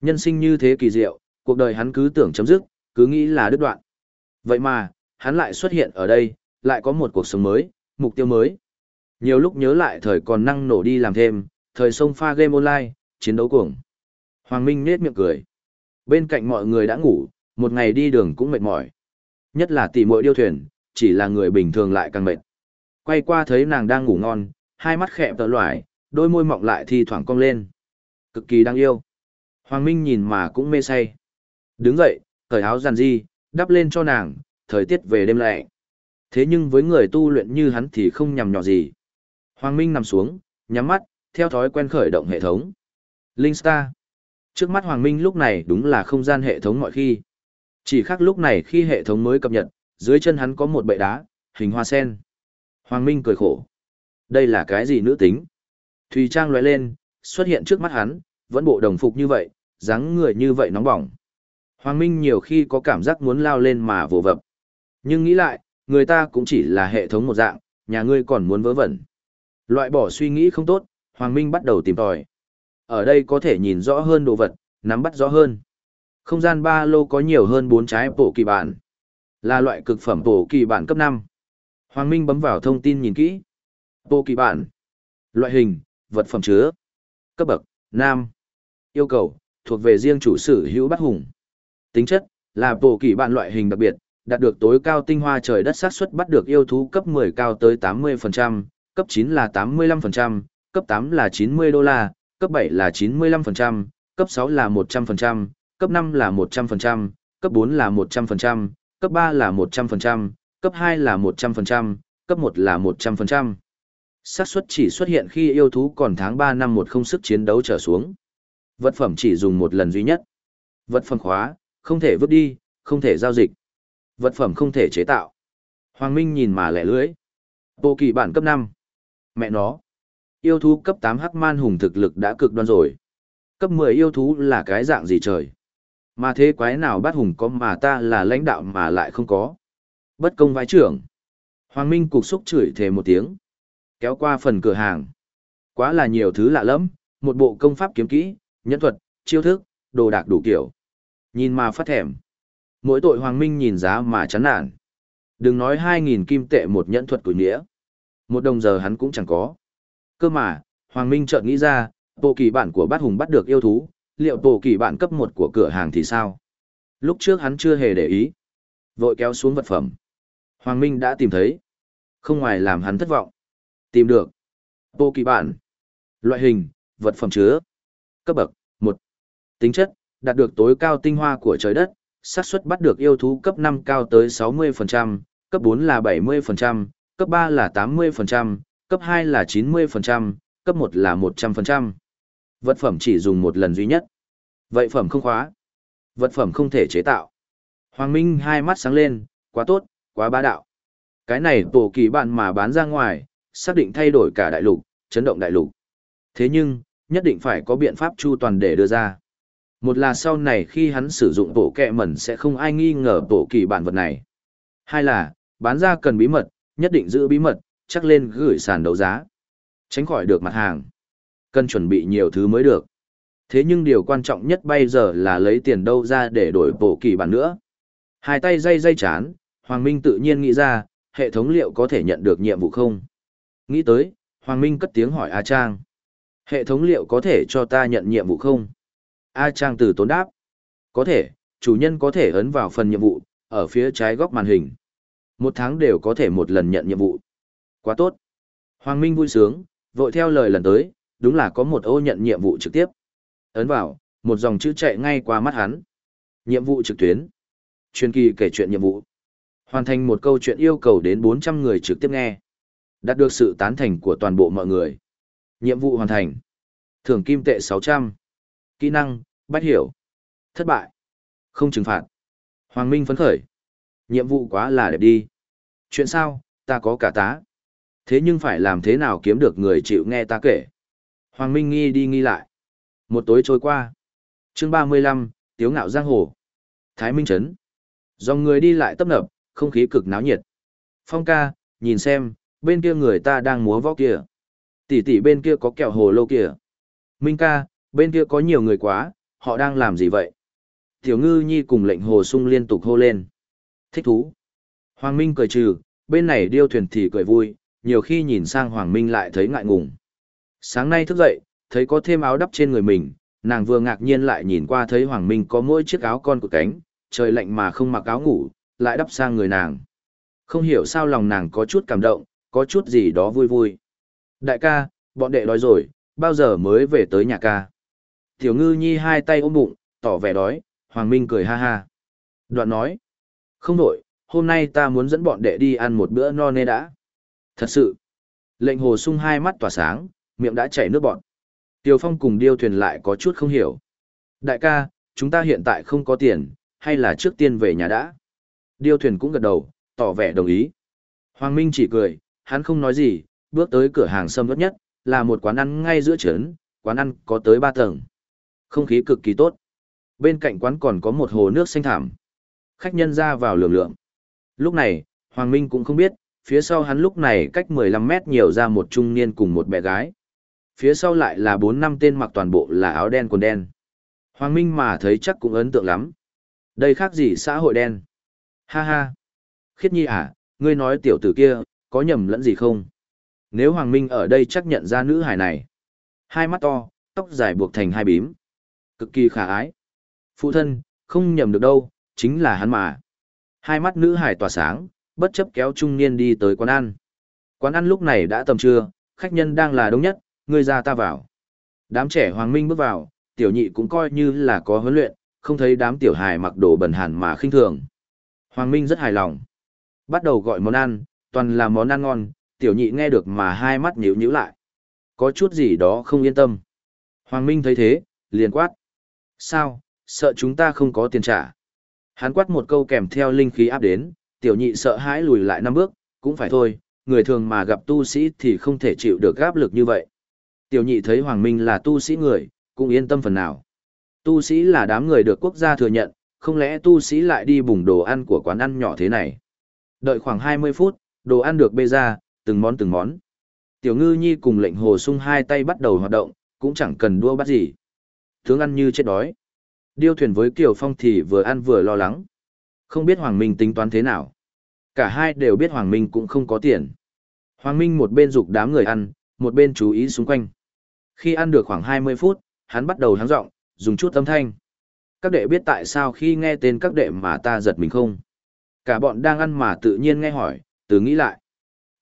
Speaker 1: Nhân sinh như thế kỳ diệu, cuộc đời hắn cứ tưởng chấm dứt, cứ nghĩ là đứt đoạn. Vậy mà, hắn lại xuất hiện ở đây, lại có một cuộc sống mới, mục tiêu mới. Nhiều lúc nhớ lại thời còn năng nổ đi làm thêm, thời sông pha game online, chiến đấu cuồng. Hoàng Minh nết miệng cười. Bên cạnh mọi người đã ngủ, một ngày đi đường cũng mệt mỏi. Nhất là tỷ muội điêu thuyền, chỉ là người bình thường lại càng mệt. Quay qua thấy nàng đang ngủ ngon, hai mắt khẽ tờ loài, đôi môi mọng lại thi thoảng cong lên. Cực kỳ đáng yêu. Hoàng Minh nhìn mà cũng mê say. Đứng dậy, cởi áo giàn di, đắp lên cho nàng, thời tiết về đêm lạnh, Thế nhưng với người tu luyện như hắn thì không nhằm nhỏ gì. Hoàng Minh nằm xuống, nhắm mắt, theo thói quen khởi động hệ thống. Linh Star. Trước mắt Hoàng Minh lúc này đúng là không gian hệ thống mọi khi. Chỉ khác lúc này khi hệ thống mới cập nhật, dưới chân hắn có một bệ đá, hình hoa sen. Hoàng Minh cười khổ. Đây là cái gì nữ tính? Thùy Trang lóe lên, xuất hiện trước mắt hắn, vẫn bộ đồng phục như vậy, dáng người như vậy nóng bỏng. Hoàng Minh nhiều khi có cảm giác muốn lao lên mà vồ vập. Nhưng nghĩ lại, người ta cũng chỉ là hệ thống một dạng, nhà ngươi còn muốn vớ vẩn. Loại bỏ suy nghĩ không tốt, Hoàng Minh bắt đầu tìm tòi. Ở đây có thể nhìn rõ hơn đồ vật, nắm bắt rõ hơn. Không gian ba lô có nhiều hơn 4 trái bộ kỳ bản. Là loại cực phẩm bộ kỳ bản cấp 5. Hoàng Minh bấm vào thông tin nhìn kỹ. Bộ kỳ bản. Loại hình, vật phẩm chứa. Cấp bậc, nam. Yêu cầu, thuộc về riêng chủ sử hữu bắt hùng. Tính chất, là bộ kỳ bản loại hình đặc biệt, đạt được tối cao tinh hoa trời đất xác suất bắt được yêu thú cấp 10 cao tới 80%, cấp 9 là 85%, cấp 8 là 90 đô la, cấp 7 là 95%, cấp 6 là 100%, cấp 5 là 100%, cấp 4 là 100%, cấp 3 là 100%, cấp 2 là 100%, cấp 1 là 100%. xác suất chỉ xuất hiện khi yêu thú còn tháng 3 năm một không sức chiến đấu trở xuống. Vật phẩm chỉ dùng một lần duy nhất. Vật phẩm khóa, không thể vứt đi, không thể giao dịch. Vật phẩm không thể chế tạo. Hoàng Minh nhìn mà lẻ lưới. Bộ kỳ bản cấp 5. Mẹ nó. Yêu thú cấp 8 hắc man hùng thực lực đã cực đoan rồi. Cấp 10 yêu thú là cái dạng gì trời? Mà thế quái nào bắt hùng có mà ta là lãnh đạo mà lại không có. Bất công vãi trưởng. Hoàng Minh cục xúc chửi thề một tiếng. Kéo qua phần cửa hàng. Quá là nhiều thứ lạ lắm, một bộ công pháp kiếm kỹ, nhân thuật, chiêu thức, đồ đạc đủ kiểu. Nhìn mà phát thèm. Mỗi tội Hoàng Minh nhìn giá mà chán nản. Đừng nói 2.000 kim tệ một nhẫn thuật của nghĩa. Một đồng giờ hắn cũng chẳng có. Cơ mà, Hoàng Minh chợt nghĩ ra, bộ kỳ bản của bát hùng bắt được yêu thú, liệu bộ kỳ bản cấp một của cửa hàng thì sao? Lúc trước hắn chưa hề để ý. Vội kéo xuống vật phẩm. Hoàng Minh đã tìm thấy. Không ngoài làm hắn thất vọng. Tìm được. Bộ kỳ bản. Loại hình, vật phẩm chứa. Cấp bậc, một Tính chất, đạt được tối cao tinh hoa của trời đất, xác suất bắt được yêu thú cấp 5 cao tới 60%, cấp 4 là 70%, cấp 3 là 80%, cấp 2 là 90%, cấp 1 là 100%. Vật phẩm chỉ dùng một lần duy nhất. Vậy phẩm không khóa. Vật phẩm không thể chế tạo. Hoàng Minh hai mắt sáng lên, quá tốt, quá bá đạo. Cái này tổ kỳ bạn mà bán ra ngoài, xác định thay đổi cả đại lục, chấn động đại lục. Thế nhưng, nhất định phải có biện pháp chu toàn để đưa ra. Một là sau này khi hắn sử dụng bộ kẹ mẩn sẽ không ai nghi ngờ tổ kỳ bản vật này. Hai là, bán ra cần bí mật, nhất định giữ bí mật, chắc lên gửi sàn đấu giá. Tránh khỏi được mặt hàng. Cần chuẩn bị nhiều thứ mới được. Thế nhưng điều quan trọng nhất bây giờ là lấy tiền đâu ra để đổi bộ kỳ bản nữa. Hai tay dây dây chán, Hoàng Minh tự nhiên nghĩ ra, hệ thống liệu có thể nhận được nhiệm vụ không? Nghĩ tới, Hoàng Minh cất tiếng hỏi A Trang. Hệ thống liệu có thể cho ta nhận nhiệm vụ không? A Trang từ tốn đáp. Có thể, chủ nhân có thể ấn vào phần nhiệm vụ, ở phía trái góc màn hình. Một tháng đều có thể một lần nhận nhiệm vụ. Quá tốt. Hoàng Minh vui sướng, vội theo lời lần tới, đúng là có một ô nhận nhiệm vụ trực tiếp. Ấn vào, một dòng chữ chạy ngay qua mắt hắn. Nhiệm vụ trực tuyến. Chuyên kỳ kể chuyện nhiệm vụ. Hoàn thành một câu chuyện yêu cầu đến 400 người trực tiếp nghe. Đạt được sự tán thành của toàn bộ mọi người. Nhiệm vụ hoàn thành. Thưởng kim tệ 600. Kỹ năng, bắt hiểu. Thất bại. Không trừng phạt. Hoàng Minh phấn khởi. Nhiệm vụ quá là đẹp đi. Chuyện sao, ta có cả tá. Thế nhưng phải làm thế nào kiếm được người chịu nghe ta kể. Hoàng Minh nghi đi nghi lại. Một tối trôi qua. chương 35, Tiếu ngạo giang hồ. Thái Minh Trấn. Dòng người đi lại tấp nập, không khí cực náo nhiệt. Phong ca, nhìn xem, bên kia người ta đang múa võ kia. Tỷ tỷ bên kia có kẹo hồ lô kia. Minh ca, bên kia có nhiều người quá, họ đang làm gì vậy? Tiểu ngư nhi cùng lệnh hồ sung liên tục hô lên. Thích thú. Hoàng Minh cười trừ, bên này điêu thuyền thì cười vui, nhiều khi nhìn sang Hoàng Minh lại thấy ngại ngùng. Sáng nay thức dậy, thấy có thêm áo đắp trên người mình, nàng vừa ngạc nhiên lại nhìn qua thấy Hoàng Minh có mỗi chiếc áo con của cánh, trời lạnh mà không mặc áo ngủ, lại đắp sang người nàng. Không hiểu sao lòng nàng có chút cảm động, có chút gì đó vui vui. Đại ca, bọn đệ đói rồi, bao giờ mới về tới nhà ca? Tiểu ngư nhi hai tay ôm bụng, tỏ vẻ đói, Hoàng Minh cười ha ha. Đoạn nói, không đổi, hôm nay ta muốn dẫn bọn đệ đi ăn một bữa no nê đã. Thật sự, lệnh hồ sung hai mắt tỏa sáng, miệng đã chảy nước bọn. Tiêu Phong cùng điêu thuyền lại có chút không hiểu. Đại ca, chúng ta hiện tại không có tiền, hay là trước tiên về nhà đã? Điêu thuyền cũng gật đầu, tỏ vẻ đồng ý. Hoàng Minh chỉ cười, hắn không nói gì, bước tới cửa hàng sâm vất nhất, là một quán ăn ngay giữa trấn, quán ăn có tới ba tầng. Không khí cực kỳ tốt. Bên cạnh quán còn có một hồ nước xanh thảm. Khách nhân ra vào lường lượng. Lúc này, Hoàng Minh cũng không biết, phía sau hắn lúc này cách 15 mét nhiều ra một trung niên cùng một bé gái. Phía sau lại là 4 năm tên mặc toàn bộ là áo đen quần đen. Hoàng Minh mà thấy chắc cũng ấn tượng lắm. Đây khác gì xã hội đen? Ha ha. Khiết nhi à, ngươi nói tiểu tử kia, có nhầm lẫn gì không? Nếu Hoàng Minh ở đây chắc nhận ra nữ hài này. Hai mắt to, tóc dài buộc thành hai bím. Cực kỳ khả ái. Phụ thân, không nhầm được đâu, chính là hắn mà. Hai mắt nữ hải tỏa sáng, bất chấp kéo trung niên đi tới quán ăn. Quán ăn lúc này đã tầm trưa, khách nhân đang là đông nhất, người ra ta vào. Đám trẻ Hoàng Minh bước vào, tiểu nhị cũng coi như là có huấn luyện, không thấy đám tiểu hài mặc đồ bẩn hàn mà khinh thường. Hoàng Minh rất hài lòng. Bắt đầu gọi món ăn, toàn là món ăn ngon, tiểu nhị nghe được mà hai mắt nhíu nhíu lại. Có chút gì đó không yên tâm. Hoàng Minh thấy thế, liền quát. Sao, sợ chúng ta không có tiền trả. Hắn quát một câu kèm theo linh khí áp đến, tiểu nhị sợ hãi lùi lại năm bước, cũng phải thôi, người thường mà gặp tu sĩ thì không thể chịu được áp lực như vậy. Tiểu nhị thấy Hoàng Minh là tu sĩ người, cũng yên tâm phần nào. Tu sĩ là đám người được quốc gia thừa nhận, không lẽ tu sĩ lại đi bùng đồ ăn của quán ăn nhỏ thế này. Đợi khoảng 20 phút, đồ ăn được bê ra, từng món từng món. Tiểu ngư nhi cùng lệnh hồ sung hai tay bắt đầu hoạt động, cũng chẳng cần đua bắt gì. Tướng ăn như chết đói. Điêu thuyền với Kiều Phong thì vừa ăn vừa lo lắng. Không biết Hoàng Minh tính toán thế nào. Cả hai đều biết Hoàng Minh cũng không có tiền. Hoàng Minh một bên dục đám người ăn, một bên chú ý xung quanh. Khi ăn được khoảng 20 phút, hắn bắt đầu hắng giọng, dùng chút âm thanh. Các đệ biết tại sao khi nghe tên các đệ mà ta giật mình không? Cả bọn đang ăn mà tự nhiên nghe hỏi, từ nghĩ lại.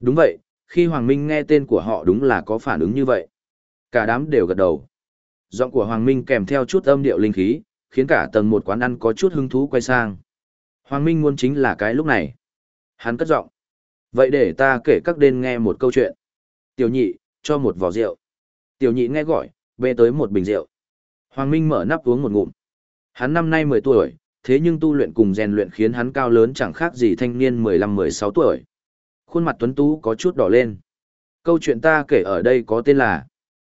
Speaker 1: Đúng vậy, khi Hoàng Minh nghe tên của họ đúng là có phản ứng như vậy. Cả đám đều gật đầu. Giọng của Hoàng Minh kèm theo chút âm điệu linh khí, khiến cả tầng một quán ăn có chút hứng thú quay sang. Hoàng Minh muốn chính là cái lúc này. Hắn cất giọng. Vậy để ta kể các đên nghe một câu chuyện. Tiểu nhị, cho một vò rượu. Tiểu nhị nghe gọi, bê tới một bình rượu. Hoàng Minh mở nắp uống một ngụm. Hắn năm nay 10 tuổi, thế nhưng tu luyện cùng rèn luyện khiến hắn cao lớn chẳng khác gì thanh niên 15-16 tuổi. Khuôn mặt tuấn tú có chút đỏ lên. Câu chuyện ta kể ở đây có tên là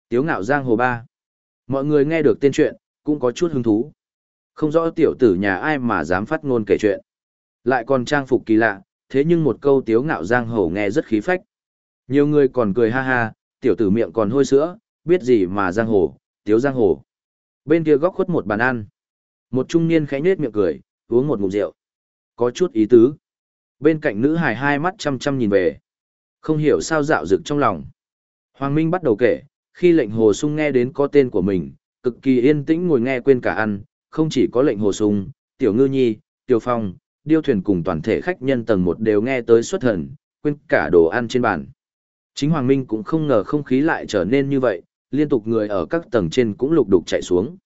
Speaker 1: Tiếu ngạo giang hồ ba. Mọi người nghe được tên chuyện, cũng có chút hứng thú. Không rõ tiểu tử nhà ai mà dám phát ngôn kể chuyện. Lại còn trang phục kỳ lạ, thế nhưng một câu tiếu ngạo giang hồ nghe rất khí phách. Nhiều người còn cười ha ha, tiểu tử miệng còn hôi sữa, biết gì mà giang hồ, tiếu giang hồ. Bên kia góc khuất một bàn ăn. Một trung niên khẽ nết miệng cười, uống một ngụm rượu. Có chút ý tứ. Bên cạnh nữ hài hai mắt chăm chăm nhìn về. Không hiểu sao dạo rực trong lòng. Hoàng Minh bắt đầu kể, khi lệnh hồ sung nghe đến có tên của mình, cực kỳ yên tĩnh ngồi nghe quên cả ăn, không chỉ có lệnh hồ sung, tiểu ngư nhi, tiểu phong, điêu thuyền cùng toàn thể khách nhân tầng một đều nghe tới xuất thần, quên cả đồ ăn trên bàn. Chính Hoàng Minh cũng không ngờ không khí lại trở nên như vậy, liên tục người ở các tầng trên cũng lục đục chạy xuống.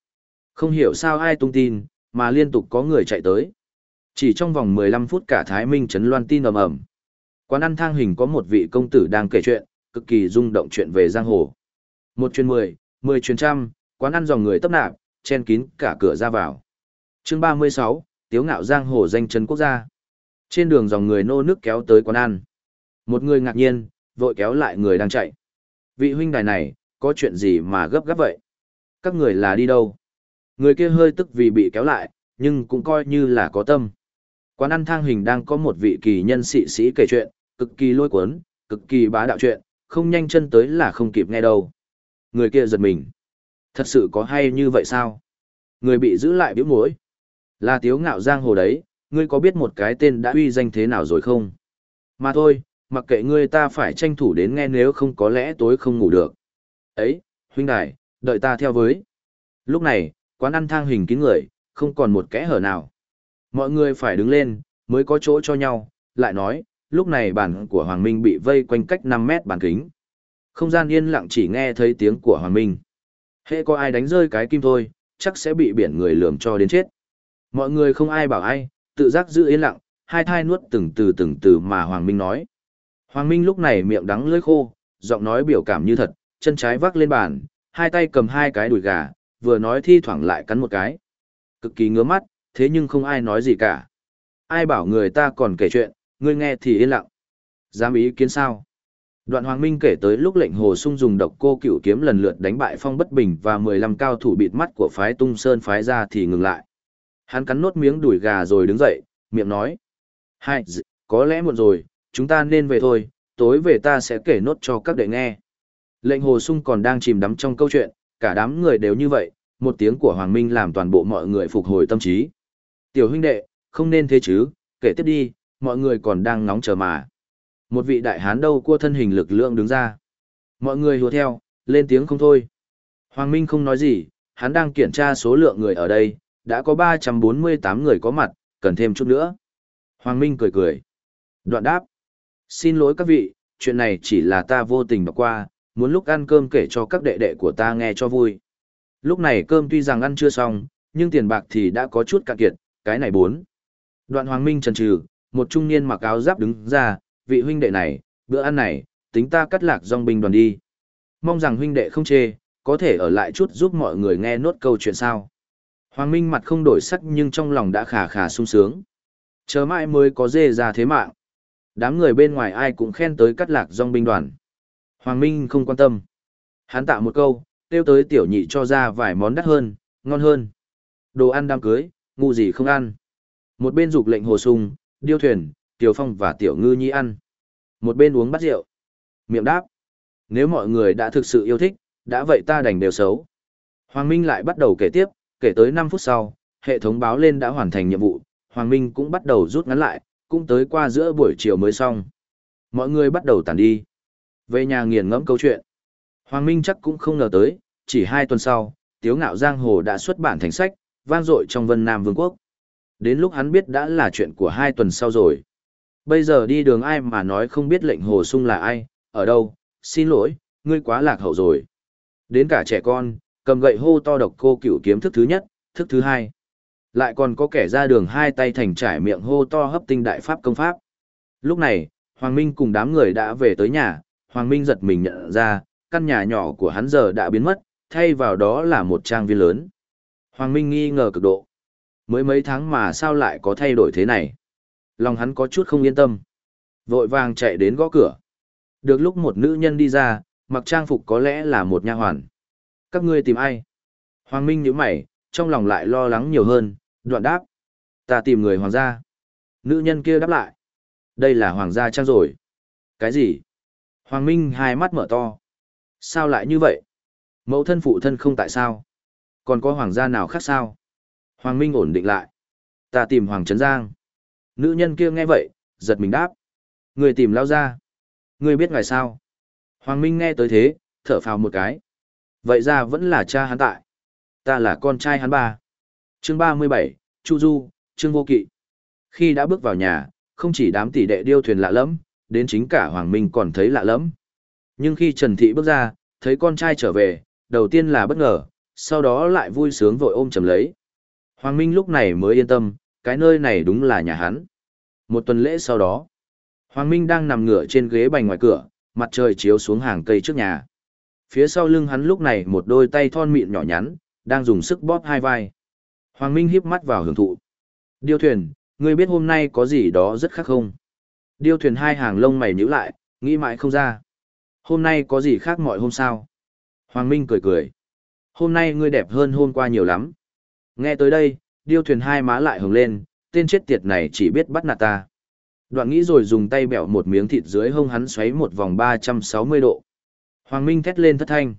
Speaker 1: Không hiểu sao ai tung tin, mà liên tục có người chạy tới. Chỉ trong vòng 15 phút cả Thái Minh chấn loan tin ầm ầm. Quán ăn thang hình có một vị công tử đang kể chuyện, cực kỳ rung động chuyện về giang hồ. Một chuyến mười, mười chuyến trăm, quán ăn dòng người tấp nạp, chen kín cả cửa ra vào. Chương 36, Tiếu ngạo giang hồ danh chân quốc gia. Trên đường dòng người nô nước kéo tới quán ăn. Một người ngạc nhiên, vội kéo lại người đang chạy. Vị huynh đài này, có chuyện gì mà gấp gáp vậy? Các người là đi đâu? Người kia hơi tức vì bị kéo lại, nhưng cũng coi như là có tâm. Quán ăn thang hình đang có một vị kỳ nhân sĩ sĩ kể chuyện, cực kỳ lôi cuốn, cực kỳ bá đạo chuyện, không nhanh chân tới là không kịp nghe đâu. Người kia giật mình. Thật sự có hay như vậy sao? Người bị giữ lại biểu mũi Là tiếu ngạo giang hồ đấy, ngươi có biết một cái tên đã uy danh thế nào rồi không? Mà thôi, mặc kệ ngươi ta phải tranh thủ đến nghe nếu không có lẽ tối không ngủ được. Ấy, huynh đài, đợi ta theo với. Lúc này, quán ăn thang hình kín người, không còn một kẽ hở nào. Mọi người phải đứng lên, mới có chỗ cho nhau, lại nói, lúc này bản của Hoàng Minh bị vây quanh cách 5 mét bàn kính. Không gian yên lặng chỉ nghe thấy tiếng của Hoàng Minh. Hệ có ai đánh rơi cái kim thôi, chắc sẽ bị biển người lườm cho đến chết. Mọi người không ai bảo ai, tự giác giữ yên lặng, hai thai nuốt từng từ từng từ mà Hoàng Minh nói. Hoàng Minh lúc này miệng đắng lưỡi khô, giọng nói biểu cảm như thật, chân trái vác lên bàn, hai tay cầm hai cái đùi gà, vừa nói thi thoảng lại cắn một cái. Cực kỳ ngứa mắt, thế nhưng không ai nói gì cả. Ai bảo người ta còn kể chuyện, người nghe thì yên lặng. Dám ý kiến sao? Đoạn Hoàng Minh kể tới lúc lệnh Hồ Sung dùng độc cô cửu kiếm lần lượt đánh bại Phong Bất Bình và 15 cao thủ bịt mắt của phái Tung Sơn phái ra thì ngừng lại. Hắn cắn nốt miếng đùi gà rồi đứng dậy, miệng nói. Hai, có lẽ muộn rồi, chúng ta nên về thôi, tối về ta sẽ kể nốt cho các đệ nghe. Lệnh Hồ Sung còn đang chìm đắm trong câu chuyện, cả đám người đều như vậy, một tiếng của Hoàng Minh làm toàn bộ mọi người phục hồi tâm trí. Tiểu huynh đệ, không nên thế chứ, kể tiếp đi, mọi người còn đang nóng chờ mà. Một vị đại hán đâu cua thân hình lực lượng đứng ra. Mọi người hùa theo, lên tiếng không thôi. Hoàng Minh không nói gì, hắn đang kiểm tra số lượng người ở đây, đã có 348 người có mặt, cần thêm chút nữa. Hoàng Minh cười cười. Đoạn đáp. Xin lỗi các vị, chuyện này chỉ là ta vô tình bỏ qua, muốn lúc ăn cơm kể cho các đệ đệ của ta nghe cho vui. Lúc này cơm tuy rằng ăn chưa xong, nhưng tiền bạc thì đã có chút cạn kiệt, cái này bốn. Đoạn Hoàng Minh trần trừ, một trung niên mặc áo giáp đứng ra, vị huynh đệ này, bữa ăn này, tính ta cắt lạc dòng binh đoàn đi. Mong rằng huynh đệ không chê, có thể ở lại chút giúp mọi người nghe nốt câu chuyện sao. Hoàng Minh mặt không đổi sắc nhưng trong lòng đã khà khà sung sướng. Chờ mãi mới có dê ra thế mạng. Đám người bên ngoài ai cũng khen tới cắt lạc dòng binh đoàn. Hoàng Minh không quan tâm. Hắn tạo một câu, tiêu tới tiểu nhị cho ra vài món đắt hơn, ngon hơn. Đồ ăn đám cưới, ngu gì không ăn. Một bên dục lệnh hồ sung, điêu thuyền, tiểu phong và tiểu ngư nhi ăn. Một bên uống bát rượu. Miệng đáp. Nếu mọi người đã thực sự yêu thích, đã vậy ta đành đều xấu. Hoàng Minh lại bắt đầu kể tiếp, kể tới 5 phút sau, hệ thống báo lên đã hoàn thành nhiệm vụ, Hoàng Minh cũng bắt đầu rút ngắn lại, cũng tới qua giữa buổi chiều mới xong. Mọi người bắt đầu tản đi. Về nhà nghiền ngẫm câu chuyện. Hoàng Minh chắc cũng không ngờ tới, chỉ hai tuần sau, Tiếu Ngạo Giang Hồ đã xuất bản thành sách, vang dội trong Vân Nam Vương quốc. Đến lúc hắn biết đã là chuyện của hai tuần sau rồi. Bây giờ đi đường ai mà nói không biết lệnh Hồ Sung là ai, ở đâu, xin lỗi, ngươi quá lạc hậu rồi. Đến cả trẻ con, cầm gậy hô to độc cô cửu kiếm thức thứ nhất, thức thứ hai. Lại còn có kẻ ra đường hai tay thành trải miệng hô to hấp tinh đại pháp công pháp. Lúc này, Hoàng Minh cùng đám người đã về tới nhà, Hoàng Minh giật mình nhận ra, căn nhà nhỏ của hắn giờ đã biến mất, thay vào đó là một trang viên lớn. Hoàng Minh nghi ngờ cực độ. Mới mấy tháng mà sao lại có thay đổi thế này? Lòng hắn có chút không yên tâm. Vội vàng chạy đến gõ cửa. Được lúc một nữ nhân đi ra, mặc trang phục có lẽ là một nha hoàn. Các ngươi tìm ai? Hoàng Minh nhíu mày, trong lòng lại lo lắng nhiều hơn, đoạn đáp. Ta tìm người hoàng gia. Nữ nhân kia đáp lại. Đây là hoàng gia trang rồi. Cái gì? Hoàng Minh hai mắt mở to. Sao lại như vậy? Mẫu thân phụ thân không tại sao? Còn có hoàng gia nào khác sao? Hoàng Minh ổn định lại. Ta tìm Hoàng Trấn Giang. Nữ nhân kia nghe vậy, giật mình đáp. Người tìm lao ra. Người biết ngài sao? Hoàng Minh nghe tới thế, thở phào một cái. Vậy ra vẫn là cha hắn tại. Ta là con trai hắn ba. Chương ba mươi bảy, Chu Du, Trương Vô Kỵ. Khi đã bước vào nhà, không chỉ đám tỷ đệ điêu thuyền lạ lẫm, đến chính cả Hoàng Minh còn thấy lạ lẫm. Nhưng khi Trần Thị bước ra, thấy con trai trở về, đầu tiên là bất ngờ, sau đó lại vui sướng vội ôm chầm lấy. Hoàng Minh lúc này mới yên tâm, cái nơi này đúng là nhà hắn. Một tuần lễ sau đó, Hoàng Minh đang nằm ngửa trên ghế bành ngoài cửa, mặt trời chiếu xuống hàng cây trước nhà. Phía sau lưng hắn lúc này một đôi tay thon mịn nhỏ nhắn, đang dùng sức bóp hai vai. Hoàng Minh híp mắt vào hưởng thụ. Điêu thuyền, ngươi biết hôm nay có gì đó rất khác không? Điêu thuyền hai hàng lông mày nhíu lại, nghĩ mãi không ra. Hôm nay có gì khác mọi hôm sao? Hoàng Minh cười cười. Hôm nay ngươi đẹp hơn hôm qua nhiều lắm. Nghe tới đây, điêu thuyền hai má lại hồng lên, tên chết tiệt này chỉ biết bắt nạt ta. Đoạn nghĩ rồi dùng tay bẹo một miếng thịt dưới hông hắn xoáy một vòng 360 độ. Hoàng Minh thét lên thất thanh.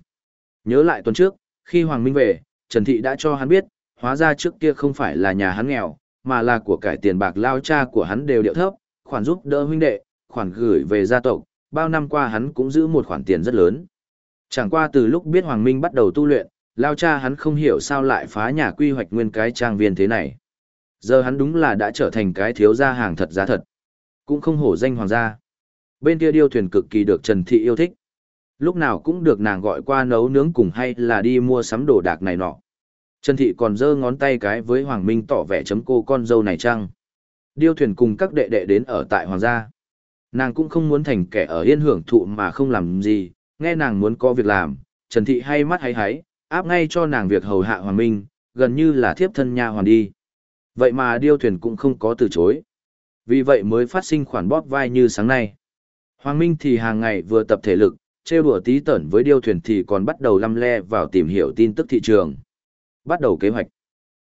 Speaker 1: Nhớ lại tuần trước, khi Hoàng Minh về, Trần Thị đã cho hắn biết, hóa ra trước kia không phải là nhà hắn nghèo, mà là của cải tiền bạc lao cha của hắn đều điệu thấp, khoản giúp đỡ huynh đệ, khoản gửi về gia tộc, bao năm qua hắn cũng giữ một khoản tiền rất lớn. Chẳng qua từ lúc biết Hoàng Minh bắt đầu tu luyện, lao cha hắn không hiểu sao lại phá nhà quy hoạch nguyên cái trang viên thế này. Giờ hắn đúng là đã trở thành cái thiếu gia hàng thật giá thật. Cũng không hổ danh hoàng gia. Bên kia điêu thuyền cực kỳ được Trần Thị yêu thích. Lúc nào cũng được nàng gọi qua nấu nướng cùng hay là đi mua sắm đồ đạc này nọ. Trần Thị còn giơ ngón tay cái với Hoàng Minh tỏ vẻ chấm cô con dâu này chăng. Điêu thuyền cùng các đệ đệ đến ở tại Hoàng gia. Nàng cũng không muốn thành kẻ ở yên hưởng thụ mà không làm gì, nghe nàng muốn có việc làm, Trần Thị hay mắt hay háy, áp ngay cho nàng việc hầu hạ Hoàng Minh, gần như là thiếp thân nha hoàn đi. Vậy mà điêu thuyền cũng không có từ chối. Vì vậy mới phát sinh khoản bóp vai như sáng nay. Hoàng Minh thì hàng ngày vừa tập thể lực, trêu đùa tí tẩn với điêu thuyền thì còn bắt đầu lăm le vào tìm hiểu tin tức thị trường. Bắt đầu kế hoạch.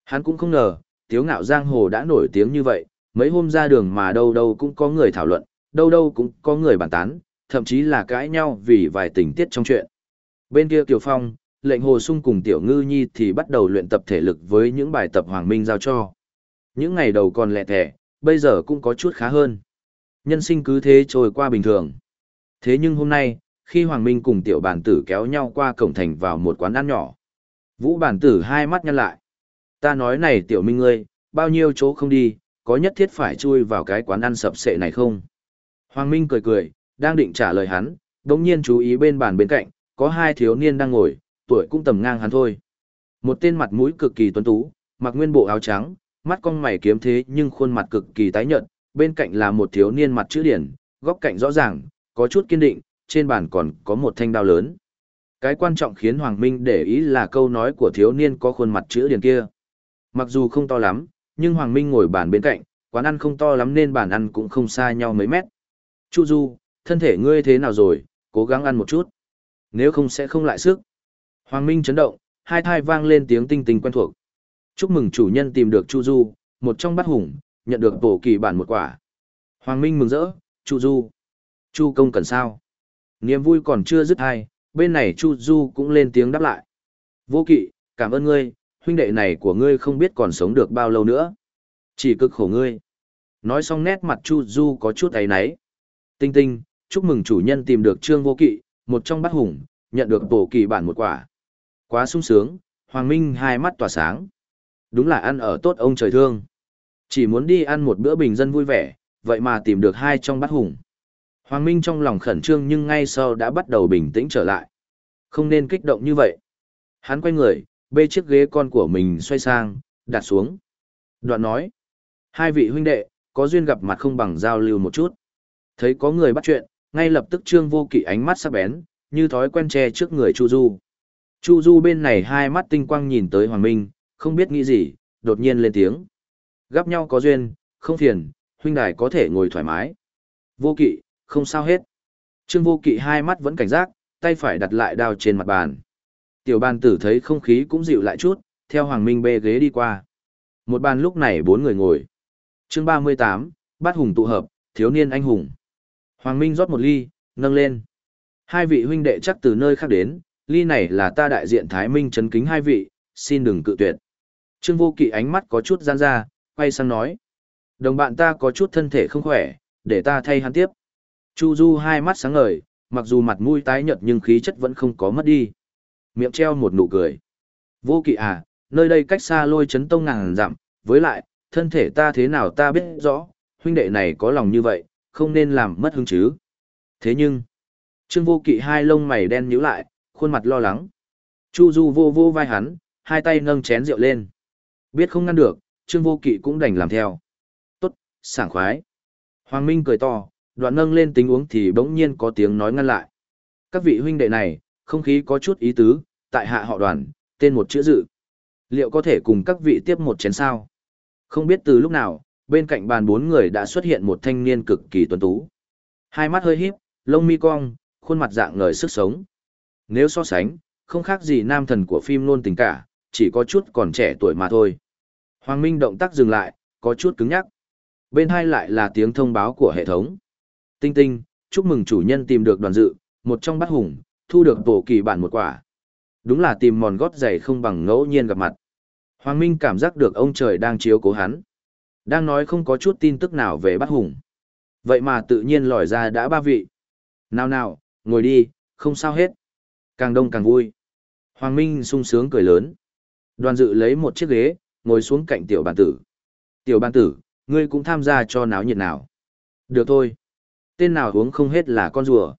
Speaker 1: Hắn cũng không ngờ, tiếu ngạo giang hồ đã nổi tiếng như vậy, mấy hôm ra đường mà đâu đâu cũng có người thảo luận, đâu đâu cũng có người bàn tán, thậm chí là cãi nhau vì vài tình tiết trong chuyện. Bên kia Kiều Phong, lệnh Hồ Sung cùng Tiểu Ngư Nhi thì bắt đầu luyện tập thể lực với những bài tập Hoàng Minh giao cho. Những ngày đầu còn lẹ thẻ, bây giờ cũng có chút khá hơn. Nhân sinh cứ thế trôi qua bình thường. Thế nhưng hôm nay, khi Hoàng Minh cùng Tiểu Bản Tử kéo nhau qua cổng thành vào một quán ăn nhỏ. Vũ Bản Tử hai mắt nhăn lại. Ta nói này Tiểu Minh ngươi, bao nhiêu chỗ không đi, có nhất thiết phải chui vào cái quán ăn sập sệ này không? Hoàng Minh cười cười, đang định trả lời hắn, đồng nhiên chú ý bên bàn bên cạnh, có hai thiếu niên đang ngồi, tuổi cũng tầm ngang hắn thôi. Một tên mặt mũi cực kỳ tuấn tú, mặc nguyên bộ áo trắng, mắt con mày kiếm thế nhưng khuôn mặt cực kỳ tái nhợt, bên cạnh là một thiếu niên mặt chữ điển, góc cạnh rõ ràng, có chút kiên định, trên bàn còn có một thanh đao lớn. Cái quan trọng khiến Hoàng Minh để ý là câu nói của thiếu niên có khuôn mặt chữ điển kia. Mặc dù không to lắm, nhưng Hoàng Minh ngồi bàn bên cạnh, quán ăn không to lắm nên bàn ăn cũng không xa nhau mấy mét. Chu Du, thân thể ngươi thế nào rồi, cố gắng ăn một chút. Nếu không sẽ không lại sức. Hoàng Minh chấn động, hai thai vang lên tiếng tinh tinh quen thuộc. Chúc mừng chủ nhân tìm được Chu Du, một trong bát hùng, nhận được tổ kỳ bản một quả. Hoàng Minh mừng rỡ, Chu Du. Chu công cần sao? Niềm vui còn chưa dứt hai, bên này Chu Du cũng lên tiếng đáp lại. Vô kỵ, cảm ơn ngươi, huynh đệ này của ngươi không biết còn sống được bao lâu nữa. Chỉ cực khổ ngươi. Nói xong nét mặt Chu Du có chút ấy náy. Tinh tinh, chúc mừng chủ nhân tìm được Trương Vô Kỵ, một trong bát hùng, nhận được tổ kỳ bản một quả. Quá sung sướng, Hoàng Minh hai mắt tỏa sáng. Đúng là ăn ở tốt ông trời thương. Chỉ muốn đi ăn một bữa bình dân vui vẻ, vậy mà tìm được hai trong bát hùng. Hoàng Minh trong lòng khẩn trương nhưng ngay sau đã bắt đầu bình tĩnh trở lại. Không nên kích động như vậy. Hắn quay người, bê chiếc ghế con của mình xoay sang, đặt xuống. Đoạn nói. Hai vị huynh đệ, có duyên gặp mặt không bằng giao lưu một chút. Thấy có người bắt chuyện, ngay lập tức Trương Vô Kỵ ánh mắt sắc bén, như thói quen che trước người Chu Du. Chu Du bên này hai mắt tinh quang nhìn tới Hoàng Minh, không biết nghĩ gì, đột nhiên lên tiếng. Gắp nhau có duyên, không phiền, huynh đài có thể ngồi thoải mái. Vô Kỵ, không sao hết. Trương Vô Kỵ hai mắt vẫn cảnh giác, tay phải đặt lại đao trên mặt bàn. Tiểu bàn tử thấy không khí cũng dịu lại chút, theo Hoàng Minh bê ghế đi qua. Một bàn lúc này bốn người ngồi. chương 38, bát hùng tụ hợp, thiếu niên anh hùng. Hoàng Minh rót một ly, nâng lên. Hai vị huynh đệ chắc từ nơi khác đến, ly này là ta đại diện Thái Minh chấn kính hai vị, xin đừng cự tuyệt. Trương Vô Kỵ ánh mắt có chút gian ra, quay sang nói. Đồng bạn ta có chút thân thể không khỏe, để ta thay hắn tiếp. Chu Du hai mắt sáng ngời, mặc dù mặt mũi tái nhợt nhưng khí chất vẫn không có mất đi. Miệng treo một nụ cười. Vô Kỵ à, nơi đây cách xa lôi chấn tông ngàn dặm, với lại, thân thể ta thế nào ta biết rõ, huynh đệ này có lòng như vậy, không nên làm mất hứng chứ. Thế nhưng, Trương Vô Kỵ hai lông mày đen nhíu lại, khuôn mặt lo lắng. Chu Du vô vô vai hắn, hai tay nâng chén rượu lên. Biết không ngăn được, Trương Vô Kỵ cũng đành làm theo. Tốt, sảng khoái. Hoàng Minh cười to, đoạn nâng lên tính uống thì bỗng nhiên có tiếng nói ngăn lại. Các vị huynh đệ này, không khí có chút ý tứ, tại hạ họ đoàn, tên một chữ dự. Liệu có thể cùng các vị tiếp một chén sao? Không biết từ lúc nào, bên cạnh bàn bốn người đã xuất hiện một thanh niên cực kỳ tuấn tú. Hai mắt hơi híp, lông mi cong, khuôn mặt dạng ngời sức sống. Nếu so sánh, không khác gì nam thần của phim luôn tình cả, chỉ có chút còn trẻ tuổi mà thôi. Hoàng Minh động tác dừng lại, có chút cứng nhắc. Bên hai lại là tiếng thông báo của hệ thống. Tinh tinh, chúc mừng chủ nhân tìm được đoàn dự, một trong bát hùng, thu được tổ kỳ bản một quả. Đúng là tìm mòn gót giày không bằng ngẫu nhiên gặp mặt. Hoàng Minh cảm giác được ông trời đang chiếu cố hắn. Đang nói không có chút tin tức nào về bát hùng. Vậy mà tự nhiên lòi ra đã ba vị. Nào nào, ngồi đi, không sao hết. Càng đông càng vui. Hoàng Minh sung sướng cười lớn. Đoàn dự lấy một chiếc ghế, ngồi xuống cạnh tiểu bàn tử. Tiểu bàn tử, ngươi cũng tham gia cho náo nhiệt nào. Được thôi. Tên nào uống không hết là con rùa.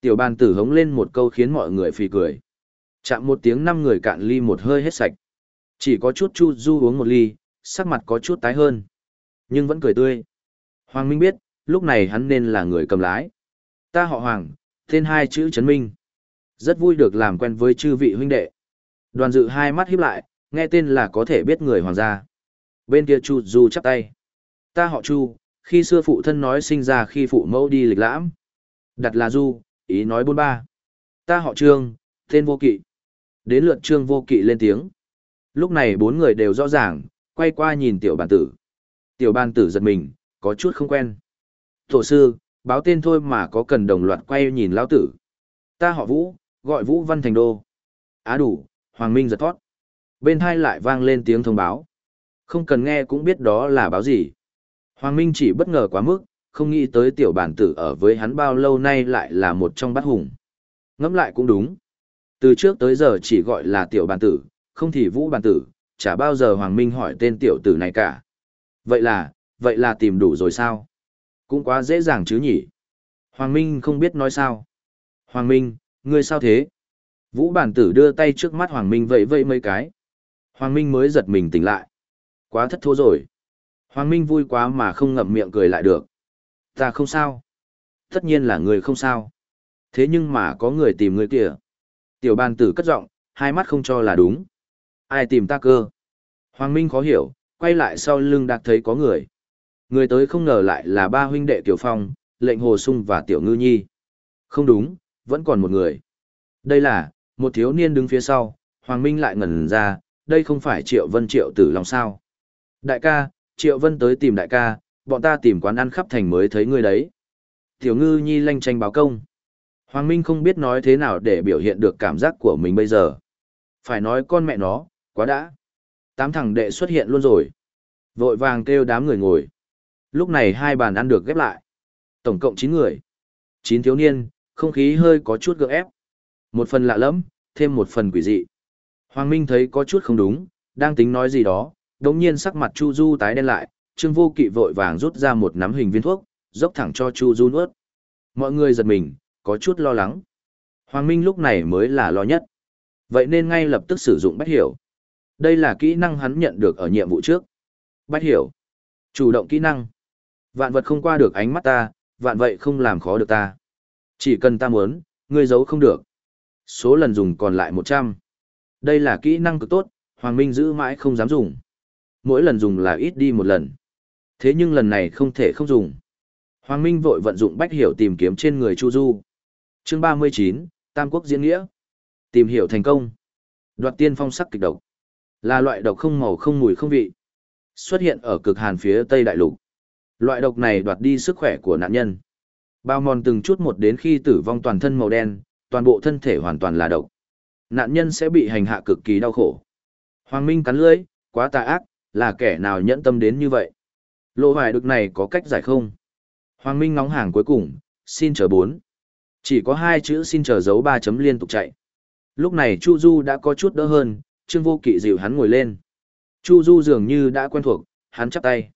Speaker 1: Tiểu bàn tử hống lên một câu khiến mọi người phì cười. Chạm một tiếng năm người cạn ly một hơi hết sạch. Chỉ có chút Chu Du uống một ly, sắc mặt có chút tái hơn. Nhưng vẫn cười tươi. Hoàng Minh biết, lúc này hắn nên là người cầm lái. Ta họ Hoàng, tên hai chữ Trấn Minh. Rất vui được làm quen với chư vị huynh đệ. Đoàn dự hai mắt híp lại, nghe tên là có thể biết người hoàng gia. Bên kia Chu Du chắp tay. Ta họ Chu, khi xưa phụ thân nói sinh ra khi phụ mẫu đi lịch lãm. Đặt là Du, ý nói bốn ba. Ta họ Trương, tên vô kỵ. Đến lượt Trương vô kỵ lên tiếng. Lúc này bốn người đều rõ ràng, quay qua nhìn tiểu bàn tử. Tiểu bàn tử giật mình, có chút không quen. Tổ sư, báo tên thôi mà có cần đồng loạt quay nhìn lão tử. Ta họ Vũ, gọi Vũ Văn Thành Đô. Á đủ, Hoàng Minh giật thoát. Bên hai lại vang lên tiếng thông báo. Không cần nghe cũng biết đó là báo gì. Hoàng Minh chỉ bất ngờ quá mức, không nghĩ tới tiểu bản tử ở với hắn bao lâu nay lại là một trong bát hùng. Ngẫm lại cũng đúng. Từ trước tới giờ chỉ gọi là tiểu bản tử, không thì vũ bản tử, chả bao giờ Hoàng Minh hỏi tên tiểu tử này cả. Vậy là, vậy là tìm đủ rồi sao? Cũng quá dễ dàng chứ nhỉ? Hoàng Minh không biết nói sao. Hoàng Minh, ngươi sao thế? Vũ bản tử đưa tay trước mắt Hoàng Minh vẫy vẫy mấy cái. Hoàng Minh mới giật mình tỉnh lại. Quá thất thố rồi. Hoàng Minh vui quá mà không ngậm miệng cười lại được. Ta không sao. Tất nhiên là người không sao. Thế nhưng mà có người tìm người kìa. Tiểu bàn tử cất giọng, hai mắt không cho là đúng. Ai tìm ta cơ? Hoàng Minh khó hiểu, quay lại sau lưng đạt thấy có người. Người tới không ngờ lại là ba huynh đệ Tiểu Phong, lệnh Hồ Sung và Tiểu Ngư Nhi. Không đúng, vẫn còn một người. Đây là, một thiếu niên đứng phía sau, Hoàng Minh lại ngẩn ra, đây không phải Triệu Vân Triệu Tử Long sao. Đại ca, Triệu Vân tới tìm đại ca, bọn ta tìm quán ăn khắp thành mới thấy người đấy. Tiểu ngư nhi lanh tranh báo công. Hoàng Minh không biết nói thế nào để biểu hiện được cảm giác của mình bây giờ. Phải nói con mẹ nó, quá đã. Tám thằng đệ xuất hiện luôn rồi. Vội vàng kêu đám người ngồi. Lúc này hai bàn ăn được ghép lại. Tổng cộng 9 người. 9 thiếu niên, không khí hơi có chút gượng ép. Một phần lạ lẫm, thêm một phần quỷ dị. Hoàng Minh thấy có chút không đúng, đang tính nói gì đó, đống nhiên sắc mặt Chu Du tái đen lại, Trương Vô Kỵ vội vàng rút ra một nắm hình viên thuốc, dốc thẳng cho Chu Du nuốt. Mọi người giật mình, có chút lo lắng. Hoàng Minh lúc này mới là lo nhất. Vậy nên ngay lập tức sử dụng bách hiểu. Đây là kỹ năng hắn nhận được ở nhiệm vụ trước. Bách hiểu. Chủ động kỹ năng. Vạn vật không qua được ánh mắt ta, vạn vậy không làm khó được ta. Chỉ cần ta muốn, ngươi giấu không được. Số lần dùng còn lại 100. Đây là kỹ năng cực tốt, Hoàng Minh giữ mãi không dám dùng. Mỗi lần dùng là ít đi một lần. Thế nhưng lần này không thể không dùng. Hoàng Minh vội vận dụng bách hiểu tìm kiếm trên người Chu Du. Chương 39, Tam Quốc diễn nghĩa. Tìm hiểu thành công. Đoạt tiên phong sắc kịch độc. Là loại độc không màu không mùi không vị. Xuất hiện ở cực hàn phía Tây Đại Lục. Loại độc này đoạt đi sức khỏe của nạn nhân. Bao mòn từng chút một đến khi tử vong toàn thân màu đen, toàn bộ thân thể hoàn toàn là độc. Nạn nhân sẽ bị hành hạ cực kỳ đau khổ. Hoàng Minh cắn lưỡi, quá tà ác, là kẻ nào nhẫn tâm đến như vậy. Lỗ hoài được này có cách giải không? Hoàng Minh ngóng hàng cuối cùng, xin chờ bốn. Chỉ có hai chữ xin chờ dấu ba chấm liên tục chạy. Lúc này Chu Du đã có chút đỡ hơn, Trương Vô Kỵ dịu hắn ngồi lên. Chu Du dường như đã quen thuộc, hắn chắp tay.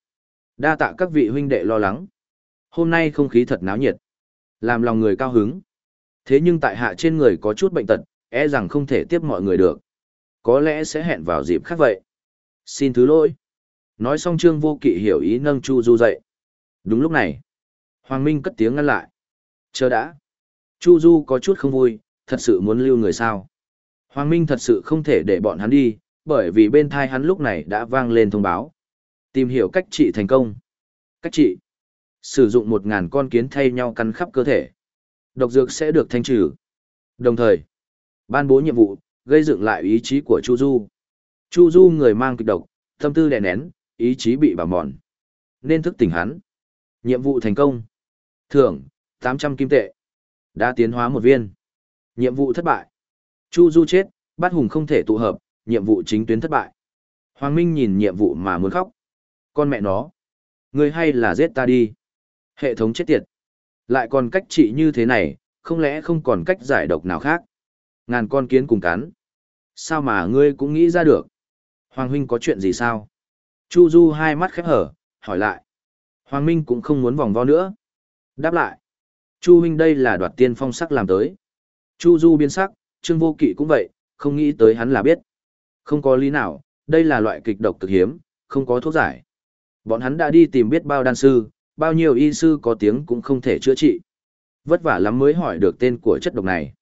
Speaker 1: Đa tạ các vị huynh đệ lo lắng. Hôm nay không khí thật náo nhiệt. Làm lòng người cao hứng. Thế nhưng tại hạ trên người có chút bệnh tật, e rằng không thể tiếp mọi người được. Có lẽ sẽ hẹn vào dịp khác vậy. Xin thứ lỗi. Nói xong Trương Vô Kỵ hiểu ý nâng Chu Du dậy. Đúng lúc này, Hoàng Minh cất tiếng ngăn lại. Chờ đã. Chu Du có chút không vui, thật sự muốn lưu người sao. Hoàng Minh thật sự không thể để bọn hắn đi, bởi vì bên thai hắn lúc này đã vang lên thông báo. Tìm hiểu cách trị thành công. Cách trị. Sử dụng một ngàn con kiến thay nhau cắn khắp cơ thể. Độc dược sẽ được thanh trừ. Đồng thời, ban bố nhiệm vụ, gây dựng lại ý chí của Chu Du. Chu Du người mang kịch độc, tâm tư đè nén, ý chí bị bào mòn. Nên thức tỉnh hắn. Nhiệm vụ thành công. Thưởng, 800 kim tệ. Đã tiến hóa một viên. Nhiệm vụ thất bại. Chu Du chết, bát hùng không thể tụ hợp, nhiệm vụ chính tuyến thất bại. Hoàng Minh nhìn nhiệm vụ mà muốn khóc. Con mẹ nó. Người hay là giết ta đi. Hệ thống chết tiệt. Lại còn cách trị như thế này, không lẽ không còn cách giải độc nào khác? Ngàn con kiến cùng cắn. Sao mà ngươi cũng nghĩ ra được? Hoàng huynh có chuyện gì sao? Chu Du hai mắt khép hở, hỏi lại. Hoàng Minh cũng không muốn vòng vo nữa. Đáp lại. Chu huynh đây là đoạt tiên phong sắc làm tới. Chu Du biến sắc, Trương Vô Kỵ cũng vậy, không nghĩ tới hắn là biết. Không có lý nào, đây là loại kịch độc cực hiếm, không có thuốc giải. Bọn hắn đã đi tìm biết bao đan sư, bao nhiêu y sư có tiếng cũng không thể chữa trị. Vất vả lắm mới hỏi được tên của chất độc này.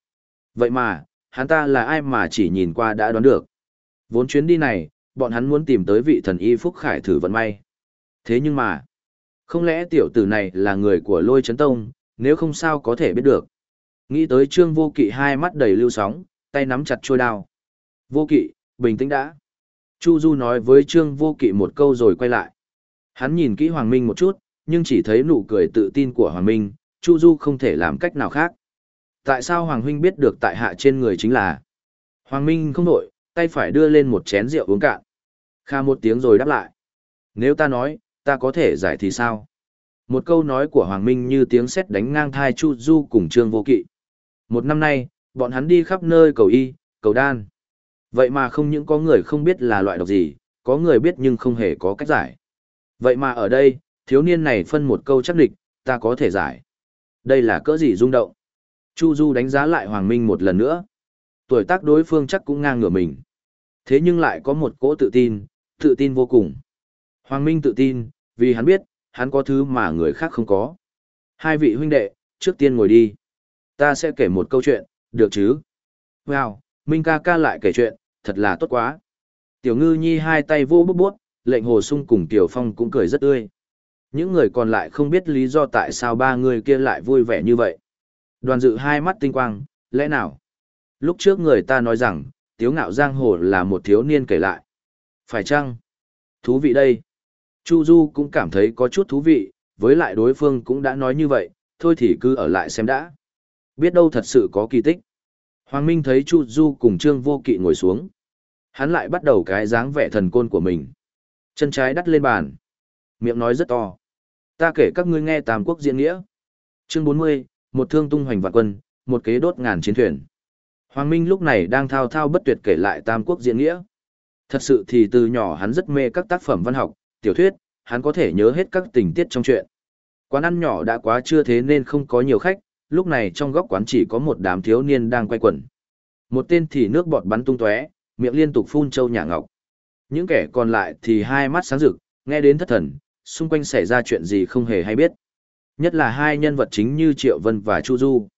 Speaker 1: Vậy mà, hắn ta là ai mà chỉ nhìn qua đã đoán được. Vốn chuyến đi này, bọn hắn muốn tìm tới vị thần y Phúc Khải thử vận may. Thế nhưng mà, không lẽ tiểu tử này là người của lôi chấn tông, nếu không sao có thể biết được. Nghĩ tới trương vô kỵ hai mắt đầy lưu sóng, tay nắm chặt trôi đao. Vô kỵ, bình tĩnh đã. Chu Du nói với trương vô kỵ một câu rồi quay lại. Hắn nhìn kỹ Hoàng Minh một chút, nhưng chỉ thấy nụ cười tự tin của Hoàng Minh, Chu Du không thể làm cách nào khác. Tại sao Hoàng Huynh biết được tại hạ trên người chính là? Hoàng Minh không đổi, tay phải đưa lên một chén rượu uống cạn. Kha một tiếng rồi đáp lại. Nếu ta nói, ta có thể giải thì sao? Một câu nói của Hoàng Minh như tiếng sét đánh ngang thai Chu Du cùng Trương Vô Kỵ. Một năm nay, bọn hắn đi khắp nơi cầu y, cầu đan. Vậy mà không những có người không biết là loại độc gì, có người biết nhưng không hề có cách giải. Vậy mà ở đây, thiếu niên này phân một câu chắc địch, ta có thể giải. Đây là cỡ gì rung động? Chu Du đánh giá lại Hoàng Minh một lần nữa. Tuổi tác đối phương chắc cũng ngang ngửa mình. Thế nhưng lại có một cỗ tự tin, tự tin vô cùng. Hoàng Minh tự tin, vì hắn biết, hắn có thứ mà người khác không có. Hai vị huynh đệ, trước tiên ngồi đi. Ta sẽ kể một câu chuyện, được chứ? Wow, Minh ca ca lại kể chuyện, thật là tốt quá. Tiểu ngư nhi hai tay vô bút bút, lệnh hồ sung cùng Tiểu Phong cũng cười rất tươi. Những người còn lại không biết lý do tại sao ba người kia lại vui vẻ như vậy. Đoàn dự hai mắt tinh quang, lẽ nào? Lúc trước người ta nói rằng, tiếu ngạo giang hồ là một thiếu niên kể lại. Phải chăng? Thú vị đây. Chu Du cũng cảm thấy có chút thú vị, với lại đối phương cũng đã nói như vậy, thôi thì cứ ở lại xem đã. Biết đâu thật sự có kỳ tích. Hoàng Minh thấy Chu Du cùng Trương Vô Kỵ ngồi xuống. Hắn lại bắt đầu cái dáng vẻ thần côn của mình. Chân trái đắt lên bàn. Miệng nói rất to. Ta kể các ngươi nghe Tam Quốc diễn nghĩa. Chương 40, một thương tung hoành vạn quân, một kế đốt ngàn chiến thuyền. Hoàng Minh lúc này đang thao thao bất tuyệt kể lại Tam Quốc diễn nghĩa. Thật sự thì từ nhỏ hắn rất mê các tác phẩm văn học, tiểu thuyết, hắn có thể nhớ hết các tình tiết trong chuyện. Quán ăn nhỏ đã quá chưa thế nên không có nhiều khách, lúc này trong góc quán chỉ có một đám thiếu niên đang quay quẩn. Một tên thì nước bọt bắn tung tóe, miệng liên tục phun châu nhả ngọc. Những kẻ còn lại thì hai mắt sáng rực, nghe đến thất thần, xung quanh xảy ra chuyện gì không hề hay biết. Nhất là hai nhân vật chính như Triệu Vân và Chu Du.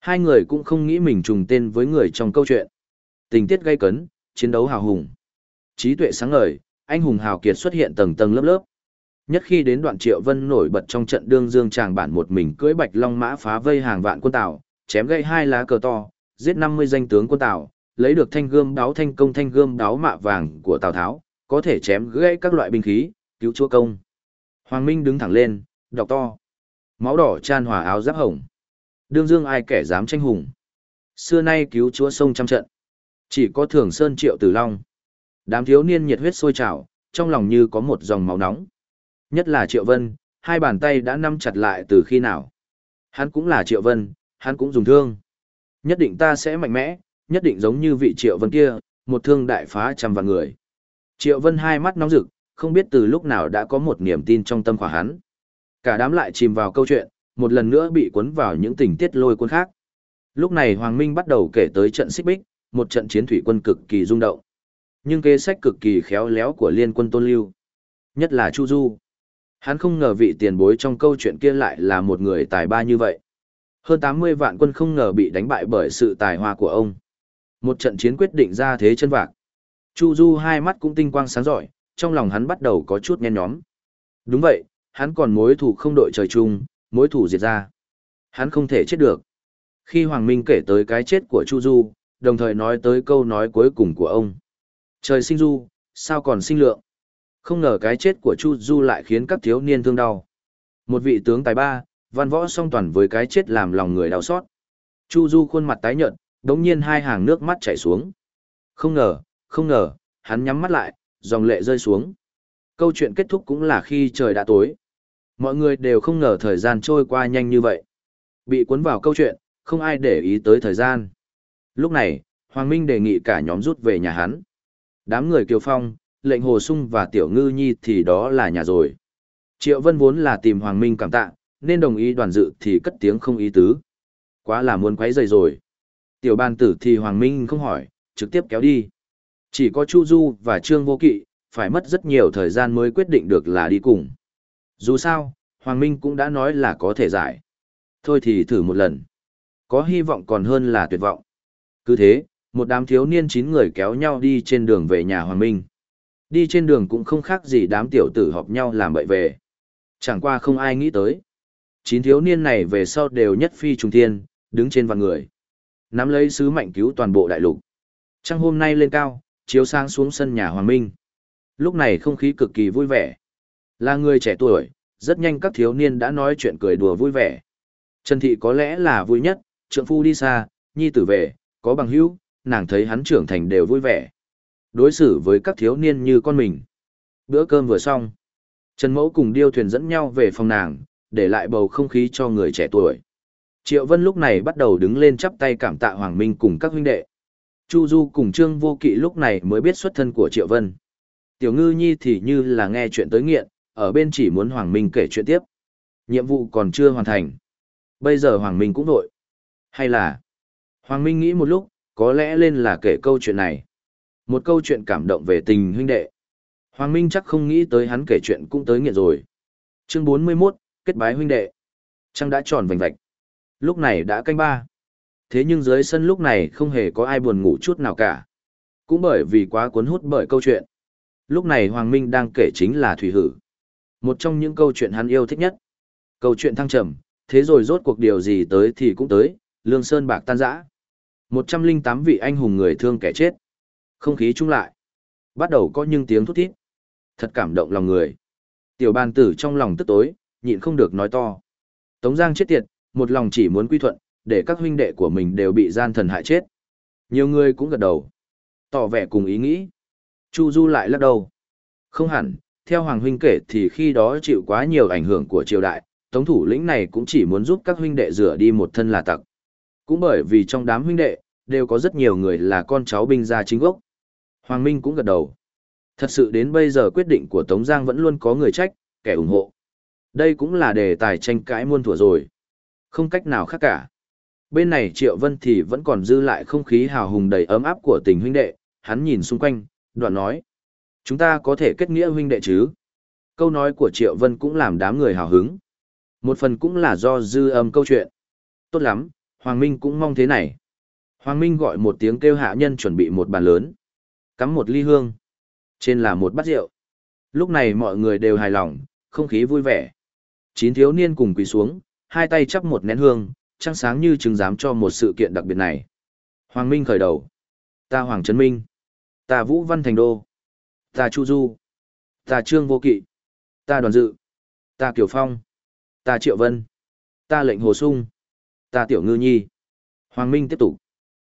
Speaker 1: Hai người cũng không nghĩ mình trùng tên với người trong câu chuyện. Tình tiết gây cấn, chiến đấu hào hùng. Trí tuệ sáng ngời, anh hùng hào kiệt xuất hiện tầng tầng lớp lớp. Nhất khi đến đoạn Triệu Vân nổi bật trong trận đương dương tràng bản một mình cưỡi bạch long mã phá vây hàng vạn quân Tào, chém gãy hai lá cờ to, giết 50 danh tướng quân Tào, lấy được thanh gươm đáo thanh công thanh gươm đáo mạ vàng của Tào Tháo, có thể chém gãy các loại binh khí, cứu chúa công. Hoàng Minh đứng thẳng lên, đọc to. Máu đỏ chan hòa áo giáp hồng. Đương dương ai kẻ dám tranh hùng. Xưa nay cứu chúa sông trăm trận. Chỉ có thường sơn triệu tử long. Đám thiếu niên nhiệt huyết sôi trào, trong lòng như có một dòng máu nóng. Nhất là triệu vân, hai bàn tay đã nắm chặt lại từ khi nào. Hắn cũng là triệu vân, hắn cũng dùng thương. Nhất định ta sẽ mạnh mẽ, nhất định giống như vị triệu vân kia, một thương đại phá trăm vạn người. Triệu vân hai mắt nóng rực, không biết từ lúc nào đã có một niềm tin trong tâm khỏa hắn. Cả đám lại chìm vào câu chuyện, một lần nữa bị cuốn vào những tình tiết lôi cuốn khác. Lúc này Hoàng Minh bắt đầu kể tới trận xích bích, một trận chiến thủy quân cực kỳ rung động. Nhưng kế sách cực kỳ khéo léo của liên quân tôn lưu. Nhất là Chu Du. Hắn không ngờ vị tiền bối trong câu chuyện kia lại là một người tài ba như vậy. Hơn 80 vạn quân không ngờ bị đánh bại bởi sự tài hoa của ông. Một trận chiến quyết định ra thế chân vạc. Chu Du hai mắt cũng tinh quang sáng rọi, trong lòng hắn bắt đầu có chút nhen nhóm. Đúng vậy, hắn còn mối thủ không đội trời chung, mối thủ diệt ra. Hắn không thể chết được. Khi Hoàng Minh kể tới cái chết của Chu Du, đồng thời nói tới câu nói cuối cùng của ông. Trời sinh du, sao còn sinh lượng? Không ngờ cái chết của Chu Du lại khiến các thiếu niên thương đau. Một vị tướng tài ba, văn võ song toàn với cái chết làm lòng người đau xót. Chu Du khuôn mặt tái nhợt, đống nhiên hai hàng nước mắt chảy xuống. Không ngờ, không ngờ, hắn nhắm mắt lại, dòng lệ rơi xuống. Câu chuyện kết thúc cũng là khi trời đã tối. Mọi người đều không ngờ thời gian trôi qua nhanh như vậy. Bị cuốn vào câu chuyện, không ai để ý tới thời gian. Lúc này, Hoàng Minh đề nghị cả nhóm rút về nhà hắn. Đám người Kiều Phong, lệnh Hồ Sung và Tiểu Ngư Nhi thì đó là nhà rồi. Triệu Vân vốn là tìm Hoàng Minh cảm tạ, nên đồng ý đoàn dự thì cất tiếng không ý tứ. Quá là muốn quấy rầy rồi. Tiểu ban tử thì Hoàng Minh không hỏi, trực tiếp kéo đi. Chỉ có Chu Du và Trương Vô Kỵ, phải mất rất nhiều thời gian mới quyết định được là đi cùng. Dù sao, Hoàng Minh cũng đã nói là có thể giải. Thôi thì thử một lần. Có hy vọng còn hơn là tuyệt vọng. Cứ thế, một đám thiếu niên chín người kéo nhau đi trên đường về nhà Hoàng Minh. Đi trên đường cũng không khác gì đám tiểu tử họp nhau làm bậy về. Chẳng qua không ai nghĩ tới. Chín thiếu niên này về sau đều nhất phi trùng thiên, đứng trên vạn người. Nắm lấy sứ mạnh cứu toàn bộ đại lục. Trăng hôm nay lên cao, chiếu sáng xuống sân nhà Hoàng Minh. Lúc này không khí cực kỳ vui vẻ. Là người trẻ tuổi, rất nhanh các thiếu niên đã nói chuyện cười đùa vui vẻ. Trần Thị có lẽ là vui nhất, trượng phu đi xa, nhi tử về, có bằng hữu, nàng thấy hắn trưởng thành đều vui vẻ. Đối xử với các thiếu niên như con mình. Bữa cơm vừa xong. Trần Mẫu cùng điêu thuyền dẫn nhau về phòng nàng, để lại bầu không khí cho người trẻ tuổi. Triệu Vân lúc này bắt đầu đứng lên chắp tay cảm tạ Hoàng Minh cùng các huynh đệ. Chu Du cùng Trương Vô Kỵ lúc này mới biết xuất thân của Triệu Vân. Tiểu Ngư Nhi thì như là nghe chuyện tới nghiện, ở bên chỉ muốn Hoàng Minh kể chuyện tiếp. Nhiệm vụ còn chưa hoàn thành. Bây giờ Hoàng Minh cũng vội. Hay là... Hoàng Minh nghĩ một lúc, có lẽ lên là kể câu chuyện này. Một câu chuyện cảm động về tình huynh đệ. Hoàng Minh chắc không nghĩ tới hắn kể chuyện cũng tới nghiện rồi. Chương 41, kết bái huynh đệ. Trăng đã tròn vành vạch. Lúc này đã canh ba. Thế nhưng dưới sân lúc này không hề có ai buồn ngủ chút nào cả. Cũng bởi vì quá cuốn hút bởi câu chuyện. Lúc này Hoàng Minh đang kể chính là Thủy Hử. Một trong những câu chuyện hắn yêu thích nhất. Câu chuyện thăng trầm, thế rồi rốt cuộc điều gì tới thì cũng tới, lương sơn bạc tan rã. 108 vị anh hùng người thương kẻ chết. Không khí chung lại. Bắt đầu có những tiếng thút thít. Thật cảm động lòng người. Tiểu bàn tử trong lòng tức tối, nhịn không được nói to. Tống Giang chết tiệt, một lòng chỉ muốn quy thuận, để các huynh đệ của mình đều bị gian thần hại chết. Nhiều người cũng gật đầu. Tỏ vẻ cùng ý nghĩ. Chu Du lại lắc đầu. Không hẳn, theo Hoàng huynh kể thì khi đó chịu quá nhiều ảnh hưởng của triều đại, tống thủ lĩnh này cũng chỉ muốn giúp các huynh đệ rửa đi một thân là tặc. Cũng bởi vì trong đám huynh đệ, đều có rất nhiều người là con cháu binh gia chính gốc. Hoàng Minh cũng gật đầu. Thật sự đến bây giờ quyết định của Tống Giang vẫn luôn có người trách, kẻ ủng hộ. Đây cũng là đề tài tranh cãi muôn thuở rồi. Không cách nào khác cả. Bên này Triệu Vân thì vẫn còn dư lại không khí hào hùng đầy ấm áp của tình huynh đệ, hắn nhìn xung quanh, đoạn nói. Chúng ta có thể kết nghĩa huynh đệ chứ? Câu nói của Triệu Vân cũng làm đám người hào hứng. Một phần cũng là do dư âm câu chuyện. Tốt lắm, Hoàng Minh cũng mong thế này. Hoàng Minh gọi một tiếng kêu hạ nhân chuẩn bị một bàn lớn. Cắm một ly hương. Trên là một bát rượu. Lúc này mọi người đều hài lòng, không khí vui vẻ. Chín thiếu niên cùng quỳ xuống, hai tay chắp một nén hương, trăng sáng như chứng giám cho một sự kiện đặc biệt này. Hoàng Minh khởi đầu. Ta Hoàng Trấn Minh. Ta Vũ Văn Thành Đô. Ta Chu Du. Ta Trương Vô Kỵ. Ta Đoàn Dự. Ta Kiều Phong. Ta Triệu Vân. Ta Lệnh Hồ Sung. Ta Tiểu Ngư Nhi. Hoàng Minh tiếp tục.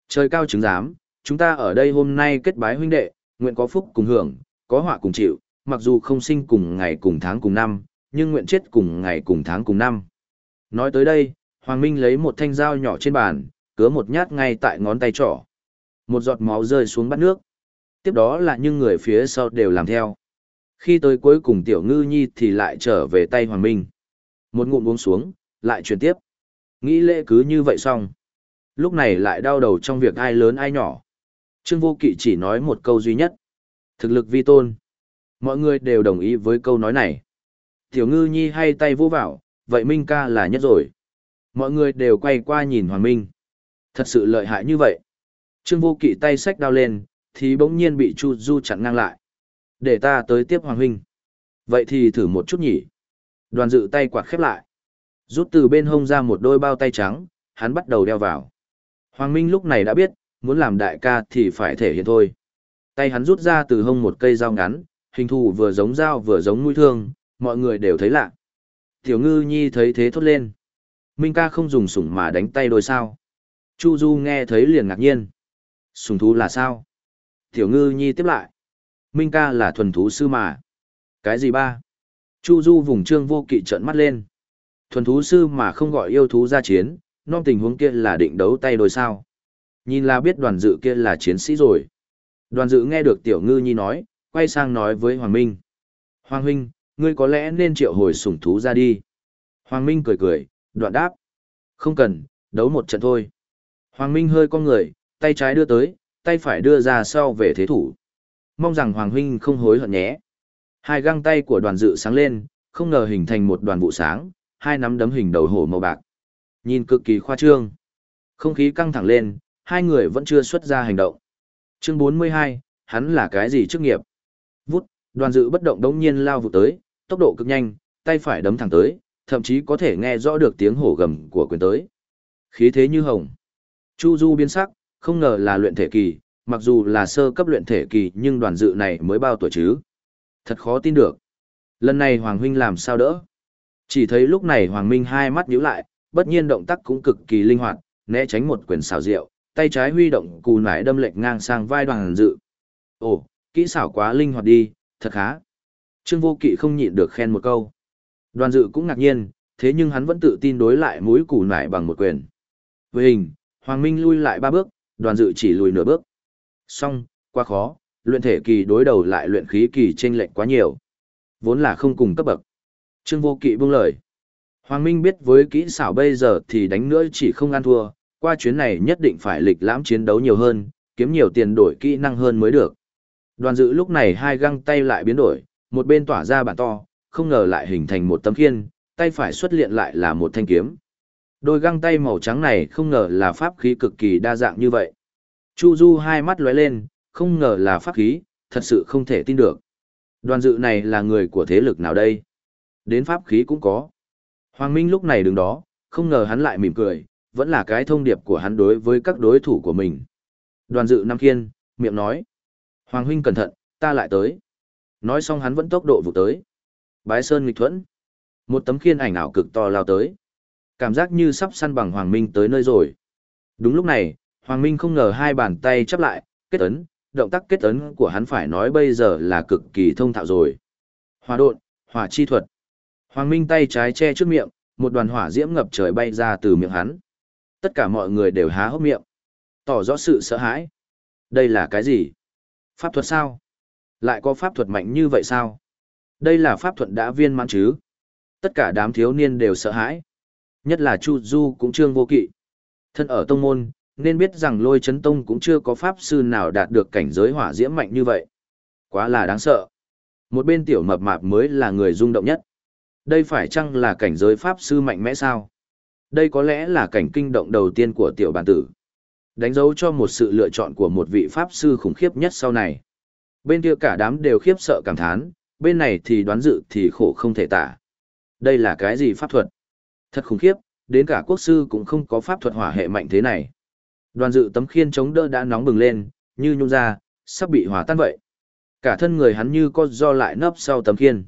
Speaker 1: Trời cao chứng giám, chúng ta ở đây hôm nay kết bái huynh đệ, nguyện có phúc cùng hưởng, có họa cùng chịu, mặc dù không sinh cùng ngày cùng tháng cùng năm, nhưng nguyện chết cùng ngày cùng tháng cùng năm. Nói tới đây, Hoàng Minh lấy một thanh dao nhỏ trên bàn, cứa một nhát ngay tại ngón tay trỏ. Một giọt máu rơi xuống bát nước. Tiếp đó là những người phía sau đều làm theo. Khi tới cuối cùng Tiểu Ngư Nhi thì lại trở về tay Hoàng Minh. Một ngụm uống xuống, lại chuyển tiếp. Nghĩ lễ cứ như vậy xong. Lúc này lại đau đầu trong việc ai lớn ai nhỏ. Trương Vô Kỵ chỉ nói một câu duy nhất. Thực lực vi tôn. Mọi người đều đồng ý với câu nói này. Tiểu ngư nhi hay tay vô vào, vậy Minh ca là nhất rồi. Mọi người đều quay qua nhìn Hoàng Minh. Thật sự lợi hại như vậy. Trương Vô Kỵ tay sách đao lên, thì bỗng nhiên bị Chu Du chặn ngang lại. Để ta tới tiếp Hoàng Huynh. Vậy thì thử một chút nhỉ. Đoàn dự tay quạt khép lại. Rút từ bên hông ra một đôi bao tay trắng, hắn bắt đầu đeo vào. Hoàng Minh lúc này đã biết, muốn làm đại ca thì phải thể hiện thôi. Tay hắn rút ra từ hông một cây dao ngắn, hình thù vừa giống dao vừa giống mũi thương, mọi người đều thấy lạ. Tiểu ngư nhi thấy thế thốt lên. Minh ca không dùng sủng mà đánh tay đôi sao. Chu Du nghe thấy liền ngạc nhiên. Sủng thú là sao? Tiểu ngư nhi tiếp lại. Minh ca là thuần thú sư mà. Cái gì ba? Chu Du vùng trương vô kỵ trợn mắt lên. Thuần thú sư mà không gọi yêu thú ra chiến, non tình huống kia là định đấu tay đôi sao. Nhìn là biết đoàn dự kia là chiến sĩ rồi. Đoàn dự nghe được tiểu ngư nhi nói, quay sang nói với Hoàng Minh. Hoàng Huynh, ngươi có lẽ nên triệu hồi sủng thú ra đi. Hoàng Minh cười cười, đoạn đáp. Không cần, đấu một trận thôi. Hoàng Minh hơi con người, tay trái đưa tới, tay phải đưa ra sau về thế thủ. Mong rằng Hoàng Huynh không hối hận nhé. Hai găng tay của đoàn dự sáng lên, không ngờ hình thành một đoàn vụ sáng, hai nắm đấm hình đầu hổ màu bạc. Nhìn cực kỳ khoa trương. Không khí căng thẳng lên, hai người vẫn chưa xuất ra hành động. Chương 42, hắn là cái gì chức nghiệp? Vút, đoàn dự bất động đống nhiên lao vụ tới, tốc độ cực nhanh, tay phải đấm thẳng tới, thậm chí có thể nghe rõ được tiếng hổ gầm của quyền tới. Khí thế như hồng. Chu Du biến sắc, không ngờ là luyện thể kỳ, mặc dù là sơ cấp luyện thể kỳ nhưng đoàn dự này mới bao tuổi chứ. Thật khó tin được. Lần này Hoàng Huynh làm sao đỡ? Chỉ thấy lúc này Hoàng Minh hai mắt nhíu lại, bất nhiên động tác cũng cực kỳ linh hoạt, né tránh một quyền xảo diệu, tay trái huy động cù nải đâm lệch ngang sang vai đoàn dự. Ồ, kỹ xảo quá linh hoạt đi, thật khá. Trương Vô Kỵ không nhịn được khen một câu. Đoàn dự cũng ngạc nhiên, thế nhưng hắn vẫn tự tin đối lại mũi củ nải bằng một quyền. Với hình, Hoàng Minh lui lại ba bước, đoàn dự chỉ lùi nửa bước. Xong, quá khó, luyện thể kỳ đối đầu lại luyện khí kỳ chênh lệch quá nhiều. Vốn là không cùng cấp bậc. Trương Vô Kỵ buông lời. Hoàng Minh biết với kỹ xảo bây giờ thì đánh nữa chỉ không ăn thua, qua chuyến này nhất định phải lịch lãm chiến đấu nhiều hơn, kiếm nhiều tiền đổi kỹ năng hơn mới được. Đoàn dự lúc này hai găng tay lại biến đổi, một bên tỏa ra bản to, không ngờ lại hình thành một tấm khiên, tay phải xuất hiện lại là một thanh kiếm. Đôi găng tay màu trắng này không ngờ là pháp khí cực kỳ đa dạng như vậy. Chu Du hai mắt lóe lên, không ngờ là pháp khí, thật sự không thể tin được. Đoàn dự này là người của thế lực nào đây? Đến pháp khí cũng có. Hoàng Minh lúc này đứng đó, không ngờ hắn lại mỉm cười, vẫn là cái thông điệp của hắn đối với các đối thủ của mình. Đoàn dự Nam Kiên, miệng nói. Hoàng huynh cẩn thận, ta lại tới. Nói xong hắn vẫn tốc độ vụ tới. Bái sơn nghịch thuẫn. Một tấm khiên ảnh ảo cực to lao tới. Cảm giác như sắp săn bằng Hoàng Minh tới nơi rồi. Đúng lúc này, Hoàng Minh không ngờ hai bàn tay chắp lại, kết ấn, động tác kết ấn của hắn phải nói bây giờ là cực kỳ thông thạo rồi. hỏa độn, hỏa chi thuật. Hoàng Minh tay trái che trước miệng, một đoàn hỏa diễm ngập trời bay ra từ miệng hắn. Tất cả mọi người đều há hốc miệng, tỏ rõ sự sợ hãi. Đây là cái gì? Pháp thuật sao? Lại có pháp thuật mạnh như vậy sao? Đây là pháp thuật đã viên mãn chứ? Tất cả đám thiếu niên đều sợ hãi. Nhất là Chu Du cũng trương vô kỵ. Thân ở tông môn, nên biết rằng lôi chấn tông cũng chưa có pháp sư nào đạt được cảnh giới hỏa diễm mạnh như vậy. Quá là đáng sợ. Một bên tiểu mập mạp mới là người rung động nhất. Đây phải chăng là cảnh giới pháp sư mạnh mẽ sao? Đây có lẽ là cảnh kinh động đầu tiên của tiểu bản tử. Đánh dấu cho một sự lựa chọn của một vị pháp sư khủng khiếp nhất sau này. Bên kia cả đám đều khiếp sợ cảm thán, bên này thì đoán dự thì khổ không thể tả. Đây là cái gì pháp thuật? Thật khủng khiếp, đến cả quốc sư cũng không có pháp thuật hỏa hệ mạnh thế này. Đoàn dự tấm khiên chống đỡ đã nóng bừng lên, như nhung ra, sắp bị hỏa tan vậy. Cả thân người hắn như có do lại nấp sau tấm khiên.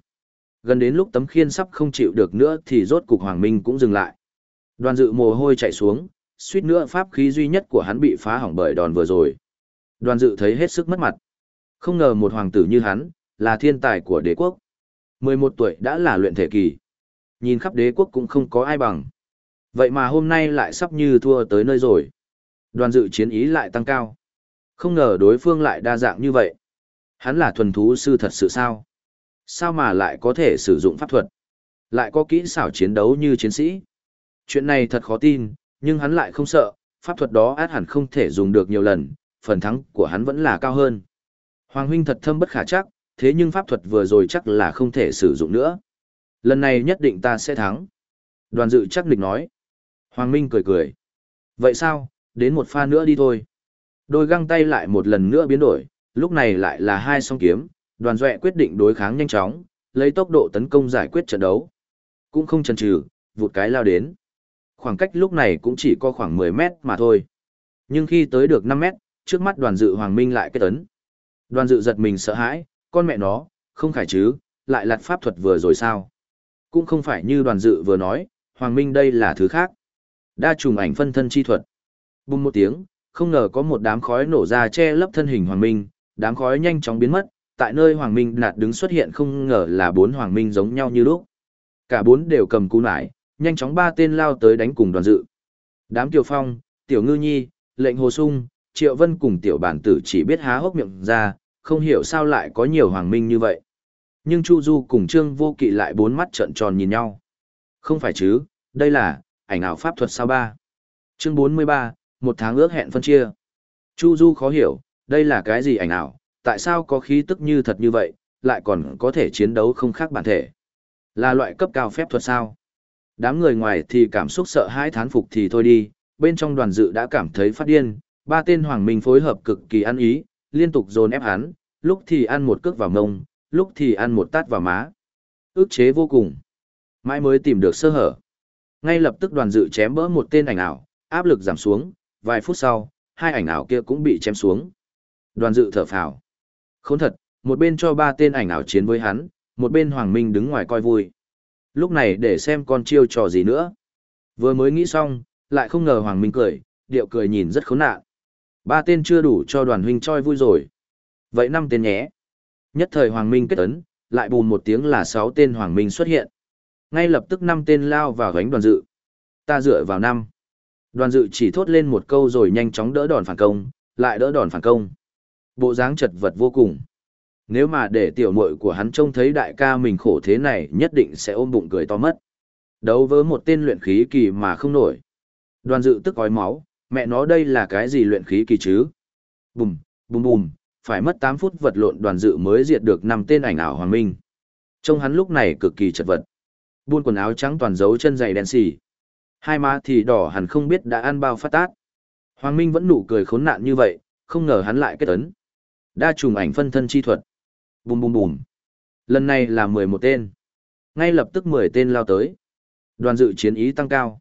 Speaker 1: Gần đến lúc tấm khiên sắp không chịu được nữa thì rốt cục Hoàng Minh cũng dừng lại. Đoàn dự mồ hôi chạy xuống, suýt nữa pháp khí duy nhất của hắn bị phá hỏng bởi đòn vừa rồi. Đoàn dự thấy hết sức mất mặt. Không ngờ một hoàng tử như hắn, là thiên tài của đế quốc. 11 tuổi đã là luyện thể kỳ. Nhìn khắp đế quốc cũng không có ai bằng. Vậy mà hôm nay lại sắp như thua tới nơi rồi. Đoàn dự chiến ý lại tăng cao. Không ngờ đối phương lại đa dạng như vậy. Hắn là thuần thú sư thật sự sao? Sao mà lại có thể sử dụng pháp thuật? Lại có kỹ xảo chiến đấu như chiến sĩ? Chuyện này thật khó tin, nhưng hắn lại không sợ, pháp thuật đó át hẳn không thể dùng được nhiều lần, phần thắng của hắn vẫn là cao hơn. Hoàng huynh thật thâm bất khả chắc, thế nhưng pháp thuật vừa rồi chắc là không thể sử dụng nữa. Lần này nhất định ta sẽ thắng. Đoàn dự chắc định nói. Hoàng Minh cười cười. Vậy sao, đến một pha nữa đi thôi. Đôi găng tay lại một lần nữa biến đổi, lúc này lại là hai song kiếm, đoàn duệ quyết định đối kháng nhanh chóng, lấy tốc độ tấn công giải quyết trận đấu. Cũng không chần chừ, vụt cái lao đến. Khoảng cách lúc này cũng chỉ có khoảng 10 mét mà thôi. Nhưng khi tới được 5 mét, trước mắt đoàn dự Hoàng Minh lại kết tấn. Đoàn dự giật mình sợ hãi, con mẹ nó, không phải chứ, lại lặt pháp thuật vừa rồi sao. Cũng không phải như đoàn dự vừa nói, Hoàng Minh đây là thứ khác. Đa trùng ảnh phân thân chi thuật. Bùng một tiếng, không ngờ có một đám khói nổ ra che lấp thân hình Hoàng Minh, đám khói nhanh chóng biến mất, tại nơi Hoàng Minh nạt đứng xuất hiện không ngờ là bốn Hoàng Minh giống nhau như lúc. Cả bốn đều cầm cú nải, nhanh chóng ba tên lao tới đánh cùng đoàn dự. Đám Kiều Phong, Tiểu Ngư Nhi, Lệnh hồ sung, Triệu Vân cùng tiểu bản tử chỉ biết há hốc miệng ra, không hiểu sao lại có nhiều hoàng minh như vậy. Nhưng Chu Du cùng Trương Vô Kỵ lại bốn mắt trợn tròn nhìn nhau. Không phải chứ, đây là, ảnh ảo pháp thuật sao ba. Chương 43, một tháng ước hẹn phân chia. Chu Du khó hiểu, đây là cái gì ảnh ảo, tại sao có khí tức như thật như vậy, lại còn có thể chiến đấu không khác bản thể. Là loại cấp cao phép thuật sao? Đám người ngoài thì cảm xúc sợ hãi thán phục thì thôi đi, bên trong đoàn dự đã cảm thấy phát điên, ba tên hoàng minh phối hợp cực kỳ ăn ý, liên tục dồn ép hắn, lúc thì ăn một cước vào mông, lúc thì ăn một tát vào má. Ước chế vô cùng. Mãi mới tìm được sơ hở. Ngay lập tức đoàn dự chém bỡ một tên ảnh ảo, áp lực giảm xuống, vài phút sau, hai ảnh ảo kia cũng bị chém xuống. Đoàn dự thở phào. Khốn thật, một bên cho ba tên ảnh ảo chiến với hắn, một bên Hoàng Minh đứng ngoài coi vui. Lúc này để xem con chiêu trò gì nữa. Vừa mới nghĩ xong, lại không ngờ Hoàng Minh cười, điệu cười nhìn rất khốn nạn. Ba tên chưa đủ cho đoàn huynh choi vui rồi. Vậy năm tên nhé. Nhất thời Hoàng Minh kết ấn, lại bùn một tiếng là sáu tên Hoàng Minh xuất hiện. Ngay lập tức năm tên lao vào gánh đoàn dự. Ta dựa vào năm. Đoàn dự chỉ thốt lên một câu rồi nhanh chóng đỡ đòn phản công, lại đỡ đòn phản công. Bộ dáng chật vật vô cùng. Nếu mà để tiểu muội của hắn trông thấy đại ca mình khổ thế này nhất định sẽ ôm bụng cười to mất. Đấu với một tên luyện khí kỳ mà không nổi. Đoàn dự tức ói máu, mẹ nó đây là cái gì luyện khí kỳ chứ? Bùm, bùm bùm, phải mất 8 phút vật lộn đoàn dự mới diệt được 5 tên ảnh ảo hoàng minh. Trông hắn lúc này cực kỳ chật vật. Buôn quần áo trắng toàn dấu chân dày đen xì. Hai má thì đỏ hẳn không biết đã ăn bao phát tát. Hoàng Minh vẫn nụ cười khốn nạn như vậy, không ngờ hắn lại kết ấn. Đa trùng ảnh phân thân chi thuật. Bùm bùm bùm. Lần này là 11 tên. Ngay lập tức 10 tên lao tới. Đoàn dự chiến ý tăng cao.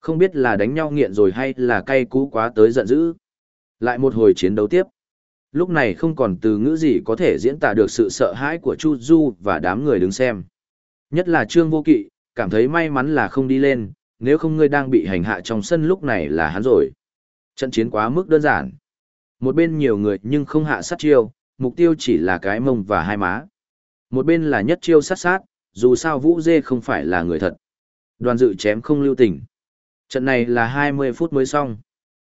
Speaker 1: Không biết là đánh nhau nghiện rồi hay là cay cú quá tới giận dữ. Lại một hồi chiến đấu tiếp. Lúc này không còn từ ngữ gì có thể diễn tả được sự sợ hãi của Chu Du và đám người đứng xem. Nhất là Trương Vô Kỵ, cảm thấy may mắn là không đi lên, nếu không ngươi đang bị hành hạ trong sân lúc này là hắn rồi. Trận chiến quá mức đơn giản. Một bên nhiều người nhưng không hạ sát chiêu, mục tiêu chỉ là cái mông và hai má. Một bên là nhất chiêu sát sát, dù sao Vũ Dê không phải là người thật. Đoàn dự chém không lưu tình. Trận này là 20 phút mới xong.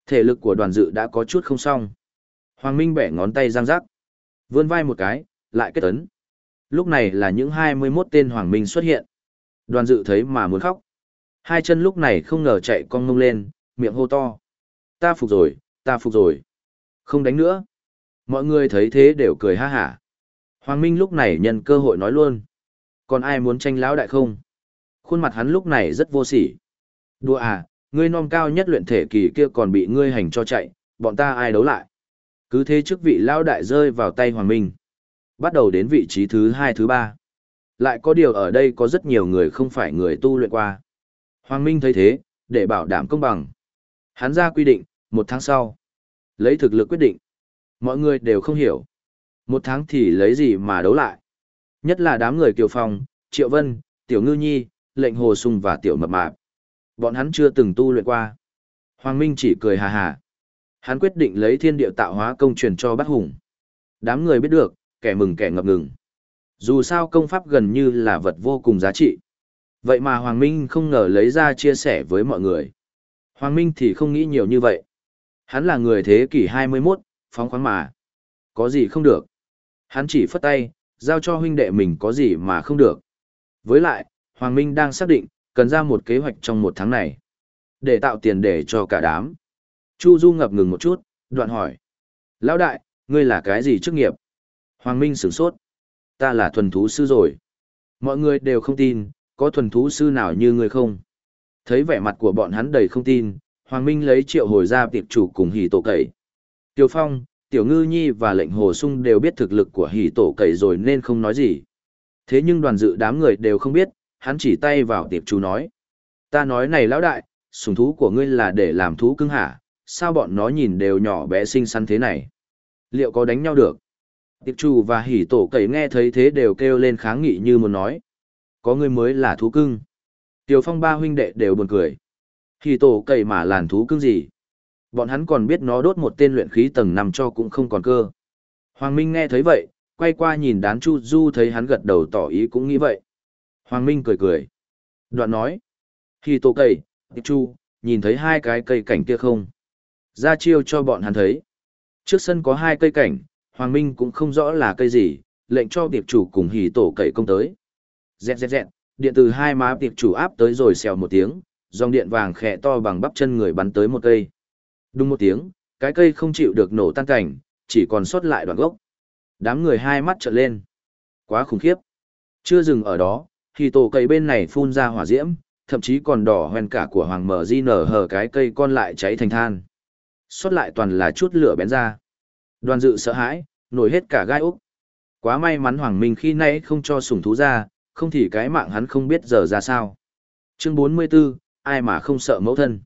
Speaker 1: Thể lực của đoàn dự đã có chút không xong. Hoàng Minh bẻ ngón tay răng rắc. Vươn vai một cái, lại kết ấn. Lúc này là những 21 tên Hoàng Minh xuất hiện. Đoàn dự thấy mà muốn khóc. Hai chân lúc này không ngờ chạy cong ngông lên, miệng hô to. Ta phục rồi, ta phục rồi. Không đánh nữa. Mọi người thấy thế đều cười ha hả. Hoàng Minh lúc này nhân cơ hội nói luôn. Còn ai muốn tranh lão đại không? Khuôn mặt hắn lúc này rất vô sỉ. Đùa à, ngươi non cao nhất luyện thể kỳ kia còn bị ngươi hành cho chạy, bọn ta ai đấu lại. Cứ thế chức vị lao đại rơi vào tay Hoàng Minh. Bắt đầu đến vị trí thứ hai thứ ba. Lại có điều ở đây có rất nhiều người không phải người tu luyện qua. Hoàng Minh thấy thế, để bảo đảm công bằng. Hắn ra quy định, một tháng sau. Lấy thực lực quyết định. Mọi người đều không hiểu. Một tháng thì lấy gì mà đấu lại. Nhất là đám người Kiều Phong, Triệu Vân, Tiểu Ngư Nhi, Lệnh Hồ Sung và Tiểu Mập Mạp. Bọn hắn chưa từng tu luyện qua. Hoàng Minh chỉ cười hà hà. Hắn quyết định lấy thiên địa tạo hóa công truyền cho bát hùng. Đám người biết được, kẻ mừng kẻ ngập ngừng. Dù sao công pháp gần như là vật vô cùng giá trị. Vậy mà Hoàng Minh không ngờ lấy ra chia sẻ với mọi người. Hoàng Minh thì không nghĩ nhiều như vậy. Hắn là người thế kỷ 21, phóng khoáng mà. Có gì không được. Hắn chỉ phất tay, giao cho huynh đệ mình có gì mà không được. Với lại, Hoàng Minh đang xác định, cần ra một kế hoạch trong một tháng này. Để tạo tiền để cho cả đám. Chu Du ngập ngừng một chút, đoạn hỏi. Lão đại, ngươi là cái gì chức nghiệp? Hoàng Minh sửng sốt. Ta là thuần thú sư rồi. Mọi người đều không tin, có thuần thú sư nào như ngươi không? Thấy vẻ mặt của bọn hắn đầy không tin, Hoàng Minh lấy triệu hồi ra tiệp chủ cùng hỉ tổ cậy. Tiêu Phong, Tiểu Ngư Nhi và lệnh Hồ Sung đều biết thực lực của hỉ tổ cậy rồi nên không nói gì. Thế nhưng đoàn dự đám người đều không biết, hắn chỉ tay vào tiệp chủ nói. Ta nói này lão đại, sùng thú của ngươi là để làm thú cưng hả, sao bọn nó nhìn đều nhỏ bé xinh xắn thế này? Liệu có đánh nhau được? Tiệp chủ và hỉ tổ Cẩy nghe thấy thế đều kêu lên kháng nghị như muốn nói. Có người mới là thú cưng. Tiểu Phong ba huynh đệ đều buồn cười. Hỉ tổ Cẩy mà làn thú cưng gì? Bọn hắn còn biết nó đốt một tên luyện khí tầng nằm cho cũng không còn cơ. Hoàng Minh nghe thấy vậy, quay qua nhìn đán Chu Du thấy hắn gật đầu tỏ ý cũng nghĩ vậy. Hoàng Minh cười cười. Đoạn nói. Hỉ tổ cậy, Chu, nhìn thấy hai cái cây cảnh kia không? Ra chiêu cho bọn hắn thấy. Trước sân có hai cây cảnh, Hoàng Minh cũng không rõ là cây gì, lệnh cho tiệp chủ cùng hỉ tổ cậy công tới. Dẹt dẹt dẹt, điện từ hai má tiệp chủ áp tới rồi xèo một tiếng, dòng điện vàng khẽ to bằng bắp chân người bắn tới một cây. Đúng một tiếng, cái cây không chịu được nổ tan cảnh, chỉ còn sót lại đoạn gốc. Đám người hai mắt trợn lên. Quá khủng khiếp. Chưa dừng ở đó, thì tổ cây bên này phun ra hỏa diễm, thậm chí còn đỏ hoen cả của hoàng mở di nở hở cái cây con lại cháy thành than xót lại toàn là chút lửa bén ra. Đoàn dự sợ hãi, nổi hết cả gai úc. Quá may mắn Hoàng Minh khi nãy không cho sủng thú ra, không thì cái mạng hắn không biết giờ ra sao. Chương 44, ai mà không sợ mẫu thân.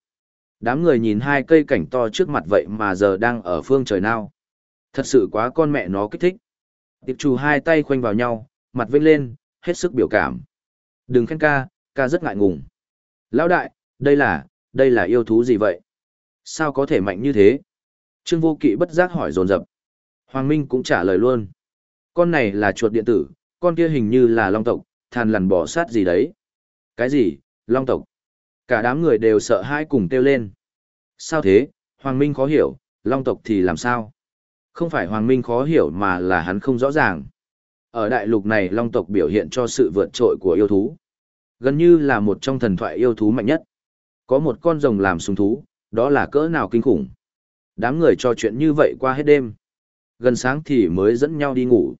Speaker 1: Đám người nhìn hai cây cảnh to trước mặt vậy mà giờ đang ở phương trời nào. Thật sự quá con mẹ nó kích thích. Tiệp chủ hai tay khoanh vào nhau, mặt vênh lên, hết sức biểu cảm. Đừng khen ca, ca rất ngại ngùng. Lão đại, đây là, đây là yêu thú gì vậy? Sao có thể mạnh như thế? Trương vô kỵ bất giác hỏi dồn dập. Hoàng Minh cũng trả lời luôn. Con này là chuột điện tử, con kia hình như là long tộc, than lằn bỏ sát gì đấy. Cái gì, long tộc? Cả đám người đều sợ hãi cùng kêu lên. Sao thế, Hoàng Minh khó hiểu, long tộc thì làm sao? Không phải Hoàng Minh khó hiểu mà là hắn không rõ ràng. Ở đại lục này long tộc biểu hiện cho sự vượt trội của yêu thú. Gần như là một trong thần thoại yêu thú mạnh nhất. Có một con rồng làm súng thú, đó là cỡ nào kinh khủng. Đám người trò chuyện như vậy qua hết đêm. Gần sáng thì mới dẫn nhau đi ngủ.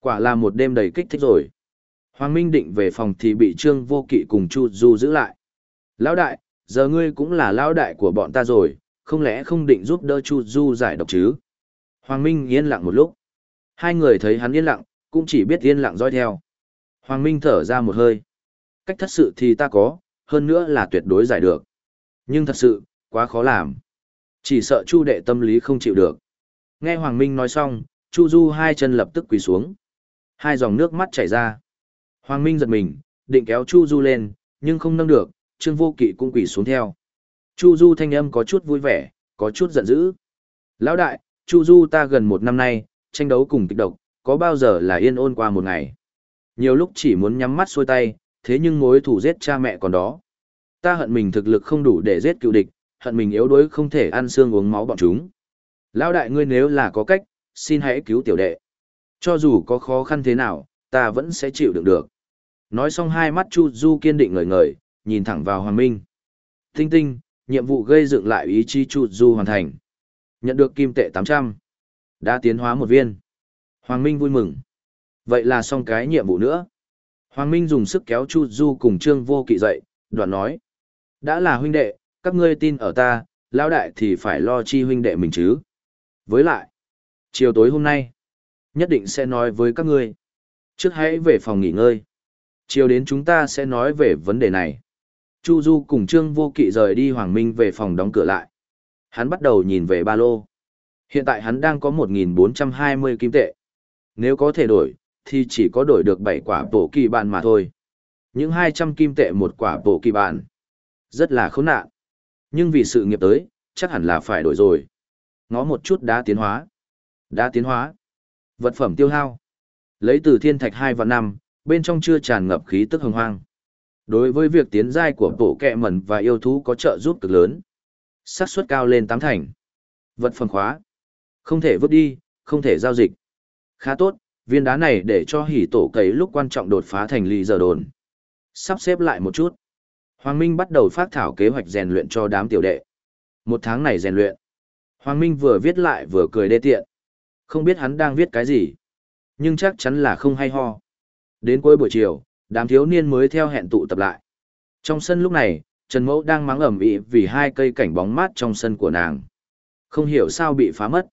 Speaker 1: Quả là một đêm đầy kích thích rồi. Hoàng Minh định về phòng thì bị Trương Vô Kỵ cùng Chu Du giữ lại. Lão đại, giờ ngươi cũng là lão đại của bọn ta rồi, không lẽ không định giúp đỡ Chu Du giải độc chứ? Hoàng Minh yên lặng một lúc. Hai người thấy hắn yên lặng, cũng chỉ biết yên lặng dõi theo. Hoàng Minh thở ra một hơi. Cách thất sự thì ta có, hơn nữa là tuyệt đối giải được. Nhưng thật sự, quá khó làm. Chỉ sợ Chu đệ tâm lý không chịu được. Nghe Hoàng Minh nói xong, Chu Du hai chân lập tức quỳ xuống. Hai dòng nước mắt chảy ra. Hoàng Minh giật mình, định kéo Chu Du lên, nhưng không nâng được, Trương Vô Kỵ cũng quỳ xuống theo. Chu Du thanh âm có chút vui vẻ, có chút giận dữ. Lão đại, Chu Du ta gần một năm nay, tranh đấu cùng kịch độc, có bao giờ là yên ôn qua một ngày. Nhiều lúc chỉ muốn nhắm mắt xuôi tay, thế nhưng mối thủ giết cha mẹ còn đó. Ta hận mình thực lực không đủ để giết cựu địch, hận mình yếu đuối không thể ăn xương uống máu bọn chúng. Lão đại ngươi nếu là có cách, xin hãy cứu tiểu đệ. Cho dù có khó khăn thế nào, ta vẫn sẽ chịu đựng được. Nói xong hai mắt Chu Du kiên định ngời ngời, nhìn thẳng vào Hoàng Minh. Tinh tinh, nhiệm vụ gây dựng lại ý chí Chu Du hoàn thành. Nhận được kim tệ 800. Đã tiến hóa một viên. Hoàng Minh vui mừng. Vậy là xong cái nhiệm vụ nữa. Hoàng Minh dùng sức kéo Chu Du cùng Trương Vô Kỵ dậy, đoạn nói. Đã là huynh đệ, các ngươi tin ở ta, lão đại thì phải lo chi huynh đệ mình chứ. Với lại, chiều tối hôm nay, nhất định sẽ nói với các ngươi. Trước hãy về phòng nghỉ ngơi. Chiều đến chúng ta sẽ nói về vấn đề này. Chu Du cùng Trương Vô Kỵ rời đi Hoàng Minh về phòng đóng cửa lại. Hắn bắt đầu nhìn về ba lô. Hiện tại hắn đang có 1.420 kim tệ. Nếu có thể đổi, thì chỉ có đổi được 7 quả bổ kỳ bạn mà thôi. Những 200 kim tệ một quả bổ kỳ bạn. Rất là khốn nạn. Nhưng vì sự nghiệp tới, chắc hẳn là phải đổi rồi. Ngó một chút đá tiến hóa. Đá tiến hóa. Vật phẩm tiêu hao. Lấy từ thiên thạch hai và năm, bên trong chưa tràn ngập khí tức hồng hoang. Đối với việc tiến giai của bộ kẹ mẩn và yêu thú có trợ giúp cực lớn. xác suất cao lên tám thành. Vật phẩm khóa. Không thể vứt đi, không thể giao dịch. Khá tốt, viên đá này để cho hỉ tổ cấy lúc quan trọng đột phá thành lì giờ đồn. Sắp xếp lại một chút. Hoàng Minh bắt đầu phát thảo kế hoạch rèn luyện cho đám tiểu đệ. Một tháng này rèn luyện. Hoàng Minh vừa viết lại vừa cười đê tiện. Không biết hắn đang viết cái gì. Nhưng chắc chắn là không hay ho. Đến cuối buổi chiều, đám thiếu niên mới theo hẹn tụ tập lại. Trong sân lúc này, Trần Mẫu đang mắng ẩm ĩ vì hai cây cảnh bóng mát trong sân của nàng. Không hiểu sao bị phá mất.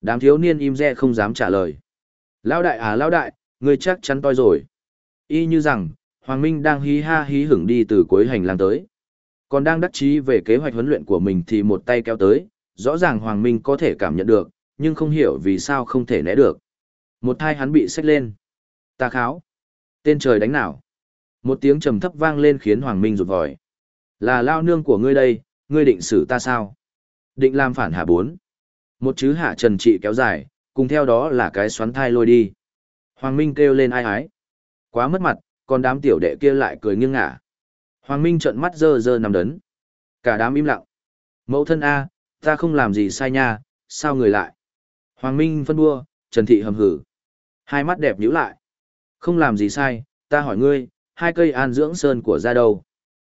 Speaker 1: Đám thiếu niên im re không dám trả lời. Lão đại à lão đại, ngươi chắc chắn toi rồi. Y như rằng, Hoàng Minh đang hí ha hí hửng đi từ cuối hành lang tới. Còn đang đắc chí về kế hoạch huấn luyện của mình thì một tay kéo tới, rõ ràng Hoàng Minh có thể cảm nhận được, nhưng không hiểu vì sao không thể né được. Một thai hắn bị xách lên. Ta kháo. Tên trời đánh nào. Một tiếng trầm thấp vang lên khiến Hoàng Minh rụt vòi. Là lao nương của ngươi đây, ngươi định xử ta sao? Định làm phản hạ bốn. Một chữ hạ trần trị kéo dài, cùng theo đó là cái xoắn thai lôi đi. Hoàng Minh kêu lên ai ái. Quá mất mặt, còn đám tiểu đệ kia lại cười nghiêng ngả. Hoàng Minh trợn mắt dơ dơ nằm đấn. Cả đám im lặng. Mẫu thân A, Ta không làm gì sai nha, sao người lại? Hoàng Minh phân đua, Trần Thị hầm hử. Hai mắt đẹp nhíu lại. Không làm gì sai, ta hỏi ngươi, hai cây an dưỡng sơn của ra đâu?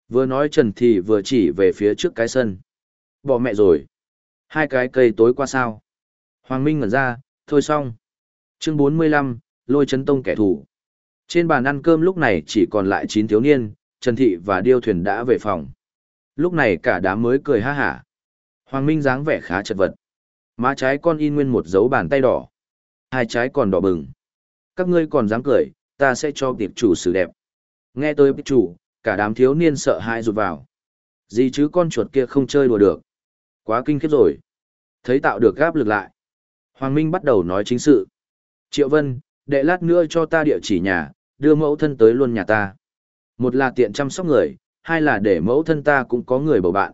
Speaker 1: Vừa nói Trần Thị vừa chỉ về phía trước cái sân. Bỏ mẹ rồi. Hai cái cây tối qua sao? Hoàng Minh ngẩn ra, thôi xong. Chương 45, lôi chấn tông kẻ thù. Trên bàn ăn cơm lúc này chỉ còn lại 9 thiếu niên, Trần Thị và Điêu Thuyền đã về phòng. Lúc này cả đám mới cười ha hả. Hoàng Minh dáng vẻ khá chật vật. Má trái con in nguyên một dấu bàn tay đỏ. Hai trái còn đỏ bừng. Các ngươi còn dám cười, ta sẽ cho tiệp chủ xử đẹp. Nghe tôi tiệp chủ, cả đám thiếu niên sợ hãi rụt vào. Gì chứ con chuột kia không chơi đùa được. Quá kinh khiếp rồi. Thấy tạo được gáp lực lại. Hoàng Minh bắt đầu nói chính sự. Triệu Vân, đệ lát nữa cho ta địa chỉ nhà, đưa mẫu thân tới luôn nhà ta. Một là tiện chăm sóc người, hai là để mẫu thân ta cũng có người bầu bạn.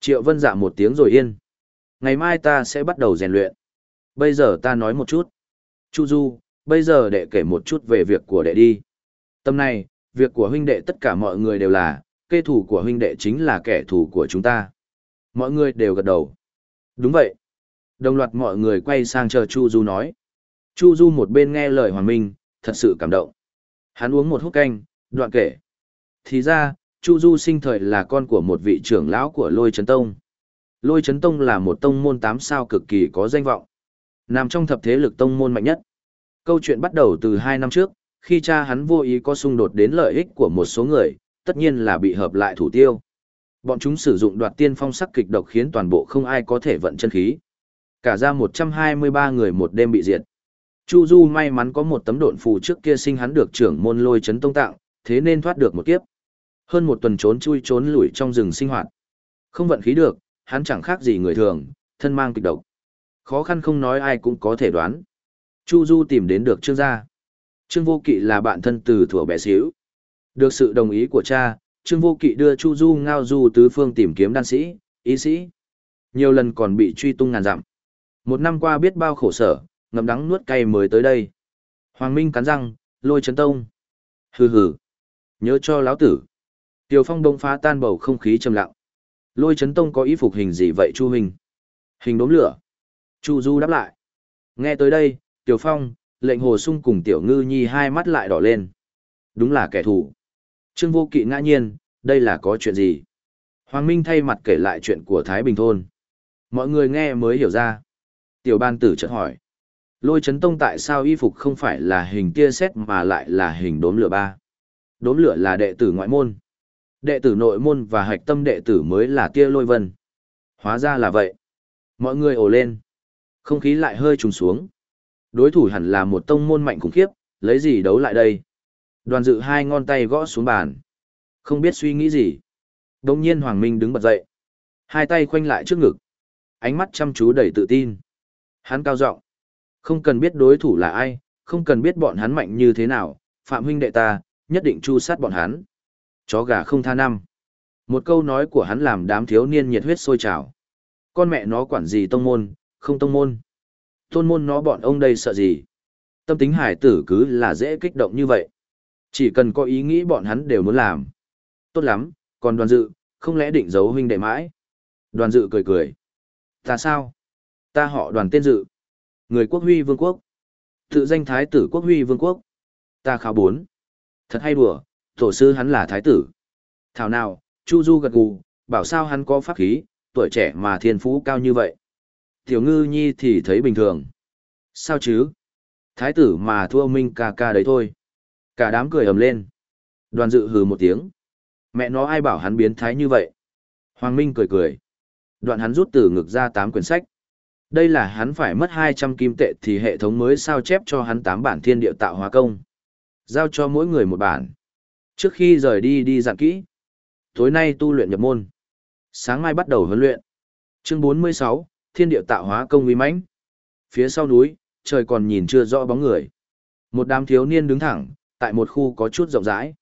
Speaker 1: Triệu Vân dạ một tiếng rồi yên. Ngày mai ta sẽ bắt đầu rèn luyện. Bây giờ ta nói một chút. Chu Du, bây giờ đệ kể một chút về việc của đệ đi. Tâm này, việc của huynh đệ tất cả mọi người đều là, kê thủ của huynh đệ chính là kẻ thù của chúng ta. Mọi người đều gật đầu. Đúng vậy. Đồng loạt mọi người quay sang chờ Chu Du nói. Chu Du một bên nghe lời Hoàng Minh, thật sự cảm động. Hắn uống một hút canh, đoạn kể. Thì ra, Chu Du sinh thời là con của một vị trưởng lão của Lôi Trấn Tông. Lôi Trấn Tông là một tông môn tám sao cực kỳ có danh vọng. Nằm trong thập thế lực tông môn mạnh nhất. Câu chuyện bắt đầu từ hai năm trước, khi cha hắn vô ý có xung đột đến lợi ích của một số người, tất nhiên là bị hợp lại thủ tiêu. Bọn chúng sử dụng đoạt tiên phong sắc kịch độc khiến toàn bộ không ai có thể vận chân khí. Cả ra 123 người một đêm bị diệt. Chu Du may mắn có một tấm độn phù trước kia sinh hắn được trưởng môn lôi chấn tông tặng, thế nên thoát được một kiếp. Hơn một tuần trốn chui trốn lủi trong rừng sinh hoạt. Không vận khí được, hắn chẳng khác gì người thường, thân mang kịch độc. Khó khăn không nói ai cũng có thể đoán. Chu Du tìm đến được Trương gia. Trương Vô Kỵ là bạn thân từ thuở bé xíu. Được sự đồng ý của cha, Trương Vô Kỵ đưa Chu Du ngao du tứ phương tìm kiếm đan sĩ, y sĩ. Nhiều lần còn bị truy tung ngàn dặm. Một năm qua biết bao khổ sở, ngậm đắng nuốt cay mới tới đây. Hoàng Minh cắn răng, lôi chấn tông. Hừ hừ. Nhớ cho lão tử. Tiểu Phong đông phá tan bầu không khí trầm lặng. Lôi chấn tông có ý phục hình gì vậy Chu Hình? Hình đốm lửa. Chu Du đáp lại. Nghe tới đây, Tiểu Phong, lệnh hồ sung cùng Tiểu Ngư Nhi hai mắt lại đỏ lên. Đúng là kẻ thù. Trương Vô Kỵ ngã nhiên, đây là có chuyện gì? Hoàng Minh thay mặt kể lại chuyện của Thái Bình Thôn. Mọi người nghe mới hiểu ra. Tiểu ban tử chợt hỏi. Lôi chấn tông tại sao y phục không phải là hình tia xét mà lại là hình đốm lửa ba? Đốm lửa là đệ tử ngoại môn. Đệ tử nội môn và hạch tâm đệ tử mới là tia lôi vân. Hóa ra là vậy. Mọi người ồ lên. Không khí lại hơi trùng xuống. Đối thủ hẳn là một tông môn mạnh khủng khiếp, lấy gì đấu lại đây? Đoàn dự hai ngón tay gõ xuống bàn. Không biết suy nghĩ gì. Đông nhiên Hoàng Minh đứng bật dậy. Hai tay khoanh lại trước ngực. Ánh mắt chăm chú đầy tự tin. Hắn cao giọng không cần biết đối thủ là ai, không cần biết bọn hắn mạnh như thế nào, Phạm huynh đệ ta, nhất định chu sát bọn hắn. Chó gà không tha năm. Một câu nói của hắn làm đám thiếu niên nhiệt huyết sôi trào. Con mẹ nó quản gì tông môn, không tông môn. Tôn môn nó bọn ông đây sợ gì. Tâm tính hải tử cứ là dễ kích động như vậy. Chỉ cần có ý nghĩ bọn hắn đều muốn làm. Tốt lắm, còn đoàn dự, không lẽ định giấu huynh đệ mãi? Đoàn dự cười cười. Ta sao? Ta họ đoàn tên dự. Người quốc huy vương quốc. Tự danh thái tử quốc huy vương quốc. Ta khảo bốn. Thật hay đùa, tổ sư hắn là thái tử. Thảo nào, Chu Du gật gù, bảo sao hắn có pháp khí, tuổi trẻ mà thiên phú cao như vậy. Tiểu ngư nhi thì thấy bình thường. Sao chứ? Thái tử mà thua minh ca ca đấy thôi. Cả đám cười ầm lên. Đoàn dự hừ một tiếng. Mẹ nó ai bảo hắn biến thái như vậy? Hoàng Minh cười cười. Đoạn hắn rút từ ngực ra tám quyển sách. Đây là hắn phải mất 200 kim tệ thì hệ thống mới sao chép cho hắn 8 bản thiên địa tạo hóa công. Giao cho mỗi người một bản. Trước khi rời đi đi dặn kỹ. Tối nay tu luyện nhập môn. Sáng mai bắt đầu huấn luyện. Chương 46, Thiên địa tạo hóa công uy mãnh. Phía sau núi, trời còn nhìn chưa rõ bóng người. Một đám thiếu niên đứng thẳng, tại một khu có chút rộng rãi.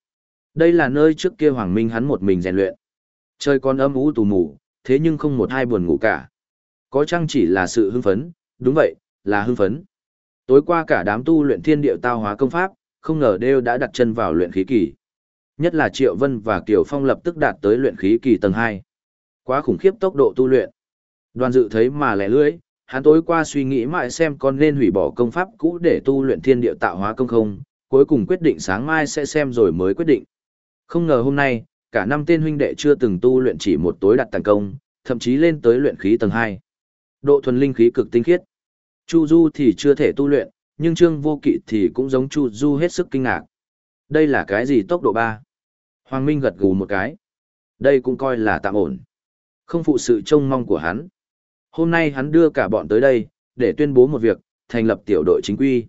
Speaker 1: Đây là nơi trước kia Hoàng Minh hắn một mình rèn luyện. Trời còn âm u tù mù, thế nhưng không một hai buồn ngủ cả. Có chăng chỉ là sự hưng phấn, đúng vậy, là hưng phấn. Tối qua cả đám tu luyện thiên địa tao hóa công pháp, không ngờ đều đã đặt chân vào luyện khí kỳ. Nhất là Triệu Vân và Kiều Phong lập tức đạt tới luyện khí kỳ tầng 2. Quá khủng khiếp tốc độ tu luyện. Đoàn dự thấy mà lẻ lưỡi, hắn tối qua suy nghĩ mãi xem con nên hủy bỏ công pháp cũ để tu luyện thiên địa tạo hóa công không, cuối cùng quyết định sáng mai sẽ xem rồi mới quyết định. Không ngờ hôm nay, cả năm tên huynh đệ chưa từng tu luyện chỉ một tối đặt tàn công, thậm chí lên tới luyện khí tầng 2. Độ thuần linh khí cực tinh khiết. Chu Du thì chưa thể tu luyện, nhưng Trương Vô Kỵ thì cũng giống Chu Du hết sức kinh ngạc. Đây là cái gì tốc độ 3? Hoàng Minh gật gù một cái. Đây cũng coi là tạm ổn. Không phụ sự trông mong của hắn. Hôm nay hắn đưa cả bọn tới đây, để tuyên bố một việc, thành lập tiểu đội chính quy.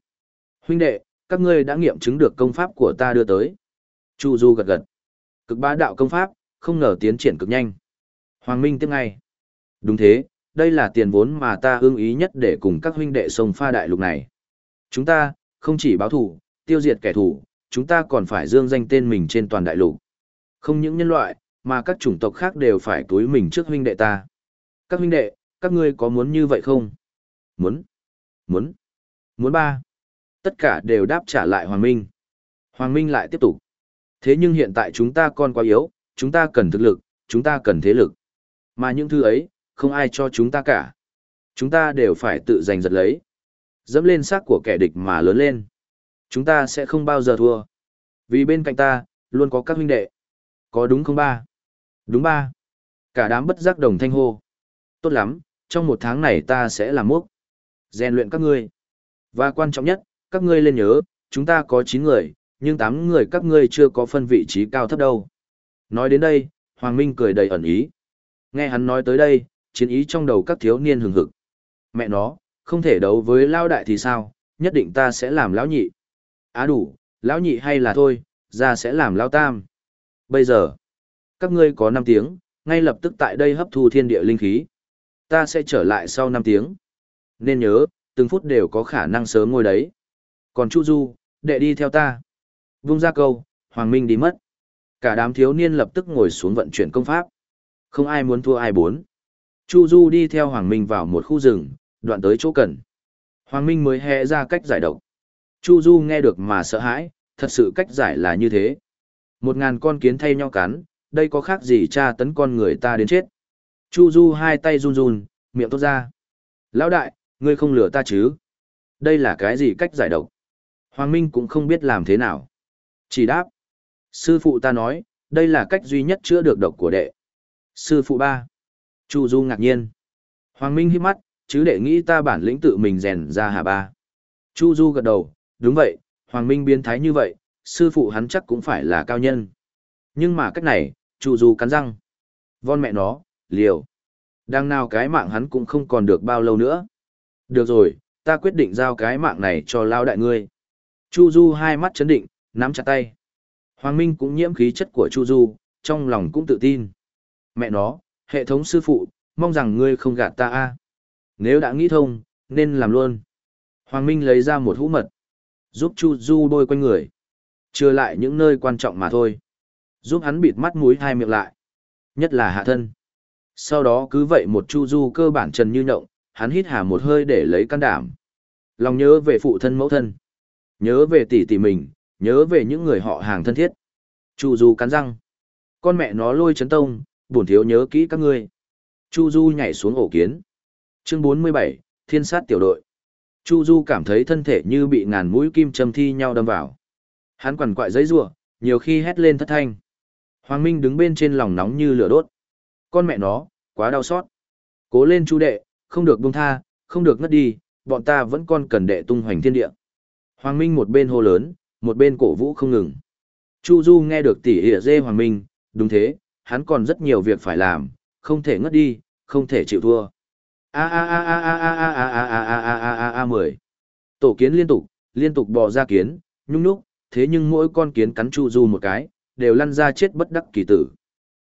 Speaker 1: Huynh đệ, các ngươi đã nghiệm chứng được công pháp của ta đưa tới. Chu Du gật gật. Cực bá đạo công pháp, không ngờ tiến triển cực nhanh. Hoàng Minh tiếp ngay. Đúng thế, đây là tiền vốn mà ta ưng ý nhất để cùng các huynh đệ sông pha đại lục này. Chúng ta, không chỉ báo thủ, tiêu diệt kẻ thù, chúng ta còn phải dương danh tên mình trên toàn đại lục. Không những nhân loại, mà các chủng tộc khác đều phải túi mình trước huynh đệ ta. Các huynh đệ, các ngươi có muốn như vậy không? Muốn. Muốn. Muốn ba. Tất cả đều đáp trả lại Hoàng Minh. Hoàng Minh lại tiếp tục. Thế nhưng hiện tại chúng ta còn quá yếu, chúng ta cần thực lực, chúng ta cần thế lực. Mà những thứ ấy, không ai cho chúng ta cả. Chúng ta đều phải tự giành giật lấy. Dẫm lên xác của kẻ địch mà lớn lên. Chúng ta sẽ không bao giờ thua. Vì bên cạnh ta, luôn có các huynh đệ. Có đúng không ba? Đúng ba. Cả đám bất giác đồng thanh hô. Tốt lắm, trong một tháng này ta sẽ làm mốc. rèn luyện các ngươi. Và quan trọng nhất, các ngươi lên nhớ, chúng ta có 9 người, nhưng 8 người các ngươi chưa có phân vị trí cao thấp đâu. Nói đến đây, Hoàng Minh cười đầy ẩn ý. Nghe hắn nói tới đây, chiến ý trong đầu các thiếu niên hừng hực. Mẹ nó, không thể đấu với lao đại thì sao, nhất định ta sẽ làm lão nhị. Á đủ, lão nhị hay là thôi, ra sẽ làm lão tam. Bây giờ, các ngươi có 5 tiếng, ngay lập tức tại đây hấp thu thiên địa linh khí. Ta sẽ trở lại sau 5 tiếng. Nên nhớ, từng phút đều có khả năng sớm ngồi đấy. Còn Chu Du, đệ đi theo ta. Vung ra câu, Hoàng Minh đi mất. Cả đám thiếu niên lập tức ngồi xuống vận chuyển công pháp. Không ai muốn thua ai bốn. Chu Du đi theo Hoàng Minh vào một khu rừng, đoạn tới chỗ cần. Hoàng Minh mới hẽ ra cách giải độc. Chu Du nghe được mà sợ hãi, thật sự cách giải là như thế. Một ngàn con kiến thay nhau cắn, đây có khác gì tra tấn con người ta đến chết. Chu Du hai tay run run, miệng tốt ra. Lão đại, ngươi không lừa ta chứ? Đây là cái gì cách giải độc? Hoàng Minh cũng không biết làm thế nào. Chỉ đáp. Sư phụ ta nói, đây là cách duy nhất chữa được độc của đệ. Sư phụ ba. Chu Du ngạc nhiên. Hoàng Minh hít mắt, chứ đệ nghĩ ta bản lĩnh tự mình rèn ra hả ba. Chu Du gật đầu, đúng vậy, Hoàng Minh biến thái như vậy, sư phụ hắn chắc cũng phải là cao nhân. Nhưng mà cách này, Chu Du cắn răng. Von mẹ nó, liều. Đang nào cái mạng hắn cũng không còn được bao lâu nữa. Được rồi, ta quyết định giao cái mạng này cho lao đại ngươi. Chu Du hai mắt chấn định, nắm chặt tay. Hoàng Minh cũng nhiễm khí chất của Chu Du, trong lòng cũng tự tin. Mẹ nó, hệ thống sư phụ, mong rằng ngươi không gạt ta a. Nếu đã nghĩ thông, nên làm luôn. Hoàng Minh lấy ra một hũ mật, giúp Chu Du bôi quanh người. Chưa lại những nơi quan trọng mà thôi. Giúp hắn bịt mắt mũi hai miệng lại. Nhất là hạ thân. Sau đó cứ vậy một Chu Du cơ bản trần như nhộng, hắn hít hà một hơi để lấy can đảm. Lòng nhớ về phụ thân mẫu thân. Nhớ về tỷ tỷ mình, nhớ về những người họ hàng thân thiết. Chu Du cắn răng. Con mẹ nó lôi chấn tông, bổn thiếu nhớ kỹ các ngươi. Chu Du nhảy xuống ổ kiến. Chương 47, Thiên sát tiểu đội. Chu Du cảm thấy thân thể như bị ngàn mũi kim châm thi nhau đâm vào. Hắn quằn quại giấy rủa, nhiều khi hét lên thất thanh. Hoàng Minh đứng bên trên lòng nóng như lửa đốt. Con mẹ nó, quá đau xót. Cố lên chu đệ, không được buông tha, không được ngất đi, bọn ta vẫn còn cần đệ tung hoành thiên địa. Hoàng Minh một bên hô lớn, một bên cổ vũ không ngừng. Chu Du nghe được tỉ ỉa dê Hoàng Minh, đúng thế, hắn còn rất nhiều việc phải làm, không thể ngất đi, không thể chịu thua. A a a a a a a a a a a a a a mười. Tổ kiến liên tục, liên tục bò ra kiến, nhung nhúc, thế nhưng mỗi con kiến cắn Chu Du một cái, đều lăn ra chết bất đắc kỳ tử.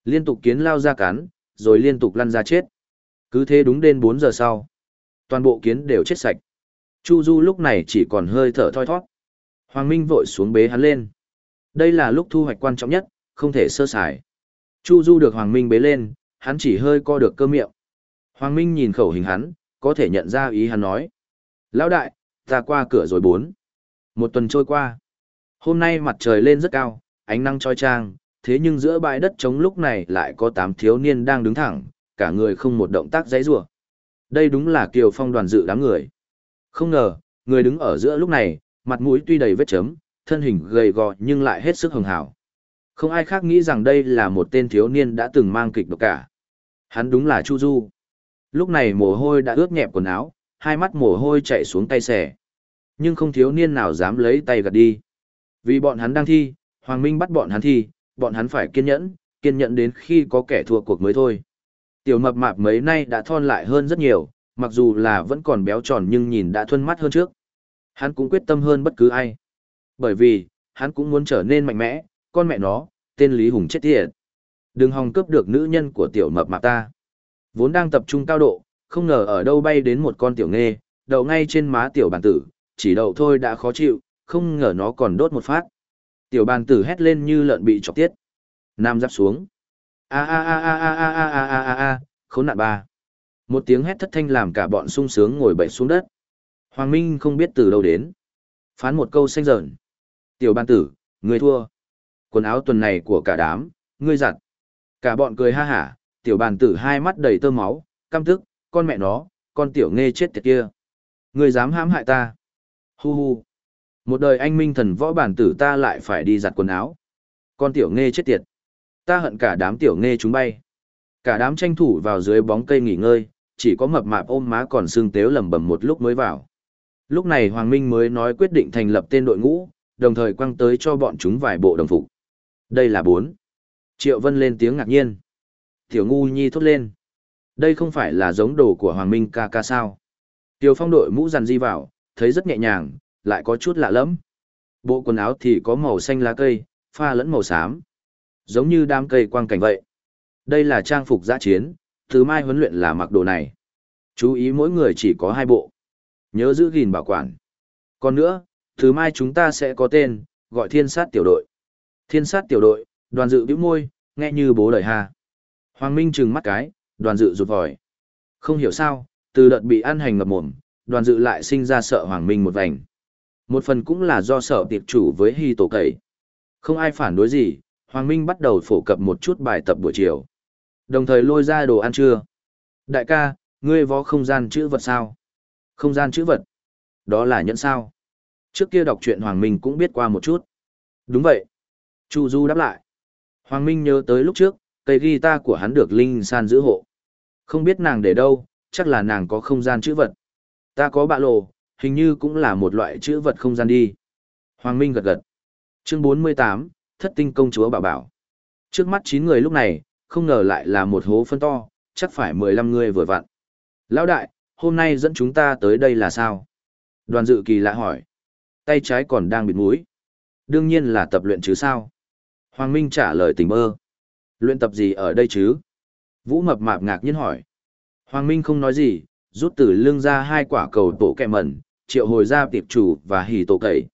Speaker 1: Liên tục kiến lao ra cắn, rồi liên tục lăn ra chết. Cứ thế đúng đến 4 giờ sau. Toàn bộ kiến đều chết sạch. Chu Du lúc này chỉ còn hơi thở thoi thoát. Hoàng Minh vội xuống bế hắn lên. Đây là lúc thu hoạch quan trọng nhất, không thể sơ sài. Chu Du được Hoàng Minh bế lên, hắn chỉ hơi co được cơ miệng. Hoàng Minh nhìn khẩu hình hắn, có thể nhận ra ý hắn nói. Lão đại, ta qua cửa rồi bốn. Một tuần trôi qua. Hôm nay mặt trời lên rất cao, ánh nắng trói trang, thế nhưng giữa bãi đất trống lúc này lại có tám thiếu niên đang đứng thẳng, cả người không một động tác giấy rủa. Đây đúng là Kiều Phong đoàn dự đám người. Không ngờ, người đứng ở giữa lúc này, mặt mũi tuy đầy vết chấm, thân hình gầy gò nhưng lại hết sức hường hảo. Không ai khác nghĩ rằng đây là một tên thiếu niên đã từng mang kịch độc cả. Hắn đúng là Chu Du. Lúc này mồ hôi đã ướt nhẹp quần áo, hai mắt mồ hôi chạy xuống tay xẻ. Nhưng không thiếu niên nào dám lấy tay gạt đi. Vì bọn hắn đang thi, Hoàng Minh bắt bọn hắn thi, bọn hắn phải kiên nhẫn, kiên nhẫn đến khi có kẻ thua cuộc mới thôi. Tiểu mập mạp mấy nay đã thon lại hơn rất nhiều, mặc dù là vẫn còn béo tròn nhưng nhìn đã thuân mắt hơn trước. Hắn cũng quyết tâm hơn bất cứ ai. Bởi vì, hắn cũng muốn trở nên mạnh mẽ, con mẹ nó, tên Lý Hùng chết tiệt. Đừng hòng cướp được nữ nhân của tiểu mập mạp ta. Vốn đang tập trung cao độ, không ngờ ở đâu bay đến một con tiểu nghê, đậu ngay trên má tiểu bản tử, chỉ đậu thôi đã khó chịu, không ngờ nó còn đốt một phát. Tiểu bàn tử hét lên như lợn bị chọc tiết. Nam giáp xuống. A a a a a a a a a a a, khốn nạn ba. Một tiếng hét thất thanh làm cả bọn sung sướng ngồi bậy xuống đất. Hoàng Minh không biết từ đâu đến. Phán một câu xanh rợn. Tiểu bàn tử, người thua. Quần áo tuần này của cả đám, ngươi giặt. Cả bọn cười ha hả, tiểu bàn tử hai mắt đầy tơ máu, căm tức, con mẹ nó, con tiểu nghe chết tiệt kia. Ngươi dám hãm hại ta. Hu hu. Một đời anh minh thần võ bản tử ta lại phải đi giặt quần áo. Con tiểu nghe chết tiệt. Ta hận cả đám tiểu nghe chúng bay. Cả đám tranh thủ vào dưới bóng cây nghỉ ngơi, chỉ có mập mạp ôm má còn xương tếu lầm bầm một lúc mới vào. Lúc này Hoàng Minh mới nói quyết định thành lập tên đội ngũ, đồng thời quăng tới cho bọn chúng vài bộ đồng phục. Đây là bốn. Triệu Vân lên tiếng ngạc nhiên. Tiểu ngu nhi thốt lên. Đây không phải là giống đồ của Hoàng Minh ca ca sao. Tiểu phong đội mũ rằn di vào, thấy rất nhẹ nhàng, lại có chút lạ lẫm. Bộ quần áo thì có màu xanh lá cây, pha lẫn màu xám. Giống như đám cây quang cảnh vậy. Đây là trang phục giã chiến, thứ mai huấn luyện là mặc đồ này. Chú ý mỗi người chỉ có hai bộ. Nhớ giữ gìn bảo quản. Còn nữa, thứ mai chúng ta sẽ có tên, gọi thiên sát tiểu đội. Thiên sát tiểu đội, đoàn dự bĩu môi, nghe như bố lời hà Hoàng Minh trừng mắt cái, đoàn dự rụt vòi. Không hiểu sao, từ đợt bị ăn hành ngập mồm, đoàn dự lại sinh ra sợ Hoàng Minh một vành. Một phần cũng là do sợ tiệp chủ với hy tổ cậy. Không ai phản đối gì, Hoàng Minh bắt đầu phổ cập một chút bài tập buổi chiều. Đồng thời lôi ra đồ ăn trưa. Đại ca, ngươi vó không gian chữ vật sao? Không gian chữ vật. Đó là nhẫn sao. Trước kia đọc truyện Hoàng Minh cũng biết qua một chút. Đúng vậy. Chu Du đáp lại. Hoàng Minh nhớ tới lúc trước, cây guitar của hắn được Linh San giữ hộ. Không biết nàng để đâu, chắc là nàng có không gian chữ vật. Ta có bạ lộ, hình như cũng là một loại chữ vật không gian đi. Hoàng Minh gật gật. Chương 48, Thất tinh công chúa bảo bảo. Trước mắt 9 người lúc này, không ngờ lại là một hố phân to, chắc phải 15 người vừa vặn. Lão đại, hôm nay dẫn chúng ta tới đây là sao? Đoàn dự kỳ lạ hỏi. Tay trái còn đang bịt mũi. Đương nhiên là tập luyện chứ sao? Hoàng Minh trả lời tình mơ. Luyện tập gì ở đây chứ? Vũ mập mạp ngạc nhiên hỏi. Hoàng Minh không nói gì, rút từ lưng ra hai quả cầu tổ kẹ mẩn, triệu hồi ra tiệp chủ và hỉ tổ cậy.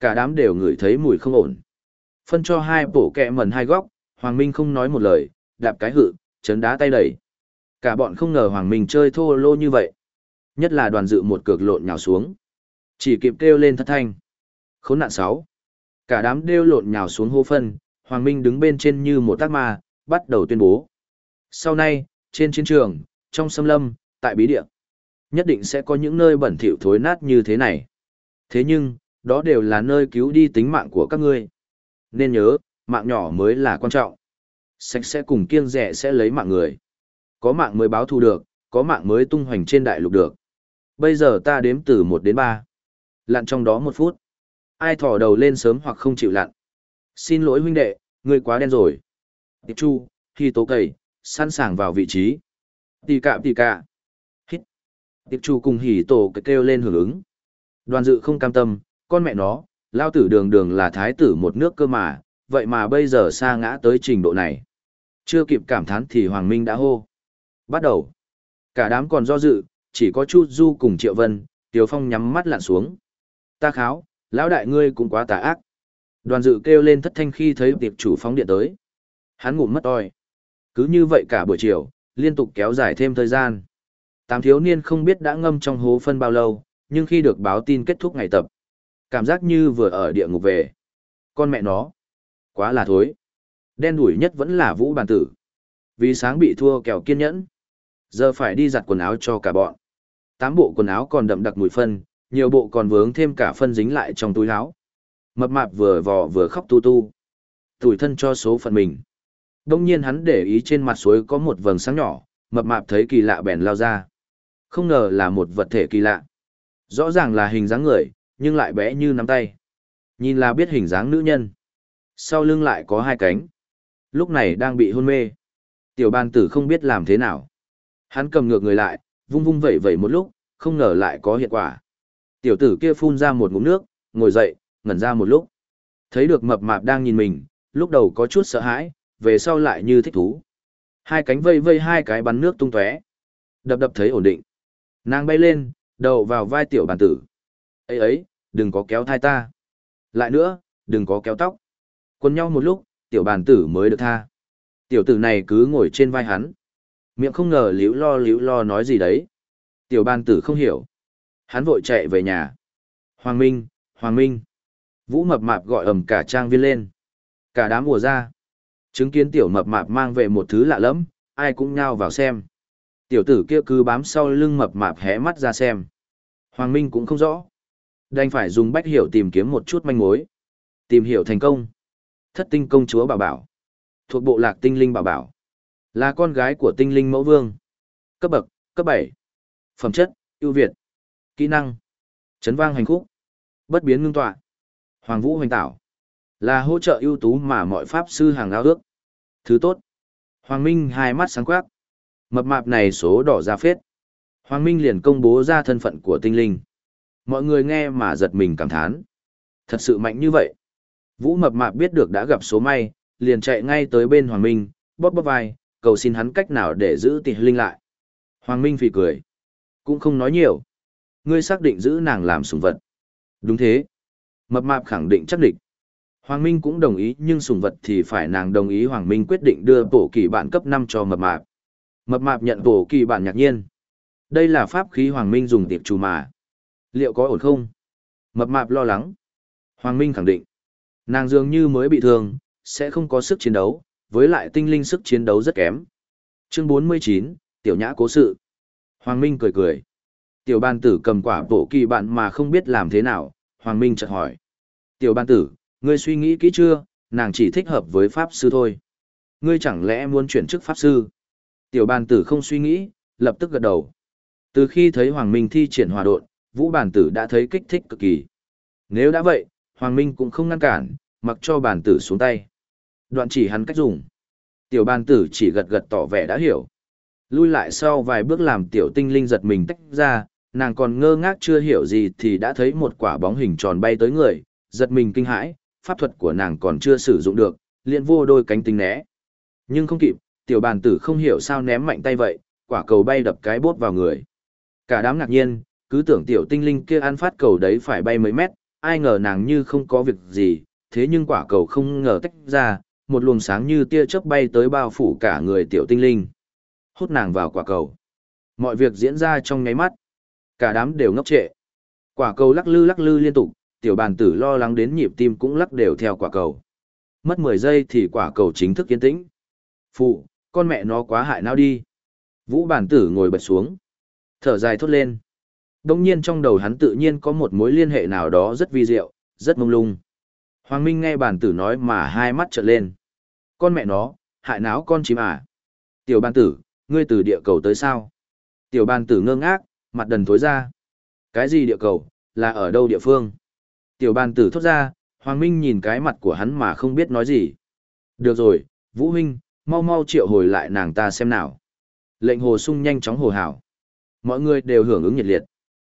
Speaker 1: Cả đám đều ngửi thấy mùi không ổn. Phân cho hai bổ kẹ mẩn hai góc, Hoàng Minh không nói một lời, đạp cái hự, chấn đá tay đẩy. Cả bọn không ngờ Hoàng Minh chơi thô lô như vậy. Nhất là đoàn dự một cược lộn nhào xuống. Chỉ kịp kêu lên thất thanh. Khốn nạn sáu. Cả đám đều lộn nhào xuống hô phân, Hoàng Minh đứng bên trên như một tác ma, bắt đầu tuyên bố. Sau này, trên chiến trường, trong xâm lâm, tại bí địa, nhất định sẽ có những nơi bẩn thỉu thối nát như thế này. Thế nhưng, đó đều là nơi cứu đi tính mạng của các ngươi. Nên nhớ, mạng nhỏ mới là quan trọng. Sạch sẽ cùng kiêng rẻ sẽ lấy mạng người. Có mạng mới báo thù được, có mạng mới tung hoành trên đại lục được. Bây giờ ta đếm từ 1 đến 3. Lặn trong đó một phút. Ai thỏ đầu lên sớm hoặc không chịu lặn. Xin lỗi huynh đệ, ngươi quá đen rồi. Tiệp chu, khi tố cầy, sẵn sàng vào vị trí. Tì cạ tì cạ. Hít. Tiệp chu cùng hỉ tổ kêu lên hưởng ứng. Đoàn dự không cam tâm, con mẹ nó, lao tử đường đường là thái tử một nước cơ mà, vậy mà bây giờ xa ngã tới trình độ này. Chưa kịp cảm thán thì Hoàng Minh đã hô. Bắt đầu. Cả đám còn do dự, chỉ có Chu Du cùng Triệu Vân, Tiếu Phong nhắm mắt lặn xuống. Ta kháo, lão đại ngươi cũng quá tà ác. Đoàn dự kêu lên thất thanh khi thấy tiệp chủ phóng điện tới. Hắn ngủ mất oi. Cứ như vậy cả buổi chiều, liên tục kéo dài thêm thời gian. Tám thiếu niên không biết đã ngâm trong hố phân bao lâu, nhưng khi được báo tin kết thúc ngày tập, cảm giác như vừa ở địa ngục về. Con mẹ nó, quá là thối. Đen đuổi nhất vẫn là vũ bàn tử. Vì sáng bị thua kèo kiên nhẫn. Giờ phải đi giặt quần áo cho cả bọn. Tám bộ quần áo còn đậm đặc mùi phân, nhiều bộ còn vướng thêm cả phân dính lại trong túi áo. Mập mạp vừa vò vừa khóc tu tu. Tủi thân cho số phận mình. Đông nhiên hắn để ý trên mặt suối có một vầng sáng nhỏ, mập mạp thấy kỳ lạ bèn lao ra. Không ngờ là một vật thể kỳ lạ. Rõ ràng là hình dáng người, nhưng lại bé như nắm tay. Nhìn là biết hình dáng nữ nhân. Sau lưng lại có hai cánh. Lúc này đang bị hôn mê. Tiểu ban tử không biết làm thế nào. Hắn cầm ngược người lại, vung vung vẩy vẩy một lúc, không ngờ lại có hiệu quả. Tiểu tử kia phun ra một ngụm nước, ngồi dậy, ngẩn ra một lúc. Thấy được mập mạp đang nhìn mình, lúc đầu có chút sợ hãi, về sau lại như thích thú. Hai cánh vây vây hai cái bắn nước tung tóe, Đập đập thấy ổn định. Nàng bay lên, đầu vào vai tiểu bàn tử. ấy ấy, đừng có kéo thai ta. Lại nữa, đừng có kéo tóc. Quân nhau một lúc, tiểu bàn tử mới được tha. Tiểu tử này cứ ngồi trên vai hắn. Miệng không ngờ liễu lo liễu lo nói gì đấy. Tiểu bàn tử không hiểu. Hắn vội chạy về nhà. Hoàng Minh, Hoàng Minh. Vũ mập mạp gọi ầm cả trang viên lên. Cả đám mùa ra. Chứng kiến tiểu mập mạp mang về một thứ lạ lẫm, ai cũng nhao vào xem. Tiểu tử kia cứ bám sau lưng mập mạp hé mắt ra xem. Hoàng Minh cũng không rõ. Đành phải dùng bách hiểu tìm kiếm một chút manh mối. Tìm hiểu thành công. Thất tinh công chúa bảo bảo. Thuộc bộ lạc tinh linh bảo bảo. Là con gái của tinh linh mẫu vương. Cấp bậc, cấp bảy, Phẩm chất, ưu việt. Kỹ năng. Chấn vang hành khúc. Bất biến ngưng tọa. Hoàng vũ hoành tảo. Là hỗ trợ ưu tú mà mọi pháp sư hàng ao ước. Thứ tốt. Hoàng Minh hai mắt sáng quắc. Mập mạp này số đỏ ra phết. Hoàng Minh liền công bố ra thân phận của tinh linh. Mọi người nghe mà giật mình cảm thán. Thật sự mạnh như vậy. Vũ mập mạp biết được đã gặp số may, liền chạy ngay tới bên Hoàng Minh, bóp bóp vai, cầu xin hắn cách nào để giữ tỷ linh lại. Hoàng Minh phì cười. Cũng không nói nhiều. Ngươi xác định giữ nàng làm sùng vật. Đúng thế. Mập mạp khẳng định chắc định. Hoàng Minh cũng đồng ý nhưng sùng vật thì phải nàng đồng ý Hoàng Minh quyết định đưa bổ kỳ bản cấp 5 cho mập mạp. Mập mạp nhận bổ kỳ bản nhạc nhiên. Đây là pháp khí Hoàng Minh dùng tiệp trù mà. Liệu có ổn không? Mập mạp lo lắng. Hoàng Minh khẳng định. Nàng dường như mới bị thương, sẽ không có sức chiến đấu, với lại tinh linh sức chiến đấu rất kém. Chương 49, Tiểu Nhã cố sự. Hoàng Minh cười cười. Tiểu ban tử cầm quả bổ kỳ bạn mà không biết làm thế nào, Hoàng Minh chợt hỏi. Tiểu ban tử, ngươi suy nghĩ kỹ chưa, nàng chỉ thích hợp với Pháp Sư thôi. Ngươi chẳng lẽ muốn chuyển chức Pháp Sư? Tiểu ban tử không suy nghĩ, lập tức gật đầu. Từ khi thấy Hoàng Minh thi triển hòa độn, Vũ bản tử đã thấy kích thích cực kỳ. Nếu đã vậy, Hoàng Minh cũng không ngăn cản, mặc cho bản tử xuống tay. Đoạn chỉ hắn cách dùng. Tiểu ban tử chỉ gật gật tỏ vẻ đã hiểu. Lui lại sau vài bước làm tiểu tinh linh giật mình tách ra, nàng còn ngơ ngác chưa hiểu gì thì đã thấy một quả bóng hình tròn bay tới người, giật mình kinh hãi, pháp thuật của nàng còn chưa sử dụng được, liền vô đôi cánh tinh né. Nhưng không kịp, tiểu bàn tử không hiểu sao ném mạnh tay vậy, quả cầu bay đập cái bốt vào người. Cả đám ngạc nhiên, cứ tưởng tiểu tinh linh kia ăn phát cầu đấy phải bay mấy mét, ai ngờ nàng như không có việc gì, thế nhưng quả cầu không ngờ tách ra, một luồng sáng như tia chớp bay tới bao phủ cả người tiểu tinh linh. Hút nàng vào quả cầu. Mọi việc diễn ra trong nháy mắt. Cả đám đều ngốc trệ. Quả cầu lắc lư lắc lư liên tục, tiểu bàn tử lo lắng đến nhịp tim cũng lắc đều theo quả cầu. Mất 10 giây thì quả cầu chính thức yên tĩnh. Phụ, con mẹ nó quá hại nào đi. Vũ bàn tử ngồi bật xuống. Thở dài thốt lên. Đông nhiên trong đầu hắn tự nhiên có một mối liên hệ nào đó rất vi diệu, rất mông lung. Hoàng Minh nghe bàn tử nói mà hai mắt trợn lên. Con mẹ nó, hại náo con chim à. Tiểu bàn tử, ngươi từ địa cầu tới sao? Tiểu bàn tử ngơ ngác, mặt đần thối ra. Cái gì địa cầu, là ở đâu địa phương? Tiểu bàn tử thốt ra, Hoàng Minh nhìn cái mặt của hắn mà không biết nói gì. Được rồi, Vũ Minh, mau mau triệu hồi lại nàng ta xem nào. Lệnh hồ sung nhanh chóng hồ hảo. Mọi người đều hưởng ứng nhiệt liệt.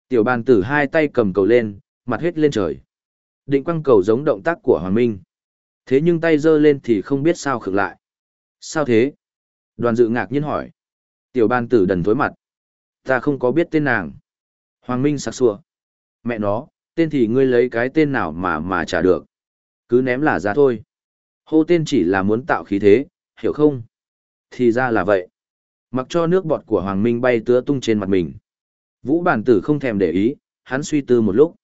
Speaker 1: Tiểu bàn tử hai tay cầm cầu lên, mặt hết lên trời. Định quăng cầu giống động tác của Hoàng Minh. Thế nhưng tay giơ lên thì không biết sao khực lại. Sao thế? Đoàn dự ngạc nhiên hỏi. Tiểu bàn tử đần thối mặt. Ta không có biết tên nàng. Hoàng Minh sặc sủa. Mẹ nó, tên thì ngươi lấy cái tên nào mà mà trả được. Cứ ném là ra thôi. Hô tên chỉ là muốn tạo khí thế, hiểu không? Thì ra là vậy. Mặc cho nước bọt của Hoàng Minh bay tứa tung trên mặt mình. Vũ bản tử không thèm để ý, hắn suy tư một lúc.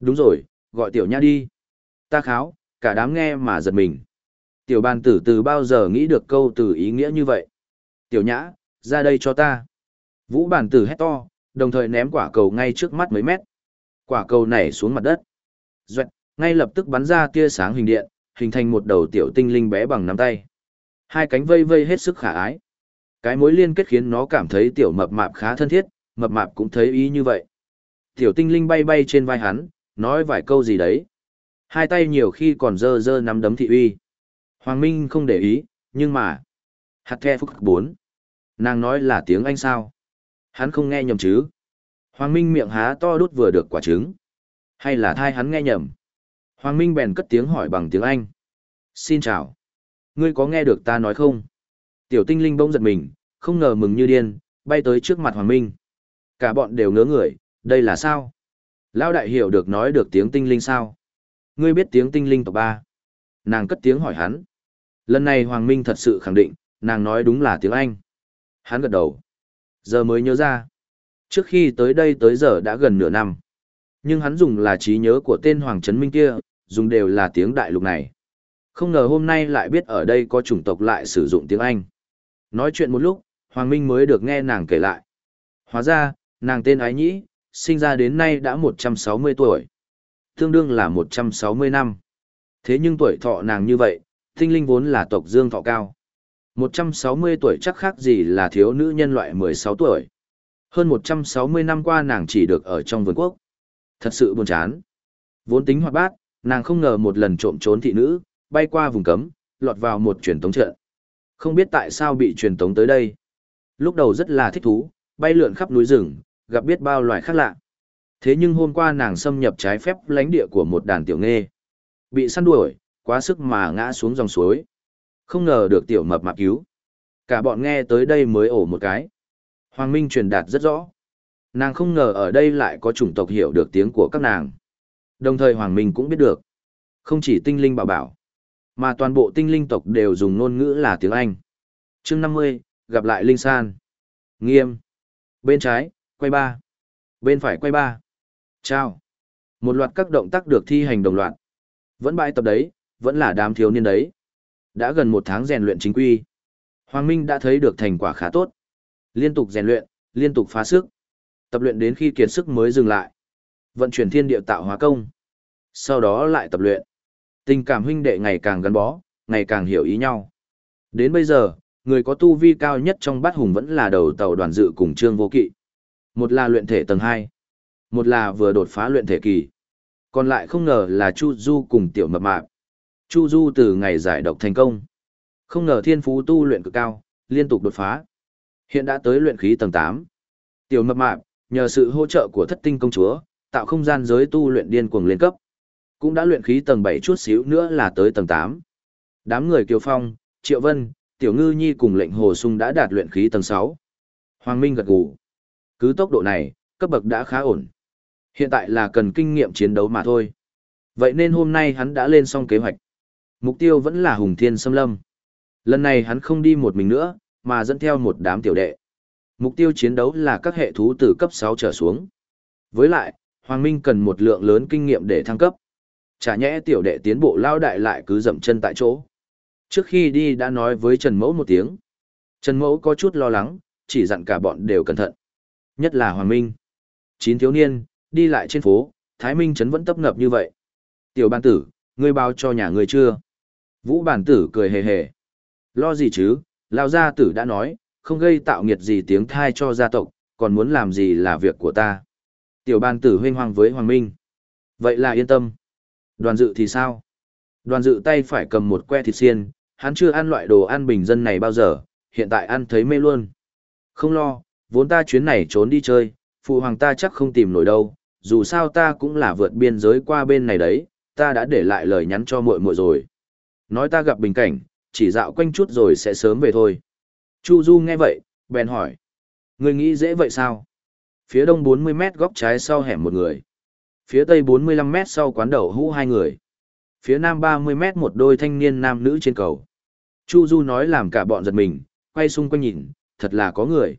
Speaker 1: Đúng rồi, gọi tiểu nha đi. Ta kháo, cả đám nghe mà giật mình. Tiểu bàn tử từ bao giờ nghĩ được câu từ ý nghĩa như vậy? Tiểu nhã, ra đây cho ta. Vũ bản tử hét to, đồng thời ném quả cầu ngay trước mắt mấy mét. Quả cầu nảy xuống mặt đất. Duệ, ngay lập tức bắn ra tia sáng hình điện, hình thành một đầu tiểu tinh linh bé bằng nắm tay. Hai cánh vây vây hết sức khả ái. Cái mối liên kết khiến nó cảm thấy tiểu mập mạp khá thân thiết, mập mạp cũng thấy ý như vậy. Tiểu tinh linh bay bay trên vai hắn, nói vài câu gì đấy. Hai tay nhiều khi còn dơ dơ nắm đấm thị uy. Hoàng Minh không để ý, nhưng mà... Hạt the phúc 4. Nàng nói là tiếng Anh sao? Hắn không nghe nhầm chứ? Hoàng Minh miệng há to đút vừa được quả trứng. Hay là thai hắn nghe nhầm? Hoàng Minh bèn cất tiếng hỏi bằng tiếng Anh. Xin chào. Ngươi có nghe được ta nói không? Tiểu tinh linh bỗng giật mình, không ngờ mừng như điên, bay tới trước mặt Hoàng Minh. Cả bọn đều ngớ người, đây là sao? Lão đại hiểu được nói được tiếng tinh linh sao? Ngươi biết tiếng tinh linh tộc ba? Nàng cất tiếng hỏi hắn. Lần này Hoàng Minh thật sự khẳng định, nàng nói đúng là tiếng Anh. Hắn gật đầu. Giờ mới nhớ ra. Trước khi tới đây tới giờ đã gần nửa năm. Nhưng hắn dùng là trí nhớ của tên Hoàng Trấn Minh kia, dùng đều là tiếng đại lục này. Không ngờ hôm nay lại biết ở đây có chủng tộc lại sử dụng tiếng Anh. Nói chuyện một lúc, Hoàng Minh mới được nghe nàng kể lại. Hóa ra, nàng tên Ái Nhĩ, sinh ra đến nay đã 160 tuổi. Tương đương là 160 năm. Thế nhưng tuổi thọ nàng như vậy, tinh linh vốn là tộc dương thọ cao. 160 tuổi chắc khác gì là thiếu nữ nhân loại 16 tuổi. Hơn 160 năm qua nàng chỉ được ở trong vườn quốc. Thật sự buồn chán. Vốn tính hoạt bát, nàng không ngờ một lần trộm trốn thị nữ, bay qua vùng cấm, lọt vào một truyền tống trận. Không biết tại sao bị truyền tống tới đây. Lúc đầu rất là thích thú, bay lượn khắp núi rừng, gặp biết bao loài khác lạ. Thế nhưng hôm qua nàng xâm nhập trái phép lãnh địa của một đàn tiểu nghê. Bị săn đuổi, quá sức mà ngã xuống dòng suối. Không ngờ được tiểu mập mạp cứu. Cả bọn nghe tới đây mới ổ một cái. Hoàng Minh truyền đạt rất rõ. Nàng không ngờ ở đây lại có chủng tộc hiểu được tiếng của các nàng. Đồng thời Hoàng Minh cũng biết được. Không chỉ tinh linh bảo bảo, mà toàn bộ tinh linh tộc đều dùng ngôn ngữ là tiếng Anh. chương 50, gặp lại Linh San. Nghiêm. Bên trái, quay ba. Bên phải quay ba. Chào. Một loạt các động tác được thi hành đồng loạt. Vẫn bãi tập đấy, vẫn là đám thiếu niên đấy. Đã gần một tháng rèn luyện chính quy. Hoàng Minh đã thấy được thành quả khá tốt. Liên tục rèn luyện, liên tục phá sức. Tập luyện đến khi kiệt sức mới dừng lại. Vận chuyển thiên địa tạo hóa công. Sau đó lại tập luyện. Tình cảm huynh đệ ngày càng gắn bó, ngày càng hiểu ý nhau. Đến bây giờ, người có tu vi cao nhất trong bát hùng vẫn là đầu tàu đoàn dự cùng Trương Vô Kỵ. Một là luyện thể tầng 2, một là vừa đột phá luyện thể kỳ. Còn lại không ngờ là Chu Du cùng Tiểu Mập Mạp. Chu Du từ ngày giải độc thành công. Không ngờ thiên phú tu luyện cực cao, liên tục đột phá. Hiện đã tới luyện khí tầng 8. Tiểu Mập Mạp, nhờ sự hỗ trợ của thất tinh công chúa, tạo không gian giới tu luyện điên cuồng lên cấp. Cũng đã luyện khí tầng 7 chút xíu nữa là tới tầng 8. Đám người Kiều Phong, Triệu Vân, Tiểu Ngư Nhi cùng lệnh Hồ Sung đã đạt luyện khí tầng 6. Hoàng Minh gật gù. Cứ tốc độ này, cấp bậc đã khá ổn. Hiện tại là cần kinh nghiệm chiến đấu mà thôi. Vậy nên hôm nay hắn đã lên xong kế hoạch. Mục tiêu vẫn là Hùng Thiên Sâm Lâm. Lần này hắn không đi một mình nữa, mà dẫn theo một đám tiểu đệ. Mục tiêu chiến đấu là các hệ thú từ cấp 6 trở xuống. Với lại, Hoàng Minh cần một lượng lớn kinh nghiệm để thăng cấp. Chả nhẽ tiểu đệ tiến bộ lao đại lại cứ dậm chân tại chỗ. Trước khi đi đã nói với Trần Mẫu một tiếng. Trần Mẫu có chút lo lắng, chỉ dặn cả bọn đều cẩn thận. Nhất là Hoàng Minh. Chín thiếu niên, đi lại trên phố, Thái Minh Trấn vẫn tấp nập như vậy. Tiểu ban tử, ngươi báo cho nhà ngươi chưa? Vũ bản tử cười hề hề. Lo gì chứ, Lao gia tử đã nói, không gây tạo nghiệt gì tiếng thai cho gia tộc, còn muốn làm gì là việc của ta. Tiểu ban tử huynh hoàng với Hoàng Minh. Vậy là yên tâm. Đoàn dự thì sao? Đoàn dự tay phải cầm một que thịt xiên, hắn chưa ăn loại đồ ăn bình dân này bao giờ, hiện tại ăn thấy mê luôn. Không lo, vốn ta chuyến này trốn đi chơi, phụ hoàng ta chắc không tìm nổi đâu, dù sao ta cũng là vượt biên giới qua bên này đấy, ta đã để lại lời nhắn cho muội muội rồi. Nói ta gặp bình cảnh, chỉ dạo quanh chút rồi sẽ sớm về thôi. Chu Du nghe vậy, bèn hỏi. Người nghĩ dễ vậy sao? Phía đông 40 mét góc trái sau hẻm một người. Phía tây 45 mét sau quán đậu hũ hai người. Phía nam 30 mét một đôi thanh niên nam nữ trên cầu. Chu Du nói làm cả bọn giật mình, quay xung quanh nhìn, thật là có người.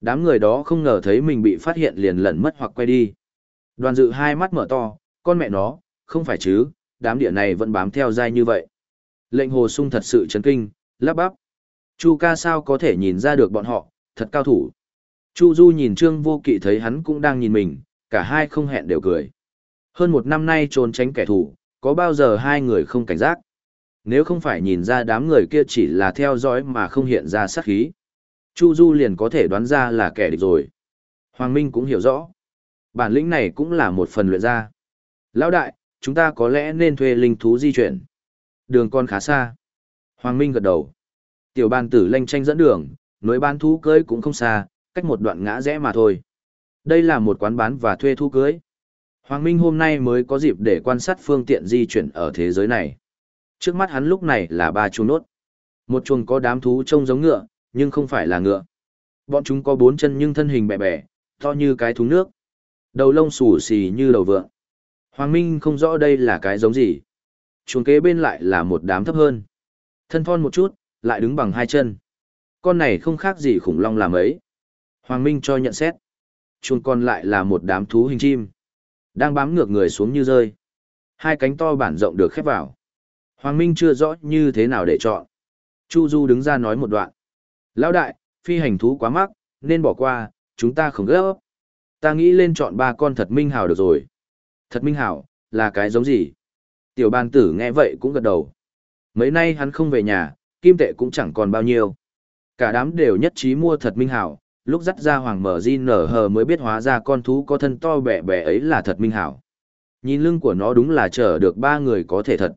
Speaker 1: Đám người đó không ngờ thấy mình bị phát hiện liền lẩn mất hoặc quay đi. Đoàn dự hai mắt mở to, con mẹ nó, không phải chứ, đám địa này vẫn bám theo dai như vậy. Lệnh hồ sung thật sự chấn kinh, lắp bắp. Chu ca sao có thể nhìn ra được bọn họ, thật cao thủ. Chu Du nhìn Trương Vô Kỵ thấy hắn cũng đang nhìn mình, cả hai không hẹn đều cười. Hơn một năm nay trốn tránh kẻ thù, có bao giờ hai người không cảnh giác. Nếu không phải nhìn ra đám người kia chỉ là theo dõi mà không hiện ra sát khí. Chu Du liền có thể đoán ra là kẻ địch rồi. Hoàng Minh cũng hiểu rõ. Bản lĩnh này cũng là một phần luyện ra. Lão đại, chúng ta có lẽ nên thuê linh thú di chuyển. Đường con khá xa. Hoàng Minh gật đầu. Tiểu bàn tử lanh tranh dẫn đường, nối bán thú cưới cũng không xa, cách một đoạn ngã rẽ mà thôi. Đây là một quán bán và thuê thú cưới. Hoàng Minh hôm nay mới có dịp để quan sát phương tiện di chuyển ở thế giới này. Trước mắt hắn lúc này là ba chuồng nốt. Một chuồng có đám thú trông giống ngựa, nhưng không phải là ngựa. Bọn chúng có bốn chân nhưng thân hình bẻ bẻ, to như cái thúng nước. Đầu lông xù xì như đầu vượng. Hoàng Minh không rõ đây là cái giống gì. Chuồng kế bên lại là một đám thấp hơn. Thân thon một chút, lại đứng bằng hai chân. Con này không khác gì khủng long làm ấy. Hoàng Minh cho nhận xét. Chuồng còn lại là một đám thú hình chim. Đang bám ngược người xuống như rơi. Hai cánh to bản rộng được khép vào. Hoàng Minh chưa rõ như thế nào để chọn. Chu Du đứng ra nói một đoạn. Lão đại, phi hành thú quá mắc, nên bỏ qua, chúng ta không gấp. Ta nghĩ lên chọn ba con thật minh hào được rồi. Thật minh hào, là cái giống gì? Tiểu bàn tử nghe vậy cũng gật đầu. Mấy nay hắn không về nhà, kim tệ cũng chẳng còn bao nhiêu. Cả đám đều nhất trí mua thật minh hảo, lúc dắt ra hoàng mở di nở hờ mới biết hóa ra con thú có thân to bẻ bẻ ấy là thật minh hảo. Nhìn lưng của nó đúng là chở được ba người có thể thật.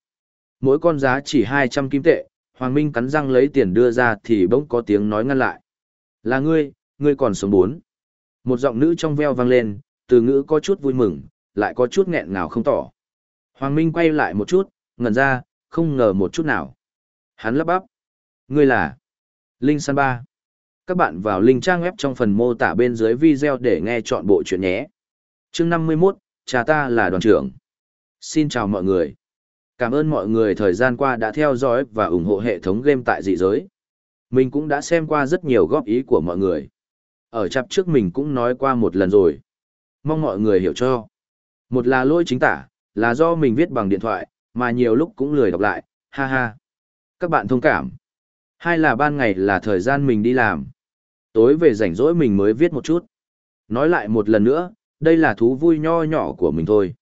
Speaker 1: Mỗi con giá chỉ 200 kim tệ, Hoàng Minh cắn răng lấy tiền đưa ra thì bỗng có tiếng nói ngăn lại. Là ngươi, ngươi còn sống bốn. Một giọng nữ trong veo vang lên, từ ngữ có chút vui mừng, lại có chút nghẹn ngào không tỏ. Hoàng Minh quay lại một chút, ngẩn ra, không ngờ một chút nào. Hắn lắp bắp. Ngươi là Linh San Ba. Các bạn vào link trang web trong phần mô tả bên dưới video để nghe chọn bộ chuyện nhé. chương 51, cha ta là đoàn trưởng. Xin chào mọi người. Cảm ơn mọi người thời gian qua đã theo dõi và ủng hộ hệ thống game tại dị giới. Mình cũng đã xem qua rất nhiều góp ý của mọi người. Ở chapter trước mình cũng nói qua một lần rồi. Mong mọi người hiểu cho. Một là lỗi chính tả, là do mình viết bằng điện thoại, mà nhiều lúc cũng lười đọc lại, ha ha. Các bạn thông cảm. Hai là ban ngày là thời gian mình đi làm. Tối về rảnh rỗi mình mới viết một chút. Nói lại một lần nữa, đây là thú vui nho nhỏ của mình thôi.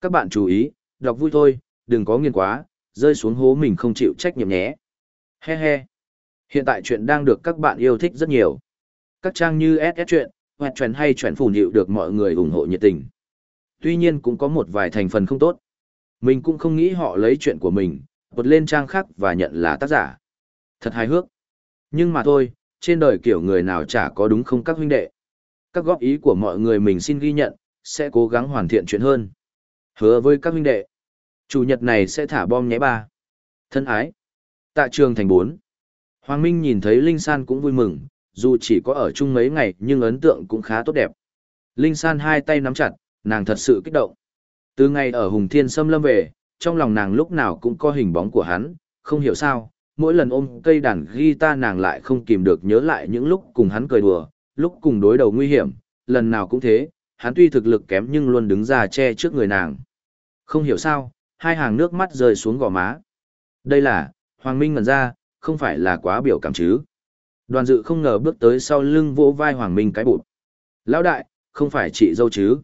Speaker 1: Các bạn chú ý, đọc vui thôi, đừng có nghiền quá, rơi xuống hố mình không chịu trách nhiệm nhé. He he. Hiện tại chuyện đang được các bạn yêu thích rất nhiều. Các trang như SS chuyện, hoặc truyền hay Chuyện phủ nhịu được mọi người ủng hộ nhiệt tình. Tuy nhiên cũng có một vài thành phần không tốt. Mình cũng không nghĩ họ lấy chuyện của mình, bật lên trang khác và nhận là tác giả. Thật hài hước. Nhưng mà thôi, trên đời kiểu người nào chả có đúng không các huynh đệ. Các góp ý của mọi người mình xin ghi nhận, sẽ cố gắng hoàn thiện chuyện hơn. Hứa với các huynh đệ. Chủ nhật này sẽ thả bom nhé ba. Thân ái. Tạ trường thành bốn. Hoàng Minh nhìn thấy Linh San cũng vui mừng, dù chỉ có ở chung mấy ngày nhưng ấn tượng cũng khá tốt đẹp. Linh San hai tay nắm chặt, nàng thật sự kích động. Từ ngày ở Hùng Thiên Sâm Lâm về, trong lòng nàng lúc nào cũng có hình bóng của hắn, không hiểu sao, mỗi lần ôm cây đàn guitar nàng lại không kìm được nhớ lại những lúc cùng hắn cười đùa, lúc cùng đối đầu nguy hiểm, lần nào cũng thế, hắn tuy thực lực kém nhưng luôn đứng ra che trước người nàng. Không hiểu sao, hai hàng nước mắt rơi xuống gò má. Đây là, Hoàng Minh ngẩn ra, không phải là quá biểu cảm chứ. Đoàn dự không ngờ bước tới sau lưng vỗ vai Hoàng Minh cái bụt. Lão đại, không phải chị dâu chứ.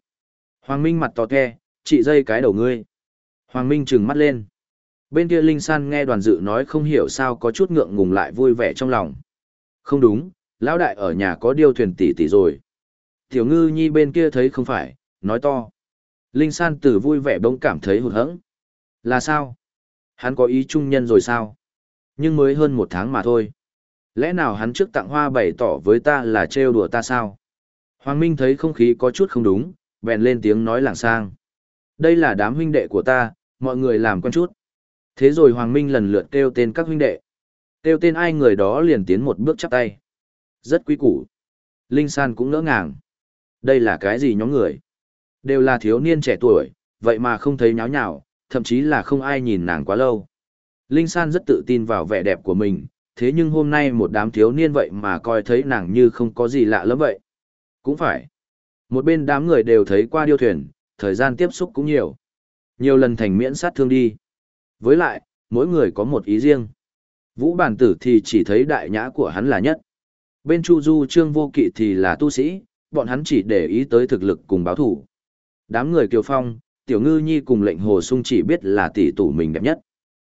Speaker 1: Hoàng Minh mặt to ke, chị dây cái đầu ngươi. Hoàng Minh trừng mắt lên. Bên kia Linh San nghe đoàn dự nói không hiểu sao có chút ngượng ngùng lại vui vẻ trong lòng. Không đúng, lão đại ở nhà có điêu thuyền tỷ tỷ rồi. Tiểu ngư nhi bên kia thấy không phải, nói to. Linh San từ vui vẻ bỗng cảm thấy hụt hẫng. Là sao? Hắn có ý trung nhân rồi sao? Nhưng mới hơn một tháng mà thôi. Lẽ nào hắn trước tặng hoa bày tỏ với ta là trêu đùa ta sao? Hoàng Minh thấy không khí có chút không đúng, bèn lên tiếng nói làng sang. Đây là đám huynh đệ của ta, mọi người làm quen chút. Thế rồi Hoàng Minh lần lượt kêu tên các huynh đệ. Kêu tên ai người đó liền tiến một bước chắp tay. Rất quý củ. Linh San cũng ngỡ ngàng. Đây là cái gì nhóm người? Đều là thiếu niên trẻ tuổi, vậy mà không thấy nháo nhào, thậm chí là không ai nhìn nàng quá lâu. Linh San rất tự tin vào vẻ đẹp của mình, thế nhưng hôm nay một đám thiếu niên vậy mà coi thấy nàng như không có gì lạ lắm vậy. Cũng phải. Một bên đám người đều thấy qua điêu thuyền, thời gian tiếp xúc cũng nhiều. Nhiều lần thành miễn sát thương đi. Với lại, mỗi người có một ý riêng. Vũ bản tử thì chỉ thấy đại nhã của hắn là nhất. Bên Chu Du Trương Vô Kỵ thì là tu sĩ, bọn hắn chỉ để ý tới thực lực cùng báo thủ. Đám người Kiều Phong, Tiểu Ngư Nhi cùng lệnh Hồ Sung chỉ biết là tỷ tủ mình đẹp nhất.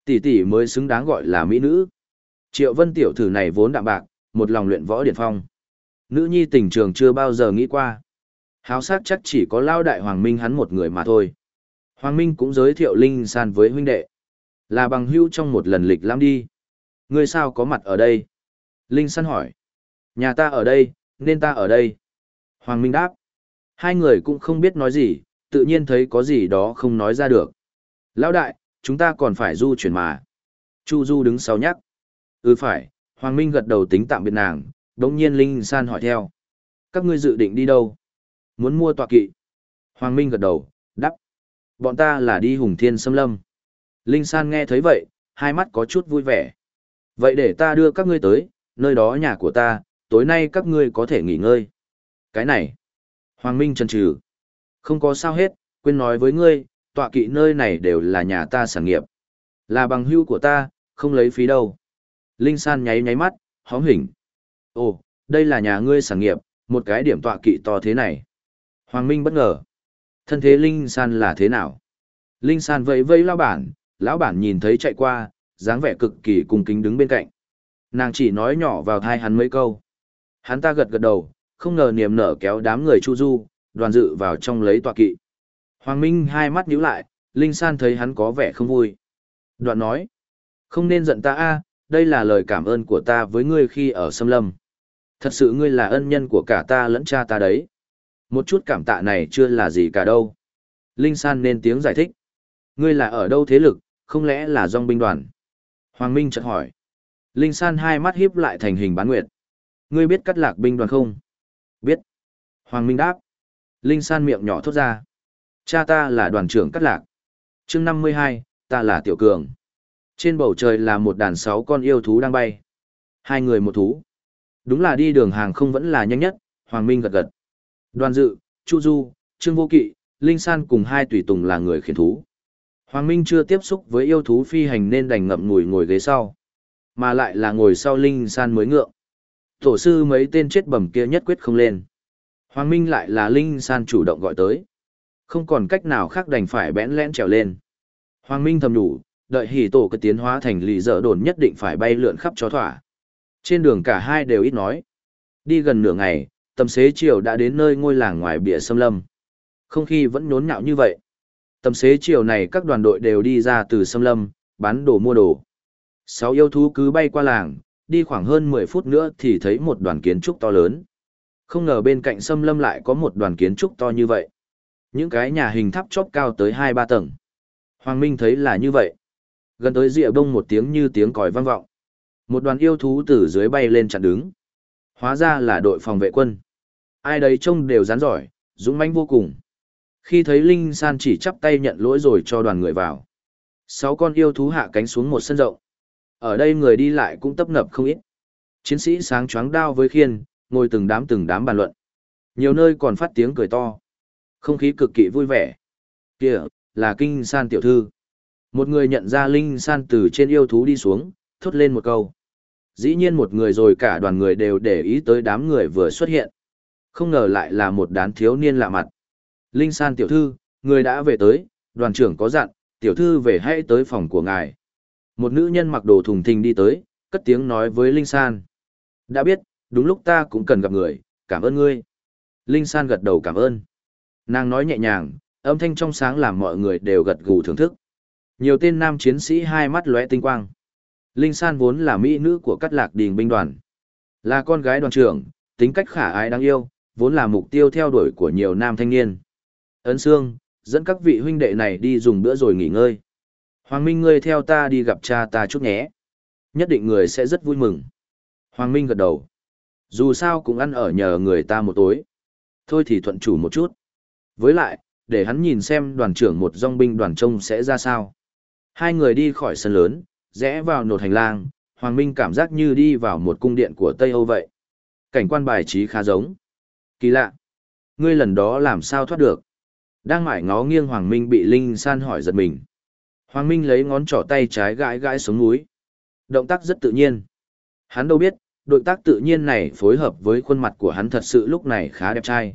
Speaker 1: Tỷ tỷ mới xứng đáng gọi là mỹ nữ. Triệu Vân tiểu thử này vốn đạm bạc, một lòng luyện võ điển phong. Nữ nhi tình trường chưa bao giờ nghĩ qua. Háo sát chắc chỉ có lao đại Hoàng Minh hắn một người mà thôi. Hoàng Minh cũng giới thiệu Linh San với huynh đệ. Là bằng hữu trong một lần lịch lãm đi. Ngươi sao có mặt ở đây? Linh San hỏi. Nhà ta ở đây, nên ta ở đây. Hoàng Minh đáp. Hai người cũng không biết nói gì, tự nhiên thấy có gì đó không nói ra được. Lão đại, chúng ta còn phải du chuyển mà. Chu Du đứng sau nhắc. Ừ phải, Hoàng Minh gật đầu tính tạm biệt nàng, đống nhiên Linh San hỏi theo. Các ngươi dự định đi đâu? Muốn mua tọa kỵ. Hoàng Minh gật đầu, đắp. Bọn ta là đi hùng thiên xâm lâm. Linh San nghe thấy vậy, hai mắt có chút vui vẻ. Vậy để ta đưa các ngươi tới, nơi đó nhà của ta, tối nay các ngươi có thể nghỉ ngơi. Cái này. Hoàng Minh chần chừ. Không có sao hết, quên nói với ngươi, tọa kỵ nơi này đều là nhà ta sản nghiệp. Là bằng hưu của ta, không lấy phí đâu. Linh San nháy nháy mắt, hóm hình. Ồ, đây là nhà ngươi sản nghiệp, một cái điểm tọa kỵ to thế này. Hoàng Minh bất ngờ. Thân thế Linh San là thế nào? Linh San vẫy vẫy lão bản, lão bản nhìn thấy chạy qua, dáng vẻ cực kỳ cung kính đứng bên cạnh. Nàng chỉ nói nhỏ vào thai hắn mấy câu. Hắn ta gật gật đầu, không ngờ niềm nở kéo đám người chu du, đoàn dự vào trong lấy tọa kỵ. Hoàng Minh hai mắt nhíu lại, Linh San thấy hắn có vẻ không vui. Đoạn nói, không nên giận ta a, đây là lời cảm ơn của ta với ngươi khi ở Sâm Lâm. Thật sự ngươi là ân nhân của cả ta lẫn cha ta đấy. Một chút cảm tạ này chưa là gì cả đâu. Linh San nên tiếng giải thích. Ngươi là ở đâu thế lực, không lẽ là dòng binh đoàn? Hoàng Minh chợt hỏi. Linh San hai mắt híp lại thành hình bán nguyệt. Ngươi biết cắt lạc binh đoàn không? Biết. Hoàng Minh đáp. Linh San miệng nhỏ thốt ra. Cha ta là đoàn trưởng cắt lạc. chương năm mươi hai, ta là Tiểu Cường. Trên bầu trời là một đàn sáu con yêu thú đang bay. Hai người một thú. Đúng là đi đường hàng không vẫn là nhanh nhất, Hoàng Minh gật gật. Đoàn dự, Chu Du, Trương Vô Kỵ, Linh San cùng hai tùy tùng là người khiển thú. Hoàng Minh chưa tiếp xúc với yêu thú phi hành nên đành ngậm ngùi ngồi ghế sau. Mà lại là ngồi sau Linh San mới ngượng. Tổ sư mấy tên chết bẩm kia nhất quyết không lên. Hoàng Minh lại là Linh San chủ động gọi tới. Không còn cách nào khác đành phải bẽn lẽn trèo lên. Hoàng Minh thầm đủ, đợi hỉ tổ cơ tiến hóa thành lì dở đồn nhất định phải bay lượn khắp cho thỏa. Trên đường cả hai đều ít nói. Đi gần nửa ngày, tầm xế chiều đã đến nơi ngôi làng ngoài bìa xâm lâm. Không khí vẫn nhốn nhạo như vậy. Tầm xế chiều này các đoàn đội đều đi ra từ xâm lâm, bán đồ mua đồ. Sáu yêu thú cứ bay qua làng, đi khoảng hơn 10 phút nữa thì thấy một đoàn kiến trúc to lớn. Không ngờ bên cạnh xâm lâm lại có một đoàn kiến trúc to như vậy. Những cái nhà hình tháp chóp cao tới 2-3 tầng. Hoàng Minh thấy là như vậy. Gần tới rìa bông một tiếng như tiếng còi vang vọng. Một đoàn yêu thú từ dưới bay lên chặn đứng. Hóa ra là đội phòng vệ quân. Ai đấy trông đều rắn giỏi, dũng mãnh vô cùng. Khi thấy Linh San chỉ chắp tay nhận lỗi rồi cho đoàn người vào. Sáu con yêu thú hạ cánh xuống một sân rộng. Ở đây người đi lại cũng tấp nập không ít. Chiến sĩ sáng choáng đao với khiên, ngồi từng đám từng đám bàn luận. Nhiều nơi còn phát tiếng cười to. Không khí cực kỳ vui vẻ. Kìa, là Kinh San tiểu thư. Một người nhận ra Linh San từ trên yêu thú đi xuống, thốt lên một câu. Dĩ nhiên một người rồi cả đoàn người đều để ý tới đám người vừa xuất hiện. Không ngờ lại là một đám thiếu niên lạ mặt. Linh San tiểu thư, người đã về tới, đoàn trưởng có dặn, tiểu thư về hãy tới phòng của ngài. Một nữ nhân mặc đồ thùng thình đi tới, cất tiếng nói với Linh San. Đã biết, đúng lúc ta cũng cần gặp người, cảm ơn ngươi. Linh San gật đầu cảm ơn. Nàng nói nhẹ nhàng, âm thanh trong sáng làm mọi người đều gật gù thưởng thức. Nhiều tên nam chiến sĩ hai mắt lóe tinh quang. Linh San vốn là mỹ nữ của cắt lạc đình binh đoàn. Là con gái đoàn trưởng, tính cách khả ái đáng yêu, vốn là mục tiêu theo đuổi của nhiều nam thanh niên. Ấn Sương, dẫn các vị huynh đệ này đi dùng bữa rồi nghỉ ngơi. Hoàng Minh ngươi theo ta đi gặp cha ta chút nhé. Nhất định người sẽ rất vui mừng. Hoàng Minh gật đầu. Dù sao cũng ăn ở nhờ người ta một tối. Thôi thì thuận chủ một chút. Với lại, để hắn nhìn xem đoàn trưởng một dòng binh đoàn trông sẽ ra sao. Hai người đi khỏi sân lớn, rẽ vào nột hành lang, Hoàng Minh cảm giác như đi vào một cung điện của Tây Âu vậy. Cảnh quan bài trí khá giống. Kỳ lạ. Ngươi lần đó làm sao thoát được? Đang mải ngó nghiêng Hoàng Minh bị Linh San hỏi giật mình. Hoàng Minh lấy ngón trỏ tay trái gãi gãi xuống núi. Động tác rất tự nhiên. Hắn đâu biết, đội tác tự nhiên này phối hợp với khuôn mặt của hắn thật sự lúc này khá đẹp trai.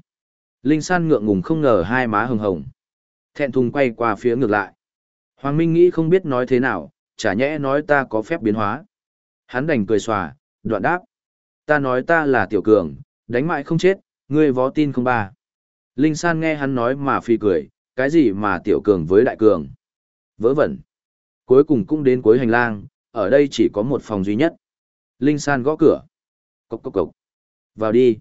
Speaker 1: Linh San ngượng ngùng không ngờ hai má hồng hồng. Thẹn thùng quay qua phía ngược lại. Hoàng Minh nghĩ không biết nói thế nào, chả nhẽ nói ta có phép biến hóa. Hắn đành cười xòa, đoạn đáp. Ta nói ta là tiểu cường, đánh mãi không chết, ngươi vó tin không ba. Linh San nghe hắn nói mà phi cười, cái gì mà tiểu cường với đại cường. Vớ vẩn. Cuối cùng cũng đến cuối hành lang, ở đây chỉ có một phòng duy nhất. Linh San gõ cửa. Cốc cốc cốc. Vào đi.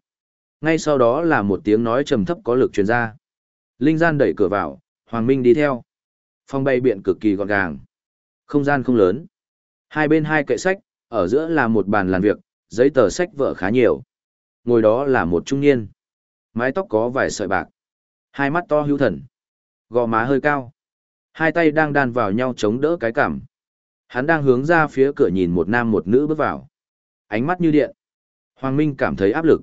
Speaker 1: Ngay sau đó là một tiếng nói trầm thấp có lực truyền ra. Linh Gian đẩy cửa vào, Hoàng Minh đi theo. Phòng bay biện cực kỳ gọn gàng. Không gian không lớn. Hai bên hai kệ sách, ở giữa là một bàn làm việc, giấy tờ sách vợ khá nhiều. Ngồi đó là một trung niên. Mái tóc có vài sợi bạc. Hai mắt to hữu thần. Gò má hơi cao. Hai tay đang đan vào nhau chống đỡ cái cảm. Hắn đang hướng ra phía cửa nhìn một nam một nữ bước vào. Ánh mắt như điện. Hoàng Minh cảm thấy áp lực.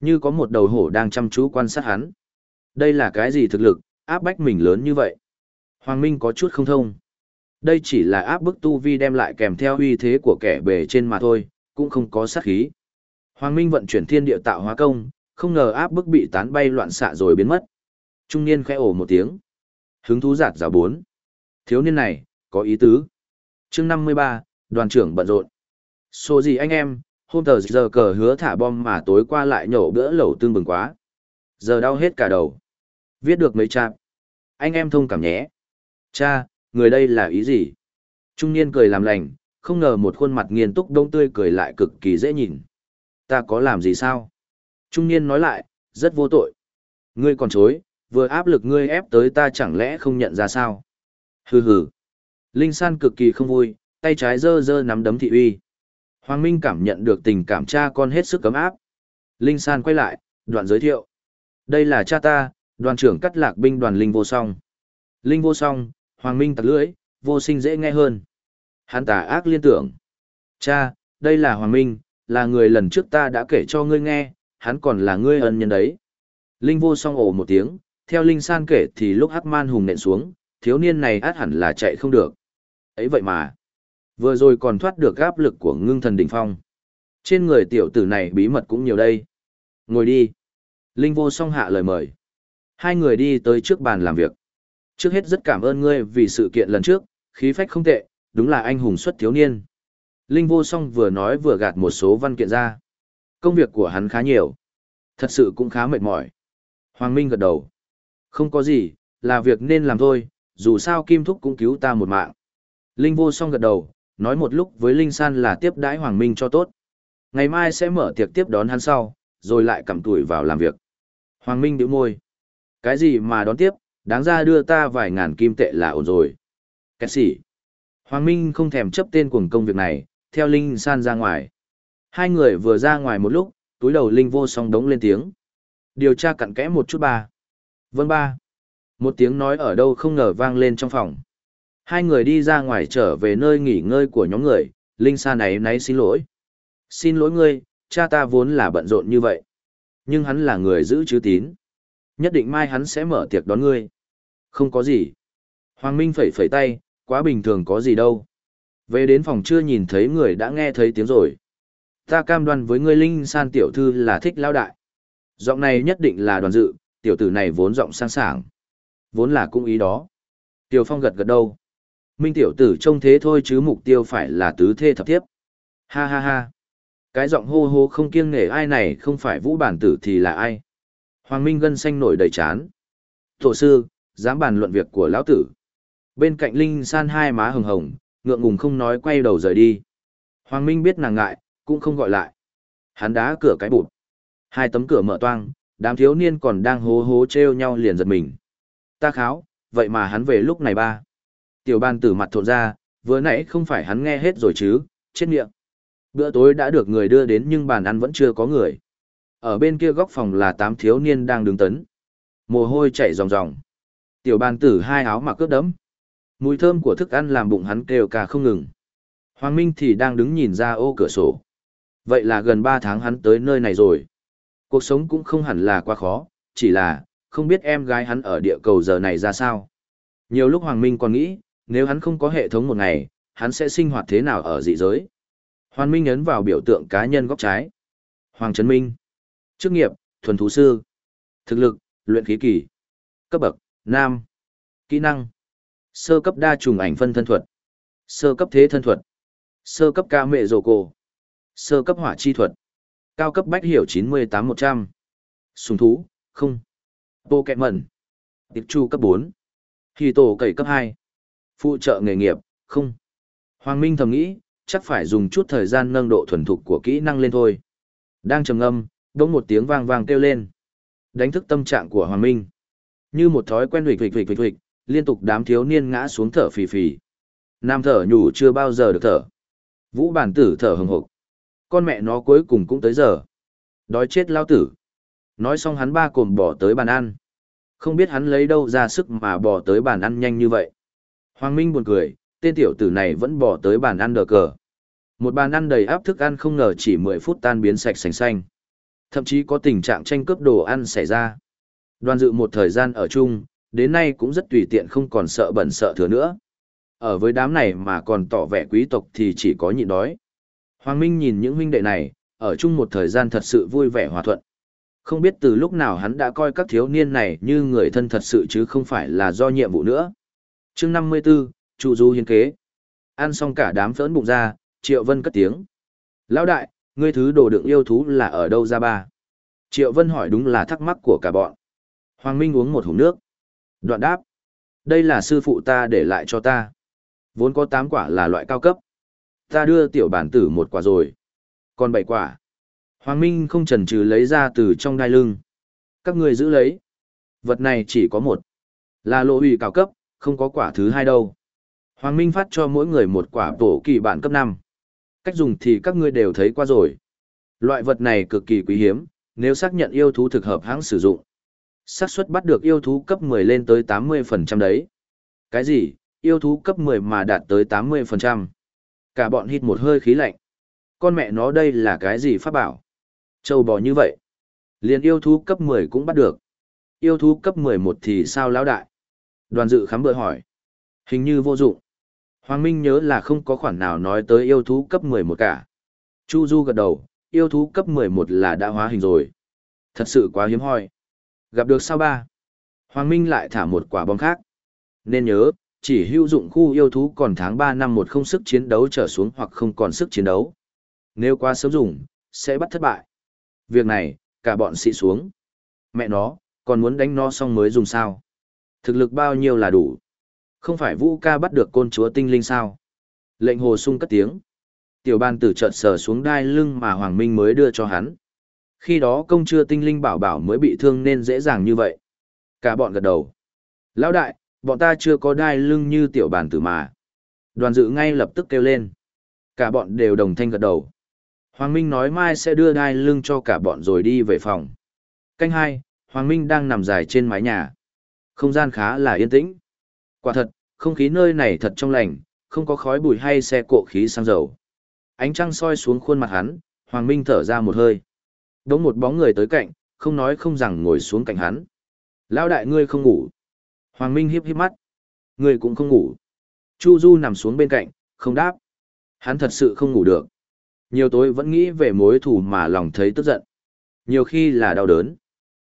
Speaker 1: Như có một đầu hổ đang chăm chú quan sát hắn. Đây là cái gì thực lực, áp bách mình lớn như vậy? Hoàng Minh có chút không thông. Đây chỉ là áp bức tu vi đem lại kèm theo uy thế của kẻ bề trên mà thôi, cũng không có sát khí. Hoàng Minh vận chuyển thiên địa tạo hóa công, không ngờ áp bức bị tán bay loạn xạ rồi biến mất. Trung niên khẽ ồ một tiếng. Hứng thú giạt rào bốn. Thiếu niên này, có ý tứ. chương 53, đoàn trưởng bận rộn. Số gì anh em, hôm tờ giờ cờ hứa thả bom mà tối qua lại nhổ bữa lẩu tương bừng quá. Giờ đau hết cả đầu. Viết được mấy chạm. Anh em thông cảm nhé. Cha, người đây là ý gì? Trung niên cười làm lành, không ngờ một khuôn mặt nghiêm túc đông tươi cười lại cực kỳ dễ nhìn. Ta có làm gì sao? Trung niên nói lại, rất vô tội. Ngươi còn chối, vừa áp lực ngươi ép tới ta chẳng lẽ không nhận ra sao? Hừ hừ. Linh San cực kỳ không vui, tay trái dơ dơ nắm đấm thị uy. Hoàng Minh cảm nhận được tình cảm cha con hết sức cấm áp. Linh San quay lại, đoạn giới thiệu. Đây là cha ta, đoàn trưởng cắt lạc binh đoàn Linh vô song. Linh vô song, Hoàng Minh tặc lưỡi, vô sinh dễ nghe hơn. Hắn tà ác liên tưởng. Cha, đây là Hoàng Minh, là người lần trước ta đã kể cho ngươi nghe, hắn còn là ngươi ân nhân đấy. Linh vô song ồ một tiếng, theo Linh San kể thì lúc Hắc Man hùng nện xuống, thiếu niên này át hẳn là chạy không được. ấy vậy mà, vừa rồi còn thoát được áp lực của ngưng thần đỉnh phong. Trên người tiểu tử này bí mật cũng nhiều đây. Ngồi đi. Linh vô song hạ lời mời. Hai người đi tới trước bàn làm việc. Trước hết rất cảm ơn ngươi vì sự kiện lần trước, khí phách không tệ, đúng là anh hùng xuất thiếu niên. Linh vô song vừa nói vừa gạt một số văn kiện ra. Công việc của hắn khá nhiều. Thật sự cũng khá mệt mỏi. Hoàng Minh gật đầu. Không có gì, là việc nên làm thôi, dù sao Kim Thúc cũng cứu ta một mạng. Linh vô song gật đầu, nói một lúc với Linh San là tiếp đãi Hoàng Minh cho tốt. Ngày mai sẽ mở tiệc tiếp đón hắn sau, rồi lại cầm tuổi vào làm việc. Hoàng Minh điệu môi. Cái gì mà đón tiếp, đáng ra đưa ta vài ngàn kim tệ là ổn rồi. Cái gì? Hoàng Minh không thèm chấp tên cuồng công việc này, theo Linh San ra ngoài. Hai người vừa ra ngoài một lúc, túi đầu Linh vô song đống lên tiếng. Điều tra cặn kẽ một chút ba. Vâng ba. Một tiếng nói ở đâu không ngờ vang lên trong phòng. Hai người đi ra ngoài trở về nơi nghỉ ngơi của nhóm người, Linh Sa này náy xin lỗi. Xin lỗi ngươi, cha ta vốn là bận rộn như vậy. Nhưng hắn là người giữ chữ tín. Nhất định mai hắn sẽ mở tiệc đón ngươi. Không có gì. Hoàng Minh phẩy phẩy tay, quá bình thường có gì đâu. Về đến phòng chưa nhìn thấy người đã nghe thấy tiếng rồi. Ta cam đoan với ngươi Linh San tiểu thư là thích lao đại. Giọng này nhất định là đoàn dự, tiểu tử này vốn giọng sang sảng. Vốn là cũng ý đó. Tiểu Phong gật gật đâu. Minh tiểu tử trông thế thôi chứ mục tiêu phải là tứ thê thập thiếp. Ha ha ha. Cái giọng hô hô không kiêng nể ai này không phải vũ bản tử thì là ai. Hoàng Minh gân xanh nổi đầy chán. Tổ sư, dám bàn luận việc của lão tử. Bên cạnh Linh San hai má hồng hồng, ngượng ngùng không nói quay đầu rời đi. Hoàng Minh biết nàng ngại, cũng không gọi lại. Hắn đá cửa cái bụt. Hai tấm cửa mở toang, đám thiếu niên còn đang hố hố treo nhau liền giật mình. Ta kháo, vậy mà hắn về lúc này ba. Tiểu ban tử mặt thộn ra, vừa nãy không phải hắn nghe hết rồi chứ, chết miệng. Bữa tối đã được người đưa đến nhưng bàn ăn vẫn chưa có người. Ở bên kia góc phòng là tám thiếu niên đang đứng tấn. Mồ hôi chảy ròng ròng. Tiểu ban tử hai áo mặc cướp đấm. Mùi thơm của thức ăn làm bụng hắn kêu cả không ngừng. Hoàng Minh thì đang đứng nhìn ra ô cửa sổ. Vậy là gần ba tháng hắn tới nơi này rồi. Cuộc sống cũng không hẳn là quá khó, chỉ là, không biết em gái hắn ở địa cầu giờ này ra sao. Nhiều lúc Hoàng Minh còn nghĩ, nếu hắn không có hệ thống một ngày, hắn sẽ sinh hoạt thế nào ở dị giới. Hoàng Minh ấn vào biểu tượng cá nhân góc trái. Hoàng Trấn Minh. Chức nghiệp, thuần thú sư. Thực lực, luyện khí kỳ. Cấp bậc, nam. Kỹ năng. Sơ cấp đa trùng ảnh phân thân thuật. Sơ cấp thế thân thuật. Sơ cấp ca mệ rồ cổ. Sơ cấp hỏa chi thuật. Cao cấp bách hiểu 98-100. Sùng thú, không. Bộ kẹt mẩn. Tiệp chu cấp 4. Hì tổ cậy cấp 2. Phụ trợ nghề nghiệp, không. Hoàng Minh thầm nghĩ, chắc phải dùng chút thời gian nâng độ thuần thục của kỹ năng lên thôi. Đang trầm ngâm, đống một tiếng vang vang kêu lên. Đánh thức tâm trạng của Hoàng Minh. Như một thói quen huỵch huỵch huỵch huỵch huỵch, liên tục đám thiếu niên ngã xuống thở phì phì. Nam thở nhủ chưa bao giờ được thở. Vũ bản tử thở hừng hực. Con mẹ nó cuối cùng cũng tới giờ. Đói chết lao tử. Nói xong hắn ba cồm bỏ tới bàn ăn. Không biết hắn lấy đâu ra sức mà bỏ tới bàn ăn nhanh như vậy. Hoàng Minh buồn cười, tên tiểu tử này vẫn bỏ tới bàn ăn đờ cờ. Một bàn ăn đầy áp thức ăn không ngờ chỉ 10 phút tan biến sạch sành xanh. Thậm chí có tình trạng tranh cướp đồ ăn xảy ra. Đoàn dự một thời gian ở chung, đến nay cũng rất tùy tiện không còn sợ bẩn sợ thừa nữa. Ở với đám này mà còn tỏ vẻ quý tộc thì chỉ có nhịn đói. Hoàng Minh nhìn những huynh đệ này, ở chung một thời gian thật sự vui vẻ hòa thuận. Không biết từ lúc nào hắn đã coi các thiếu niên này như người thân thật sự chứ không phải là do nhiệm vụ nữa. chương 54, Chu Du hiến kế. Ăn xong cả đám phỡn bụng ra, Triệu Vân cất tiếng. Lão đại, ngươi thứ đồ đựng yêu thú là ở đâu ra ba? Triệu Vân hỏi đúng là thắc mắc của cả bọn. Hoàng Minh uống một hùng nước. Đoạn đáp. Đây là sư phụ ta để lại cho ta. Vốn có 8 quả là loại cao cấp. Ta đưa tiểu bản tử một quả rồi. Còn bảy quả. Hoàng Minh không chần chừ lấy ra từ trong đai lưng. Các người giữ lấy. Vật này chỉ có một. Là lộ hủy cao cấp, không có quả thứ hai đâu. Hoàng Minh phát cho mỗi người một quả bổ kỳ bản cấp 5. Cách dùng thì các ngươi đều thấy qua rồi. Loại vật này cực kỳ quý hiếm, nếu xác nhận yêu thú thực hợp hãng sử dụng. xác suất bắt được yêu thú cấp 10 lên tới 80% đấy. Cái gì, yêu thú cấp 10 mà đạt tới 80%? Cả bọn hít một hơi khí lạnh. Con mẹ nó đây là cái gì pháp bảo? Châu bò như vậy. Liền yêu thú cấp 10 cũng bắt được. Yêu thú cấp 11 thì sao lão đại? Đoàn dự khám bựa hỏi. Hình như vô dụng. Hoàng Minh nhớ là không có khoản nào nói tới yêu thú cấp 11 cả. Chu Du gật đầu, yêu thú cấp 11 là đã hóa hình rồi. Thật sự quá hiếm hoi. Gặp được sao ba? Hoàng Minh lại thả một quả bom khác. Nên nhớ, chỉ hữu dụng khu yêu thú còn tháng 3 năm một không sức chiến đấu trở xuống hoặc không còn sức chiến đấu. Nếu quá sớm dùng, sẽ bắt thất bại. Việc này, cả bọn sĩ xuống. Mẹ nó, còn muốn đánh nó xong mới dùng sao? Thực lực bao nhiêu là đủ? Không phải Vũ ca bắt được côn chúa tinh linh sao? Lệnh hồ sung cất tiếng. Tiểu ban tử chợt sờ xuống đai lưng mà Hoàng Minh mới đưa cho hắn. Khi đó công chúa tinh linh bảo bảo mới bị thương nên dễ dàng như vậy. Cả bọn gật đầu. Lão đại, bọn ta chưa có đai lưng như tiểu bàn tử mà. Đoàn dự ngay lập tức kêu lên. Cả bọn đều đồng thanh gật đầu. Hoàng Minh nói mai sẽ đưa đai lưng cho cả bọn rồi đi về phòng. Canh hai, Hoàng Minh đang nằm dài trên mái nhà. Không gian khá là yên tĩnh. Quả thật, không khí nơi này thật trong lành, không có khói bụi hay xe cộ khí xăng dầu. Ánh trăng soi xuống khuôn mặt hắn, Hoàng Minh thở ra một hơi. Đống một bóng người tới cạnh, không nói không rằng ngồi xuống cạnh hắn. Lão đại ngươi không ngủ. Hoàng Minh hiếp hiếp mắt. người cũng không ngủ. Chu Du nằm xuống bên cạnh, không đáp. Hắn thật sự không ngủ được. Nhiều tối vẫn nghĩ về mối thù mà lòng thấy tức giận. Nhiều khi là đau đớn.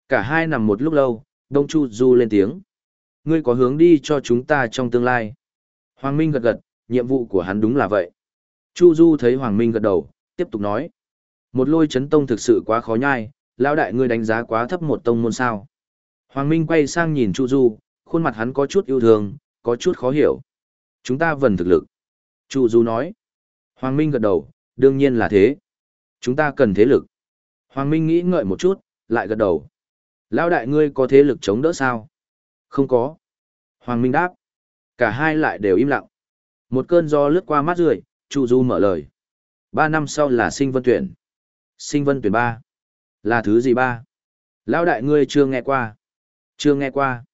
Speaker 1: Cả hai nằm một lúc lâu, Đông Chu Du lên tiếng. Ngươi có hướng đi cho chúng ta trong tương lai. Hoàng Minh gật gật, nhiệm vụ của hắn đúng là vậy. Chu Du thấy Hoàng Minh gật đầu, tiếp tục nói. Một lôi chấn tông thực sự quá khó nhai, lão đại ngươi đánh giá quá thấp một tông môn sao. Hoàng Minh quay sang nhìn Chu Du, khuôn mặt hắn có chút yêu thương, có chút khó hiểu. Chúng ta vần thực lực. Chu Du nói. Hoàng Minh gật đầu, đương nhiên là thế. Chúng ta cần thế lực. Hoàng Minh nghĩ ngợi một chút, lại gật đầu. Lão đại ngươi có thế lực chống đỡ sao? Không có. Hoàng Minh đáp. Cả hai lại đều im lặng. Một cơn gió lướt qua mắt rưỡi, Chu Du mở lời. Ba năm sau là sinh vân tuyển. Sinh vân tuyển ba. Là thứ gì ba? Lão đại ngươi chưa nghe qua. Chưa nghe qua.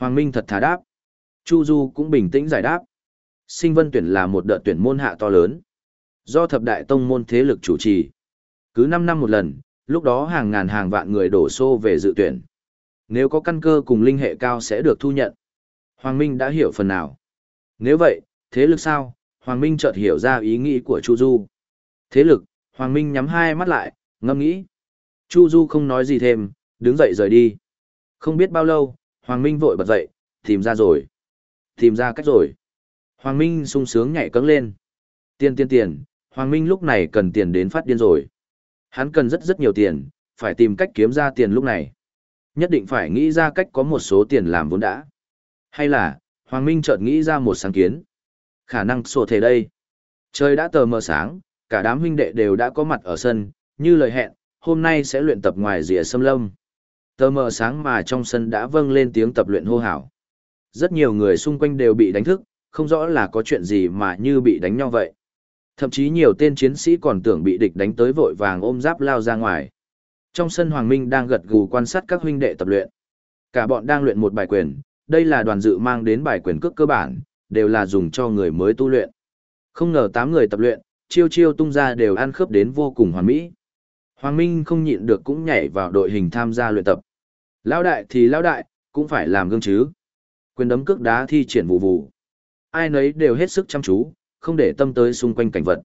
Speaker 1: Hoàng Minh thật thà đáp. Chu Du cũng bình tĩnh giải đáp. Sinh vân tuyển là một đợt tuyển môn hạ to lớn. Do thập đại tông môn thế lực chủ trì. Cứ 5 năm một lần, lúc đó hàng ngàn hàng vạn người đổ xô về dự tuyển. Nếu có căn cơ cùng linh hệ cao sẽ được thu nhận. Hoàng Minh đã hiểu phần nào. Nếu vậy, thế lực sao? Hoàng Minh chợt hiểu ra ý nghĩ của Chu Du. Thế lực, Hoàng Minh nhắm hai mắt lại, ngâm nghĩ. Chu Du không nói gì thêm, đứng dậy rời đi. Không biết bao lâu, Hoàng Minh vội bật dậy, tìm ra rồi. Tìm ra cách rồi. Hoàng Minh sung sướng nhảy cẫng lên. Tiền tiền tiền, Hoàng Minh lúc này cần tiền đến phát điên rồi. Hắn cần rất rất nhiều tiền, phải tìm cách kiếm ra tiền lúc này. Nhất định phải nghĩ ra cách có một số tiền làm vốn đã. Hay là, Hoàng Minh chợt nghĩ ra một sáng kiến. Khả năng sổ thể đây. Trời đã tờ mờ sáng, cả đám huynh đệ đều đã có mặt ở sân, như lời hẹn, hôm nay sẽ luyện tập ngoài rìa sâm lâm. Tờ mờ sáng mà trong sân đã vâng lên tiếng tập luyện hô hào. Rất nhiều người xung quanh đều bị đánh thức, không rõ là có chuyện gì mà như bị đánh nhau vậy. Thậm chí nhiều tên chiến sĩ còn tưởng bị địch đánh tới vội vàng ôm giáp lao ra ngoài. Trong sân Hoàng Minh đang gật gù quan sát các huynh đệ tập luyện. Cả bọn đang luyện một bài quyền, đây là đoàn dự mang đến bài quyền cước cơ bản, đều là dùng cho người mới tu luyện. Không ngờ 8 người tập luyện, chiêu chiêu tung ra đều ăn khớp đến vô cùng hoàn mỹ. Hoàng Minh không nhịn được cũng nhảy vào đội hình tham gia luyện tập. Lão đại thì lão đại, cũng phải làm gương chứ. Quyền đấm cước đá thi triển vụ vụ. Ai nấy đều hết sức chăm chú, không để tâm tới xung quanh cảnh vật.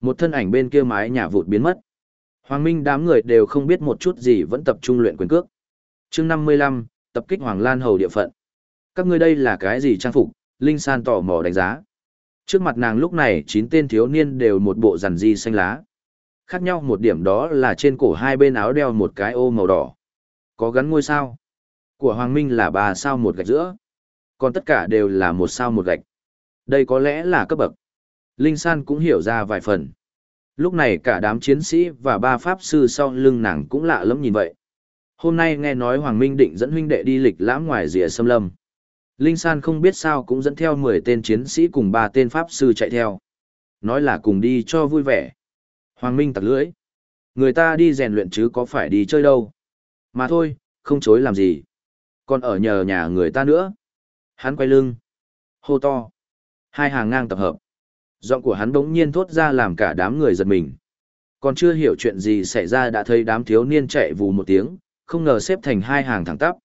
Speaker 1: Một thân ảnh bên kia mái nhà vụt biến mất. Hoàng Minh đám người đều không biết một chút gì vẫn tập trung luyện quyền cước. chương 55, tập kích Hoàng Lan Hầu địa phận. Các ngươi đây là cái gì trang phục? Linh San tỏ mò đánh giá. Trước mặt nàng lúc này chín tên thiếu niên đều một bộ rằn di xanh lá. Khác nhau một điểm đó là trên cổ hai bên áo đeo một cái ô màu đỏ. Có gắn ngôi sao. Của Hoàng Minh là ba sao một gạch giữa. Còn tất cả đều là một sao một gạch. Đây có lẽ là cấp bậc. Linh San cũng hiểu ra vài phần. Lúc này cả đám chiến sĩ và ba pháp sư sau lưng nàng cũng lạ lắm nhìn vậy. Hôm nay nghe nói Hoàng Minh định dẫn huynh đệ đi lịch lãm ngoài rìa xâm lâm. Linh San không biết sao cũng dẫn theo 10 tên chiến sĩ cùng 3 tên pháp sư chạy theo. Nói là cùng đi cho vui vẻ. Hoàng Minh tặc lưỡi. Người ta đi rèn luyện chứ có phải đi chơi đâu. Mà thôi, không chối làm gì. Còn ở nhờ nhà người ta nữa. Hắn quay lưng. Hô to. Hai hàng ngang tập hợp. Giọng của hắn bỗng nhiên thốt ra làm cả đám người giật mình. Còn chưa hiểu chuyện gì xảy ra đã thấy đám thiếu niên chạy vù một tiếng, không ngờ xếp thành hai hàng thẳng tắp.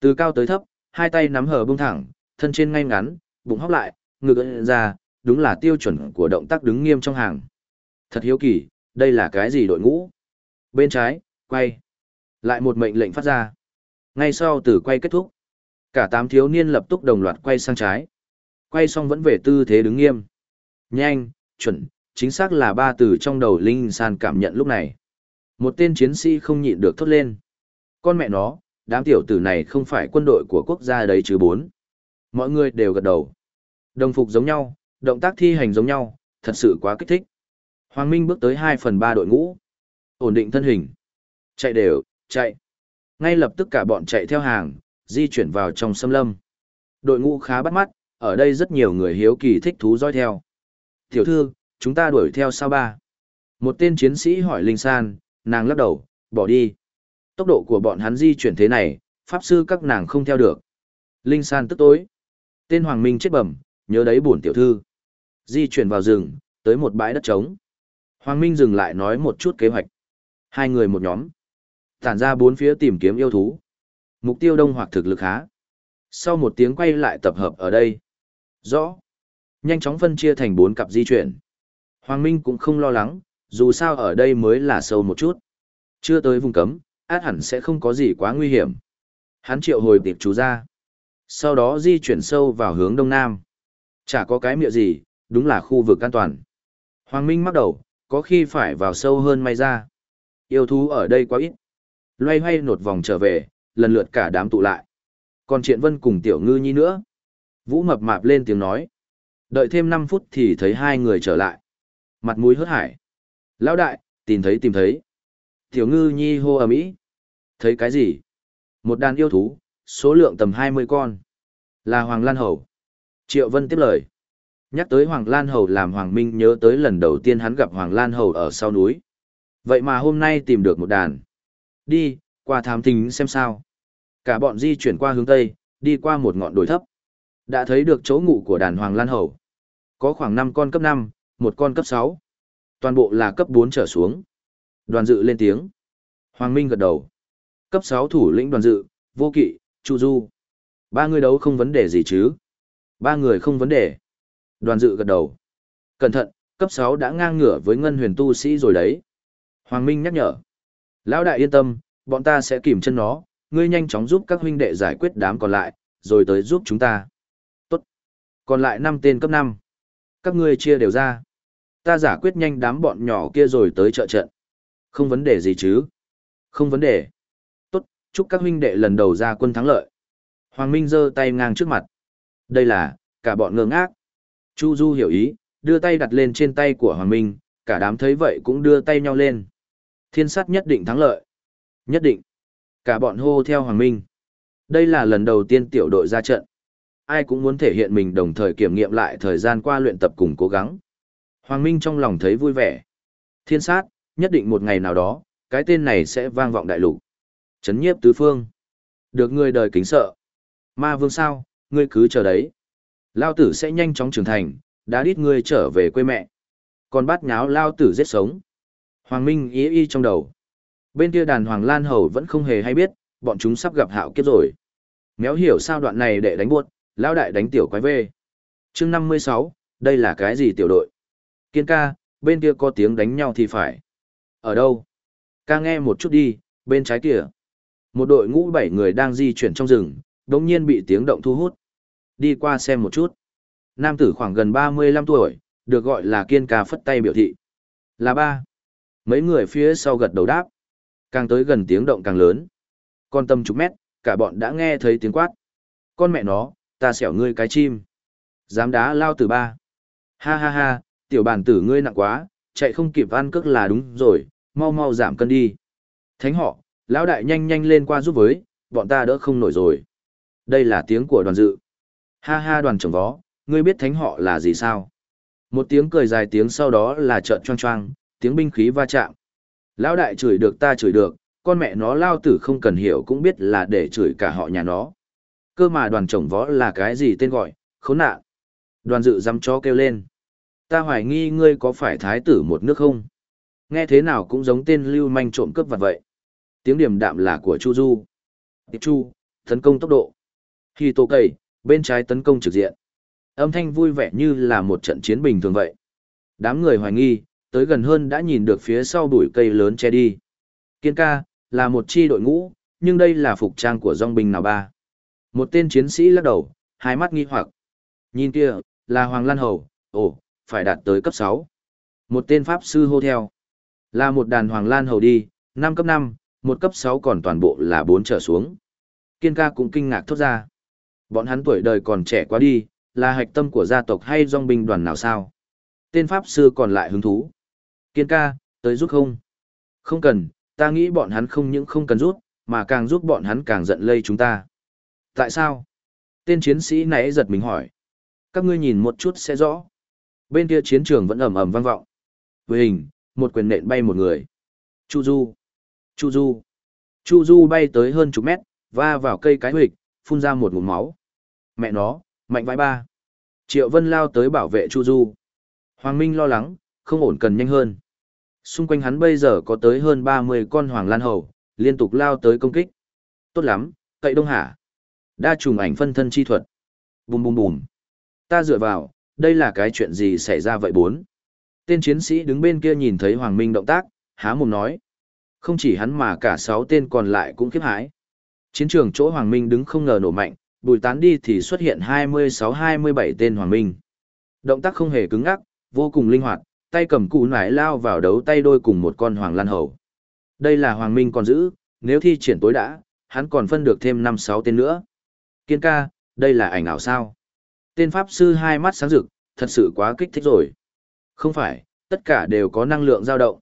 Speaker 1: Từ cao tới thấp, hai tay nắm hờ bông thẳng, thân trên ngay ngắn, bụng hóc lại, ngực ra, đúng là tiêu chuẩn của động tác đứng nghiêm trong hàng. Thật hiếu kỳ, đây là cái gì đội ngũ? Bên trái, quay. Lại một mệnh lệnh phát ra. Ngay sau từ quay kết thúc, cả tám thiếu niên lập tức đồng loạt quay sang trái. Quay xong vẫn về tư thế đứng nghiêm. Nhanh, chuẩn, chính xác là ba từ trong đầu Linh San cảm nhận lúc này. Một tên chiến sĩ không nhịn được thốt lên. Con mẹ nó, đám tiểu tử này không phải quân đội của quốc gia đấy chứ bốn. Mọi người đều gật đầu. Đồng phục giống nhau, động tác thi hành giống nhau, thật sự quá kích thích. Hoàng Minh bước tới 2 phần 3 đội ngũ. Ổn định thân hình. Chạy đều, chạy. Ngay lập tức cả bọn chạy theo hàng, di chuyển vào trong xâm lâm. Đội ngũ khá bắt mắt, ở đây rất nhiều người hiếu kỳ thích thú dõi theo. Tiểu thư, chúng ta đuổi theo sao ba? Một tên chiến sĩ hỏi Linh San, nàng lắc đầu, bỏ đi. Tốc độ của bọn hắn di chuyển thế này, pháp sư các nàng không theo được. Linh San tức tối. Tên Hoàng Minh chết bẩm, nhớ đấy bổn tiểu thư. Di chuyển vào rừng, tới một bãi đất trống. Hoàng Minh dừng lại nói một chút kế hoạch. Hai người một nhóm. Tản ra bốn phía tìm kiếm yêu thú. Mục tiêu đông hoặc thực lực khá. Sau một tiếng quay lại tập hợp ở đây. Rõ. Nhanh chóng phân chia thành bốn cặp di chuyển. Hoàng Minh cũng không lo lắng, dù sao ở đây mới là sâu một chút. Chưa tới vùng cấm, át hẳn sẽ không có gì quá nguy hiểm. Hắn triệu hồi tiệp chú ra. Sau đó di chuyển sâu vào hướng đông nam. Chả có cái miệng gì, đúng là khu vực an toàn. Hoàng Minh mắc đầu, có khi phải vào sâu hơn may ra. Yêu thú ở đây quá ít. Loay hoay nột vòng trở về, lần lượt cả đám tụ lại. Còn Triện Vân cùng Tiểu Ngư Nhi nữa. Vũ mập mạp lên tiếng nói. Đợi thêm 5 phút thì thấy hai người trở lại. Mặt mũi hớt hải. Lão đại, tìm thấy tìm thấy. Tiểu ngư nhi hô ầm ĩ. Thấy cái gì? Một đàn yêu thú, số lượng tầm 20 con. Là Hoàng Lan Hầu. Triệu Vân tiếp lời. Nhắc tới Hoàng Lan Hầu làm Hoàng Minh nhớ tới lần đầu tiên hắn gặp Hoàng Lan Hầu ở sau núi. Vậy mà hôm nay tìm được một đàn. Đi, qua thám tính xem sao. Cả bọn di chuyển qua hướng Tây, đi qua một ngọn đồi thấp. Đã thấy được chỗ ngủ của đàn Hoàng Lan Hầu. Có khoảng 5 con cấp 5, một con cấp 6. Toàn bộ là cấp 4 trở xuống. Đoàn dự lên tiếng. Hoàng Minh gật đầu. Cấp 6 thủ lĩnh đoàn dự, vô kỵ, chu du. Ba người đấu không vấn đề gì chứ? Ba người không vấn đề. Đoàn dự gật đầu. Cẩn thận, cấp 6 đã ngang ngửa với ngân huyền tu sĩ rồi đấy. Hoàng Minh nhắc nhở. Lão đại yên tâm, bọn ta sẽ kìm chân nó, ngươi nhanh chóng giúp các huynh đệ giải quyết đám còn lại, rồi tới giúp chúng ta. Tốt. Còn lại năm tên cấp năm, Các ngươi chia đều ra. Ta giả quyết nhanh đám bọn nhỏ kia rồi tới trợ trận. Không vấn đề gì chứ. Không vấn đề. Tốt, chúc các huynh đệ lần đầu ra quân thắng lợi. Hoàng Minh giơ tay ngang trước mặt. Đây là, cả bọn ngơ ngác. Chu Du hiểu ý, đưa tay đặt lên trên tay của Hoàng Minh, cả đám thấy vậy cũng đưa tay nhau lên. Thiên sát nhất định thắng lợi. Nhất định. Cả bọn hô theo Hoàng Minh. Đây là lần đầu tiên tiểu đội ra trận. Ai cũng muốn thể hiện mình đồng thời kiểm nghiệm lại thời gian qua luyện tập cùng cố gắng. Hoàng Minh trong lòng thấy vui vẻ. Thiên sát, nhất định một ngày nào đó, cái tên này sẽ vang vọng đại lục. Chấn nhiếp tứ phương. Được người đời kính sợ. Ma vương sao, ngươi cứ chờ đấy. Lao tử sẽ nhanh chóng trưởng thành, đã đít ngươi trở về quê mẹ. Còn bắt nháo Lao tử giết sống. Hoàng Minh ý y trong đầu. Bên kia đàn Hoàng Lan Hầu vẫn không hề hay biết, bọn chúng sắp gặp hạo kiếp rồi. Méo hiểu sao đoạn này để đánh buốt, Lao đại đánh tiểu quái về. chương 56, đây là cái gì tiểu đội? Kiên ca, bên kia có tiếng đánh nhau thì phải. Ở đâu? Ca nghe một chút đi, bên trái kia. Một đội ngũ bảy người đang di chuyển trong rừng, đồng nhiên bị tiếng động thu hút. Đi qua xem một chút. Nam tử khoảng gần 35 tuổi, được gọi là kiên ca phất tay biểu thị. Là ba. Mấy người phía sau gật đầu đáp. Càng tới gần tiếng động càng lớn. Con tâm chục mét, cả bọn đã nghe thấy tiếng quát. Con mẹ nó, ta xẻo ngươi cái chim. Dám đá lao từ ba. Ha ha ha, tiểu bản tử ngươi nặng quá, chạy không kịp ăn cước là đúng rồi, mau mau giảm cân đi. Thánh họ, lão đại nhanh nhanh lên qua giúp với, bọn ta đỡ không nổi rồi. Đây là tiếng của đoàn dự. Ha ha đoàn trưởng vó, ngươi biết thánh họ là gì sao? Một tiếng cười dài tiếng sau đó là trợn choang choang, tiếng binh khí va chạm. Lão đại chửi được ta chửi được, con mẹ nó lao tử không cần hiểu cũng biết là để chửi cả họ nhà nó. Cơ mà đoàn chồng võ là cái gì tên gọi, khốn nạn. Đoàn dự dám chó kêu lên. Ta hoài nghi ngươi có phải thái tử một nước không? Nghe thế nào cũng giống tên lưu manh trộm cướp vật vậy. Tiếng điểm đạm là của Chu Du. Tiệp Chu, tấn công tốc độ. Khi tổ cầy, bên trái tấn công trực diện. Âm thanh vui vẻ như là một trận chiến bình thường vậy. Đám người hoài nghi, tới gần hơn đã nhìn được phía sau bụi cây lớn che đi. Kiên ca, là một chi đội ngũ, nhưng đây là phục trang của dòng binh nào ba. Một tên chiến sĩ lắc đầu, hai mắt nghi hoặc. Nhìn kia, là Hoàng Lan Hầu, ồ, phải đạt tới cấp 6. Một tên Pháp sư hô theo. Là một đàn Hoàng Lan Hầu đi, 5 cấp 5, một cấp 6 còn toàn bộ là 4 trở xuống. Kiên ca cũng kinh ngạc thốt ra. Bọn hắn tuổi đời còn trẻ quá đi, là hạch tâm của gia tộc hay dòng binh đoàn nào sao? Tên Pháp sư còn lại hứng thú. Kiên ca, tới giúp không? Không cần, ta nghĩ bọn hắn không những không cần rút, mà càng giúp bọn hắn càng giận lây chúng ta. Tại sao? Tên chiến sĩ nãy giật mình hỏi. Các ngươi nhìn một chút sẽ rõ. Bên kia chiến trường vẫn ầm ầm vang vọng. Với hình, một quyền nện bay một người. Chu Du. Chu Du. Chu Du bay tới hơn chục mét, va vào cây cái huyệt, phun ra một ngụm máu. Mẹ nó, mạnh vãi ba. Triệu Vân lao tới bảo vệ Chu Du. Hoàng Minh lo lắng, không ổn cần nhanh hơn. Xung quanh hắn bây giờ có tới hơn 30 con hoàng lan hầu, liên tục lao tới công kích. Tốt lắm, cậy đông hả. Đa trùng ảnh phân thân chi thuật. Bùm bùm bùm. Ta dựa vào, đây là cái chuyện gì xảy ra vậy bốn? Tên chiến sĩ đứng bên kia nhìn thấy Hoàng Minh động tác, há mồm nói. Không chỉ hắn mà cả sáu tên còn lại cũng khiếp hãi. Chiến trường chỗ Hoàng Minh đứng không ngờ nổ mạnh, bùi tán đi thì xuất hiện 26-27 tên Hoàng Minh. Động tác không hề cứng ngắc, vô cùng linh hoạt, tay cầm cụ nải lao vào đấu tay đôi cùng một con Hoàng Lan Hầu. Đây là Hoàng Minh còn giữ, nếu thi triển tối đã, hắn còn phân được thêm 5-6 tên nữa. Kiên ca, đây là ảnh ảo sao? Tên Pháp Sư hai mắt sáng rực, thật sự quá kích thích rồi. Không phải, tất cả đều có năng lượng dao động.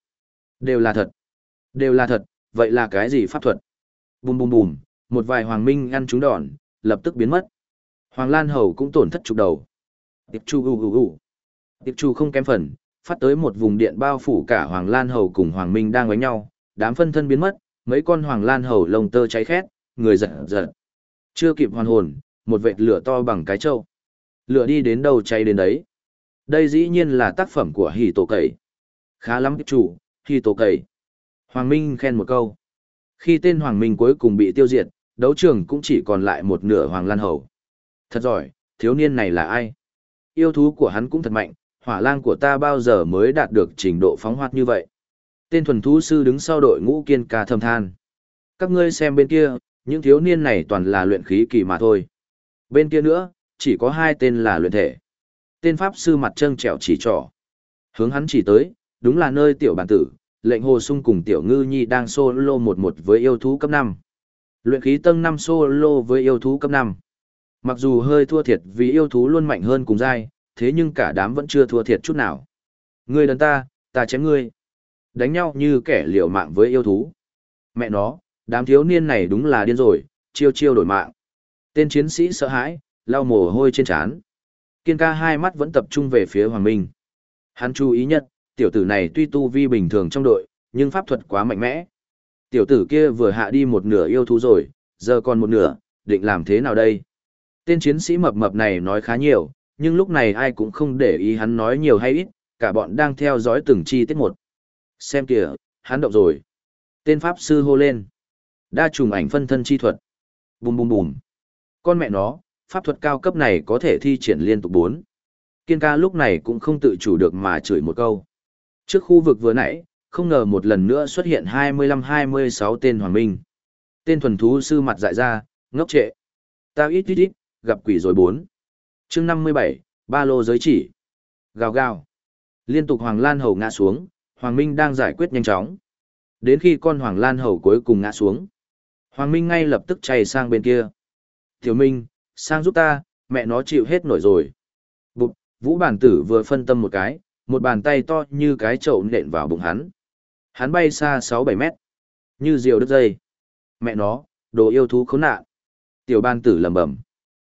Speaker 1: Đều là thật. Đều là thật, vậy là cái gì pháp thuật? Bùm bùm bùm, một vài hoàng minh ngăn trúng đòn, lập tức biến mất. Hoàng Lan Hầu cũng tổn thất trục đầu. Tiệp Chu u u u. Tiệp Chu không kém phần, phát tới một vùng điện bao phủ cả Hoàng Lan Hầu cùng Hoàng Minh đang đánh nhau, đám phân thân biến mất, mấy con Hoàng Lan Hầu lông tơ cháy khét, người giật giật. Chưa kịp hoàn hồn, một vệt lửa to bằng cái trâu. Lửa đi đến đâu cháy đến đấy. Đây dĩ nhiên là tác phẩm của Hỷ Tổ Cẩy. Khá lắm chủ, Hỷ Tổ Cẩy. Hoàng Minh khen một câu. Khi tên Hoàng Minh cuối cùng bị tiêu diệt, đấu trường cũng chỉ còn lại một nửa Hoàng Lan Hầu. Thật giỏi, thiếu niên này là ai? Yêu thú của hắn cũng thật mạnh, hỏa lang của ta bao giờ mới đạt được trình độ phóng hoạt như vậy. Tên thuần thú sư đứng sau đội ngũ kiên ca thầm than. Các ngươi xem bên kia, những thiếu niên này toàn là luyện khí kỳ mà thôi. Bên kia nữa, chỉ có hai tên là luyện thể. Tên pháp sư mặt trâng trẻo chỉ trỏ. Hướng hắn chỉ tới, đúng là nơi tiểu bản tử, lệnh hồ sung cùng tiểu ngư nhi đang solo một một với yêu thú cấp năm. Luyện khí tầng năm solo với yêu thú cấp năm, Mặc dù hơi thua thiệt vì yêu thú luôn mạnh hơn cùng giai, thế nhưng cả đám vẫn chưa thua thiệt chút nào. Ngươi đần ta, ta chém ngươi. Đánh nhau như kẻ liều mạng với yêu thú. Mẹ nó, đám thiếu niên này đúng là điên rồi, chiêu chiêu đổi mạng. Tên chiến sĩ sợ hãi, lau mồ hôi trên trán. Kiên ca hai mắt vẫn tập trung về phía Hoàng Minh. Hắn chú ý nhất, tiểu tử này tuy tu vi bình thường trong đội, nhưng pháp thuật quá mạnh mẽ. Tiểu tử kia vừa hạ đi một nửa yêu thú rồi, giờ còn một nửa, định làm thế nào đây? Tên chiến sĩ mập mập này nói khá nhiều, nhưng lúc này ai cũng không để ý hắn nói nhiều hay ít, cả bọn đang theo dõi từng chi tiết một. Xem kìa, hắn động rồi. Tên pháp sư hô lên. Đa trùng ảnh phân thân chi thuật. Bùm bùm bùm. Con mẹ nó, pháp thuật cao cấp này có thể thi triển liên tục bốn. Kiên ca lúc này cũng không tự chủ được mà chửi một câu. Trước khu vực vừa nãy, không ngờ một lần nữa xuất hiện 25-26 tên hoàng minh. Tên thuần thú sư mặt dại ra, ngốc trệ. Tao ít ít ít, gặp quỷ rồi bốn chương 57, ba lô giới chỉ. Gào gào. Liên tục Hoàng Lan Hầu ngã xuống, Hoàng Minh đang giải quyết nhanh chóng. Đến khi con Hoàng Lan Hầu cuối cùng ngã xuống. Hoàng Minh ngay lập tức chạy sang bên kia. Tiểu Minh, sang giúp ta, mẹ nó chịu hết nổi rồi. Bụt, Vũ bản tử vừa phân tâm một cái, một bàn tay to như cái chậu nện vào bụng hắn. Hắn bay xa 6-7 mét. Như diều đứt dây. Mẹ nó, đồ yêu thú khốn nạn. Tiểu ban tử lầm bẩm.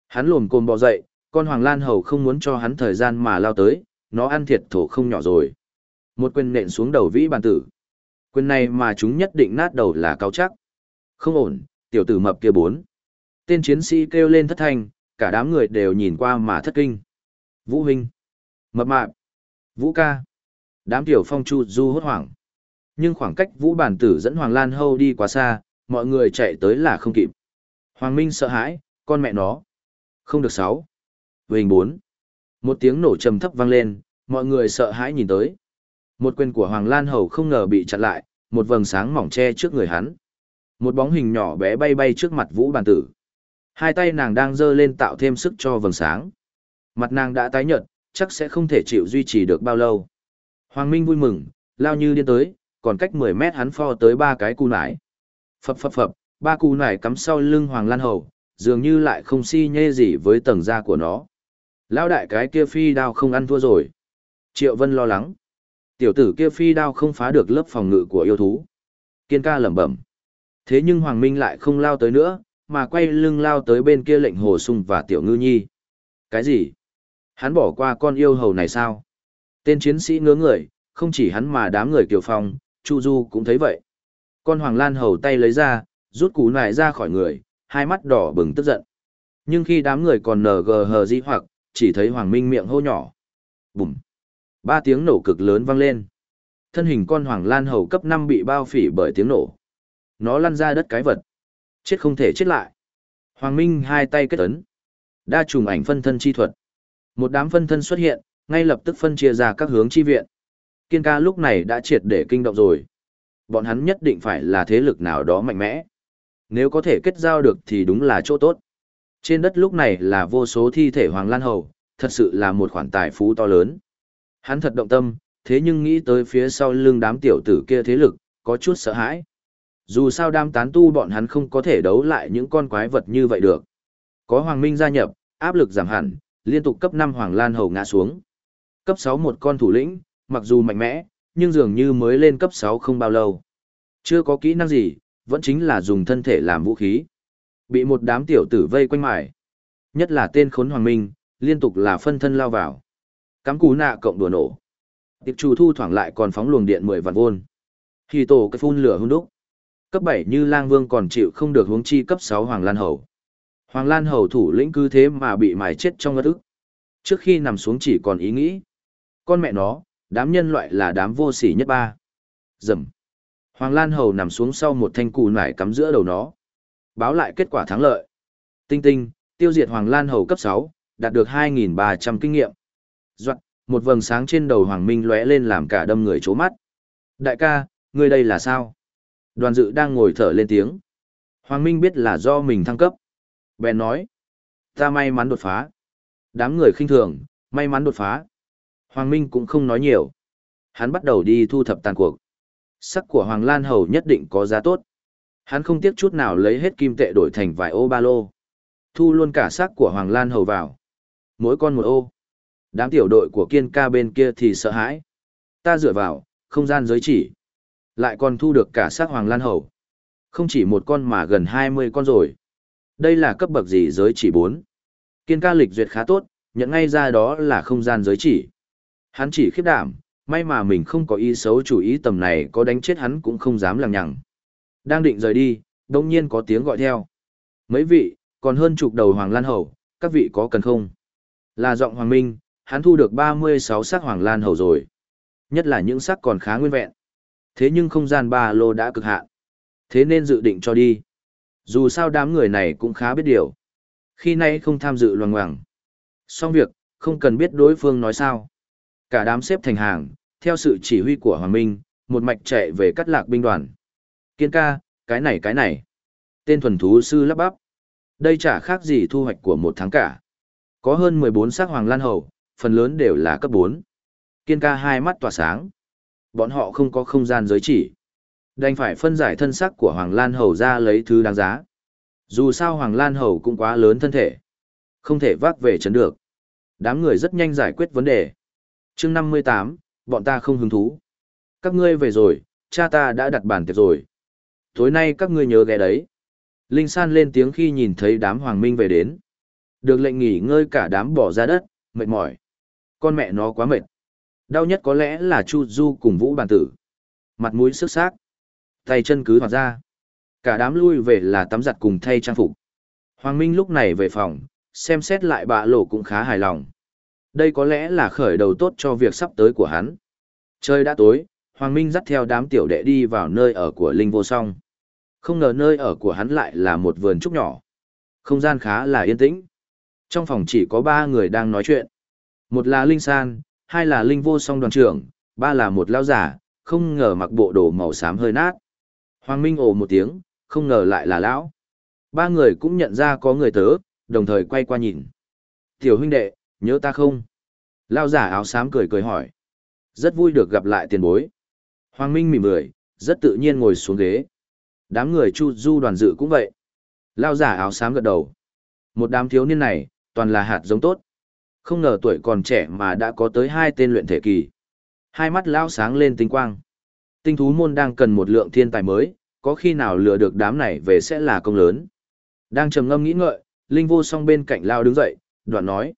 Speaker 1: Hắn lồm cồm bò dậy, con hoàng lan hầu không muốn cho hắn thời gian mà lao tới, nó ăn thiệt thổ không nhỏ rồi. Một quyền nện xuống đầu vĩ bàn tử. Quyền này mà chúng nhất định nát đầu là cao chắc. Không ổn, tiểu tử mập kia bốn. Tên chiến sĩ kêu lên thất thanh, cả đám người đều nhìn qua mà thất kinh. Vũ huynh. Mập mạp. Vũ ca. Đám tiểu phong chu du hốt hoảng. Nhưng khoảng cách vũ bản tử dẫn Hoàng Lan Hâu đi quá xa, mọi người chạy tới là không kịp. Hoàng Minh sợ hãi, con mẹ nó. Không được sáu. Vình bốn. Một tiếng nổ trầm thấp vang lên, mọi người sợ hãi nhìn tới. Một quyền của Hoàng Lan Hầu không ngờ bị chặn lại, một vầng sáng mỏng che trước người hắn. Một bóng hình nhỏ bé bay bay trước mặt Vũ Bàn Tử. Hai tay nàng đang giơ lên tạo thêm sức cho vầng sáng. Mặt nàng đã tái nhợt, chắc sẽ không thể chịu duy trì được bao lâu. Hoàng Minh vui mừng, lao như điên tới, còn cách 10 mét hắn pho tới ba cái cù nải. Phập phập phập, ba cù nải cắm sau lưng Hoàng Lan Hầu, dường như lại không si nhê gì với tầng da của nó. Lão đại cái kia phi đao không ăn thua rồi. Triệu Vân lo lắng. Tiểu tử kia phi đao không phá được lớp phòng ngự của yêu thú. Kiên ca lẩm bẩm. Thế nhưng Hoàng Minh lại không lao tới nữa, mà quay lưng lao tới bên kia lệnh hồ sung và tiểu ngư nhi. Cái gì? Hắn bỏ qua con yêu hầu này sao? Tên chiến sĩ ngớ người, không chỉ hắn mà đám người kiều phong, Chu Du cũng thấy vậy. Con Hoàng Lan hầu tay lấy ra, rút cú nải ra khỏi người, hai mắt đỏ bừng tức giận. Nhưng khi đám người còn nờ gờ hờ di hoặc, chỉ thấy Hoàng Minh miệng hô nhỏ. Bùm! Ba tiếng nổ cực lớn vang lên. Thân hình con Hoàng Lan hầu cấp 5 bị bao phỉ bởi tiếng nổ. Nó lăn ra đất cái vật. Chết không thể chết lại. Hoàng Minh hai tay kết ấn. Đa trùng ảnh phân thân chi thuật. Một đám phân thân xuất hiện, ngay lập tức phân chia ra các hướng chi viện. Kiên ca lúc này đã triệt để kinh động rồi. Bọn hắn nhất định phải là thế lực nào đó mạnh mẽ. Nếu có thể kết giao được thì đúng là chỗ tốt. Trên đất lúc này là vô số thi thể Hoàng Lan Hầu, thật sự là một khoản tài phú to lớn. Hắn thật động tâm, thế nhưng nghĩ tới phía sau lưng đám tiểu tử kia thế lực, có chút sợ hãi. Dù sao đám tán tu bọn hắn không có thể đấu lại những con quái vật như vậy được. Có Hoàng Minh gia nhập, áp lực giảm hẳn, liên tục cấp 5 Hoàng Lan Hầu ngã xuống. Cấp 6 một con thủ lĩnh, mặc dù mạnh mẽ, nhưng dường như mới lên cấp 6 không bao lâu. Chưa có kỹ năng gì, vẫn chính là dùng thân thể làm vũ khí. Bị một đám tiểu tử vây quanh mải. Nhất là tên khốn Hoàng Minh, liên tục là phân thân lao vào. Cắm cú nạ cộng đùa nổ. Tiệp chủ thu thoảng lại còn phóng luồng điện 10 vạn vôn. Khi tổ cái phun lửa hung đúc. Cấp 7 như lang vương còn chịu không được hướng chi cấp 6 Hoàng Lan Hầu. Hoàng Lan Hầu thủ lĩnh cứ thế mà bị mài chết trong ngất ức. Trước khi nằm xuống chỉ còn ý nghĩ. Con mẹ nó, đám nhân loại là đám vô sỉ nhất ba. Dầm. Hoàng Lan Hầu nằm xuống sau một thanh cù nải cắm giữa đầu nó. Báo lại kết quả thắng lợi. Tinh tinh, tiêu diệt Hoàng Lan Hầu cấp 6, đạt được 2.300 kinh nghiệm. Doạn, Một vầng sáng trên đầu Hoàng Minh lóe lên làm cả đâm người chố mắt. Đại ca, ngươi đây là sao? Đoàn dự đang ngồi thở lên tiếng. Hoàng Minh biết là do mình thăng cấp. Bèn nói. Ta may mắn đột phá. Đám người khinh thường, may mắn đột phá. Hoàng Minh cũng không nói nhiều. Hắn bắt đầu đi thu thập tàn cuộc. Sắc của Hoàng Lan Hầu nhất định có giá tốt. Hắn không tiếc chút nào lấy hết kim tệ đổi thành vài ô ba lô. Thu luôn cả xác của Hoàng Lan Hầu vào. Mỗi con một ô. Đám tiểu đội của kiên ca bên kia thì sợ hãi. Ta dựa vào, không gian giới chỉ. Lại còn thu được cả xác Hoàng Lan Hầu. Không chỉ một con mà gần 20 con rồi. Đây là cấp bậc gì giới chỉ 4. Kiên ca lịch duyệt khá tốt, nhận ngay ra đó là không gian giới chỉ. Hắn chỉ khiếp đảm, may mà mình không có ý xấu chủ ý tầm này có đánh chết hắn cũng không dám lằng nhằng. Đang định rời đi, đồng nhiên có tiếng gọi theo. Mấy vị, còn hơn chục đầu Hoàng Lan Hầu, các vị có cần không? Là giọng Hoàng Minh, hắn thu được 36 xác Hoàng Lan Hầu rồi. Nhất là những xác còn khá nguyên vẹn. Thế nhưng không gian ba lô đã cực hạn. Thế nên dự định cho đi. Dù sao đám người này cũng khá biết điều. Khi nay không tham dự loằng ngoằng. Xong việc, không cần biết đối phương nói sao. Cả đám xếp thành hàng, theo sự chỉ huy của Hoàng Minh, một mạch chạy về cắt lạc binh đoàn. Kiên ca, cái này cái này. Tên thuần thú sư lắp bắp. Đây chả khác gì thu hoạch của một tháng cả. Có hơn 14 xác hoàng lan hầu, phần lớn đều là cấp 4. Kiên ca hai mắt tỏa sáng. Bọn họ không có không gian giới chỉ. Đành phải phân giải thân sắc của Hoàng Lan Hầu ra lấy thứ đáng giá. Dù sao Hoàng Lan Hầu cũng quá lớn thân thể. Không thể vác về chấn được. Đám người rất nhanh giải quyết vấn đề. chương 58, bọn ta không hứng thú. Các ngươi về rồi, cha ta đã đặt bàn tiệc rồi. Tối nay các ngươi nhớ ghé đấy. Linh San lên tiếng khi nhìn thấy đám Hoàng Minh về đến. Được lệnh nghỉ ngơi cả đám bỏ ra đất, mệt mỏi. Con mẹ nó quá mệt. Đau nhất có lẽ là Chu Du cùng Vũ Bàn Tử. Mặt mũi sức xác. Tay chân cứ hoạt ra. Cả đám lui về là tắm giặt cùng thay trang phục. Hoàng Minh lúc này về phòng, xem xét lại bạ lộ cũng khá hài lòng. Đây có lẽ là khởi đầu tốt cho việc sắp tới của hắn. Trời đã tối, Hoàng Minh dắt theo đám tiểu đệ đi vào nơi ở của Linh Vô Song. Không ngờ nơi ở của hắn lại là một vườn trúc nhỏ. Không gian khá là yên tĩnh. Trong phòng chỉ có ba người đang nói chuyện. Một là Linh San, hai là Linh Vô Song đoàn trưởng, ba là một lao giả, không ngờ mặc bộ đồ màu xám hơi nát. Hoàng Minh ồ một tiếng, không ngờ lại là lão. Ba người cũng nhận ra có người tớ, đồng thời quay qua nhìn. Tiểu huynh đệ, nhớ ta không? Lao giả áo xám cười cười hỏi. Rất vui được gặp lại tiền bối. Hoàng Minh mỉm cười, rất tự nhiên ngồi xuống ghế. Đám người chu du đoàn dự cũng vậy. Lao giả áo xám gật đầu. Một đám thiếu niên này, toàn là hạt giống tốt. Không ngờ tuổi còn trẻ mà đã có tới hai tên luyện thể kỳ. Hai mắt lao sáng lên tinh quang. Tinh thú môn đang cần một lượng thiên tài mới, có khi nào lừa được đám này về sẽ là công lớn. Đang trầm ngâm nghĩ ngợi, Linh vô song bên cạnh lao đứng dậy, đoạn nói.